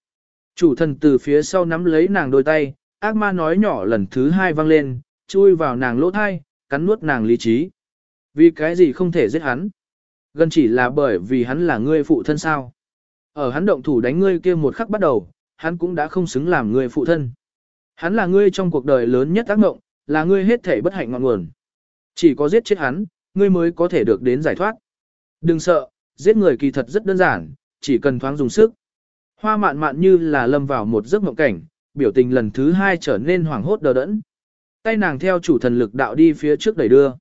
A: Chủ thần từ phía sau nắm lấy nàng đôi tay, ác ma nói nhỏ lần thứ hai vang lên, chui vào nàng lỗ thai, cắn nuốt nàng lý trí. Vì cái gì không thể giết hắn? Gần chỉ là bởi vì hắn là ngươi phụ thân sao. Ở hắn động thủ đánh ngươi kia một khắc bắt đầu, hắn cũng đã không xứng làm ngươi phụ thân. Hắn là ngươi trong cuộc đời lớn nhất tác mộng, là ngươi hết thể bất hạnh ngọn nguồn. Chỉ có giết chết hắn, ngươi mới có thể được đến giải thoát. Đừng sợ, giết người kỳ thật rất đơn giản, chỉ cần thoáng dùng sức. Hoa mạn mạn như là lâm vào một giấc mộng cảnh, biểu tình lần thứ hai trở nên hoảng hốt đờ đẫn. Tay nàng theo chủ thần lực đạo đi phía trước đẩy đưa.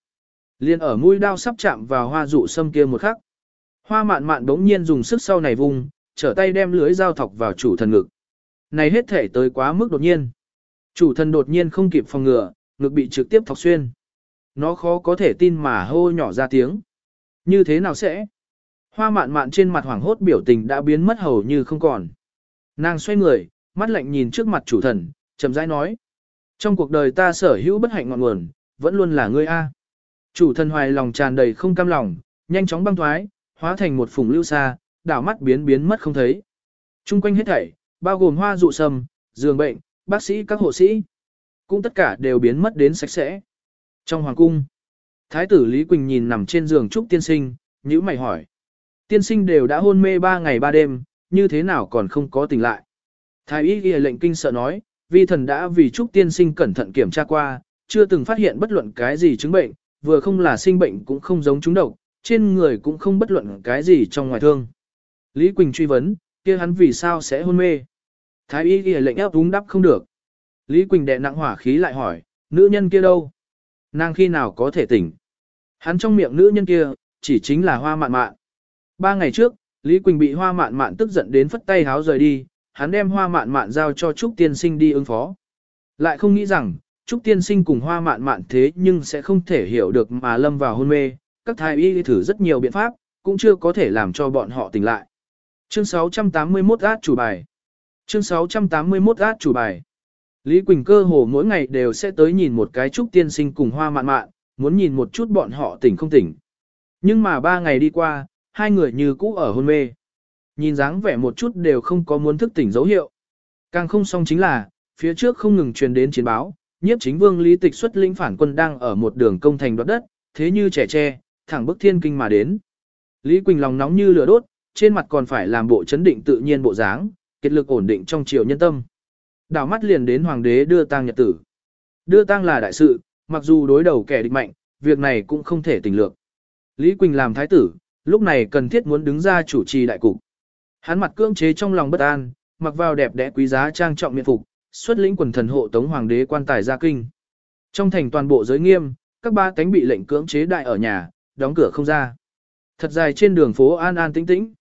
A: Liên ở mũi đao sắp chạm vào hoa dụ sâm kia một khắc. Hoa mạn mạn đống nhiên dùng sức sau này vùng, trở tay đem lưới dao thọc vào chủ thần ngực. Này hết thể tới quá mức đột nhiên. Chủ thần đột nhiên không kịp phòng ngừa, ngực bị trực tiếp thọc xuyên. Nó khó có thể tin mà hô nhỏ ra tiếng. Như thế nào sẽ? Hoa mạn mạn trên mặt hoảng hốt biểu tình đã biến mất hầu như không còn. Nàng xoay người, mắt lạnh nhìn trước mặt chủ thần, chậm rãi nói. Trong cuộc đời ta sở hữu bất hạnh ngọn nguồn, vẫn luôn là ngươi A. Chủ thần hoài lòng tràn đầy không cam lòng, nhanh chóng băng thoái, hóa thành một phùng lưu xa, đảo mắt biến biến mất không thấy. Trung quanh hết thảy, bao gồm hoa dụ sầm, giường bệnh, bác sĩ các hộ sĩ, cũng tất cả đều biến mất đến sạch sẽ. Trong hoàng cung, thái tử Lý Quỳnh nhìn nằm trên giường trúc tiên sinh, nhữ mày hỏi. Tiên sinh đều đã hôn mê ba ngày ba đêm, như thế nào còn không có tỉnh lại. Thái y ghi lệnh kinh sợ nói, vi thần đã vì trúc tiên sinh cẩn thận kiểm tra qua, chưa từng phát hiện bất luận cái gì chứng bệnh, vừa không là sinh bệnh cũng không giống chúng độc, trên người cũng không bất luận cái gì trong ngoài thương. Lý Quỳnh truy vấn, kia hắn vì sao sẽ hôn mê? Thái y ghi lệnh ép đúng đắp không được. Lý Quỳnh đệ nặng hỏa khí lại hỏi, nữ nhân kia đâu? Nàng khi nào có thể tỉnh? Hắn trong miệng nữ nhân kia, chỉ chính là hoa mạn mạn. Ba ngày trước, Lý Quỳnh bị hoa mạn mạn tức giận đến phất tay háo rời đi, hắn đem hoa mạn mạn giao cho Trúc Tiên Sinh đi ứng phó. Lại không nghĩ rằng, Trúc Tiên Sinh cùng hoa mạn mạn thế nhưng sẽ không thể hiểu được mà lâm vào hôn mê, các thái y thử rất nhiều biện pháp, cũng chưa có thể làm cho bọn họ tỉnh lại. Chương 681 át chủ bài Chương 681 át chủ bài Lý Quỳnh cơ hồ mỗi ngày đều sẽ tới nhìn một cái Trúc Tiên Sinh cùng hoa mạn mạn, muốn nhìn một chút bọn họ tỉnh không tỉnh. Nhưng mà ba ngày đi qua, hai người như cũ ở hôn mê. Nhìn dáng vẻ một chút đều không có muốn thức tỉnh dấu hiệu. Càng không xong chính là, phía trước không ngừng truyền đến chiến báo, nhiếp chính vương lý tịch xuất lĩnh phản quân đang ở một đường công thành đoạt đất, thế như trẻ tre, thẳng bức thiên kinh mà đến. Lý Quỳnh lòng nóng như lửa đốt, trên mặt còn phải làm bộ chấn định tự nhiên bộ dáng, kết lực ổn định trong triều nhân tâm. Đảo mắt liền đến hoàng đế đưa tang nhật tử. Đưa tang là đại sự, mặc dù đối đầu kẻ địch mạnh, việc này cũng không thể tình lược. Lý Quỳnh làm thái tử, lúc này cần thiết muốn đứng ra chủ trì đại cục. Hắn mặt cưỡng chế trong lòng bất an, mặc vào đẹp đẽ quý giá trang trọng miện phục, xuất lĩnh quần thần hộ tống hoàng đế quan tài ra kinh. Trong thành toàn bộ giới nghiêm, các ba cánh bị lệnh cưỡng chế đại ở nhà, đóng cửa không ra. Thật dài trên đường phố an an tĩnh tĩnh.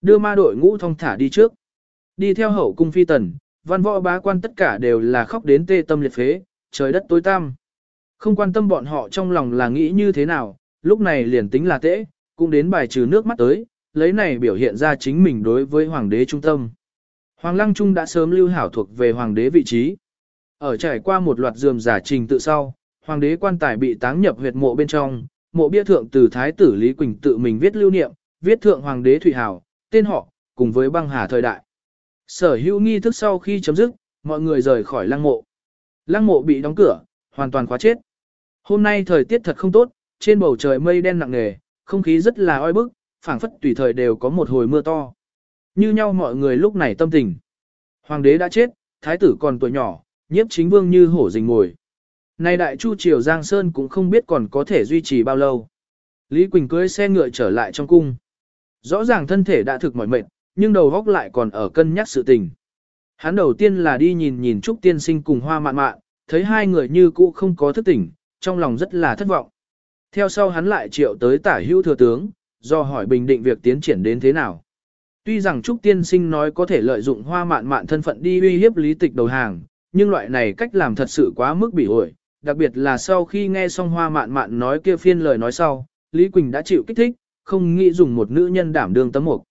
A: Đưa ma đội ngũ thông thả đi trước. Đi theo hậu cung phi tần, văn võ bá quan tất cả đều là khóc đến tê tâm liệt phế, trời đất tối tăm. Không quan tâm bọn họ trong lòng là nghĩ như thế nào, lúc này liền tính là tễ, cũng đến bài trừ nước mắt tới, lấy này biểu hiện ra chính mình đối với hoàng đế trung tâm. Hoàng Lăng Trung đã sớm lưu hảo thuộc về hoàng đế vị trí. Ở trải qua một loạt dườm giả trình tự sau, hoàng đế quan tài bị táng nhập huyệt mộ bên trong, mộ bia thượng từ thái tử Lý Quỳnh tự mình viết lưu niệm, viết thượng hoàng đế Thụy Hảo, tên họ, cùng với băng hà thời đại. Sở hữu nghi thức sau khi chấm dứt, mọi người rời khỏi lăng mộ. Lăng mộ bị đóng cửa, hoàn toàn khóa chết. Hôm nay thời tiết thật không tốt, trên bầu trời mây đen nặng nề, không khí rất là oi bức, phảng phất tùy thời đều có một hồi mưa to. Như nhau mọi người lúc này tâm tình. Hoàng đế đã chết, thái tử còn tuổi nhỏ, nhiếp chính vương như hổ rình ngồi. Nay đại chu triều Giang Sơn cũng không biết còn có thể duy trì bao lâu. Lý Quỳnh cưới xe ngựa trở lại trong cung. Rõ ràng thân thể đã thực mỏi mệt, nhưng đầu góc lại còn ở cân nhắc sự tình. Hắn đầu tiên là đi nhìn nhìn Trúc Tiên Sinh cùng hoa mạn mạn, thấy hai người như cũ không có thức tỉnh, trong lòng rất là thất vọng. Theo sau hắn lại triệu tới tả hữu thừa tướng, do hỏi bình định việc tiến triển đến thế nào. Tuy rằng Trúc Tiên Sinh nói có thể lợi dụng hoa mạn mạn thân phận đi uy hiếp lý tịch đầu hàng, nhưng loại này cách làm thật sự quá mức bị ổi, đặc biệt là sau khi nghe xong hoa mạn mạn nói kia phiên lời nói sau, Lý Quỳnh đã chịu kích thích, không nghĩ dùng một nữ nhân đảm đương tấm mục.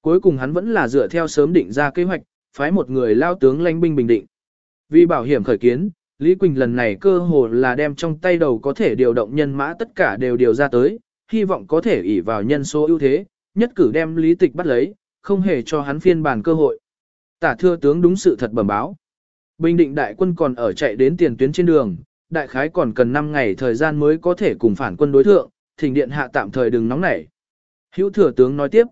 A: Cuối cùng hắn vẫn là dựa theo sớm định ra kế hoạch, phái một người lao tướng lãnh binh bình định. Vì bảo hiểm khởi kiến, Lý Quỳnh lần này cơ hồ là đem trong tay đầu có thể điều động nhân mã tất cả đều điều ra tới, hy vọng có thể ỷ vào nhân số ưu thế, nhất cử đem Lý Tịch bắt lấy, không hề cho hắn phiên bản cơ hội. Tả thưa tướng đúng sự thật bẩm báo. Bình định đại quân còn ở chạy đến tiền tuyến trên đường, đại khái còn cần 5 ngày thời gian mới có thể cùng phản quân đối thượng, thỉnh điện hạ tạm thời đừng nóng nảy. Hữu thừa tướng nói tiếp,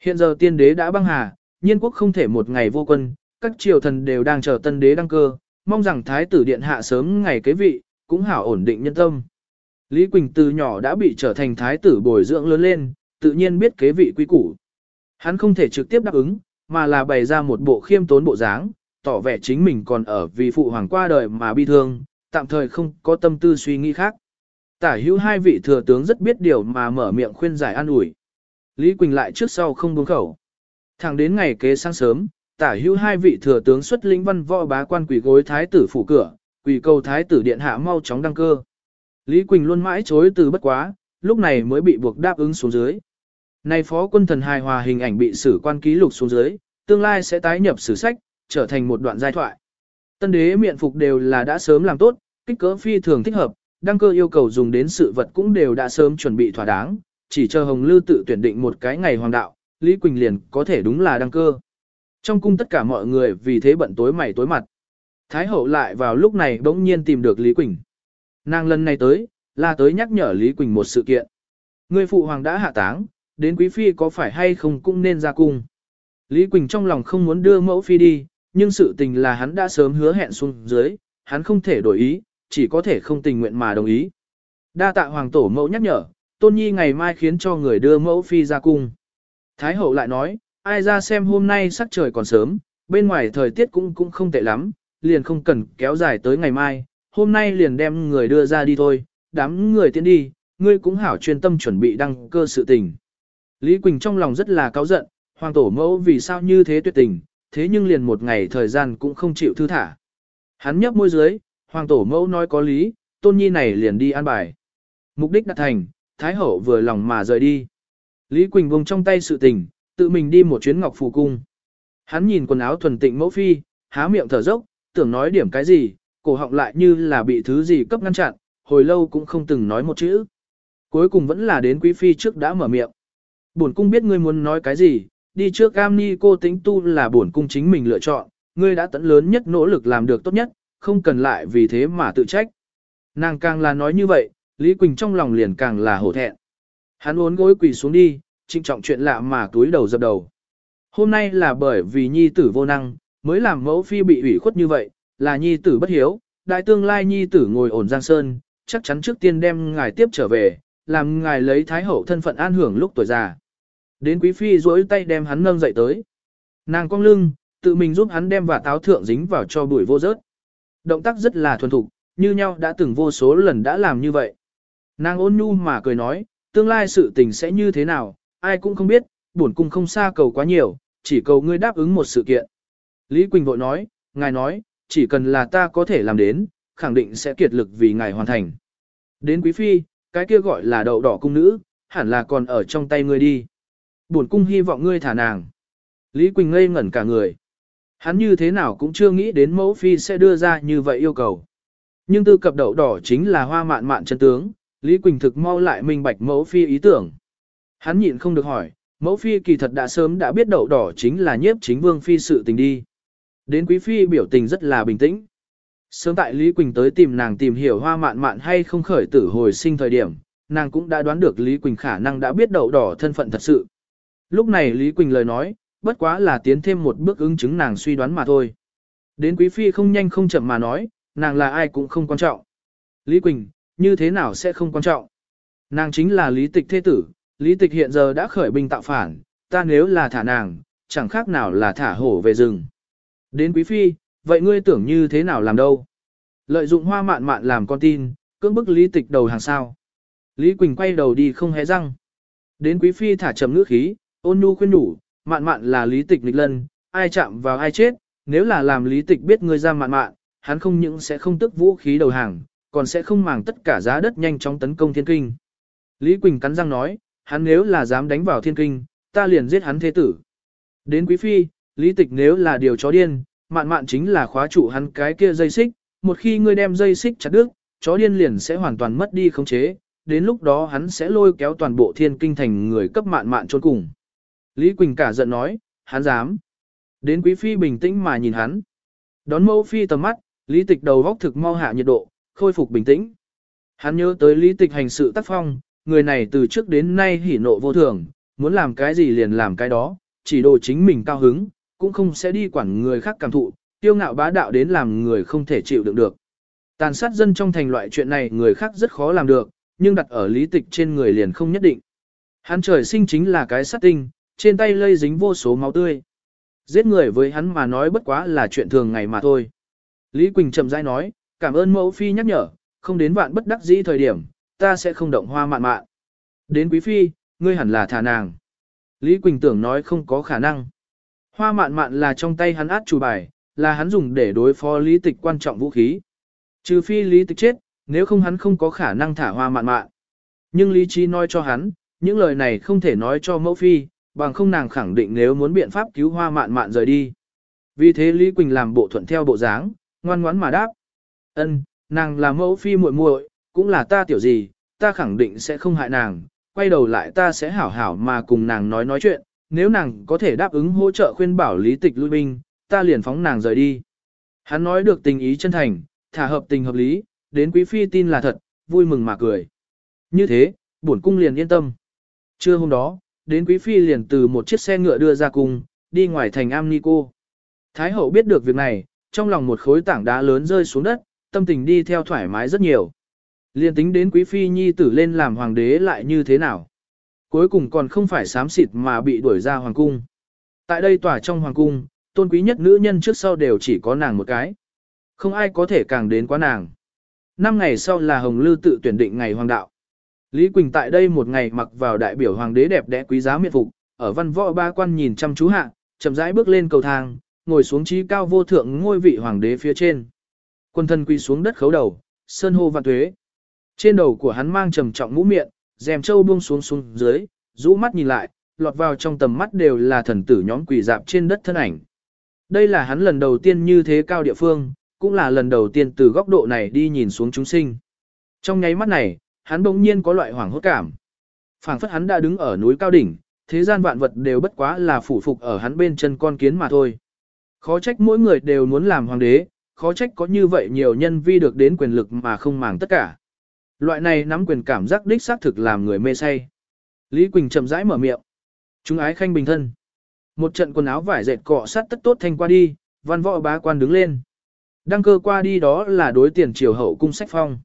A: hiện giờ tiên đế đã băng hà, nhiên quốc không thể một ngày vô quân, các triều thần đều đang chờ tân đế đăng cơ, mong rằng thái tử điện hạ sớm ngày kế vị, cũng hảo ổn định nhân tâm. Lý Quỳnh từ nhỏ đã bị trở thành thái tử bồi dưỡng lớn lên, tự nhiên biết kế vị quý củ. Hắn không thể trực tiếp đáp ứng, mà là bày ra một bộ khiêm tốn bộ dáng, tỏ vẻ chính mình còn ở vì phụ hoàng qua đời mà bi thương, tạm thời không có tâm tư suy nghĩ khác. Tả hữu hai vị thừa tướng rất biết điều mà mở miệng khuyên giải an ủi. Lý Quỳnh lại trước sau không buông khẩu. Thẳng đến ngày kế sáng sớm, tả hữu hai vị thừa tướng xuất lĩnh văn võ bá quan quỷ gối thái tử phủ cửa, quỷ cầu thái tử điện hạ mau chóng đăng cơ. Lý Quỳnh luôn mãi chối từ bất quá, lúc này mới bị buộc đáp ứng xuống dưới. Này phó quân thần hài hòa hình ảnh bị sử quan ký lục xuống dưới, tương lai sẽ tái nhập sử sách, trở thành một đoạn giai thoại. Tân đế miệng phục đều là đã sớm làm tốt, kích cỡ phi thường thích hợp, đăng cơ yêu cầu dùng đến sự vật cũng đều đã sớm chuẩn bị thỏa đáng, chỉ chờ Hồng Lư tự tuyển định một cái ngày hoàng đạo, Lý Quỳnh liền có thể đúng là đăng cơ. Trong cung tất cả mọi người vì thế bận tối mày tối mặt. Thái hậu lại vào lúc này bỗng nhiên tìm được Lý Quỳnh. Nàng lần này tới, là tới nhắc nhở Lý Quỳnh một sự kiện. Người phụ hoàng đã hạ táng, đến quý phi có phải hay không cũng nên ra cung. Lý Quỳnh trong lòng không muốn đưa mẫu phi đi, nhưng sự tình là hắn đã sớm hứa hẹn xuống dưới, hắn không thể đổi ý, chỉ có thể không tình nguyện mà đồng ý. Đa tạ hoàng tổ mẫu nhắc nhở, tôn nhi ngày mai khiến cho người đưa mẫu phi ra cung. Thái hậu lại nói, ai ra xem hôm nay sắc trời còn sớm, bên ngoài thời tiết cũng cũng không tệ lắm, liền không cần kéo dài tới ngày mai, hôm nay liền đem người đưa ra đi thôi, đám người tiến đi, ngươi cũng hảo chuyên tâm chuẩn bị đăng cơ sự tình. Lý Quỳnh trong lòng rất là cáu giận, hoàng tổ mẫu vì sao như thế tuyệt tình, thế nhưng liền một ngày thời gian cũng không chịu thư thả. Hắn nhấp môi dưới, hoàng tổ mẫu nói có lý, tôn nhi này liền đi an bài. Mục đích đạt thành, Thái hậu vừa lòng mà rời đi. Lý Quỳnh buông trong tay sự tình, tự mình đi một chuyến ngọc phù cung. Hắn nhìn quần áo thuần tịnh mẫu phi, há miệng thở dốc, tưởng nói điểm cái gì, cổ họng lại như là bị thứ gì cấp ngăn chặn, hồi lâu cũng không từng nói một chữ. Cuối cùng vẫn là đến quý phi trước đã mở miệng. Bổn cung biết ngươi muốn nói cái gì, đi trước cam ni cô tính tu là bổn cung chính mình lựa chọn, ngươi đã tận lớn nhất nỗ lực làm được tốt nhất, không cần lại vì thế mà tự trách. Nàng càng là nói như vậy, Lý Quỳnh trong lòng liền càng là hổ thẹn. Hắn uốn gối quỳ xuống đi, trinh trọng chuyện lạ mà túi đầu dập đầu. Hôm nay là bởi vì nhi tử vô năng, mới làm mẫu phi bị ủy khuất như vậy, là nhi tử bất hiếu, đại tương lai nhi tử ngồi ổn giang sơn, chắc chắn trước tiên đem ngài tiếp trở về, làm ngài lấy thái hậu thân phận an hưởng lúc tuổi già. Đến quý phi duỗi tay đem hắn nâng dậy tới. Nàng cong lưng, tự mình giúp hắn đem và táo thượng dính vào cho bụi vô rớt. Động tác rất là thuần thục, như nhau đã từng vô số lần đã làm như vậy. Nàng ôn nhu mà cười nói, tương lai sự tình sẽ như thế nào, ai cũng không biết, bổn cung không xa cầu quá nhiều, chỉ cầu ngươi đáp ứng một sự kiện. Lý Quỳnh vội nói, ngài nói, chỉ cần là ta có thể làm đến, khẳng định sẽ kiệt lực vì ngài hoàn thành. Đến quý phi, cái kia gọi là đậu đỏ cung nữ, hẳn là còn ở trong tay ngươi đi. Bổn cung hy vọng ngươi thả nàng. Lý Quỳnh ngây ngẩn cả người. Hắn như thế nào cũng chưa nghĩ đến mẫu phi sẽ đưa ra như vậy yêu cầu. Nhưng tư cập đậu đỏ chính là hoa mạn mạn chân tướng, Lý Quỳnh thực mau lại minh bạch mẫu phi ý tưởng. Hắn nhịn không được hỏi, mẫu phi kỳ thật đã sớm đã biết đậu đỏ chính là nhiếp chính vương phi sự tình đi. Đến quý phi biểu tình rất là bình tĩnh. Sớm tại Lý Quỳnh tới tìm nàng tìm hiểu hoa mạn mạn hay không khởi tử hồi sinh thời điểm, nàng cũng đã đoán được Lý Quỳnh khả năng đã biết đậu đỏ thân phận thật sự. Lúc này Lý Quỳnh lời nói, bất quá là tiến thêm một bước ứng chứng nàng suy đoán mà thôi. Đến quý phi không nhanh không chậm mà nói, nàng là ai cũng không quan trọng. Lý Quỳnh, như thế nào sẽ không quan trọng? Nàng chính là lý tịch thế tử, lý tịch hiện giờ đã khởi binh tạo phản, ta nếu là thả nàng, chẳng khác nào là thả hổ về rừng. Đến quý phi, vậy ngươi tưởng như thế nào làm đâu? Lợi dụng hoa mạn mạn làm con tin, cưỡng bức lý tịch đầu hàng sao. Lý Quỳnh quay đầu đi không hé răng. Đến quý phi thả trầm ngữ khí, ôn nhu khuyên nhủ, mạn mạn là lý tịch nghịch lân, ai chạm vào ai chết, nếu là làm lý tịch biết ngươi ra mạn mạn, hắn không những sẽ không tức vũ khí đầu hàng, còn sẽ không màng tất cả giá đất nhanh chóng tấn công thiên kinh. Lý Quỳnh cắn răng nói, hắn nếu là dám đánh vào thiên kinh, ta liền giết hắn thế tử. Đến quý phi, lý tịch nếu là điều chó điên, mạn mạn chính là khóa trụ hắn cái kia dây xích, một khi ngươi đem dây xích chặt đứt, chó điên liền sẽ hoàn toàn mất đi khống chế, đến lúc đó hắn sẽ lôi kéo toàn bộ thiên kinh thành người cấp mạn mạn trốn cùng. Lý Quỳnh cả giận nói, hắn dám. Đến quý phi bình tĩnh mà nhìn hắn. Đón mẫu phi tầm mắt, lý tịch đầu góc thực mau hạ nhiệt độ, khôi phục bình tĩnh. Hắn nhớ tới lý tịch hành sự tác phong, người này từ trước đến nay hỉ nộ vô thường, muốn làm cái gì liền làm cái đó, chỉ đồ chính mình cao hứng, cũng không sẽ đi quản người khác cảm thụ, tiêu ngạo bá đạo đến làm người không thể chịu đựng được. Tàn sát dân trong thành loại chuyện này người khác rất khó làm được, nhưng đặt ở lý tịch trên người liền không nhất định. Hắn trời sinh chính là cái sát tinh, trên tay lây dính vô số máu tươi. Giết người với hắn mà nói bất quá là chuyện thường ngày mà thôi. Lý Quỳnh chậm rãi nói, cảm ơn mẫu phi nhắc nhở, không đến vạn bất đắc dĩ thời điểm, ta sẽ không động hoa mạn mạn. Đến quý phi, ngươi hẳn là thả nàng. Lý Quỳnh tưởng nói không có khả năng. Hoa mạn mạn là trong tay hắn át chủ bài, là hắn dùng để đối phó lý tịch quan trọng vũ khí. Trừ phi lý tịch chết, nếu không hắn không có khả năng thả hoa mạn mạn. Nhưng lý trí nói cho hắn, những lời này không thể nói cho mẫu phi, bằng không nàng khẳng định nếu muốn biện pháp cứu hoa mạn mạn rời đi. Vì thế Lý Quỳnh làm bộ thuận theo bộ dáng, ngoan ngoãn mà đáp. ân nàng là mẫu phi muội muội, cũng là ta tiểu gì, ta khẳng định sẽ không hại nàng, quay đầu lại ta sẽ hảo hảo mà cùng nàng nói nói chuyện, nếu nàng có thể đáp ứng hỗ trợ khuyên bảo lý tịch lui binh, ta liền phóng nàng rời đi. Hắn nói được tình ý chân thành, thả hợp tình hợp lý, đến quý phi tin là thật, vui mừng mà cười. Như thế, bổn cung liền yên tâm. Trưa hôm đó, đến quý phi liền từ một chiếc xe ngựa đưa ra cung, đi ngoài thành am ni cô. Thái hậu biết được việc này, trong lòng một khối tảng đá lớn rơi xuống đất, tâm tình đi theo thoải mái rất nhiều. Liên tính đến quý phi nhi tử lên làm hoàng đế lại như thế nào. Cuối cùng còn không phải sám xịt mà bị đuổi ra hoàng cung. Tại đây tỏa trong hoàng cung, tôn quý nhất nữ nhân trước sau đều chỉ có nàng một cái. Không ai có thể càng đến quá nàng. Năm ngày sau là Hồng Lư tự tuyển định ngày hoàng đạo. Lý Quỳnh tại đây một ngày mặc vào đại biểu hoàng đế đẹp đẽ quý giá miệt phục, ở văn võ ba quan nhìn chăm chú hạ, chậm rãi bước lên cầu thang, ngồi xuống trí cao vô thượng ngôi vị hoàng đế phía trên. Quân thân quy xuống đất khấu đầu, sơn hô văn tuế. Trên đầu của hắn mang trầm trọng mũ miệng, rèm châu buông xuống xuống dưới, rũ mắt nhìn lại, lọt vào trong tầm mắt đều là thần tử nhóm quỷ dạp trên đất thân ảnh. Đây là hắn lần đầu tiên như thế cao địa phương, cũng là lần đầu tiên từ góc độ này đi nhìn xuống chúng sinh. Trong nháy mắt này, hắn bỗng nhiên có loại hoảng hốt cảm. phảng phất hắn đã đứng ở núi cao đỉnh, thế gian vạn vật đều bất quá là phủ phục ở hắn bên chân con kiến mà thôi. Khó trách mỗi người đều muốn làm hoàng đế, khó trách có như vậy nhiều nhân vi được đến quyền lực mà không màng tất cả. Loại này nắm quyền cảm giác đích xác thực làm người mê say. Lý Quỳnh chậm rãi mở miệng. Chúng ái khanh bình thân. Một trận quần áo vải dệt cọ sát tất tốt thanh qua đi, văn võ bá quan đứng lên. Đăng cơ qua đi đó là đối tiền triều hậu cung sách phong.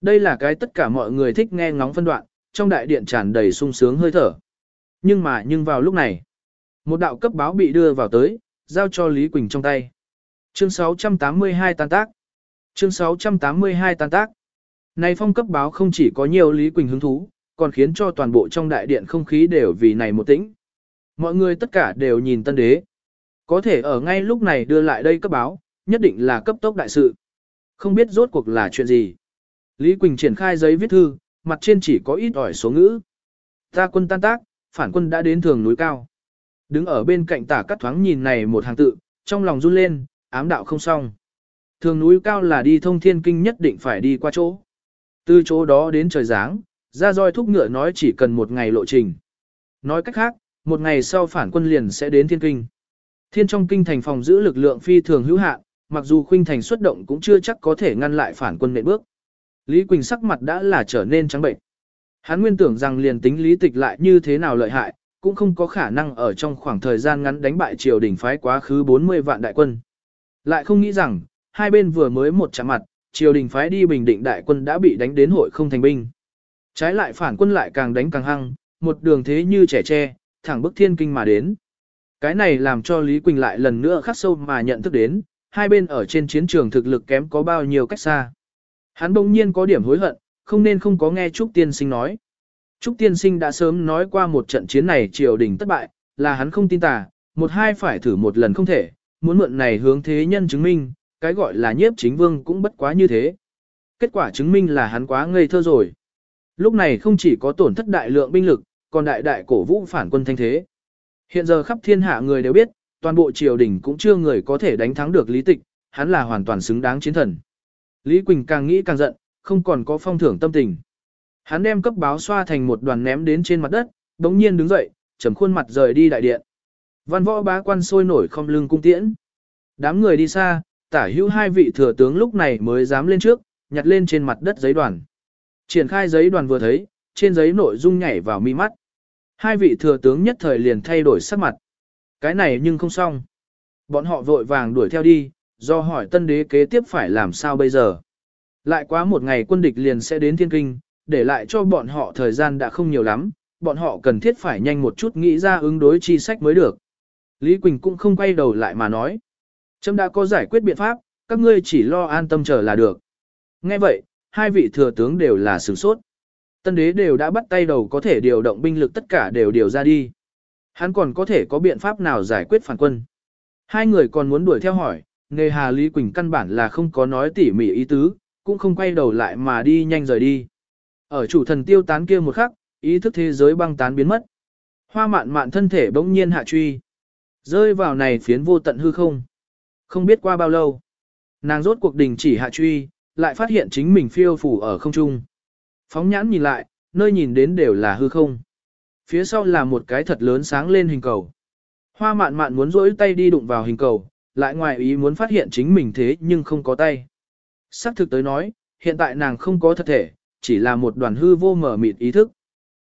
A: Đây là cái tất cả mọi người thích nghe ngóng phân đoạn, trong đại điện tràn đầy sung sướng hơi thở. Nhưng mà nhưng vào lúc này, một đạo cấp báo bị đưa vào tới, giao cho Lý Quỳnh trong tay. Chương 682 tan tác. Chương 682 tan tác. Này phong cấp báo không chỉ có nhiều Lý Quỳnh hứng thú, còn khiến cho toàn bộ trong đại điện không khí đều vì này một tĩnh. Mọi người tất cả đều nhìn tân đế. Có thể ở ngay lúc này đưa lại đây cấp báo, nhất định là cấp tốc đại sự. Không biết rốt cuộc là chuyện gì. Lý Quỳnh triển khai giấy viết thư, mặt trên chỉ có ít ỏi số ngữ. Ta quân tan tác, phản quân đã đến thường núi cao. Đứng ở bên cạnh tả cắt thoáng nhìn này một hàng tự, trong lòng run lên, ám đạo không xong. Thường núi cao là đi thông thiên kinh nhất định phải đi qua chỗ. Từ chỗ đó đến trời giáng, ra roi thúc ngựa nói chỉ cần một ngày lộ trình. Nói cách khác, một ngày sau phản quân liền sẽ đến thiên kinh. Thiên trong kinh thành phòng giữ lực lượng phi thường hữu hạn, mặc dù khuynh thành xuất động cũng chưa chắc có thể ngăn lại phản quân nệ bước. Lý Quỳnh sắc mặt đã là trở nên trắng bệnh. Hắn nguyên tưởng rằng liền tính lý tịch lại như thế nào lợi hại, cũng không có khả năng ở trong khoảng thời gian ngắn đánh bại triều đình phái quá khứ 40 vạn đại quân. Lại không nghĩ rằng, hai bên vừa mới một chạm mặt, triều đình phái đi bình định đại quân đã bị đánh đến hội không thành binh. Trái lại phản quân lại càng đánh càng hăng, một đường thế như trẻ tre, thẳng bức thiên kinh mà đến. Cái này làm cho Lý Quỳnh lại lần nữa khắc sâu mà nhận thức đến, hai bên ở trên chiến trường thực lực kém có bao nhiêu cách xa. Hắn bỗng nhiên có điểm hối hận, không nên không có nghe Trúc Tiên Sinh nói. Trúc Tiên Sinh đã sớm nói qua một trận chiến này triều đình thất bại, là hắn không tin tà, một hai phải thử một lần không thể, muốn mượn này hướng thế nhân chứng minh, cái gọi là nhiếp chính vương cũng bất quá như thế. Kết quả chứng minh là hắn quá ngây thơ rồi. Lúc này không chỉ có tổn thất đại lượng binh lực, còn đại đại cổ vũ phản quân thanh thế. Hiện giờ khắp thiên hạ người đều biết, toàn bộ triều đình cũng chưa người có thể đánh thắng được lý tịch, hắn là hoàn toàn xứng đáng chiến thần. Lý Quỳnh càng nghĩ càng giận, không còn có phong thưởng tâm tình. Hắn đem cấp báo xoa thành một đoàn ném đến trên mặt đất, đống nhiên đứng dậy, trầm khuôn mặt rời đi đại điện. Văn võ bá quan sôi nổi không lưng cung tiễn. Đám người đi xa, tả hữu hai vị thừa tướng lúc này mới dám lên trước, nhặt lên trên mặt đất giấy đoàn. Triển khai giấy đoàn vừa thấy, trên giấy nội dung nhảy vào mi mắt. Hai vị thừa tướng nhất thời liền thay đổi sắc mặt. Cái này nhưng không xong. Bọn họ vội vàng đuổi theo đi, do hỏi tân đế kế tiếp phải làm sao bây giờ. Lại quá một ngày quân địch liền sẽ đến thiên kinh, để lại cho bọn họ thời gian đã không nhiều lắm, bọn họ cần thiết phải nhanh một chút nghĩ ra ứng đối chi sách mới được. Lý Quỳnh cũng không quay đầu lại mà nói. Trâm đã có giải quyết biện pháp, các ngươi chỉ lo an tâm chờ là được. Nghe vậy, hai vị thừa tướng đều là sửng sốt. Tân đế đều đã bắt tay đầu có thể điều động binh lực tất cả đều điều ra đi. Hắn còn có thể có biện pháp nào giải quyết phản quân. Hai người còn muốn đuổi theo hỏi, nghề hà Lý Quỳnh căn bản là không có nói tỉ mỉ ý tứ, cũng không quay đầu lại mà đi nhanh rời đi. Ở chủ thần tiêu tán kia một khắc, ý thức thế giới băng tán biến mất. Hoa mạn mạn thân thể bỗng nhiên hạ truy. Rơi vào này phiến vô tận hư không. Không biết qua bao lâu. Nàng rốt cuộc đình chỉ hạ truy, lại phát hiện chính mình phiêu phủ ở không trung. Phóng nhãn nhìn lại, nơi nhìn đến đều là hư không. Phía sau là một cái thật lớn sáng lên hình cầu. Hoa mạn mạn muốn rỗi tay đi đụng vào hình cầu, lại ngoài ý muốn phát hiện chính mình thế nhưng không có tay. Sắc thực tới nói, hiện tại nàng không có thật thể, chỉ là một đoàn hư vô mở mịt ý thức.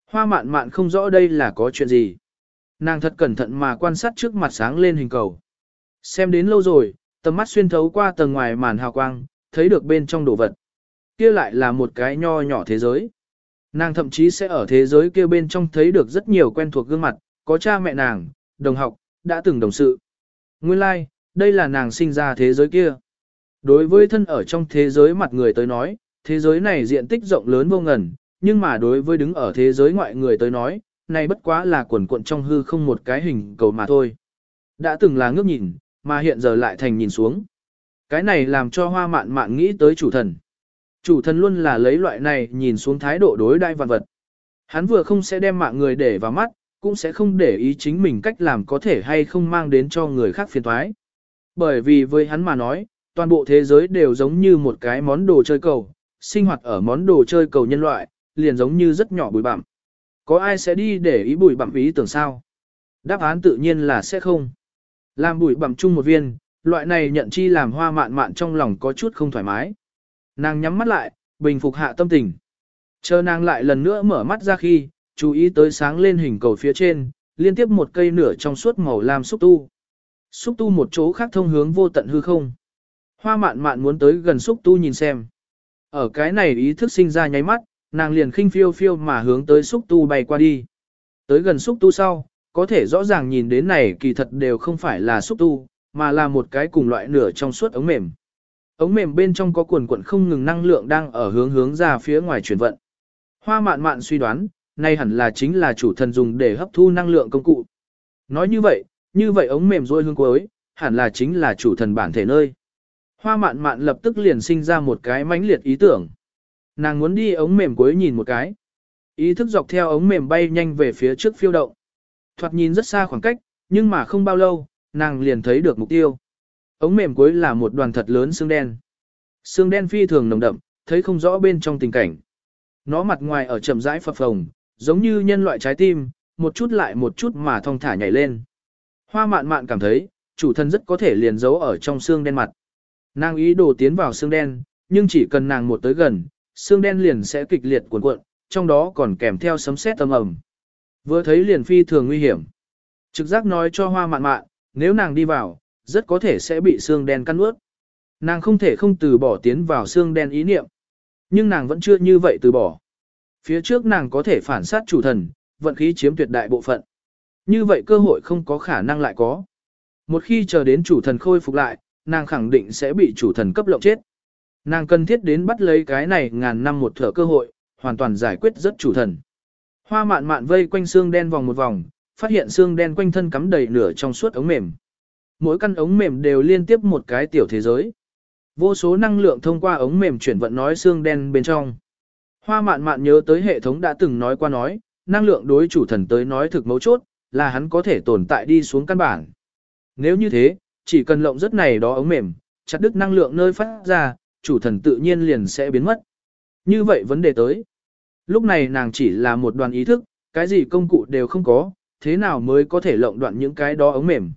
A: Hoa mạn mạn không rõ đây là có chuyện gì. Nàng thật cẩn thận mà quan sát trước mặt sáng lên hình cầu. Xem đến lâu rồi, tầm mắt xuyên thấu qua tầng ngoài màn hào quang, thấy được bên trong đồ vật. Kia lại là một cái nho nhỏ thế giới. Nàng thậm chí sẽ ở thế giới kia bên trong thấy được rất nhiều quen thuộc gương mặt, có cha mẹ nàng, đồng học, đã từng đồng sự. Nguyên lai, like, đây là nàng sinh ra thế giới kia. Đối với thân ở trong thế giới mặt người tới nói, thế giới này diện tích rộng lớn vô ngần, nhưng mà đối với đứng ở thế giới ngoại người tới nói, này bất quá là quần cuộn trong hư không một cái hình cầu mà thôi. Đã từng là ngước nhìn, mà hiện giờ lại thành nhìn xuống. Cái này làm cho hoa mạn mạn nghĩ tới chủ thần. Chủ thần luôn là lấy loại này nhìn xuống thái độ đối đai vật vật. Hắn vừa không sẽ đem mạng người để vào mắt, cũng sẽ không để ý chính mình cách làm có thể hay không mang đến cho người khác phiền thoái. Bởi vì với hắn mà nói, toàn bộ thế giới đều giống như một cái món đồ chơi cầu, sinh hoạt ở món đồ chơi cầu nhân loại, liền giống như rất nhỏ bụi bặm. Có ai sẽ đi để ý bụi bặm ý tưởng sao? Đáp án tự nhiên là sẽ không. Làm bụi bặm chung một viên, loại này nhận chi làm hoa mạn mạn trong lòng có chút không thoải mái. Nàng nhắm mắt lại, bình phục hạ tâm tình. Chờ nàng lại lần nữa mở mắt ra khi, chú ý tới sáng lên hình cầu phía trên, liên tiếp một cây nửa trong suốt màu lam xúc tu. Xúc tu một chỗ khác thông hướng vô tận hư không. Hoa mạn mạn muốn tới gần xúc tu nhìn xem. Ở cái này ý thức sinh ra nháy mắt, nàng liền khinh phiêu phiêu mà hướng tới xúc tu bay qua đi. Tới gần xúc tu sau, có thể rõ ràng nhìn đến này kỳ thật đều không phải là xúc tu, mà là một cái cùng loại nửa trong suốt ống mềm. Ống mềm bên trong có quần quần không ngừng năng lượng đang ở hướng hướng ra phía ngoài chuyển vận. Hoa mạn mạn suy đoán, nay hẳn là chính là chủ thần dùng để hấp thu năng lượng công cụ. Nói như vậy, như vậy ống mềm rôi hương cuối, hẳn là chính là chủ thần bản thể nơi. Hoa mạn mạn lập tức liền sinh ra một cái mãnh liệt ý tưởng. Nàng muốn đi ống mềm cuối nhìn một cái. Ý thức dọc theo ống mềm bay nhanh về phía trước phiêu động. Thoạt nhìn rất xa khoảng cách, nhưng mà không bao lâu, nàng liền thấy được mục tiêu. Ống mềm cuối là một đoàn thật lớn xương đen. Xương đen phi thường nồng đậm, thấy không rõ bên trong tình cảnh. Nó mặt ngoài ở chậm rãi phập phồng, giống như nhân loại trái tim, một chút lại một chút mà thong thả nhảy lên. Hoa mạn mạn cảm thấy, chủ thân rất có thể liền giấu ở trong xương đen mặt. Nàng ý đồ tiến vào xương đen, nhưng chỉ cần nàng một tới gần, xương đen liền sẽ kịch liệt cuộn cuộn, trong đó còn kèm theo sấm sét âm ầm. Vừa thấy liền phi thường nguy hiểm. Trực giác nói cho hoa mạn mạn, nếu nàng đi vào, rất có thể sẽ bị xương đen căn ướt. Nàng không thể không từ bỏ tiến vào xương đen ý niệm. Nhưng nàng vẫn chưa như vậy từ bỏ. Phía trước nàng có thể phản sát chủ thần, vận khí chiếm tuyệt đại bộ phận. Như vậy cơ hội không có khả năng lại có. Một khi chờ đến chủ thần khôi phục lại, nàng khẳng định sẽ bị chủ thần cấp lộng chết. Nàng cần thiết đến bắt lấy cái này ngàn năm một thở cơ hội, hoàn toàn giải quyết rất chủ thần. Hoa mạn mạn vây quanh xương đen vòng một vòng, phát hiện xương đen quanh thân cắm đầy nửa trong suốt ống mềm. Mỗi căn ống mềm đều liên tiếp một cái tiểu thế giới. Vô số năng lượng thông qua ống mềm chuyển vận nói xương đen bên trong. Hoa mạn mạn nhớ tới hệ thống đã từng nói qua nói, năng lượng đối chủ thần tới nói thực mấu chốt, là hắn có thể tồn tại đi xuống căn bản. Nếu như thế, chỉ cần lộng rất này đó ống mềm, chặt đứt năng lượng nơi phát ra, chủ thần tự nhiên liền sẽ biến mất. Như vậy vấn đề tới. Lúc này nàng chỉ là một đoàn ý thức, cái gì công cụ đều không có, thế nào mới có thể lộng đoạn những cái đó ống mềm.